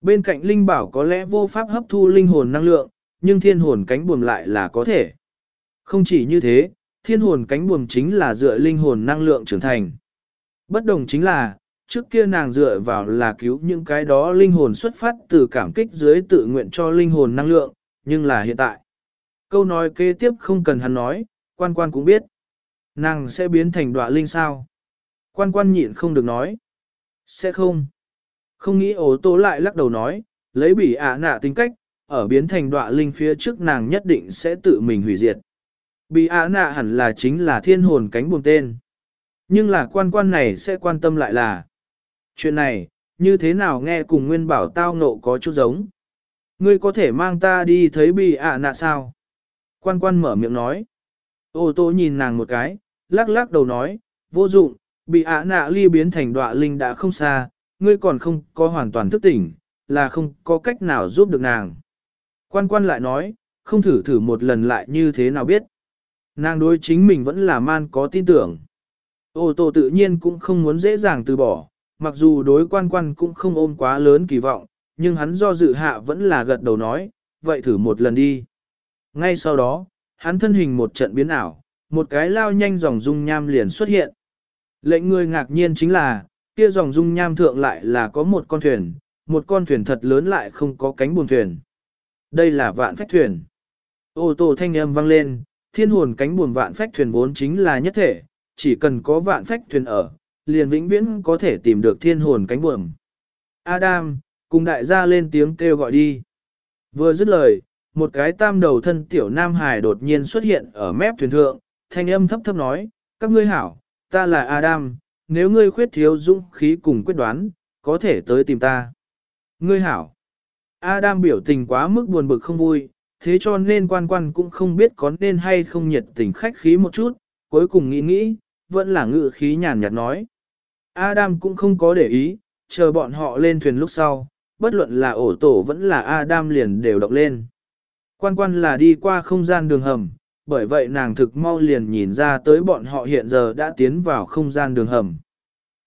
Bên cạnh linh bảo có lẽ vô pháp hấp thu linh hồn năng lượng, nhưng thiên hồn cánh buồm lại là có thể. Không chỉ như thế, thiên hồn cánh buồm chính là dựa linh hồn năng lượng trưởng thành. Bất đồng chính là, trước kia nàng dựa vào là cứu những cái đó linh hồn xuất phát từ cảm kích dưới tự nguyện cho linh hồn năng lượng, nhưng là hiện tại. Câu nói kế tiếp không cần hắn nói, quan quan cũng biết. Nàng sẽ biến thành đọa linh sao? Quan quan nhịn không được nói. Sẽ không. Không nghĩ ố tố lại lắc đầu nói, lấy bỉ ả nạ tính cách, ở biến thành đọa linh phía trước nàng nhất định sẽ tự mình hủy diệt. Bỉ ả nạ hẳn là chính là thiên hồn cánh buồm tên. Nhưng là quan quan này sẽ quan tâm lại là chuyện này, như thế nào nghe cùng nguyên bảo tao nộ có chút giống. Ngươi có thể mang ta đi thấy bị ạ nạ sao? Quan quan mở miệng nói. Ô tô nhìn nàng một cái, lắc lắc đầu nói, vô dụng, bị ạ nạ ly biến thành đọa linh đã không xa, ngươi còn không có hoàn toàn thức tỉnh, là không có cách nào giúp được nàng. Quan quan lại nói, không thử thử một lần lại như thế nào biết. Nàng đối chính mình vẫn là man có tin tưởng. Ô tô tự nhiên cũng không muốn dễ dàng từ bỏ, mặc dù đối quan quan cũng không ôm quá lớn kỳ vọng, nhưng hắn do dự hạ vẫn là gật đầu nói, vậy thử một lần đi. Ngay sau đó, hắn thân hình một trận biến ảo, một cái lao nhanh dòng dung nham liền xuất hiện. Lệnh người ngạc nhiên chính là, kia dòng dung nham thượng lại là có một con thuyền, một con thuyền thật lớn lại không có cánh buồm thuyền. Đây là vạn phách thuyền. Ô tô thanh âm vang lên, thiên hồn cánh buồm vạn phách thuyền vốn chính là nhất thể, chỉ cần có vạn phách thuyền ở, liền vĩnh viễn có thể tìm được thiên hồn cánh buồm. Adam, cùng đại gia lên tiếng kêu gọi đi. Vừa dứt lời, một cái tam đầu thân tiểu nam hài đột nhiên xuất hiện ở mép thuyền thượng, thanh âm thấp thấp nói, các ngươi hảo, ta là Adam, nếu ngươi khuyết thiếu dũng khí cùng quyết đoán, có thể tới tìm ta. Ngươi hảo. Adam biểu tình quá mức buồn bực không vui, thế cho nên quan quan cũng không biết có nên hay không nhiệt tình khách khí một chút, cuối cùng nghĩ nghĩ, vẫn là ngự khí nhàn nhạt nói. Adam cũng không có để ý, chờ bọn họ lên thuyền lúc sau, bất luận là ổ tổ vẫn là Adam liền đều động lên. Quan quan là đi qua không gian đường hầm, bởi vậy nàng thực mau liền nhìn ra tới bọn họ hiện giờ đã tiến vào không gian đường hầm.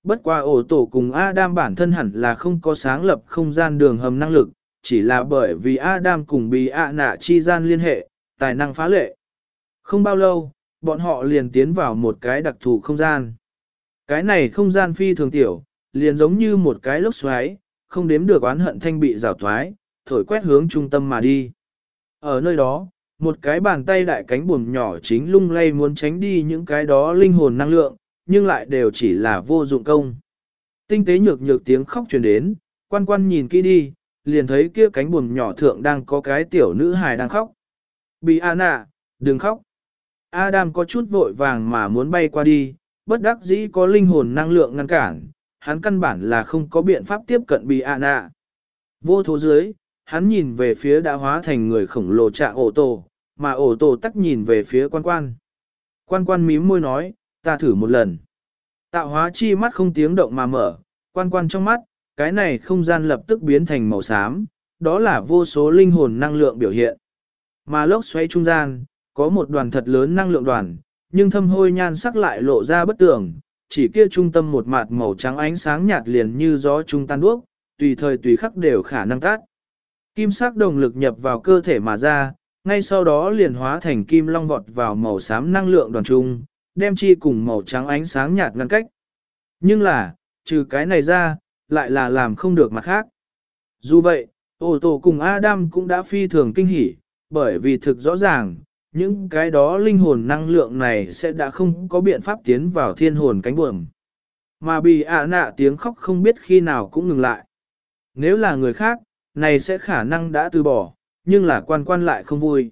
Bất qua ổ tổ cùng Adam bản thân hẳn là không có sáng lập không gian đường hầm năng lực, chỉ là bởi vì Adam cùng bị ạ nạ chi gian liên hệ, tài năng phá lệ. Không bao lâu, bọn họ liền tiến vào một cái đặc thù không gian. Cái này không gian phi thường tiểu, liền giống như một cái lốc xoáy, không đếm được oán hận thanh bị rào thoái, thổi quét hướng trung tâm mà đi. Ở nơi đó, một cái bàn tay đại cánh buồm nhỏ chính lung lay muốn tránh đi những cái đó linh hồn năng lượng, nhưng lại đều chỉ là vô dụng công. Tinh tế nhược nhược tiếng khóc truyền đến, quan quan nhìn kỹ đi, liền thấy kia cánh buồm nhỏ thượng đang có cái tiểu nữ hài đang khóc. Bị Anna, đừng khóc. Adam có chút vội vàng mà muốn bay qua đi, bất đắc dĩ có linh hồn năng lượng ngăn cản, hắn căn bản là không có biện pháp tiếp cận bị Anna. Vô thố dưới, hắn nhìn về phía đã hóa thành người khổng lồ trạ ổ tổ, mà ổ tổ tắc nhìn về phía quan quan. Quan quan mím môi nói, ta thử một lần. Tạo hóa chi mắt không tiếng động mà mở, quan quan trong mắt, cái này không gian lập tức biến thành màu xám, đó là vô số linh hồn năng lượng biểu hiện. Mà lốc xoay trung gian, có một đoàn thật lớn năng lượng đoàn, nhưng thâm hôi nhan sắc lại lộ ra bất tường, chỉ kia trung tâm một mặt màu trắng ánh sáng nhạt liền như gió trung tan đuốc, tùy thời tùy khắc đều khả năng tát. Kim sắc đồng lực nhập vào cơ thể mà ra, ngay sau đó liền hóa thành kim long vọt vào màu xám năng lượng đoàn trung, đem chi cùng màu trắng ánh sáng nhạt ngăn cách. Nhưng là, trừ cái này ra, lại là làm không được mặt khác. Dù vậy, ô tô cùng Adam cũng đã phi thường kinh hỉ, bởi vì thực rõ ràng, những cái đó linh hồn năng lượng này sẽ đã không có biện pháp tiến vào thiên hồn cánh buồm. Mà bị ạ nạ tiếng khóc không biết khi nào cũng ngừng lại. Nếu là người khác, này sẽ khả năng đã từ bỏ, nhưng là quan quan lại không vui.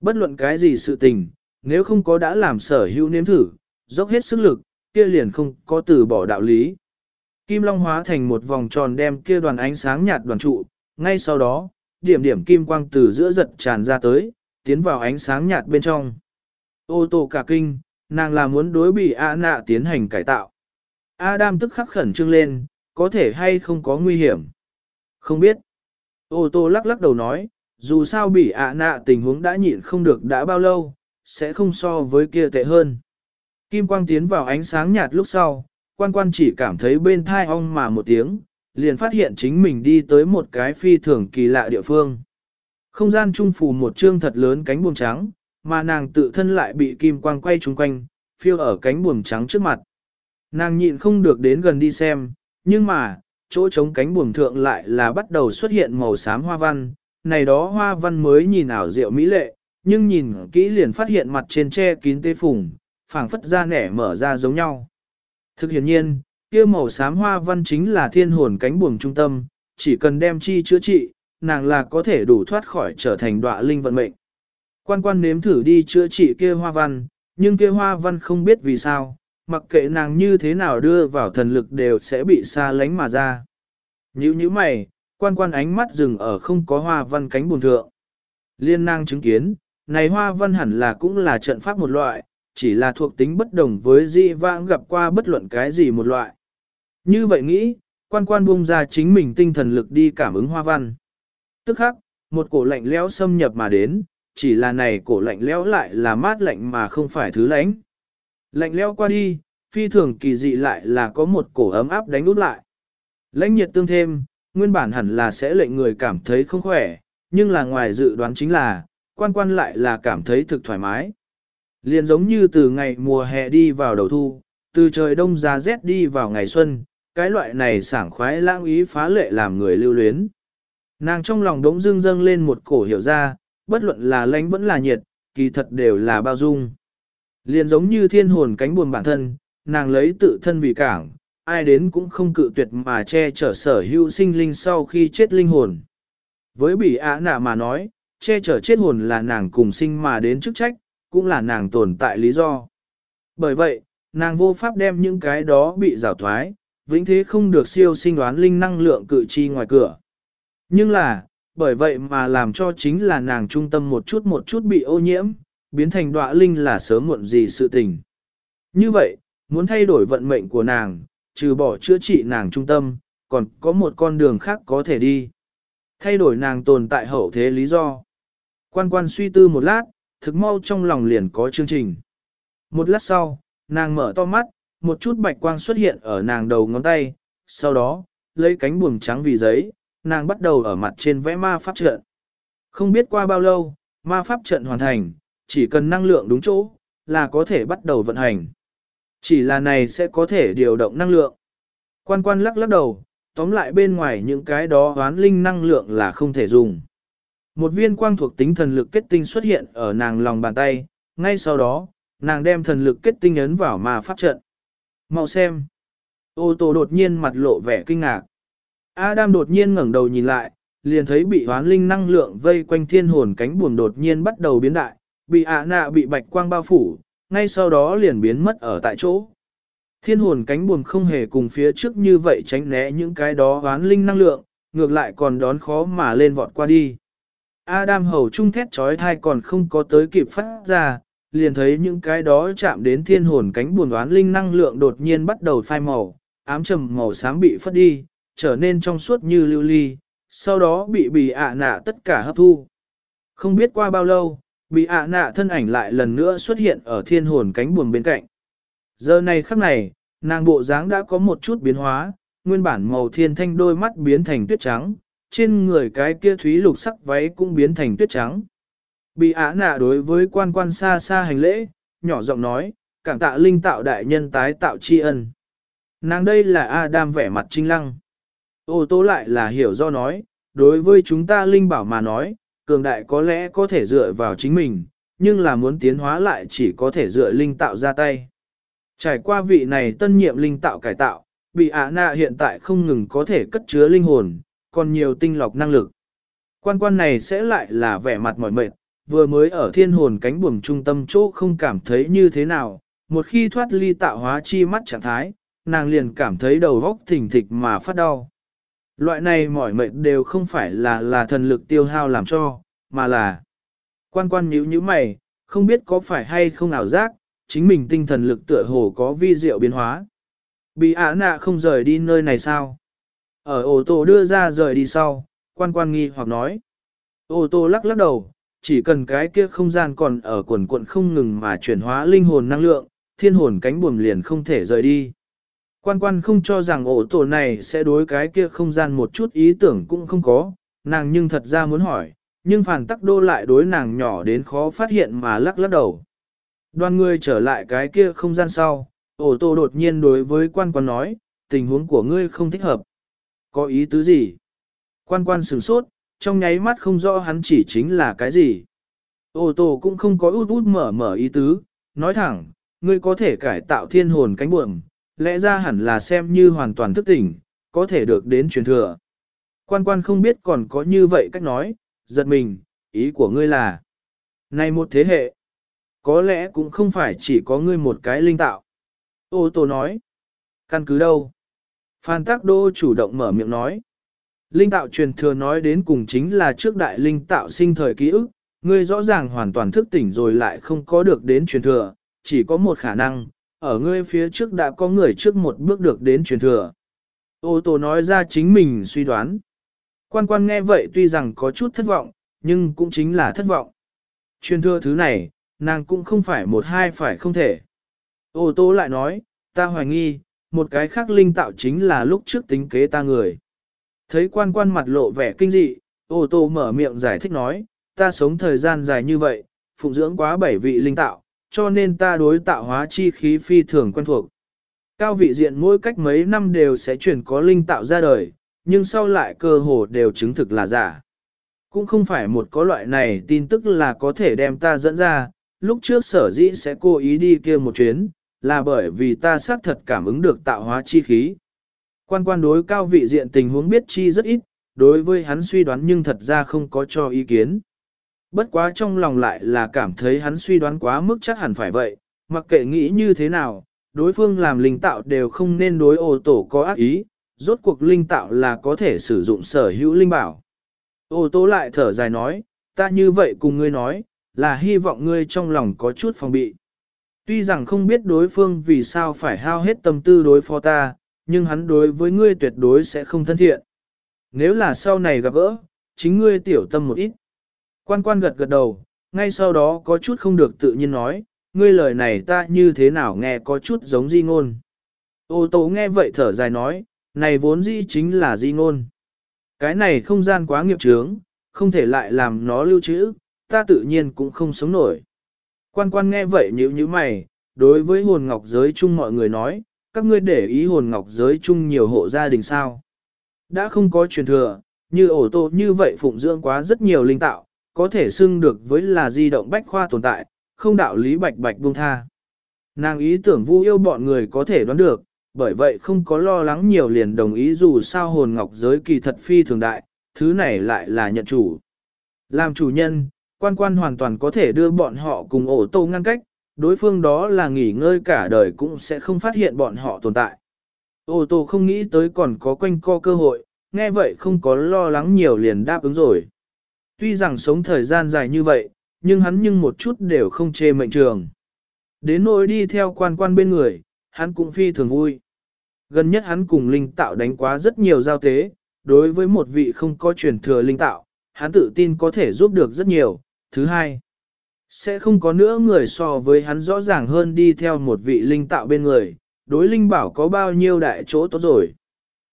Bất luận cái gì sự tình, nếu không có đã làm sở hữu nếm thử, dốc hết sức lực, kia liền không có từ bỏ đạo lý. Kim Long hóa thành một vòng tròn đem kia đoàn ánh sáng nhạt đoàn trụ, ngay sau đó, điểm điểm kim quang từ giữa giật tràn ra tới, tiến vào ánh sáng nhạt bên trong. Ô tô cả kinh, nàng là muốn đối bị A nạ tiến hành cải tạo. Adam tức khắc khẩn trương lên, có thể hay không có nguy hiểm. Không biết. Ô tô lắc lắc đầu nói, dù sao bị ạ nạ tình huống đã nhịn không được đã bao lâu, sẽ không so với kia tệ hơn. Kim quang tiến vào ánh sáng nhạt lúc sau, quan quan chỉ cảm thấy bên thai ong mà một tiếng, liền phát hiện chính mình đi tới một cái phi thường kỳ lạ địa phương. Không gian trung phủ một trương thật lớn cánh buồm trắng, mà nàng tự thân lại bị kim quang quay trung quanh, phiêu ở cánh buồm trắng trước mặt. Nàng nhịn không được đến gần đi xem, nhưng mà, chỗ trống cánh buồm thượng lại là bắt đầu xuất hiện màu xám hoa văn, này đó hoa văn mới nhìn ảo diệu mỹ lệ, nhưng nhìn kỹ liền phát hiện mặt trên che kín tê phùng, phảng phất ra nẻ mở ra giống nhau. Thực hiện nhiên, kia màu xám hoa văn chính là thiên hồn cánh buồm trung tâm, chỉ cần đem chi chữa trị, nàng là có thể đủ thoát khỏi trở thành đọa linh vận mệnh. Quan quan nếm thử đi chữa trị kia hoa văn, nhưng kia hoa văn không biết vì sao, mặc kệ nàng như thế nào đưa vào thần lực đều sẽ bị xa lánh mà ra. Nhữ như mày, quan quan ánh mắt dừng ở không có hoa văn cánh buồn thượng. Liên năng chứng kiến, này hoa văn hẳn là cũng là trận pháp một loại, chỉ là thuộc tính bất đồng với di vãng gặp qua bất luận cái gì một loại. Như vậy nghĩ, quan quan buông ra chính mình tinh thần lực đi cảm ứng hoa văn. Tức khắc, một cổ lạnh lẽo xâm nhập mà đến, chỉ là này cổ lạnh lẽo lại là mát lạnh mà không phải thứ lạnh. Lạnh lẽo qua đi, phi thường kỳ dị lại là có một cổ ấm áp đánh út lại. Lãnh nhiệt tương thêm, nguyên bản hẳn là sẽ lệnh người cảm thấy không khỏe, nhưng là ngoài dự đoán chính là, quan quan lại là cảm thấy thực thoải mái. Liền giống như từ ngày mùa hè đi vào đầu thu, từ trời đông ra rét đi vào ngày xuân, cái loại này sảng khoái lãng ý phá lệ làm người lưu luyến. Nàng trong lòng đống dưng dâng lên một cổ hiểu ra, bất luận là lánh vẫn là nhiệt, kỳ thật đều là bao dung. Liền giống như thiên hồn cánh buồn bản thân, nàng lấy tự thân vì cảng, ai đến cũng không cự tuyệt mà che chở sở hữu sinh linh sau khi chết linh hồn. Với bỉ ạ nạ mà nói, che chở chết hồn là nàng cùng sinh mà đến chức trách, cũng là nàng tồn tại lý do. Bởi vậy, nàng vô pháp đem những cái đó bị rào thoái, vĩnh thế không được siêu sinh đoán linh năng lượng cự chi ngoài cửa. Nhưng là, bởi vậy mà làm cho chính là nàng trung tâm một chút một chút bị ô nhiễm, biến thành đọa linh là sớm muộn gì sự tình. Như vậy, muốn thay đổi vận mệnh của nàng, trừ bỏ chữa trị nàng trung tâm, còn có một con đường khác có thể đi. Thay đổi nàng tồn tại hậu thế lý do. Quan quan suy tư một lát, thực mau trong lòng liền có chương trình. Một lát sau, nàng mở to mắt, một chút bạch quang xuất hiện ở nàng đầu ngón tay, sau đó, lấy cánh buồm trắng vì giấy, nàng bắt đầu ở mặt trên vẽ ma pháp trận. Không biết qua bao lâu, ma pháp trận hoàn thành, chỉ cần năng lượng đúng chỗ, là có thể bắt đầu vận hành. Chỉ là này sẽ có thể điều động năng lượng. Quan quan lắc lắc đầu, tóm lại bên ngoài những cái đó hoán linh năng lượng là không thể dùng. Một viên quang thuộc tính thần lực kết tinh xuất hiện ở nàng lòng bàn tay, ngay sau đó, nàng đem thần lực kết tinh ấn vào mà pháp trận. Mau xem. Ô tô đột nhiên mặt lộ vẻ kinh ngạc. Adam đột nhiên ngẩng đầu nhìn lại, liền thấy bị hoán linh năng lượng vây quanh thiên hồn cánh buồm đột nhiên bắt đầu biến đại, bị ạ nạ bị bạch quang bao phủ, ngay sau đó liền biến mất ở tại chỗ. Thiên hồn cánh buồm không hề cùng phía trước như vậy tránh né những cái đó oán linh năng lượng, ngược lại còn đón khó mà lên vọt qua đi. Adam hầu trung thét trói thai còn không có tới kịp phát ra, liền thấy những cái đó chạm đến thiên hồn cánh buồn oán linh năng lượng đột nhiên bắt đầu phai màu, ám trầm màu xám bị phất đi, trở nên trong suốt như lưu ly, sau đó bị bị ạ nạ tất cả hấp thu. Không biết qua bao lâu, bị ạ nạ thân ảnh lại lần nữa xuất hiện ở thiên hồn cánh buồm bên cạnh. Giờ này khắc này, nàng bộ dáng đã có một chút biến hóa, nguyên bản màu thiên thanh đôi mắt biến thành tuyết trắng, trên người cái kia thúy lục sắc váy cũng biến thành tuyết trắng. Bị ạ nạ đối với quan quan xa xa hành lễ, nhỏ giọng nói, cảm tạ linh tạo đại nhân tái tạo tri ân. Nàng đây là Adam vẻ mặt trinh lăng. Ô tô lại là hiểu do nói, đối với chúng ta linh bảo mà nói, cường đại có lẽ có thể dựa vào chính mình, nhưng là muốn tiến hóa lại chỉ có thể dựa linh tạo ra tay. Trải qua vị này tân nhiệm linh tạo cải tạo, bị ả nạ hiện tại không ngừng có thể cất chứa linh hồn, còn nhiều tinh lọc năng lực. Quan quan này sẽ lại là vẻ mặt mỏi mệt, vừa mới ở thiên hồn cánh buồm trung tâm chỗ không cảm thấy như thế nào, một khi thoát ly tạo hóa chi mắt trạng thái, nàng liền cảm thấy đầu góc thỉnh thịch mà phát đau. Loại này mỏi mệt đều không phải là là thần lực tiêu hao làm cho, mà là quan quan nhíu nhíu mày, không biết có phải hay không ảo giác, chính mình tinh thần lực tựa hồ có vi diệu biến hóa. Bị ả nạ không rời đi nơi này sao? Ở ô tô đưa ra rời đi sau, quan quan nghi hoặc nói. Ô tô lắc lắc đầu, chỉ cần cái kia không gian còn ở quần quận không ngừng mà chuyển hóa linh hồn năng lượng, thiên hồn cánh buồm liền không thể rời đi. Quan quan không cho rằng ổ tổ này sẽ đối cái kia không gian một chút ý tưởng cũng không có, nàng nhưng thật ra muốn hỏi, nhưng phản tắc đô lại đối nàng nhỏ đến khó phát hiện mà lắc lắc đầu. Đoàn người trở lại cái kia không gian sau, ổ tổ đột nhiên đối với quan quan nói, tình huống của ngươi không thích hợp. Có ý tứ gì? Quan quan sửng sốt, trong nháy mắt không rõ hắn chỉ chính là cái gì. Ổ tổ cũng không có út út mở mở ý tứ, nói thẳng, ngươi có thể cải tạo thiên hồn cánh buồm, lẽ ra hẳn là xem như hoàn toàn thức tỉnh, có thể được đến truyền thừa. Quan quan không biết còn có như vậy cách nói, giật mình, ý của ngươi là, này một thế hệ, có lẽ cũng không phải chỉ có ngươi một cái linh tạo. Ô tô nói, căn cứ đâu? Phan Tác Đô chủ động mở miệng nói. Linh tạo truyền thừa nói đến cùng chính là trước đại linh tạo sinh thời ký ức, ngươi rõ ràng hoàn toàn thức tỉnh rồi lại không có được đến truyền thừa, chỉ có một khả năng, ở ngươi phía trước đã có người trước một bước được đến truyền thừa. Ô tô nói ra chính mình suy đoán. Quan quan nghe vậy tuy rằng có chút thất vọng, nhưng cũng chính là thất vọng. Truyền thừa thứ này, nàng cũng không phải một hai phải không thể. Ô tô lại nói, ta hoài nghi, một cái khác linh tạo chính là lúc trước tính kế ta người. Thấy quan quan mặt lộ vẻ kinh dị, ô tô mở miệng giải thích nói, ta sống thời gian dài như vậy, phụng dưỡng quá bảy vị linh tạo, cho nên ta đối tạo hóa chi khí phi thường quen thuộc. Cao vị diện mỗi cách mấy năm đều sẽ chuyển có linh tạo ra đời, nhưng sau lại cơ hồ đều chứng thực là giả. Cũng không phải một có loại này tin tức là có thể đem ta dẫn ra, lúc trước sở dĩ sẽ cố ý đi kia một chuyến, là bởi vì ta xác thật cảm ứng được tạo hóa chi khí. Quan quan đối cao vị diện tình huống biết chi rất ít, đối với hắn suy đoán nhưng thật ra không có cho ý kiến. Bất quá trong lòng lại là cảm thấy hắn suy đoán quá mức chắc hẳn phải vậy, mặc kệ nghĩ như thế nào, đối phương làm linh tạo đều không nên đối ô tổ có ác ý, rốt cuộc linh tạo là có thể sử dụng sở hữu linh bảo. Ô tô lại thở dài nói, ta như vậy cùng ngươi nói, là hy vọng ngươi trong lòng có chút phòng bị. Tuy rằng không biết đối phương vì sao phải hao hết tâm tư đối phó ta, nhưng hắn đối với ngươi tuyệt đối sẽ không thân thiện. Nếu là sau này gặp gỡ, chính ngươi tiểu tâm một ít. Quan quan gật gật đầu, ngay sau đó có chút không được tự nhiên nói, ngươi lời này ta như thế nào nghe có chút giống di ngôn. Ô tô nghe vậy thở dài nói, này vốn di chính là di ngôn. Cái này không gian quá nghiệp trướng, không thể lại làm nó lưu trữ, ta tự nhiên cũng không sống nổi. Quan quan nghe vậy nhíu như mày, đối với hồn ngọc giới chung mọi người nói, các ngươi để ý hồn ngọc giới chung nhiều hộ gia đình sao. Đã không có truyền thừa, như ổ tô như vậy phụng dưỡng quá rất nhiều linh tạo, có thể xưng được với là di động bách khoa tồn tại, không đạo lý bạch bạch buông tha. Nàng ý tưởng vu yêu bọn người có thể đoán được, bởi vậy không có lo lắng nhiều liền đồng ý dù sao hồn ngọc giới kỳ thật phi thường đại, thứ này lại là nhận chủ. Làm chủ nhân, quan quan hoàn toàn có thể đưa bọn họ cùng ổ tô ngăn cách, đối phương đó là nghỉ ngơi cả đời cũng sẽ không phát hiện bọn họ tồn tại. Ô tô không nghĩ tới còn có quanh co cơ hội, nghe vậy không có lo lắng nhiều liền đáp ứng rồi. Tuy rằng sống thời gian dài như vậy, nhưng hắn nhưng một chút đều không chê mệnh trường. Đến nỗi đi theo quan quan bên người, hắn cũng phi thường vui. Gần nhất hắn cùng linh tạo đánh quá rất nhiều giao tế, đối với một vị không có truyền thừa linh tạo, hắn tự tin có thể giúp được rất nhiều. Thứ hai, sẽ không có nữa người so với hắn rõ ràng hơn đi theo một vị linh tạo bên người, đối linh bảo có bao nhiêu đại chỗ tốt rồi.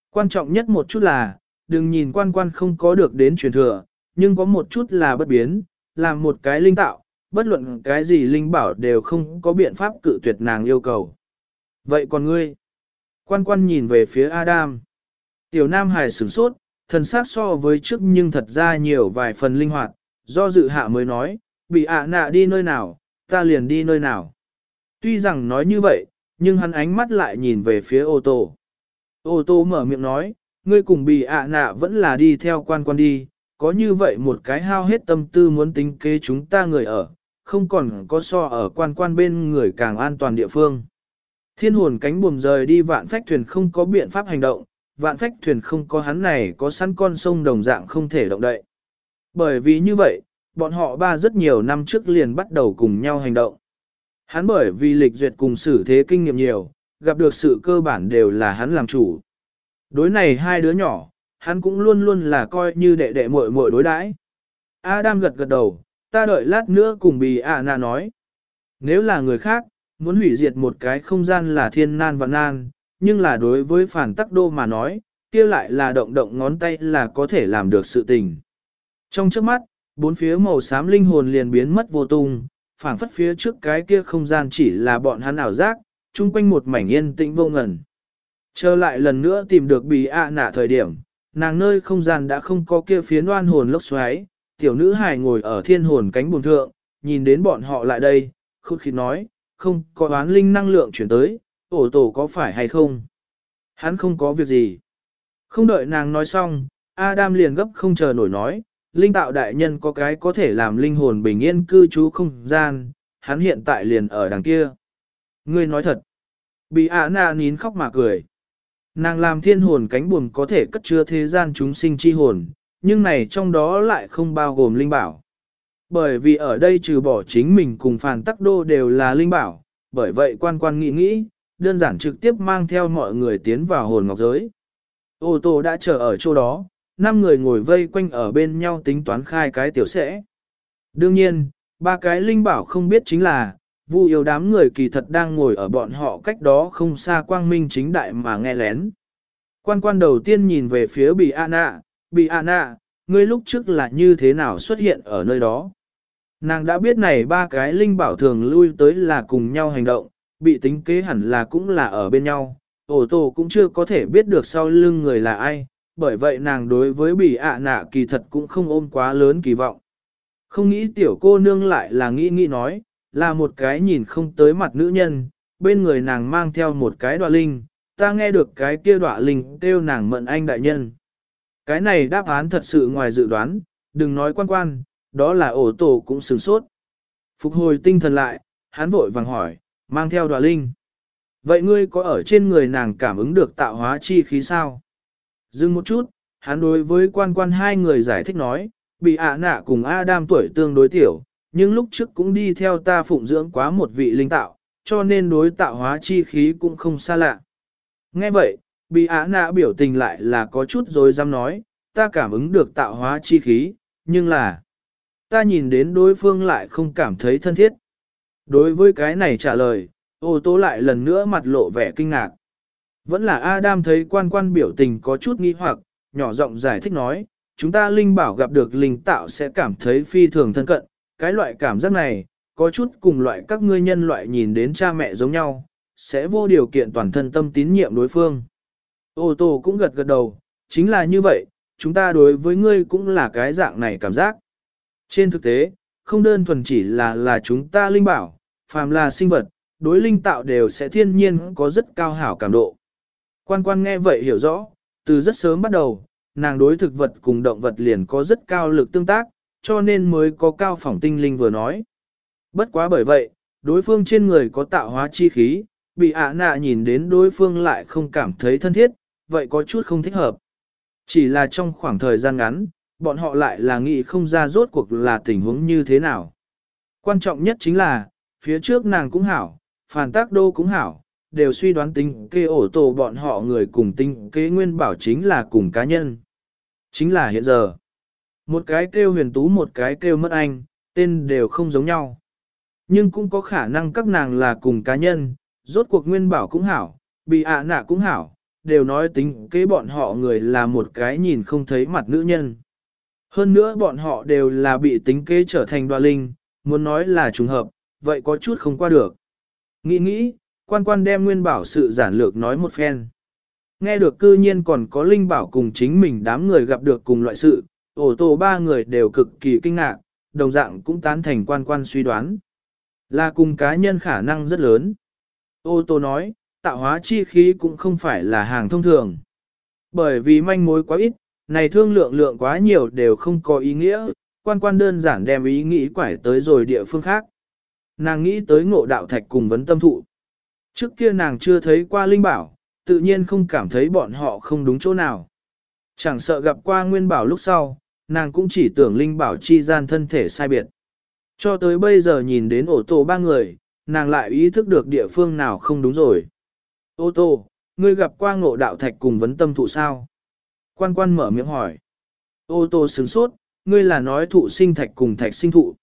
Quan trọng nhất một chút là, đừng nhìn quan quan không có được đến truyền thừa, nhưng có một chút là bất biến, làm một cái linh tạo, bất luận cái gì linh bảo đều không có biện pháp cự tuyệt nàng yêu cầu. Vậy còn ngươi? Quan quan nhìn về phía Adam. Tiểu Nam Hải sửng sốt, thần sắc so với trước nhưng thật ra nhiều vài phần linh hoạt, do dự hạ mới nói, bị ạ nạ đi nơi nào, ta liền đi nơi nào. Tuy rằng nói như vậy, nhưng hắn ánh mắt lại nhìn về phía ô tô. Ô tô mở miệng nói, ngươi cùng bị ạ nạ vẫn là đi theo quan quan đi, có như vậy một cái hao hết tâm tư muốn tính kế chúng ta người ở, không còn có so ở quan quan bên người càng an toàn địa phương. Thiên hồn cánh buồm rời đi vạn phách thuyền không có biện pháp hành động, vạn phách thuyền không có hắn này có sẵn con sông đồng dạng không thể động đậy. Bởi vì như vậy, bọn họ ba rất nhiều năm trước liền bắt đầu cùng nhau hành động. Hắn bởi vì lịch duyệt cùng xử thế kinh nghiệm nhiều, gặp được sự cơ bản đều là hắn làm chủ. Đối này hai đứa nhỏ, hắn cũng luôn luôn là coi như đệ đệ muội muội đối đãi. Adam gật gật đầu, ta đợi lát nữa cùng bì ạ à nói. Nếu là người khác, muốn hủy diệt một cái không gian là thiên nan và nan, nhưng là đối với phản tắc đô mà nói, kia lại là động động ngón tay là có thể làm được sự tình. Trong trước mắt, bốn phía màu xám linh hồn liền biến mất vô tung, phảng phất phía trước cái kia không gian chỉ là bọn hắn ảo giác, chung quanh một mảnh yên tĩnh vô ngẩn. Trở lại lần nữa tìm được bì ạ nạ thời điểm, nàng nơi không gian đã không có kia phiến oan hồn lốc xoáy, tiểu nữ hài ngồi ở thiên hồn cánh buồn thượng, nhìn đến bọn họ lại đây, khút khít nói, không có oán linh năng lượng chuyển tới, ổ tổ có phải hay không? Hắn không có việc gì. Không đợi nàng nói xong, Adam liền gấp không chờ nổi nói, linh tạo đại nhân có cái có thể làm linh hồn bình yên cư trú không gian, hắn hiện tại liền ở đằng kia. Ngươi nói thật. Bị ạ nà nín khóc mà cười. Nàng làm thiên hồn cánh buồm có thể cất chứa thế gian chúng sinh chi hồn, nhưng này trong đó lại không bao gồm linh bảo. Bởi vì ở đây trừ bỏ chính mình cùng phàn tắc đô đều là linh bảo, bởi vậy quan quan nghĩ nghĩ, đơn giản trực tiếp mang theo mọi người tiến vào hồn ngọc giới. Ô tô đã chờ ở chỗ đó, năm người ngồi vây quanh ở bên nhau tính toán khai cái tiểu sẽ. Đương nhiên, ba cái linh bảo không biết chính là, vu yêu đám người kỳ thật đang ngồi ở bọn họ cách đó không xa quang minh chính đại mà nghe lén. Quan quan đầu tiên nhìn về phía bị Bì bị Nạ, ngươi lúc trước là như thế nào xuất hiện ở nơi đó. Nàng đã biết này ba cái linh bảo thường lui tới là cùng nhau hành động, bị tính kế hẳn là cũng là ở bên nhau, ổ tổ cũng chưa có thể biết được sau lưng người là ai, bởi vậy nàng đối với bị ạ nạ kỳ thật cũng không ôm quá lớn kỳ vọng. Không nghĩ tiểu cô nương lại là nghĩ nghĩ nói, là một cái nhìn không tới mặt nữ nhân, bên người nàng mang theo một cái đoạ linh, ta nghe được cái kia đoạ linh kêu nàng mận anh đại nhân. Cái này đáp án thật sự ngoài dự đoán, đừng nói quan quan, đó là ổ tổ cũng sửng sốt. Phục hồi tinh thần lại, hắn vội vàng hỏi, mang theo đoạ linh. Vậy ngươi có ở trên người nàng cảm ứng được tạo hóa chi khí sao? Dừng một chút, hắn đối với quan quan hai người giải thích nói, bị ạ nạ cùng Adam tuổi tương đối tiểu, nhưng lúc trước cũng đi theo ta phụng dưỡng quá một vị linh tạo, cho nên đối tạo hóa chi khí cũng không xa lạ. Nghe vậy, bị ạ nạ biểu tình lại là có chút rồi dám nói, ta cảm ứng được tạo hóa chi khí, nhưng là, ta nhìn đến đối phương lại không cảm thấy thân thiết. Đối với cái này trả lời, ô tô lại lần nữa mặt lộ vẻ kinh ngạc. Vẫn là Adam thấy quan quan biểu tình có chút nghi hoặc, nhỏ giọng giải thích nói, chúng ta linh bảo gặp được linh tạo sẽ cảm thấy phi thường thân cận, cái loại cảm giác này, có chút cùng loại các ngươi nhân loại nhìn đến cha mẹ giống nhau, sẽ vô điều kiện toàn thân tâm tín nhiệm đối phương. Ô tô cũng gật gật đầu, chính là như vậy, chúng ta đối với ngươi cũng là cái dạng này cảm giác. Trên thực tế, không đơn thuần chỉ là là chúng ta linh bảo, phàm là sinh vật, đối linh tạo đều sẽ thiên nhiên có rất cao hảo cảm độ. Quan quan nghe vậy hiểu rõ, từ rất sớm bắt đầu, nàng đối thực vật cùng động vật liền có rất cao lực tương tác, cho nên mới có cao phỏng tinh linh vừa nói. Bất quá bởi vậy, đối phương trên người có tạo hóa chi khí, bị ạ nạ nhìn đến đối phương lại không cảm thấy thân thiết, vậy có chút không thích hợp. Chỉ là trong khoảng thời gian ngắn, bọn họ lại là nghĩ không ra rốt cuộc là tình huống như thế nào. Quan trọng nhất chính là, phía trước nàng cũng hảo, phản tác đô cũng hảo, đều suy đoán tính kê ổ tổ bọn họ người cùng tinh kế nguyên bảo chính là cùng cá nhân. Chính là hiện giờ. Một cái kêu huyền tú một cái kêu mất anh, tên đều không giống nhau. Nhưng cũng có khả năng các nàng là cùng cá nhân, rốt cuộc nguyên bảo cũng hảo, bị ạ nạ cũng hảo, đều nói tính kế bọn họ người là một cái nhìn không thấy mặt nữ nhân. Hơn nữa bọn họ đều là bị tính kế trở thành đoà linh, muốn nói là trùng hợp, vậy có chút không qua được. Nghĩ nghĩ, quan quan đem nguyên bảo sự giản lược nói một phen. Nghe được cư nhiên còn có linh bảo cùng chính mình đám người gặp được cùng loại sự, ổ tổ ba người đều cực kỳ kinh ngạc, đồng dạng cũng tán thành quan quan suy đoán. Là cùng cá nhân khả năng rất lớn. Ô tô nói, tạo hóa chi khí cũng không phải là hàng thông thường. Bởi vì manh mối quá ít, này thương lượng lượng quá nhiều đều không có ý nghĩa, quan quan đơn giản đem ý nghĩ quải tới rồi địa phương khác. Nàng nghĩ tới ngộ đạo thạch cùng vấn tâm thụ. Trước kia nàng chưa thấy qua linh bảo, tự nhiên không cảm thấy bọn họ không đúng chỗ nào. Chẳng sợ gặp qua nguyên bảo lúc sau, nàng cũng chỉ tưởng linh bảo chi gian thân thể sai biệt. Cho tới bây giờ nhìn đến ô tô ba người, nàng lại ý thức được địa phương nào không đúng rồi. Ô tô, ngươi gặp qua ngộ đạo thạch cùng vấn tâm thụ sao? Quan quan mở miệng hỏi. Ô tô sướng sốt, ngươi là nói thụ sinh thạch cùng thạch sinh thụ.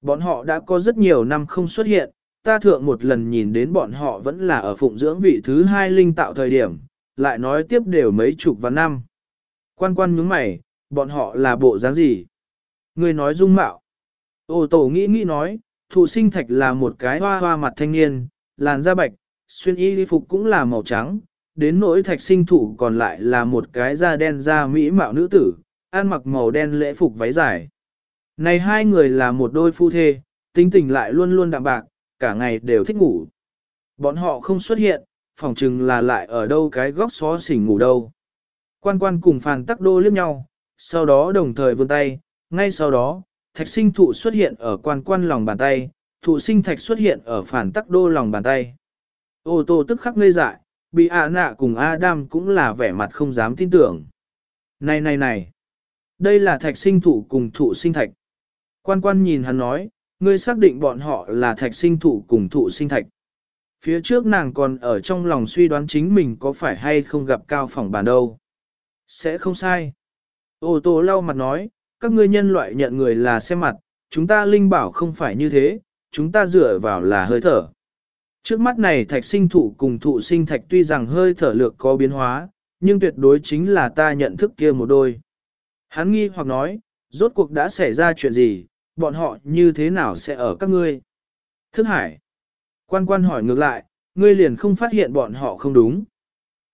Bọn họ đã có rất nhiều năm không xuất hiện, ta thượng một lần nhìn đến bọn họ vẫn là ở phụng dưỡng vị thứ hai linh tạo thời điểm, lại nói tiếp đều mấy chục và năm. Quan quan nhướng mày, bọn họ là bộ dáng gì? người nói dung mạo. Ô tổ nghĩ nghĩ nói, thụ sinh thạch là một cái hoa hoa mặt thanh niên, làn da bạch, xuyên y phục cũng là màu trắng, đến nỗi thạch sinh thủ còn lại là một cái da đen da mỹ mạo nữ tử, ăn mặc màu đen lễ phục váy dài. Này hai người là một đôi phu thê, tính tình lại luôn luôn đạm bạc, cả ngày đều thích ngủ. Bọn họ không xuất hiện, phòng chừng là lại ở đâu cái góc xó xỉnh ngủ đâu. Quan quan cùng phàn tắc đô liếc nhau, sau đó đồng thời vươn tay, ngay sau đó, thạch sinh thụ xuất hiện ở quan quan lòng bàn tay, thụ sinh thạch xuất hiện ở phản tắc đô lòng bàn tay. Ô tô tức khắc ngây dại, bị ạ nạ cùng Adam cũng là vẻ mặt không dám tin tưởng. Này này này, đây là thạch sinh thụ cùng thụ sinh thạch. Quan quan nhìn hắn nói, ngươi xác định bọn họ là thạch sinh thụ cùng thụ sinh thạch. Phía trước nàng còn ở trong lòng suy đoán chính mình có phải hay không gặp cao phỏng bàn đâu. Sẽ không sai. Ô tô lau mặt nói, các ngươi nhân loại nhận người là xem mặt, chúng ta linh bảo không phải như thế, chúng ta dựa vào là hơi thở. Trước mắt này thạch sinh thụ cùng thụ sinh thạch tuy rằng hơi thở lược có biến hóa, nhưng tuyệt đối chính là ta nhận thức kia một đôi. Hắn nghi hoặc nói, rốt cuộc đã xảy ra chuyện gì, bọn họ như thế nào sẽ ở các ngươi? Thức hải. Quan quan hỏi ngược lại, ngươi liền không phát hiện bọn họ không đúng.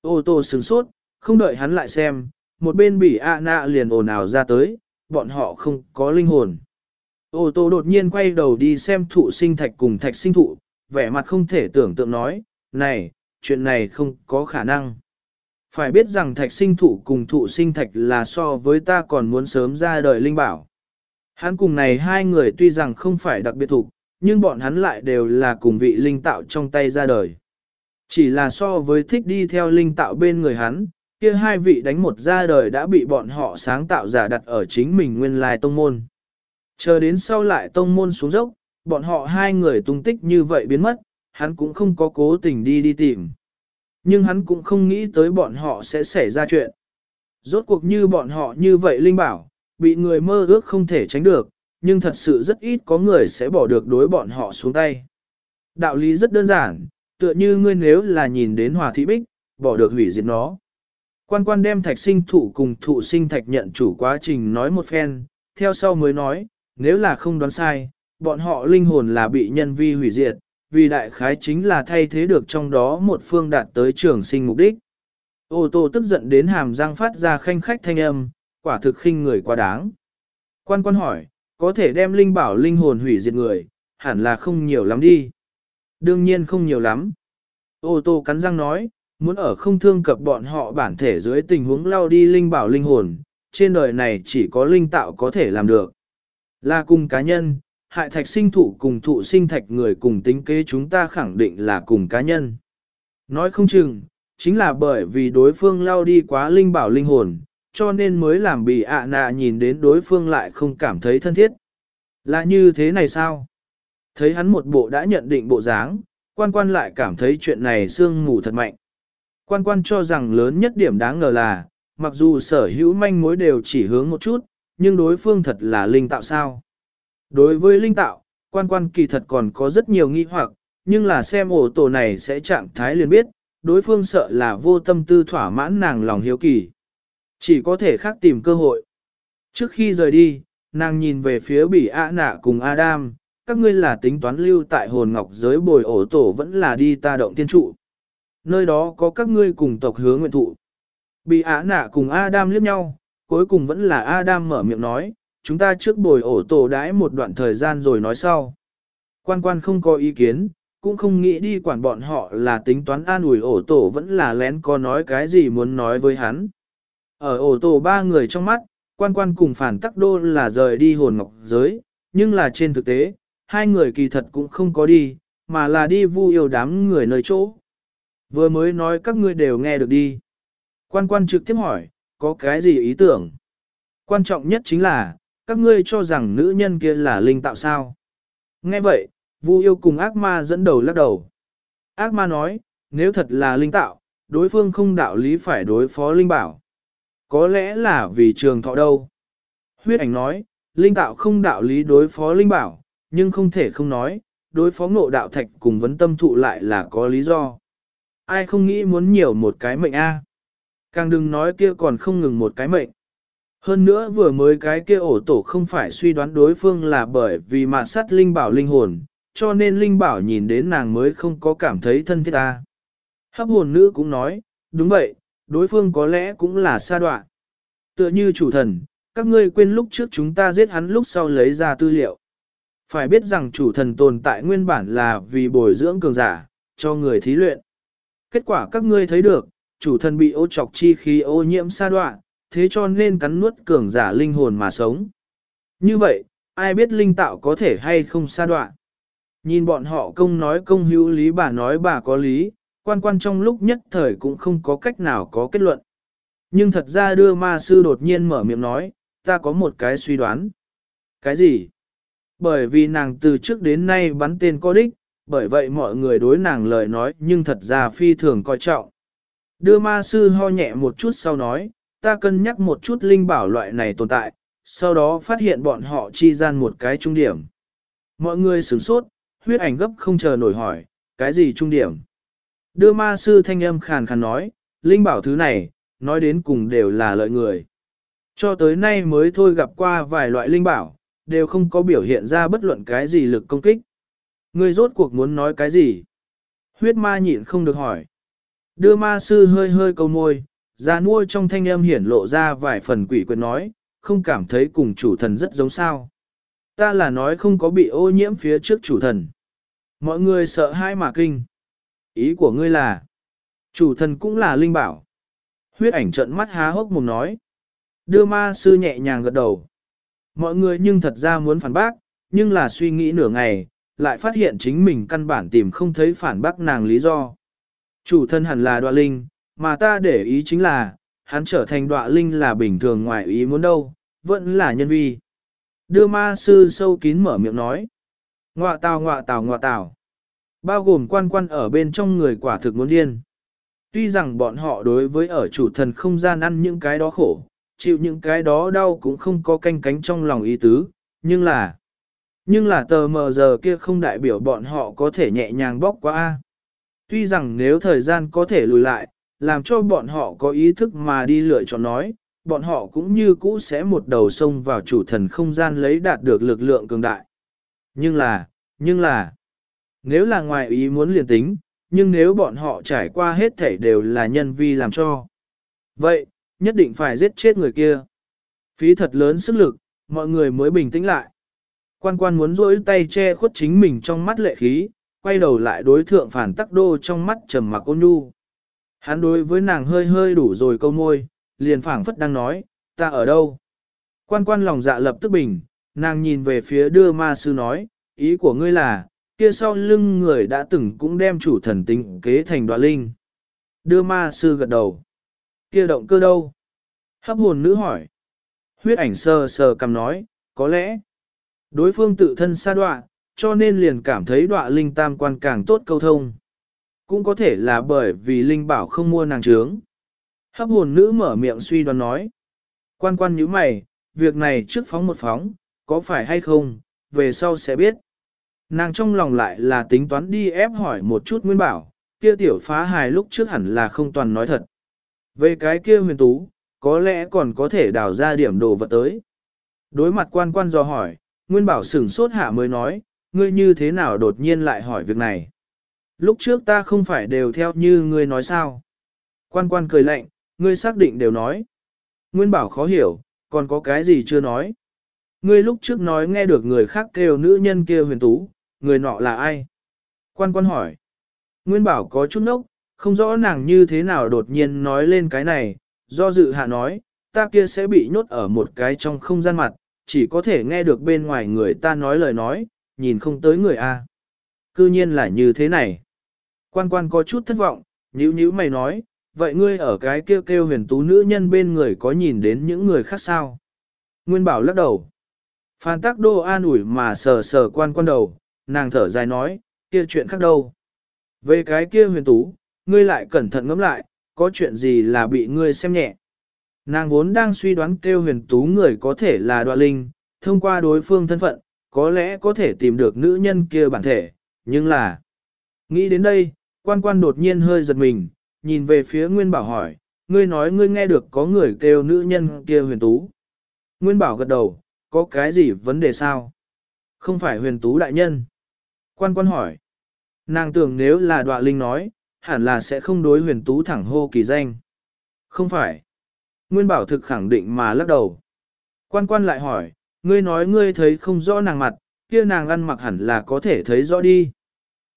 Ô tô sừng sốt, không đợi hắn lại xem, một bên bỉ ạ nạ liền ồn ào ra tới, bọn họ không có linh hồn. Ô tô đột nhiên quay đầu đi xem thụ sinh thạch cùng thạch sinh thụ, vẻ mặt không thể tưởng tượng nói, này, chuyện này không có khả năng. Phải biết rằng thạch sinh thụ cùng thụ sinh thạch là so với ta còn muốn sớm ra đời linh bảo. Hắn cùng này hai người tuy rằng không phải đặc biệt thụ, nhưng bọn hắn lại đều là cùng vị linh tạo trong tay ra đời. Chỉ là so với thích đi theo linh tạo bên người hắn, kia hai vị đánh một ra đời đã bị bọn họ sáng tạo giả đặt ở chính mình nguyên lai tông môn. Chờ đến sau lại tông môn xuống dốc, bọn họ hai người tung tích như vậy biến mất, hắn cũng không có cố tình đi đi tìm. Nhưng hắn cũng không nghĩ tới bọn họ sẽ xảy ra chuyện. Rốt cuộc như bọn họ như vậy Linh bảo, bị người mơ ước không thể tránh được, nhưng thật sự rất ít có người sẽ bỏ được đối bọn họ xuống tay. Đạo lý rất đơn giản, tựa như ngươi nếu là nhìn đến hòa thị bích, bỏ được hủy diệt nó. Quan quan đem thạch sinh thụ cùng thụ sinh thạch nhận chủ quá trình nói một phen, theo sau mới nói, nếu là không đoán sai, bọn họ linh hồn là bị nhân vi hủy diệt, vì đại khái chính là thay thế được trong đó một phương đạt tới trường sinh mục đích. Ô tô tức giận đến hàm răng phát ra khanh khách thanh âm, quả thực khinh người quá đáng. Quan quan hỏi, có thể đem linh bảo linh hồn hủy diệt người, hẳn là không nhiều lắm đi. Đương nhiên không nhiều lắm. Ô tô cắn răng nói, muốn ở không thương cập bọn họ bản thể dưới tình huống lao đi linh bảo linh hồn, trên đời này chỉ có linh tạo có thể làm được. Là cùng cá nhân, hại thạch sinh thụ cùng thụ sinh thạch người cùng tính kế chúng ta khẳng định là cùng cá nhân. Nói không chừng, chính là bởi vì đối phương lao đi quá linh bảo linh hồn, cho nên mới làm bị ạ nạ nhìn đến đối phương lại không cảm thấy thân thiết. Là như thế này sao? Thấy hắn một bộ đã nhận định bộ dáng, quan quan lại cảm thấy chuyện này sương mù thật mạnh. Quan quan cho rằng lớn nhất điểm đáng ngờ là, mặc dù sở hữu manh mối đều chỉ hướng một chút, nhưng đối phương thật là linh tạo sao. Đối với linh tạo, quan quan kỳ thật còn có rất nhiều nghi hoặc, nhưng là xem ổ tổ này sẽ trạng thái liền biết, đối phương sợ là vô tâm tư thỏa mãn nàng lòng hiếu kỳ. Chỉ có thể khác tìm cơ hội. Trước khi rời đi, nàng nhìn về phía bỉ ạ nạ cùng Adam, các ngươi là tính toán lưu tại hồn ngọc giới bồi ổ tổ vẫn là đi ta động tiên trụ. Nơi đó có các ngươi cùng tộc hướng nguyện thụ. Bị ả nạ cùng Adam liếc nhau, cuối cùng vẫn là Adam mở miệng nói, chúng ta trước bồi ổ tổ đãi một đoạn thời gian rồi nói sau. Quan quan không có ý kiến, cũng không nghĩ đi quản bọn họ là tính toán an ủi ổ tổ vẫn là lén có nói cái gì muốn nói với hắn. Ở ổ tổ ba người trong mắt, quan quan cùng phản tắc đô là rời đi hồn ngọc giới, nhưng là trên thực tế, hai người kỳ thật cũng không có đi, mà là đi vu yêu đám người nơi chỗ. Vừa mới nói các ngươi đều nghe được đi. Quan quan trực tiếp hỏi, có cái gì ý tưởng? Quan trọng nhất chính là, các ngươi cho rằng nữ nhân kia là linh tạo sao? Nghe vậy, Vu yêu cùng ác ma dẫn đầu lắc đầu. Ác ma nói, nếu thật là linh tạo, đối phương không đạo lý phải đối phó linh bảo. Có lẽ là vì trường thọ đâu. Huyết ảnh nói, linh tạo không đạo lý đối phó linh bảo, nhưng không thể không nói, đối phó ngộ đạo thạch cùng vấn tâm thụ lại là có lý do. Ai không nghĩ muốn nhiều một cái mệnh a? Càng đừng nói kia còn không ngừng một cái mệnh. Hơn nữa vừa mới cái kia ổ tổ không phải suy đoán đối phương là bởi vì mạn sát linh bảo linh hồn, cho nên linh bảo nhìn đến nàng mới không có cảm thấy thân thiết ta. Hấp hồn nữ cũng nói, đúng vậy, đối phương có lẽ cũng là sa đoạn. Tựa như chủ thần, các ngươi quên lúc trước chúng ta giết hắn lúc sau lấy ra tư liệu. Phải biết rằng chủ thần tồn tại nguyên bản là vì bồi dưỡng cường giả, cho người thí luyện. Kết quả các ngươi thấy được, chủ thần bị ô trọc chi khí ô nhiễm sa đoạ, thế cho nên cắn nuốt cường giả linh hồn mà sống. Như vậy, ai biết linh tạo có thể hay không sa đoạ? Nhìn bọn họ công nói công hữu lý bà nói bà có lý, quan quan trong lúc nhất thời cũng không có cách nào có kết luận. Nhưng thật ra đưa ma sư đột nhiên mở miệng nói, ta có một cái suy đoán. Cái gì? Bởi vì nàng từ trước đến nay bắn tên có đích, bởi vậy mọi người đối nàng lời nói nhưng thật ra phi thường coi trọng. Đưa ma sư ho nhẹ một chút sau nói, ta cân nhắc một chút linh bảo loại này tồn tại, sau đó phát hiện bọn họ chi gian một cái trung điểm. Mọi người sửng sốt, huyết ảnh gấp không chờ nổi hỏi, cái gì trung điểm? Đưa ma sư thanh âm khàn khàn nói, linh bảo thứ này, nói đến cùng đều là lợi người. Cho tới nay mới thôi gặp qua vài loại linh bảo, đều không có biểu hiện ra bất luận cái gì lực công kích. Ngươi rốt cuộc muốn nói cái gì? Huyết ma nhịn không được hỏi. Đưa ma sư hơi hơi câu môi, ra nuôi trong thanh âm hiển lộ ra vài phần quỷ quyệt nói, không cảm thấy cùng chủ thần rất giống sao. Ta là nói không có bị ô nhiễm phía trước chủ thần. Mọi người sợ hai mà kinh. Ý của ngươi là, chủ thần cũng là linh bảo. Huyết ảnh trận mắt há hốc mồm nói. Đưa ma sư nhẹ nhàng gật đầu. Mọi người nhưng thật ra muốn phản bác, nhưng là suy nghĩ nửa ngày, lại phát hiện chính mình căn bản tìm không thấy phản bác nàng lý do. Chủ thân hẳn là đoạ linh, mà ta để ý chính là, hắn trở thành đoạ linh là bình thường ngoài ý muốn đâu, vẫn là nhân vi. Đưa ma sư sâu kín mở miệng nói. Ngọa tào ngọa tào ngọa tào. Bao gồm quan quan ở bên trong người quả thực muốn điên. Tuy rằng bọn họ đối với ở chủ thần không gian ăn những cái đó khổ, chịu những cái đó đau cũng không có canh cánh trong lòng ý tứ, nhưng là... Nhưng là tờ mờ giờ kia không đại biểu bọn họ có thể nhẹ nhàng bóc qua. a. Tuy rằng nếu thời gian có thể lùi lại, làm cho bọn họ có ý thức mà đi lựa chọn nói, bọn họ cũng như cũ sẽ một đầu sông vào chủ thần không gian lấy đạt được lực lượng cường đại. Nhưng là, nhưng là, nếu là ngoài ý muốn liền tính, nhưng nếu bọn họ trải qua hết thảy đều là nhân vi làm cho. Vậy, nhất định phải giết chết người kia. Phí thật lớn sức lực, mọi người mới bình tĩnh lại. Quan quan muốn rỗi tay che khuất chính mình trong mắt lệ khí, quay đầu lại đối thượng phản tắc đô trong mắt trầm mặc ôn nhu. Hắn đối với nàng hơi hơi đủ rồi câu môi, liền phảng phất đang nói, ta ở đâu? Quan quan lòng dạ lập tức bình, nàng nhìn về phía đưa ma sư nói, ý của ngươi là, kia sau lưng người đã từng cũng đem chủ thần tính kế thành đoạn linh. Đưa ma sư gật đầu. Kia động cơ đâu? Hấp hồn nữ hỏi. Huyết ảnh sờ sờ cầm nói, có lẽ. Đối phương tự thân xa đoạn, cho nên liền cảm thấy đoạ linh tam quan càng tốt câu thông. Cũng có thể là bởi vì linh bảo không mua nàng trướng. Hấp hồn nữ mở miệng suy đoán nói. Quan quan như mày, việc này trước phóng một phóng, có phải hay không, về sau sẽ biết. Nàng trong lòng lại là tính toán đi ép hỏi một chút nguyên bảo, kia tiểu phá hài lúc trước hẳn là không toàn nói thật. Về cái kia huyền tú, có lẽ còn có thể đào ra điểm đồ vật tới. Đối mặt quan quan do hỏi, nguyên bảo sửng sốt hạ mới nói, ngươi như thế nào đột nhiên lại hỏi việc này. Lúc trước ta không phải đều theo như ngươi nói sao. Quan quan cười lạnh, ngươi xác định đều nói. Nguyên bảo khó hiểu, còn có cái gì chưa nói. Ngươi lúc trước nói nghe được người khác kêu nữ nhân kia huyền tú, người nọ là ai? Quan quan hỏi. Nguyên bảo có chút nốc, không rõ nàng như thế nào đột nhiên nói lên cái này, do dự hạ nói, ta kia sẽ bị nhốt ở một cái trong không gian mặt, chỉ có thể nghe được bên ngoài người ta nói lời nói, nhìn không tới người A. Cư nhiên là như thế này. Quan quan có chút thất vọng, nhíu nhíu mày nói, vậy ngươi ở cái kêu kêu huyền tú nữ nhân bên người có nhìn đến những người khác sao? Nguyên bảo lắc đầu. Phan tắc đô an ủi mà sờ sờ quan quan đầu, nàng thở dài nói, kia chuyện khác đâu. Về cái kia huyền tú, ngươi lại cẩn thận ngẫm lại, có chuyện gì là bị ngươi xem nhẹ. Nàng vốn đang suy đoán kêu huyền tú người có thể là đoạ linh, thông qua đối phương thân phận, có lẽ có thể tìm được nữ nhân kia bản thể, nhưng là... Nghĩ đến đây, quan quan đột nhiên hơi giật mình, nhìn về phía Nguyên Bảo hỏi, ngươi nói ngươi nghe được có người kêu nữ nhân kia huyền tú. Nguyên Bảo gật đầu, có cái gì vấn đề sao? Không phải huyền tú đại nhân. Quan quan hỏi. Nàng tưởng nếu là đoạ linh nói, hẳn là sẽ không đối huyền tú thẳng hô kỳ danh. Không phải. Nguyên Bảo thực khẳng định mà lắc đầu. Quan quan lại hỏi, ngươi nói ngươi thấy không rõ nàng mặt, kia nàng ăn mặc hẳn là có thể thấy rõ đi.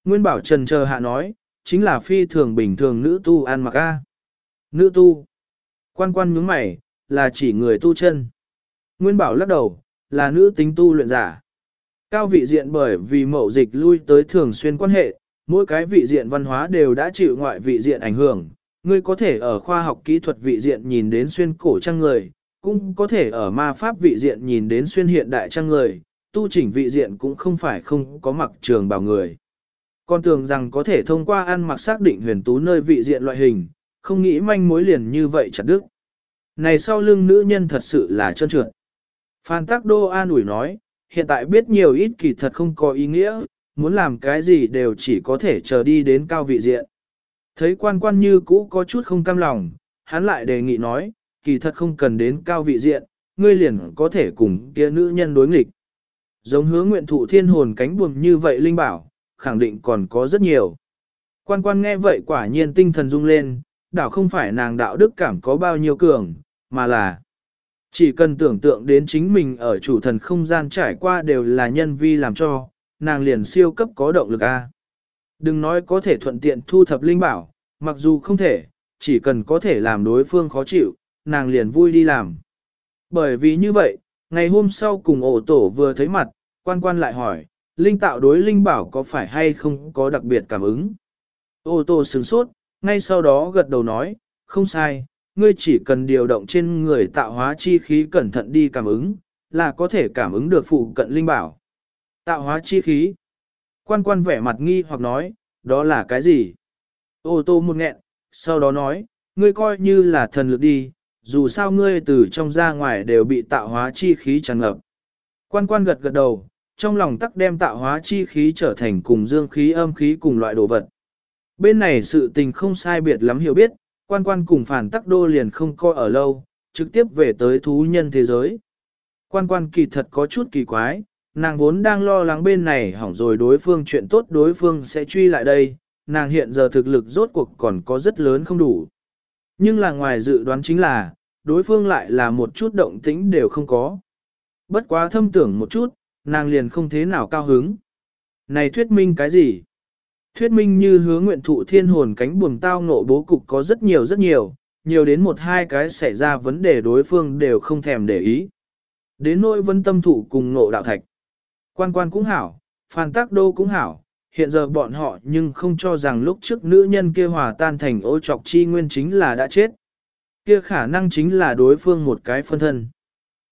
Nguyên Bảo trần chờ hạ nói, chính là phi thường bình thường nữ tu ăn mặc a. Nữ tu. Quan quan nhướng mày, là chỉ người tu chân. Nguyên Bảo lắc đầu, là nữ tính tu luyện giả. Cao vị diện bởi vì mậu dịch lui tới thường xuyên quan hệ, mỗi cái vị diện văn hóa đều đã chịu ngoại vị diện ảnh hưởng. Ngươi có thể ở khoa học kỹ thuật vị diện nhìn đến xuyên cổ trang người, cũng có thể ở ma pháp vị diện nhìn đến xuyên hiện đại trang người, tu chỉnh vị diện cũng không phải không có mặc trường bào người. Con tưởng rằng có thể thông qua ăn mặc xác định huyền tú nơi vị diện loại hình, không nghĩ manh mối liền như vậy chặt đức. Này sau lưng nữ nhân thật sự là trơn trượt. Phan Tắc Đô an ủi nói, hiện tại biết nhiều ít kỳ thật không có ý nghĩa, muốn làm cái gì đều chỉ có thể chờ đi đến cao vị diện. Thấy quan quan như cũ có chút không cam lòng, hắn lại đề nghị nói, kỳ thật không cần đến cao vị diện, ngươi liền có thể cùng kia nữ nhân đối nghịch. Giống hứa nguyện thụ thiên hồn cánh buồm như vậy Linh bảo, khẳng định còn có rất nhiều. Quan quan nghe vậy quả nhiên tinh thần rung lên, đảo không phải nàng đạo đức cảm có bao nhiêu cường, mà là chỉ cần tưởng tượng đến chính mình ở chủ thần không gian trải qua đều là nhân vi làm cho, nàng liền siêu cấp có động lực A. Đừng nói có thể thuận tiện thu thập linh bảo, mặc dù không thể, chỉ cần có thể làm đối phương khó chịu, nàng liền vui đi làm. Bởi vì như vậy, ngày hôm sau cùng ổ tổ vừa thấy mặt, quan quan lại hỏi, linh tạo đối linh bảo có phải hay không có đặc biệt cảm ứng. Ô tô sửng sốt, ngay sau đó gật đầu nói, không sai, ngươi chỉ cần điều động trên người tạo hóa chi khí cẩn thận đi cảm ứng, là có thể cảm ứng được phụ cận linh bảo. Tạo hóa chi khí. Quan quan vẻ mặt nghi hoặc nói, đó là cái gì? Ô tô một nghẹn, sau đó nói, ngươi coi như là thần lực đi, dù sao ngươi từ trong ra ngoài đều bị tạo hóa chi khí tràn ngập. Quan quan gật gật đầu, trong lòng tắc đem tạo hóa chi khí trở thành cùng dương khí âm khí cùng loại đồ vật. Bên này sự tình không sai biệt lắm hiểu biết, quan quan cùng phản tắc đô liền không coi ở lâu, trực tiếp về tới thú nhân thế giới. Quan quan kỳ thật có chút kỳ quái, nàng vốn đang lo lắng bên này hỏng rồi đối phương chuyện tốt đối phương sẽ truy lại đây, nàng hiện giờ thực lực rốt cuộc còn có rất lớn không đủ. Nhưng là ngoài dự đoán chính là, đối phương lại là một chút động tĩnh đều không có. Bất quá thâm tưởng một chút, nàng liền không thế nào cao hứng. Này thuyết minh cái gì? Thuyết minh như hứa nguyện thụ thiên hồn cánh buồm tao ngộ bố cục có rất nhiều rất nhiều, nhiều đến một hai cái xảy ra vấn đề đối phương đều không thèm để ý. Đến nỗi vân tâm thụ cùng ngộ đạo thạch. Quan quan cũng hảo, phàn tác đô cũng hảo, hiện giờ bọn họ nhưng không cho rằng lúc trước nữ nhân kia hòa tan thành ô trọc chi nguyên chính là đã chết. Kia khả năng chính là đối phương một cái phân thân.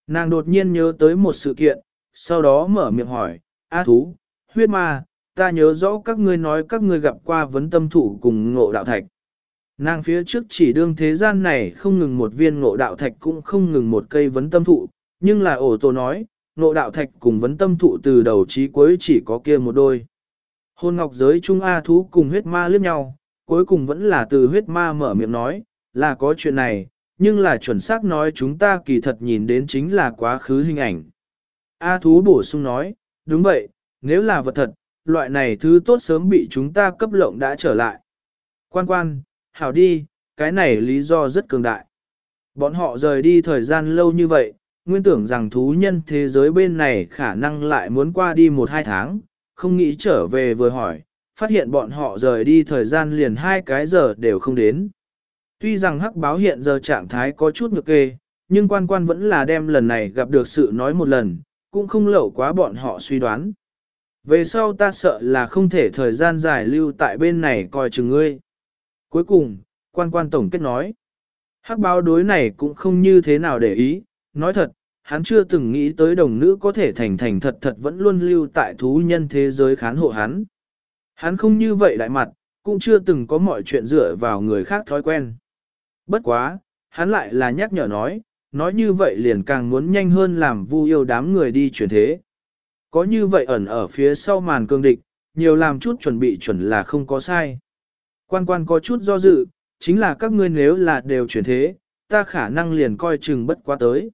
Nàng đột nhiên nhớ tới một sự kiện, sau đó mở miệng hỏi, A thú, huyết ma, ta nhớ rõ các ngươi nói các ngươi gặp qua vấn tâm thủ cùng ngộ đạo thạch. Nàng phía trước chỉ đương thế gian này không ngừng một viên ngộ đạo thạch cũng không ngừng một cây vấn tâm thụ, nhưng là ổ tổ nói, Nộ đạo thạch cùng vấn tâm thụ từ đầu chí cuối chỉ có kia một đôi. Hôn ngọc giới Trung A thú cùng huyết ma liếc nhau, cuối cùng vẫn là từ huyết ma mở miệng nói, là có chuyện này, nhưng là chuẩn xác nói chúng ta kỳ thật nhìn đến chính là quá khứ hình ảnh. A thú bổ sung nói, đúng vậy, nếu là vật thật, loại này thứ tốt sớm bị chúng ta cấp lộng đã trở lại. Quan quan, hảo đi, cái này lý do rất cường đại. Bọn họ rời đi thời gian lâu như vậy, nguyên tưởng rằng thú nhân thế giới bên này khả năng lại muốn qua đi một hai tháng, không nghĩ trở về vừa hỏi, phát hiện bọn họ rời đi thời gian liền hai cái giờ đều không đến. Tuy rằng hắc báo hiện giờ trạng thái có chút ngược kê, nhưng quan quan vẫn là đem lần này gặp được sự nói một lần, cũng không lậu quá bọn họ suy đoán. Về sau ta sợ là không thể thời gian dài lưu tại bên này coi chừng ngươi. Cuối cùng, quan quan tổng kết nói, hắc báo đối này cũng không như thế nào để ý, nói thật, hắn chưa từng nghĩ tới đồng nữ có thể thành thành thật thật vẫn luôn lưu tại thú nhân thế giới khán hộ hắn. Hắn không như vậy đại mặt, cũng chưa từng có mọi chuyện dựa vào người khác thói quen. Bất quá, hắn lại là nhắc nhở nói, nói như vậy liền càng muốn nhanh hơn làm vu yêu đám người đi chuyển thế. Có như vậy ẩn ở phía sau màn cương địch, nhiều làm chút chuẩn bị chuẩn là không có sai. Quan quan có chút do dự, chính là các ngươi nếu là đều chuyển thế, ta khả năng liền coi chừng bất quá tới.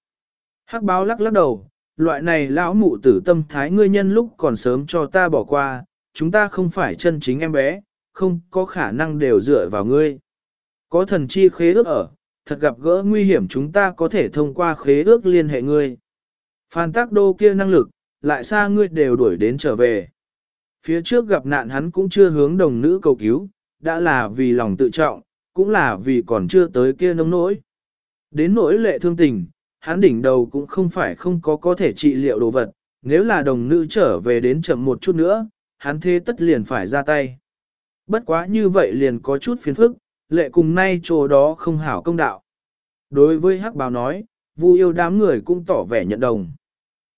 Hắc báo lắc lắc đầu, loại này lão mụ tử tâm thái ngươi nhân lúc còn sớm cho ta bỏ qua, chúng ta không phải chân chính em bé, không có khả năng đều dựa vào ngươi. Có thần chi khế ước ở, thật gặp gỡ nguy hiểm chúng ta có thể thông qua khế ước liên hệ ngươi. Phan tác đô kia năng lực, lại xa ngươi đều đuổi đến trở về. Phía trước gặp nạn hắn cũng chưa hướng đồng nữ cầu cứu, đã là vì lòng tự trọng, cũng là vì còn chưa tới kia nông nỗi. Đến nỗi lệ thương tình, hắn đỉnh đầu cũng không phải không có có thể trị liệu đồ vật, nếu là đồng nữ trở về đến chậm một chút nữa, hắn thế tất liền phải ra tay. Bất quá như vậy liền có chút phiền phức, lệ cùng nay chỗ đó không hảo công đạo. Đối với hắc bào nói, vu yêu đám người cũng tỏ vẻ nhận đồng.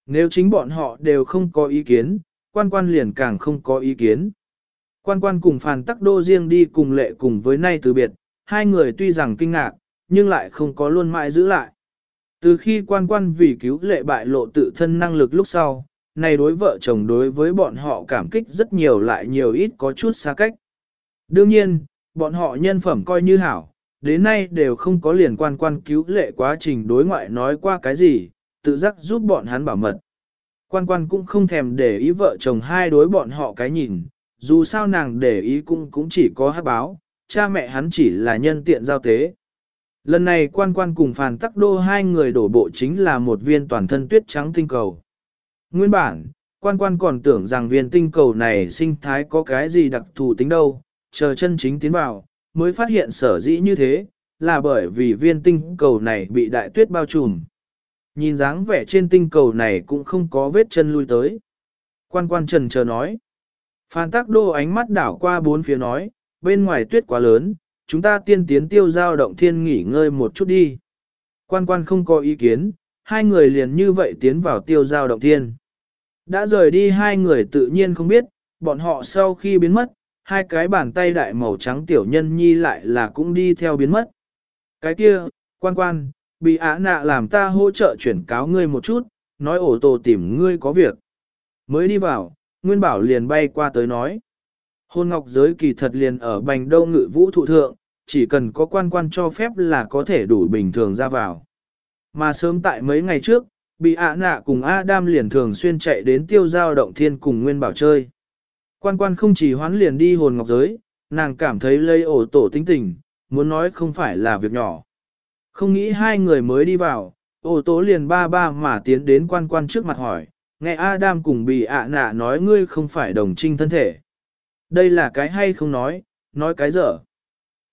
Nếu chính bọn họ đều không có ý kiến, quan quan liền càng không có ý kiến. Quan quan cùng phàn tắc đô riêng đi cùng lệ cùng với nay từ biệt, hai người tuy rằng kinh ngạc, nhưng lại không có luôn mãi giữ lại. Từ khi quan quan vì cứu lệ bại lộ tự thân năng lực lúc sau, này đối vợ chồng đối với bọn họ cảm kích rất nhiều lại nhiều ít có chút xa cách. Đương nhiên, bọn họ nhân phẩm coi như hảo, đến nay đều không có liền quan quan cứu lệ quá trình đối ngoại nói qua cái gì, tự giác giúp bọn hắn bảo mật. Quan quan cũng không thèm để ý vợ chồng hai đối bọn họ cái nhìn, dù sao nàng để ý cũng cũng chỉ có hát báo, cha mẹ hắn chỉ là nhân tiện giao tế. Lần này quan quan cùng phàn tắc đô hai người đổ bộ chính là một viên toàn thân tuyết trắng tinh cầu. Nguyên bản, quan quan còn tưởng rằng viên tinh cầu này sinh thái có cái gì đặc thù tính đâu, chờ chân chính tiến vào, mới phát hiện sở dĩ như thế, là bởi vì viên tinh cầu này bị đại tuyết bao trùm. Nhìn dáng vẻ trên tinh cầu này cũng không có vết chân lui tới. Quan quan trần chờ nói. Phan tác đô ánh mắt đảo qua bốn phía nói, bên ngoài tuyết quá lớn, chúng ta tiên tiến tiêu giao động thiên nghỉ ngơi một chút đi. Quan quan không có ý kiến, hai người liền như vậy tiến vào tiêu giao động thiên. Đã rời đi hai người tự nhiên không biết, bọn họ sau khi biến mất, hai cái bàn tay đại màu trắng tiểu nhân nhi lại là cũng đi theo biến mất. Cái kia, quan quan, bị ả nạ làm ta hỗ trợ chuyển cáo ngươi một chút, nói ổ tổ tìm ngươi có việc. Mới đi vào, Nguyên Bảo liền bay qua tới nói. Hôn ngọc giới kỳ thật liền ở bành đâu ngự vũ thụ thượng, chỉ cần có quan quan cho phép là có thể đủ bình thường ra vào. Mà sớm tại mấy ngày trước, bị ạ nạ cùng Adam liền thường xuyên chạy đến tiêu giao động thiên cùng Nguyên Bảo chơi. Quan quan không chỉ hoán liền đi hồn ngọc giới, nàng cảm thấy lây ổ tổ tính tình, muốn nói không phải là việc nhỏ. Không nghĩ hai người mới đi vào, ổ tổ liền ba ba mà tiến đến quan quan trước mặt hỏi, nghe Adam cùng bị ạ nạ nói ngươi không phải đồng trinh thân thể. Đây là cái hay không nói, nói cái dở.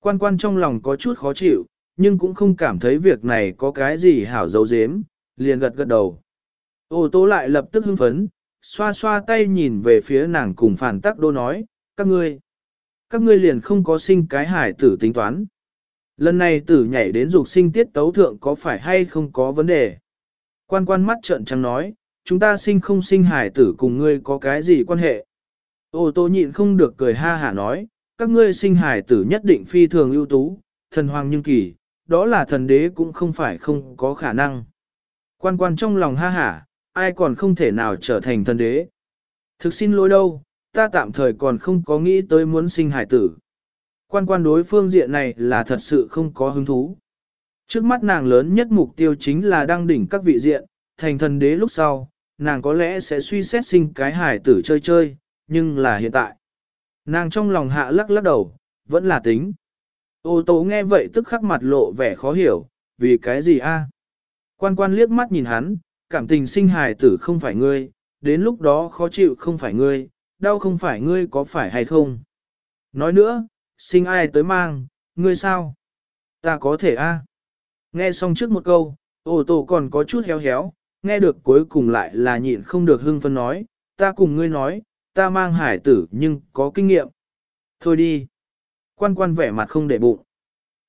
Quan quan trong lòng có chút khó chịu, nhưng cũng không cảm thấy việc này có cái gì hảo dấu dếm, liền gật gật đầu. Ô tô lại lập tức hưng phấn, xoa xoa tay nhìn về phía nàng cùng phản tắc đô nói, các ngươi, các ngươi liền không có sinh cái hải tử tính toán. Lần này tử nhảy đến dục sinh tiết tấu thượng có phải hay không có vấn đề. Quan quan mắt trợn trắng nói, chúng ta sinh không sinh hải tử cùng ngươi có cái gì quan hệ. Ô tô nhịn không được cười ha hả nói, các ngươi sinh hải tử nhất định phi thường ưu tú, thần hoàng nhưng kỳ, đó là thần đế cũng không phải không có khả năng. Quan quan trong lòng ha hả, ai còn không thể nào trở thành thần đế. Thực xin lỗi đâu, ta tạm thời còn không có nghĩ tới muốn sinh hải tử. Quan quan đối phương diện này là thật sự không có hứng thú. Trước mắt nàng lớn nhất mục tiêu chính là đăng đỉnh các vị diện, thành thần đế lúc sau, nàng có lẽ sẽ suy xét sinh cái hải tử chơi chơi, nhưng là hiện tại. Nàng trong lòng hạ lắc lắc đầu, vẫn là tính. Ô tố nghe vậy tức khắc mặt lộ vẻ khó hiểu, vì cái gì a? Quan quan liếc mắt nhìn hắn, cảm tình sinh hài tử không phải ngươi, đến lúc đó khó chịu không phải ngươi, đau không phải ngươi có phải hay không. Nói nữa, sinh ai tới mang, ngươi sao? Ta có thể a. Nghe xong trước một câu, ô tô còn có chút héo héo, nghe được cuối cùng lại là nhịn không được hưng phân nói, ta cùng ngươi nói, ta mang hải tử nhưng có kinh nghiệm. Thôi đi. Quan quan vẻ mặt không để bụng.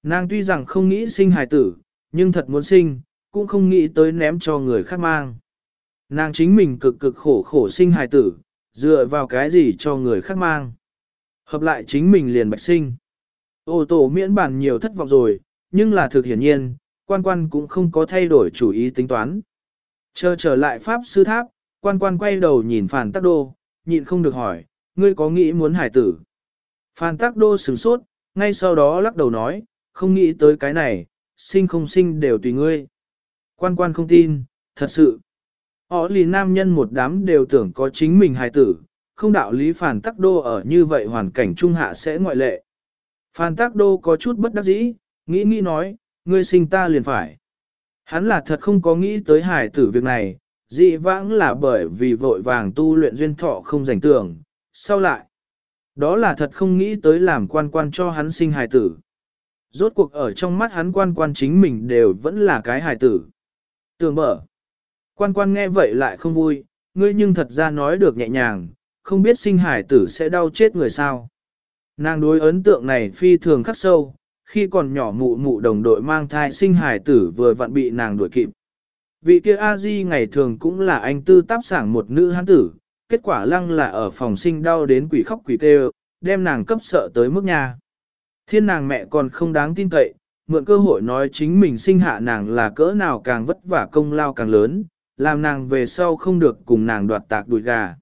Nàng tuy rằng không nghĩ sinh hải tử, nhưng thật muốn sinh, cũng không nghĩ tới ném cho người khác mang. Nàng chính mình cực cực khổ khổ sinh hài tử, dựa vào cái gì cho người khác mang. Hợp lại chính mình liền bạch sinh. Ô tổ miễn bản nhiều thất vọng rồi, nhưng là thực hiển nhiên, quan quan cũng không có thay đổi chủ ý tính toán. Chờ trở lại Pháp sư tháp, quan quan quay đầu nhìn phản tắc đô, nhịn không được hỏi, ngươi có nghĩ muốn hải tử. Phan tắc đô sửng sốt, ngay sau đó lắc đầu nói, không nghĩ tới cái này, sinh không sinh đều tùy ngươi. Quan quan không tin, thật sự. Họ lì nam nhân một đám đều tưởng có chính mình hài tử, không đạo lý Phan tắc đô ở như vậy hoàn cảnh trung hạ sẽ ngoại lệ. Phan tắc đô có chút bất đắc dĩ, nghĩ nghĩ nói, ngươi sinh ta liền phải. Hắn là thật không có nghĩ tới hài tử việc này, dị vãng là bởi vì vội vàng tu luyện duyên thọ không rảnh tưởng, sau lại. Đó là thật không nghĩ tới làm quan quan cho hắn sinh hài tử. Rốt cuộc ở trong mắt hắn quan quan chính mình đều vẫn là cái hài tử. Tường mở. Quan quan nghe vậy lại không vui, ngươi nhưng thật ra nói được nhẹ nhàng, không biết sinh hải tử sẽ đau chết người sao. Nàng đối ấn tượng này phi thường khắc sâu, khi còn nhỏ mụ mụ đồng đội mang thai sinh hải tử vừa vặn bị nàng đuổi kịp. Vị kia A-di ngày thường cũng là anh tư táp sảng một nữ hán tử, kết quả lăng là ở phòng sinh đau đến quỷ khóc quỷ kêu, đem nàng cấp sợ tới mức nhà. Thiên nàng mẹ còn không đáng tin cậy, mượn cơ hội nói chính mình sinh hạ nàng là cỡ nào càng vất vả công lao càng lớn, làm nàng về sau không được cùng nàng đoạt tạc đùi gà.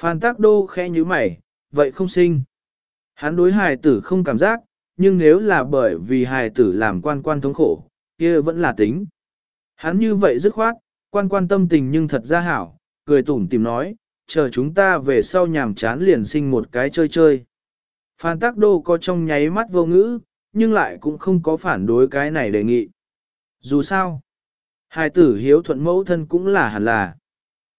Phan tác đô khẽ như mày, vậy không sinh. Hắn đối hài tử không cảm giác, nhưng nếu là bởi vì hài tử làm quan quan thống khổ, kia vẫn là tính. Hắn như vậy dứt khoát, quan quan tâm tình nhưng thật ra hảo, cười tủm tìm nói, chờ chúng ta về sau nhàm chán liền sinh một cái chơi chơi. Phan Tắc Đô có trong nháy mắt vô ngữ, nhưng lại cũng không có phản đối cái này đề nghị. Dù sao, hai tử hiếu thuận mẫu thân cũng là hẳn là.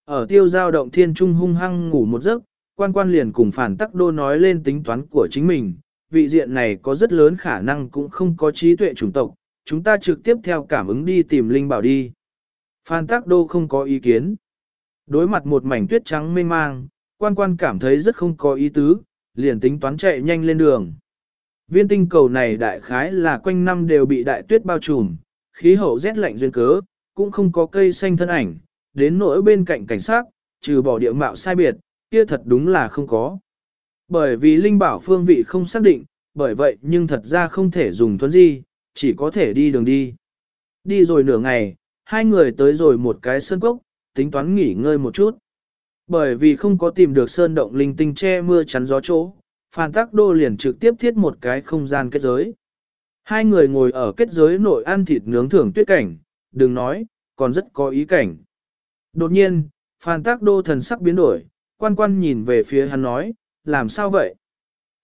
Ở tiêu giao động thiên trung hung hăng ngủ một giấc, quan quan liền cùng phản tắc đô nói lên tính toán của chính mình, vị diện này có rất lớn khả năng cũng không có trí tuệ chủng tộc, chúng ta trực tiếp theo cảm ứng đi tìm Linh Bảo đi. Phan Tắc Đô không có ý kiến. Đối mặt một mảnh tuyết trắng mênh mang, quan quan cảm thấy rất không có ý tứ, liền tính toán chạy nhanh lên đường. Viên tinh cầu này đại khái là quanh năm đều bị đại tuyết bao trùm, khí hậu rét lạnh duyên cớ, cũng không có cây xanh thân ảnh, đến nỗi bên cạnh cảnh sát, trừ bỏ địa mạo sai biệt, kia thật đúng là không có. Bởi vì linh bảo phương vị không xác định, bởi vậy nhưng thật ra không thể dùng thuấn di, chỉ có thể đi đường đi. Đi rồi nửa ngày, hai người tới rồi một cái sơn cốc, tính toán nghỉ ngơi một chút. Bởi vì không có tìm được sơn động linh tinh che mưa chắn gió chỗ, Phan Tắc Đô liền trực tiếp thiết một cái không gian kết giới. Hai người ngồi ở kết giới nội ăn thịt nướng thưởng tuyết cảnh, đừng nói, còn rất có ý cảnh. Đột nhiên, Phan Tắc Đô thần sắc biến đổi, quan quan nhìn về phía hắn nói, làm sao vậy?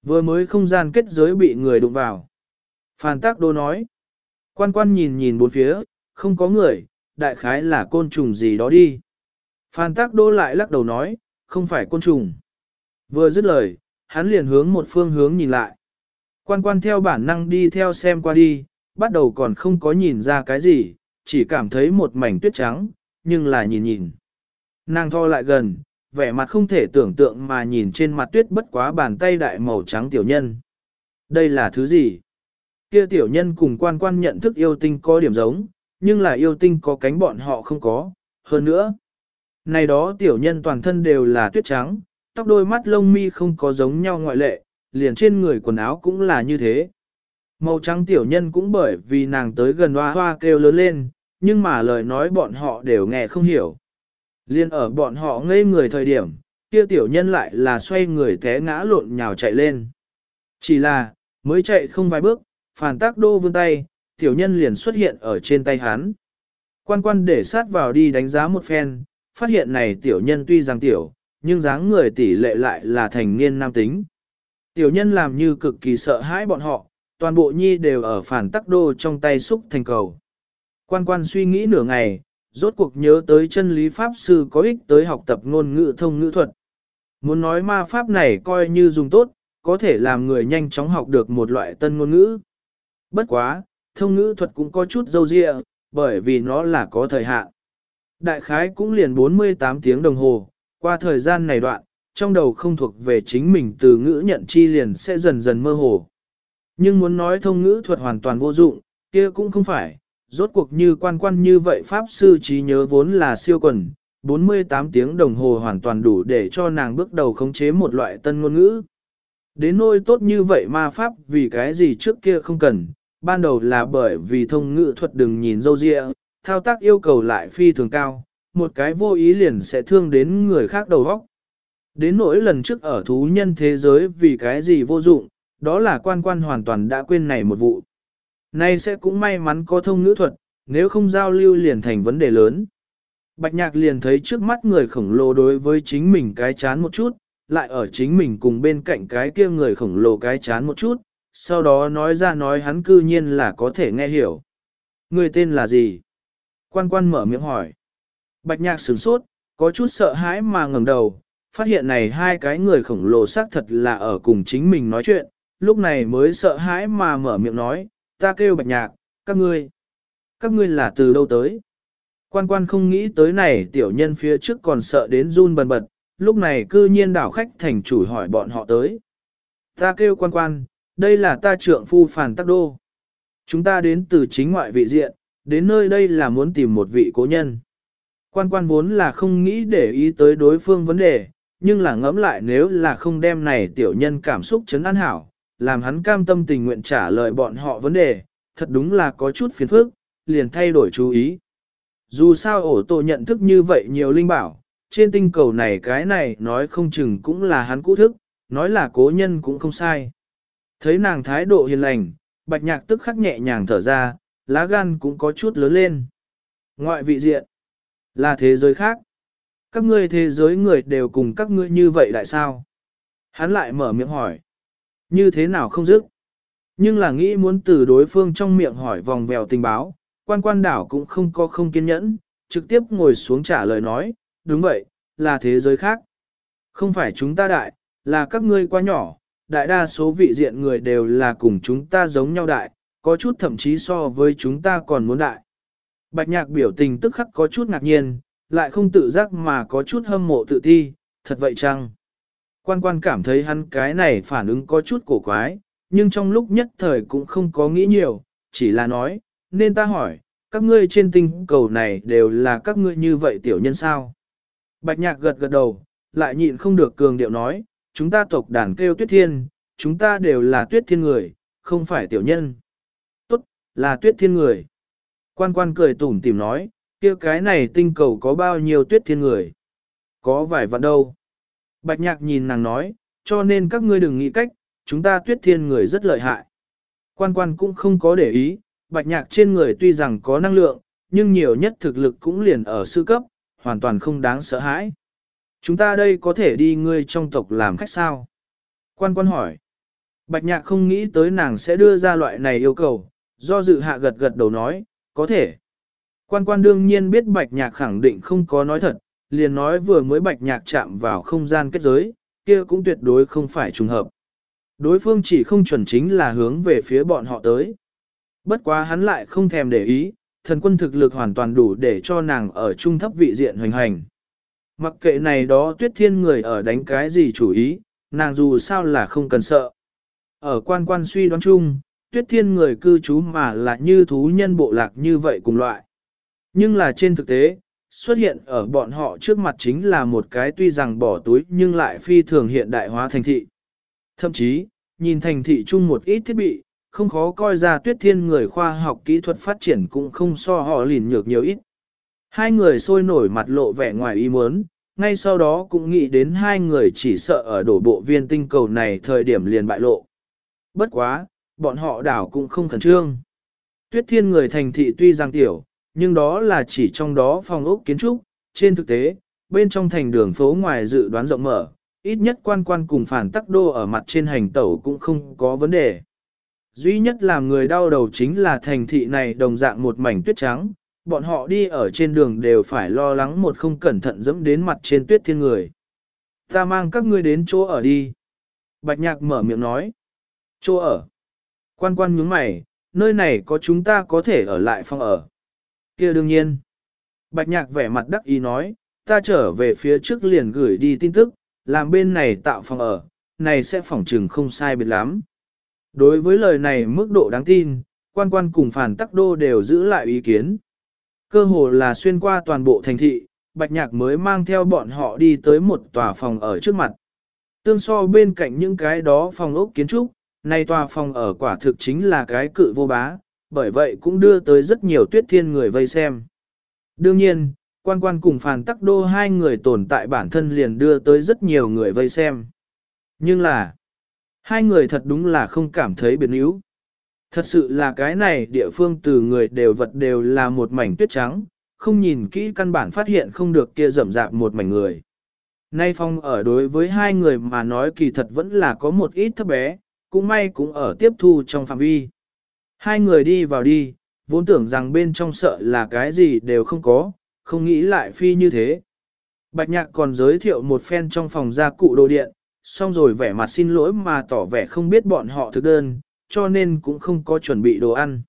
Vừa mới không gian kết giới bị người đụng vào. Phan Tắc Đô nói, quan quan nhìn nhìn bốn phía, không có người, đại khái là côn trùng gì đó đi. Phan Tắc Đô lại lắc đầu nói, không phải côn trùng. Vừa dứt lời, hắn liền hướng một phương hướng nhìn lại. Quan quan theo bản năng đi theo xem qua đi, bắt đầu còn không có nhìn ra cái gì, chỉ cảm thấy một mảnh tuyết trắng, nhưng là nhìn nhìn. Nàng tho lại gần, vẻ mặt không thể tưởng tượng mà nhìn trên mặt tuyết bất quá bàn tay đại màu trắng tiểu nhân. Đây là thứ gì? Kia tiểu nhân cùng quan quan nhận thức yêu tinh có điểm giống, nhưng là yêu tinh có cánh bọn họ không có, hơn nữa. Này đó tiểu nhân toàn thân đều là tuyết trắng, tóc đôi mắt lông mi không có giống nhau ngoại lệ, liền trên người quần áo cũng là như thế. Màu trắng tiểu nhân cũng bởi vì nàng tới gần hoa hoa kêu lớn lên, nhưng mà lời nói bọn họ đều nghe không hiểu. Liên ở bọn họ ngây người thời điểm, kia tiểu nhân lại là xoay người té ngã lộn nhào chạy lên. Chỉ là, mới chạy không vài bước, phản tác đô vươn tay, tiểu nhân liền xuất hiện ở trên tay hắn. Quan quan để sát vào đi đánh giá một phen, phát hiện này tiểu nhân tuy rằng tiểu, nhưng dáng người tỷ lệ lại là thành niên nam tính. Tiểu nhân làm như cực kỳ sợ hãi bọn họ, toàn bộ nhi đều ở phản tắc đô trong tay xúc thành cầu. Quan quan suy nghĩ nửa ngày, rốt cuộc nhớ tới chân lý pháp sư có ích tới học tập ngôn ngữ thông ngữ thuật. Muốn nói ma pháp này coi như dùng tốt, có thể làm người nhanh chóng học được một loại tân ngôn ngữ. Bất quá, thông ngữ thuật cũng có chút dâu dịa, bởi vì nó là có thời hạn. Đại khái cũng liền 48 tiếng đồng hồ, qua thời gian này đoạn, trong đầu không thuộc về chính mình từ ngữ nhận chi liền sẽ dần dần mơ hồ. Nhưng muốn nói thông ngữ thuật hoàn toàn vô dụng, kia cũng không phải, rốt cuộc như quan quan như vậy Pháp sư trí nhớ vốn là siêu quần, 48 tiếng đồng hồ hoàn toàn đủ để cho nàng bước đầu khống chế một loại tân ngôn ngữ. Đến nôi tốt như vậy ma Pháp vì cái gì trước kia không cần, ban đầu là bởi vì thông ngữ thuật đừng nhìn dâu dịa, thao tác yêu cầu lại phi thường cao, một cái vô ý liền sẽ thương đến người khác đầu óc. Đến nỗi lần trước ở thú nhân thế giới vì cái gì vô dụng, đó là quan quan hoàn toàn đã quên này một vụ. Nay sẽ cũng may mắn có thông ngữ thuật, nếu không giao lưu liền thành vấn đề lớn. Bạch nhạc liền thấy trước mắt người khổng lồ đối với chính mình cái chán một chút, lại ở chính mình cùng bên cạnh cái kia người khổng lồ cái chán một chút, sau đó nói ra nói hắn cư nhiên là có thể nghe hiểu. Người tên là gì? Quan quan mở miệng hỏi. Bạch nhạc sửng sốt, có chút sợ hãi mà ngẩng đầu, phát hiện này hai cái người khổng lồ xác thật là ở cùng chính mình nói chuyện, lúc này mới sợ hãi mà mở miệng nói, ta kêu bạch nhạc, các ngươi, các ngươi là từ đâu tới? Quan quan không nghĩ tới này tiểu nhân phía trước còn sợ đến run bần bật, lúc này cư nhiên đảo khách thành chủ hỏi bọn họ tới. Ta kêu quan quan, đây là ta trượng phu phản tắc đô. Chúng ta đến từ chính ngoại vị diện, đến nơi đây là muốn tìm một vị cố nhân. Quan quan vốn là không nghĩ để ý tới đối phương vấn đề, nhưng là ngẫm lại nếu là không đem này tiểu nhân cảm xúc chấn an hảo, làm hắn cam tâm tình nguyện trả lời bọn họ vấn đề, thật đúng là có chút phiền phức, liền thay đổi chú ý. Dù sao ổ tổ nhận thức như vậy nhiều linh bảo, trên tinh cầu này cái này nói không chừng cũng là hắn cũ thức, nói là cố nhân cũng không sai. Thấy nàng thái độ hiền lành, bạch nhạc tức khắc nhẹ nhàng thở ra, lá gan cũng có chút lớn lên. Ngoại vị diện, là thế giới khác. Các ngươi thế giới người đều cùng các ngươi như vậy lại sao? Hắn lại mở miệng hỏi. Như thế nào không dứt? Nhưng là nghĩ muốn từ đối phương trong miệng hỏi vòng vèo tình báo, quan quan đảo cũng không có không kiên nhẫn, trực tiếp ngồi xuống trả lời nói, đúng vậy, là thế giới khác. Không phải chúng ta đại, là các ngươi quá nhỏ, đại đa số vị diện người đều là cùng chúng ta giống nhau đại, có chút thậm chí so với chúng ta còn muốn đại. Bạch nhạc biểu tình tức khắc có chút ngạc nhiên, lại không tự giác mà có chút hâm mộ tự thi, thật vậy chăng? Quan quan cảm thấy hắn cái này phản ứng có chút cổ quái, nhưng trong lúc nhất thời cũng không có nghĩ nhiều, chỉ là nói, nên ta hỏi, các ngươi trên tinh cầu này đều là các ngươi như vậy tiểu nhân sao? Bạch nhạc gật gật đầu, lại nhịn không được cường điệu nói, chúng ta tộc đàn kêu tuyết thiên, chúng ta đều là tuyết thiên người, không phải tiểu nhân. Tốt, là tuyết thiên người. Quan quan cười tủm tìm nói, kia cái này tinh cầu có bao nhiêu tuyết thiên người? Có vài vạn đâu. Bạch nhạc nhìn nàng nói, cho nên các ngươi đừng nghĩ cách, chúng ta tuyết thiên người rất lợi hại. Quan quan cũng không có để ý, bạch nhạc trên người tuy rằng có năng lượng, nhưng nhiều nhất thực lực cũng liền ở sư cấp, hoàn toàn không đáng sợ hãi. Chúng ta đây có thể đi ngươi trong tộc làm khách sao? Quan quan hỏi. Bạch nhạc không nghĩ tới nàng sẽ đưa ra loại này yêu cầu, do dự hạ gật gật đầu nói, có thể. Quan quan đương nhiên biết bạch nhạc khẳng định không có nói thật, liền nói vừa mới bạch nhạc chạm vào không gian kết giới, kia cũng tuyệt đối không phải trùng hợp. Đối phương chỉ không chuẩn chính là hướng về phía bọn họ tới. Bất quá hắn lại không thèm để ý, thần quân thực lực hoàn toàn đủ để cho nàng ở trung thấp vị diện hoành hành. Mặc kệ này đó tuyết thiên người ở đánh cái gì chủ ý, nàng dù sao là không cần sợ. Ở quan quan suy đoán chung, tuyết thiên người cư trú mà là như thú nhân bộ lạc như vậy cùng loại. Nhưng là trên thực tế, xuất hiện ở bọn họ trước mặt chính là một cái tuy rằng bỏ túi nhưng lại phi thường hiện đại hóa thành thị. Thậm chí, nhìn thành thị chung một ít thiết bị, không khó coi ra tuyết thiên người khoa học kỹ thuật phát triển cũng không so họ lìn nhược nhiều ít. Hai người sôi nổi mặt lộ vẻ ngoài ý muốn, ngay sau đó cũng nghĩ đến hai người chỉ sợ ở đổ bộ viên tinh cầu này thời điểm liền bại lộ. Bất quá, bọn họ đảo cũng không khẩn trương. Tuyết thiên người thành thị tuy giang tiểu, nhưng đó là chỉ trong đó phòng ốc kiến trúc, trên thực tế, bên trong thành đường phố ngoài dự đoán rộng mở, ít nhất quan quan cùng phản tắc đô ở mặt trên hành tẩu cũng không có vấn đề. Duy nhất làm người đau đầu chính là thành thị này đồng dạng một mảnh tuyết trắng, bọn họ đi ở trên đường đều phải lo lắng một không cẩn thận dẫm đến mặt trên tuyết thiên người. Ta mang các ngươi đến chỗ ở đi. Bạch nhạc mở miệng nói. Chỗ ở. Quan quan nhướng mày, nơi này có chúng ta có thể ở lại phòng ở. kia đương nhiên. Bạch nhạc vẻ mặt đắc ý nói, ta trở về phía trước liền gửi đi tin tức, làm bên này tạo phòng ở, này sẽ phòng trừng không sai biệt lắm. Đối với lời này mức độ đáng tin, quan quan cùng phản tắc đô đều giữ lại ý kiến. Cơ hồ là xuyên qua toàn bộ thành thị, bạch nhạc mới mang theo bọn họ đi tới một tòa phòng ở trước mặt. Tương so bên cạnh những cái đó phòng ốc kiến trúc, nay tòa phòng ở quả thực chính là cái cự vô bá, bởi vậy cũng đưa tới rất nhiều tuyết thiên người vây xem. Đương nhiên, quan quan cùng phàn tắc đô hai người tồn tại bản thân liền đưa tới rất nhiều người vây xem. Nhưng là, hai người thật đúng là không cảm thấy biệt níu. Thật sự là cái này địa phương từ người đều vật đều là một mảnh tuyết trắng, không nhìn kỹ căn bản phát hiện không được kia rậm rạp một mảnh người. Nay phong ở đối với hai người mà nói kỳ thật vẫn là có một ít thấp bé, cũng may cũng ở tiếp thu trong phạm vi. Hai người đi vào đi, vốn tưởng rằng bên trong sợ là cái gì đều không có, không nghĩ lại phi như thế. Bạch nhạc còn giới thiệu một phen trong phòng gia cụ đồ điện, xong rồi vẻ mặt xin lỗi mà tỏ vẻ không biết bọn họ thực đơn, cho nên cũng không có chuẩn bị đồ ăn.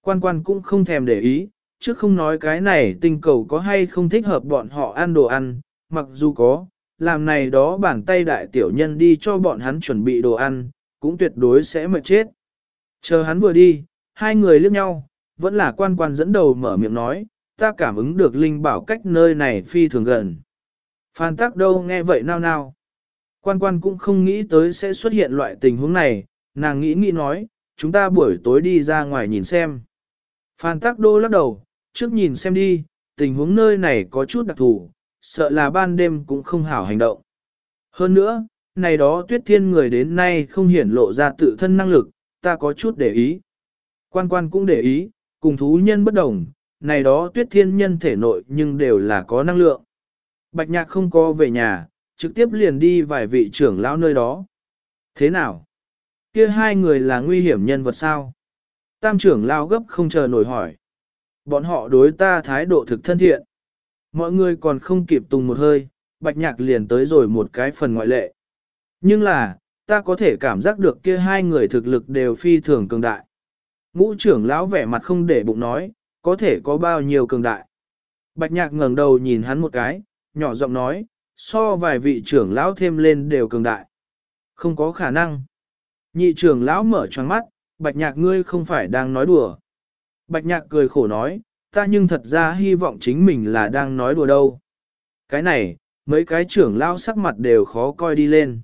Quan quan cũng không thèm để ý, chứ không nói cái này tinh cầu có hay không thích hợp bọn họ ăn đồ ăn, mặc dù có, làm này đó bàn tay đại tiểu nhân đi cho bọn hắn chuẩn bị đồ ăn, cũng tuyệt đối sẽ mệt chết. Chờ hắn vừa đi, hai người liếc nhau, vẫn là quan quan dẫn đầu mở miệng nói, ta cảm ứng được linh bảo cách nơi này phi thường gần. Phan tác đâu nghe vậy nao nao. Quan quan cũng không nghĩ tới sẽ xuất hiện loại tình huống này, nàng nghĩ nghĩ nói, chúng ta buổi tối đi ra ngoài nhìn xem. Phan tắc đô lắc đầu, trước nhìn xem đi, tình huống nơi này có chút đặc thù, sợ là ban đêm cũng không hảo hành động. Hơn nữa, này đó tuyết thiên người đến nay không hiển lộ ra tự thân năng lực, ta có chút để ý. Quan quan cũng để ý, cùng thú nhân bất đồng, này đó tuyết thiên nhân thể nội nhưng đều là có năng lượng. Bạch nhạc không có về nhà, trực tiếp liền đi vài vị trưởng lão nơi đó. Thế nào? Kia hai người là nguy hiểm nhân vật sao? Tam trưởng lao gấp không chờ nổi hỏi. Bọn họ đối ta thái độ thực thân thiện. Mọi người còn không kịp tùng một hơi, bạch nhạc liền tới rồi một cái phần ngoại lệ. Nhưng là, ta có thể cảm giác được kia hai người thực lực đều phi thường cường đại. Ngũ trưởng lão vẻ mặt không để bụng nói, có thể có bao nhiêu cường đại. Bạch nhạc ngẩng đầu nhìn hắn một cái, nhỏ giọng nói, so vài vị trưởng lão thêm lên đều cường đại. Không có khả năng. Nhị trưởng lão mở choáng mắt, bạch nhạc ngươi không phải đang nói đùa. Bạch nhạc cười khổ nói, ta nhưng thật ra hy vọng chính mình là đang nói đùa đâu. Cái này, mấy cái trưởng lão sắc mặt đều khó coi đi lên.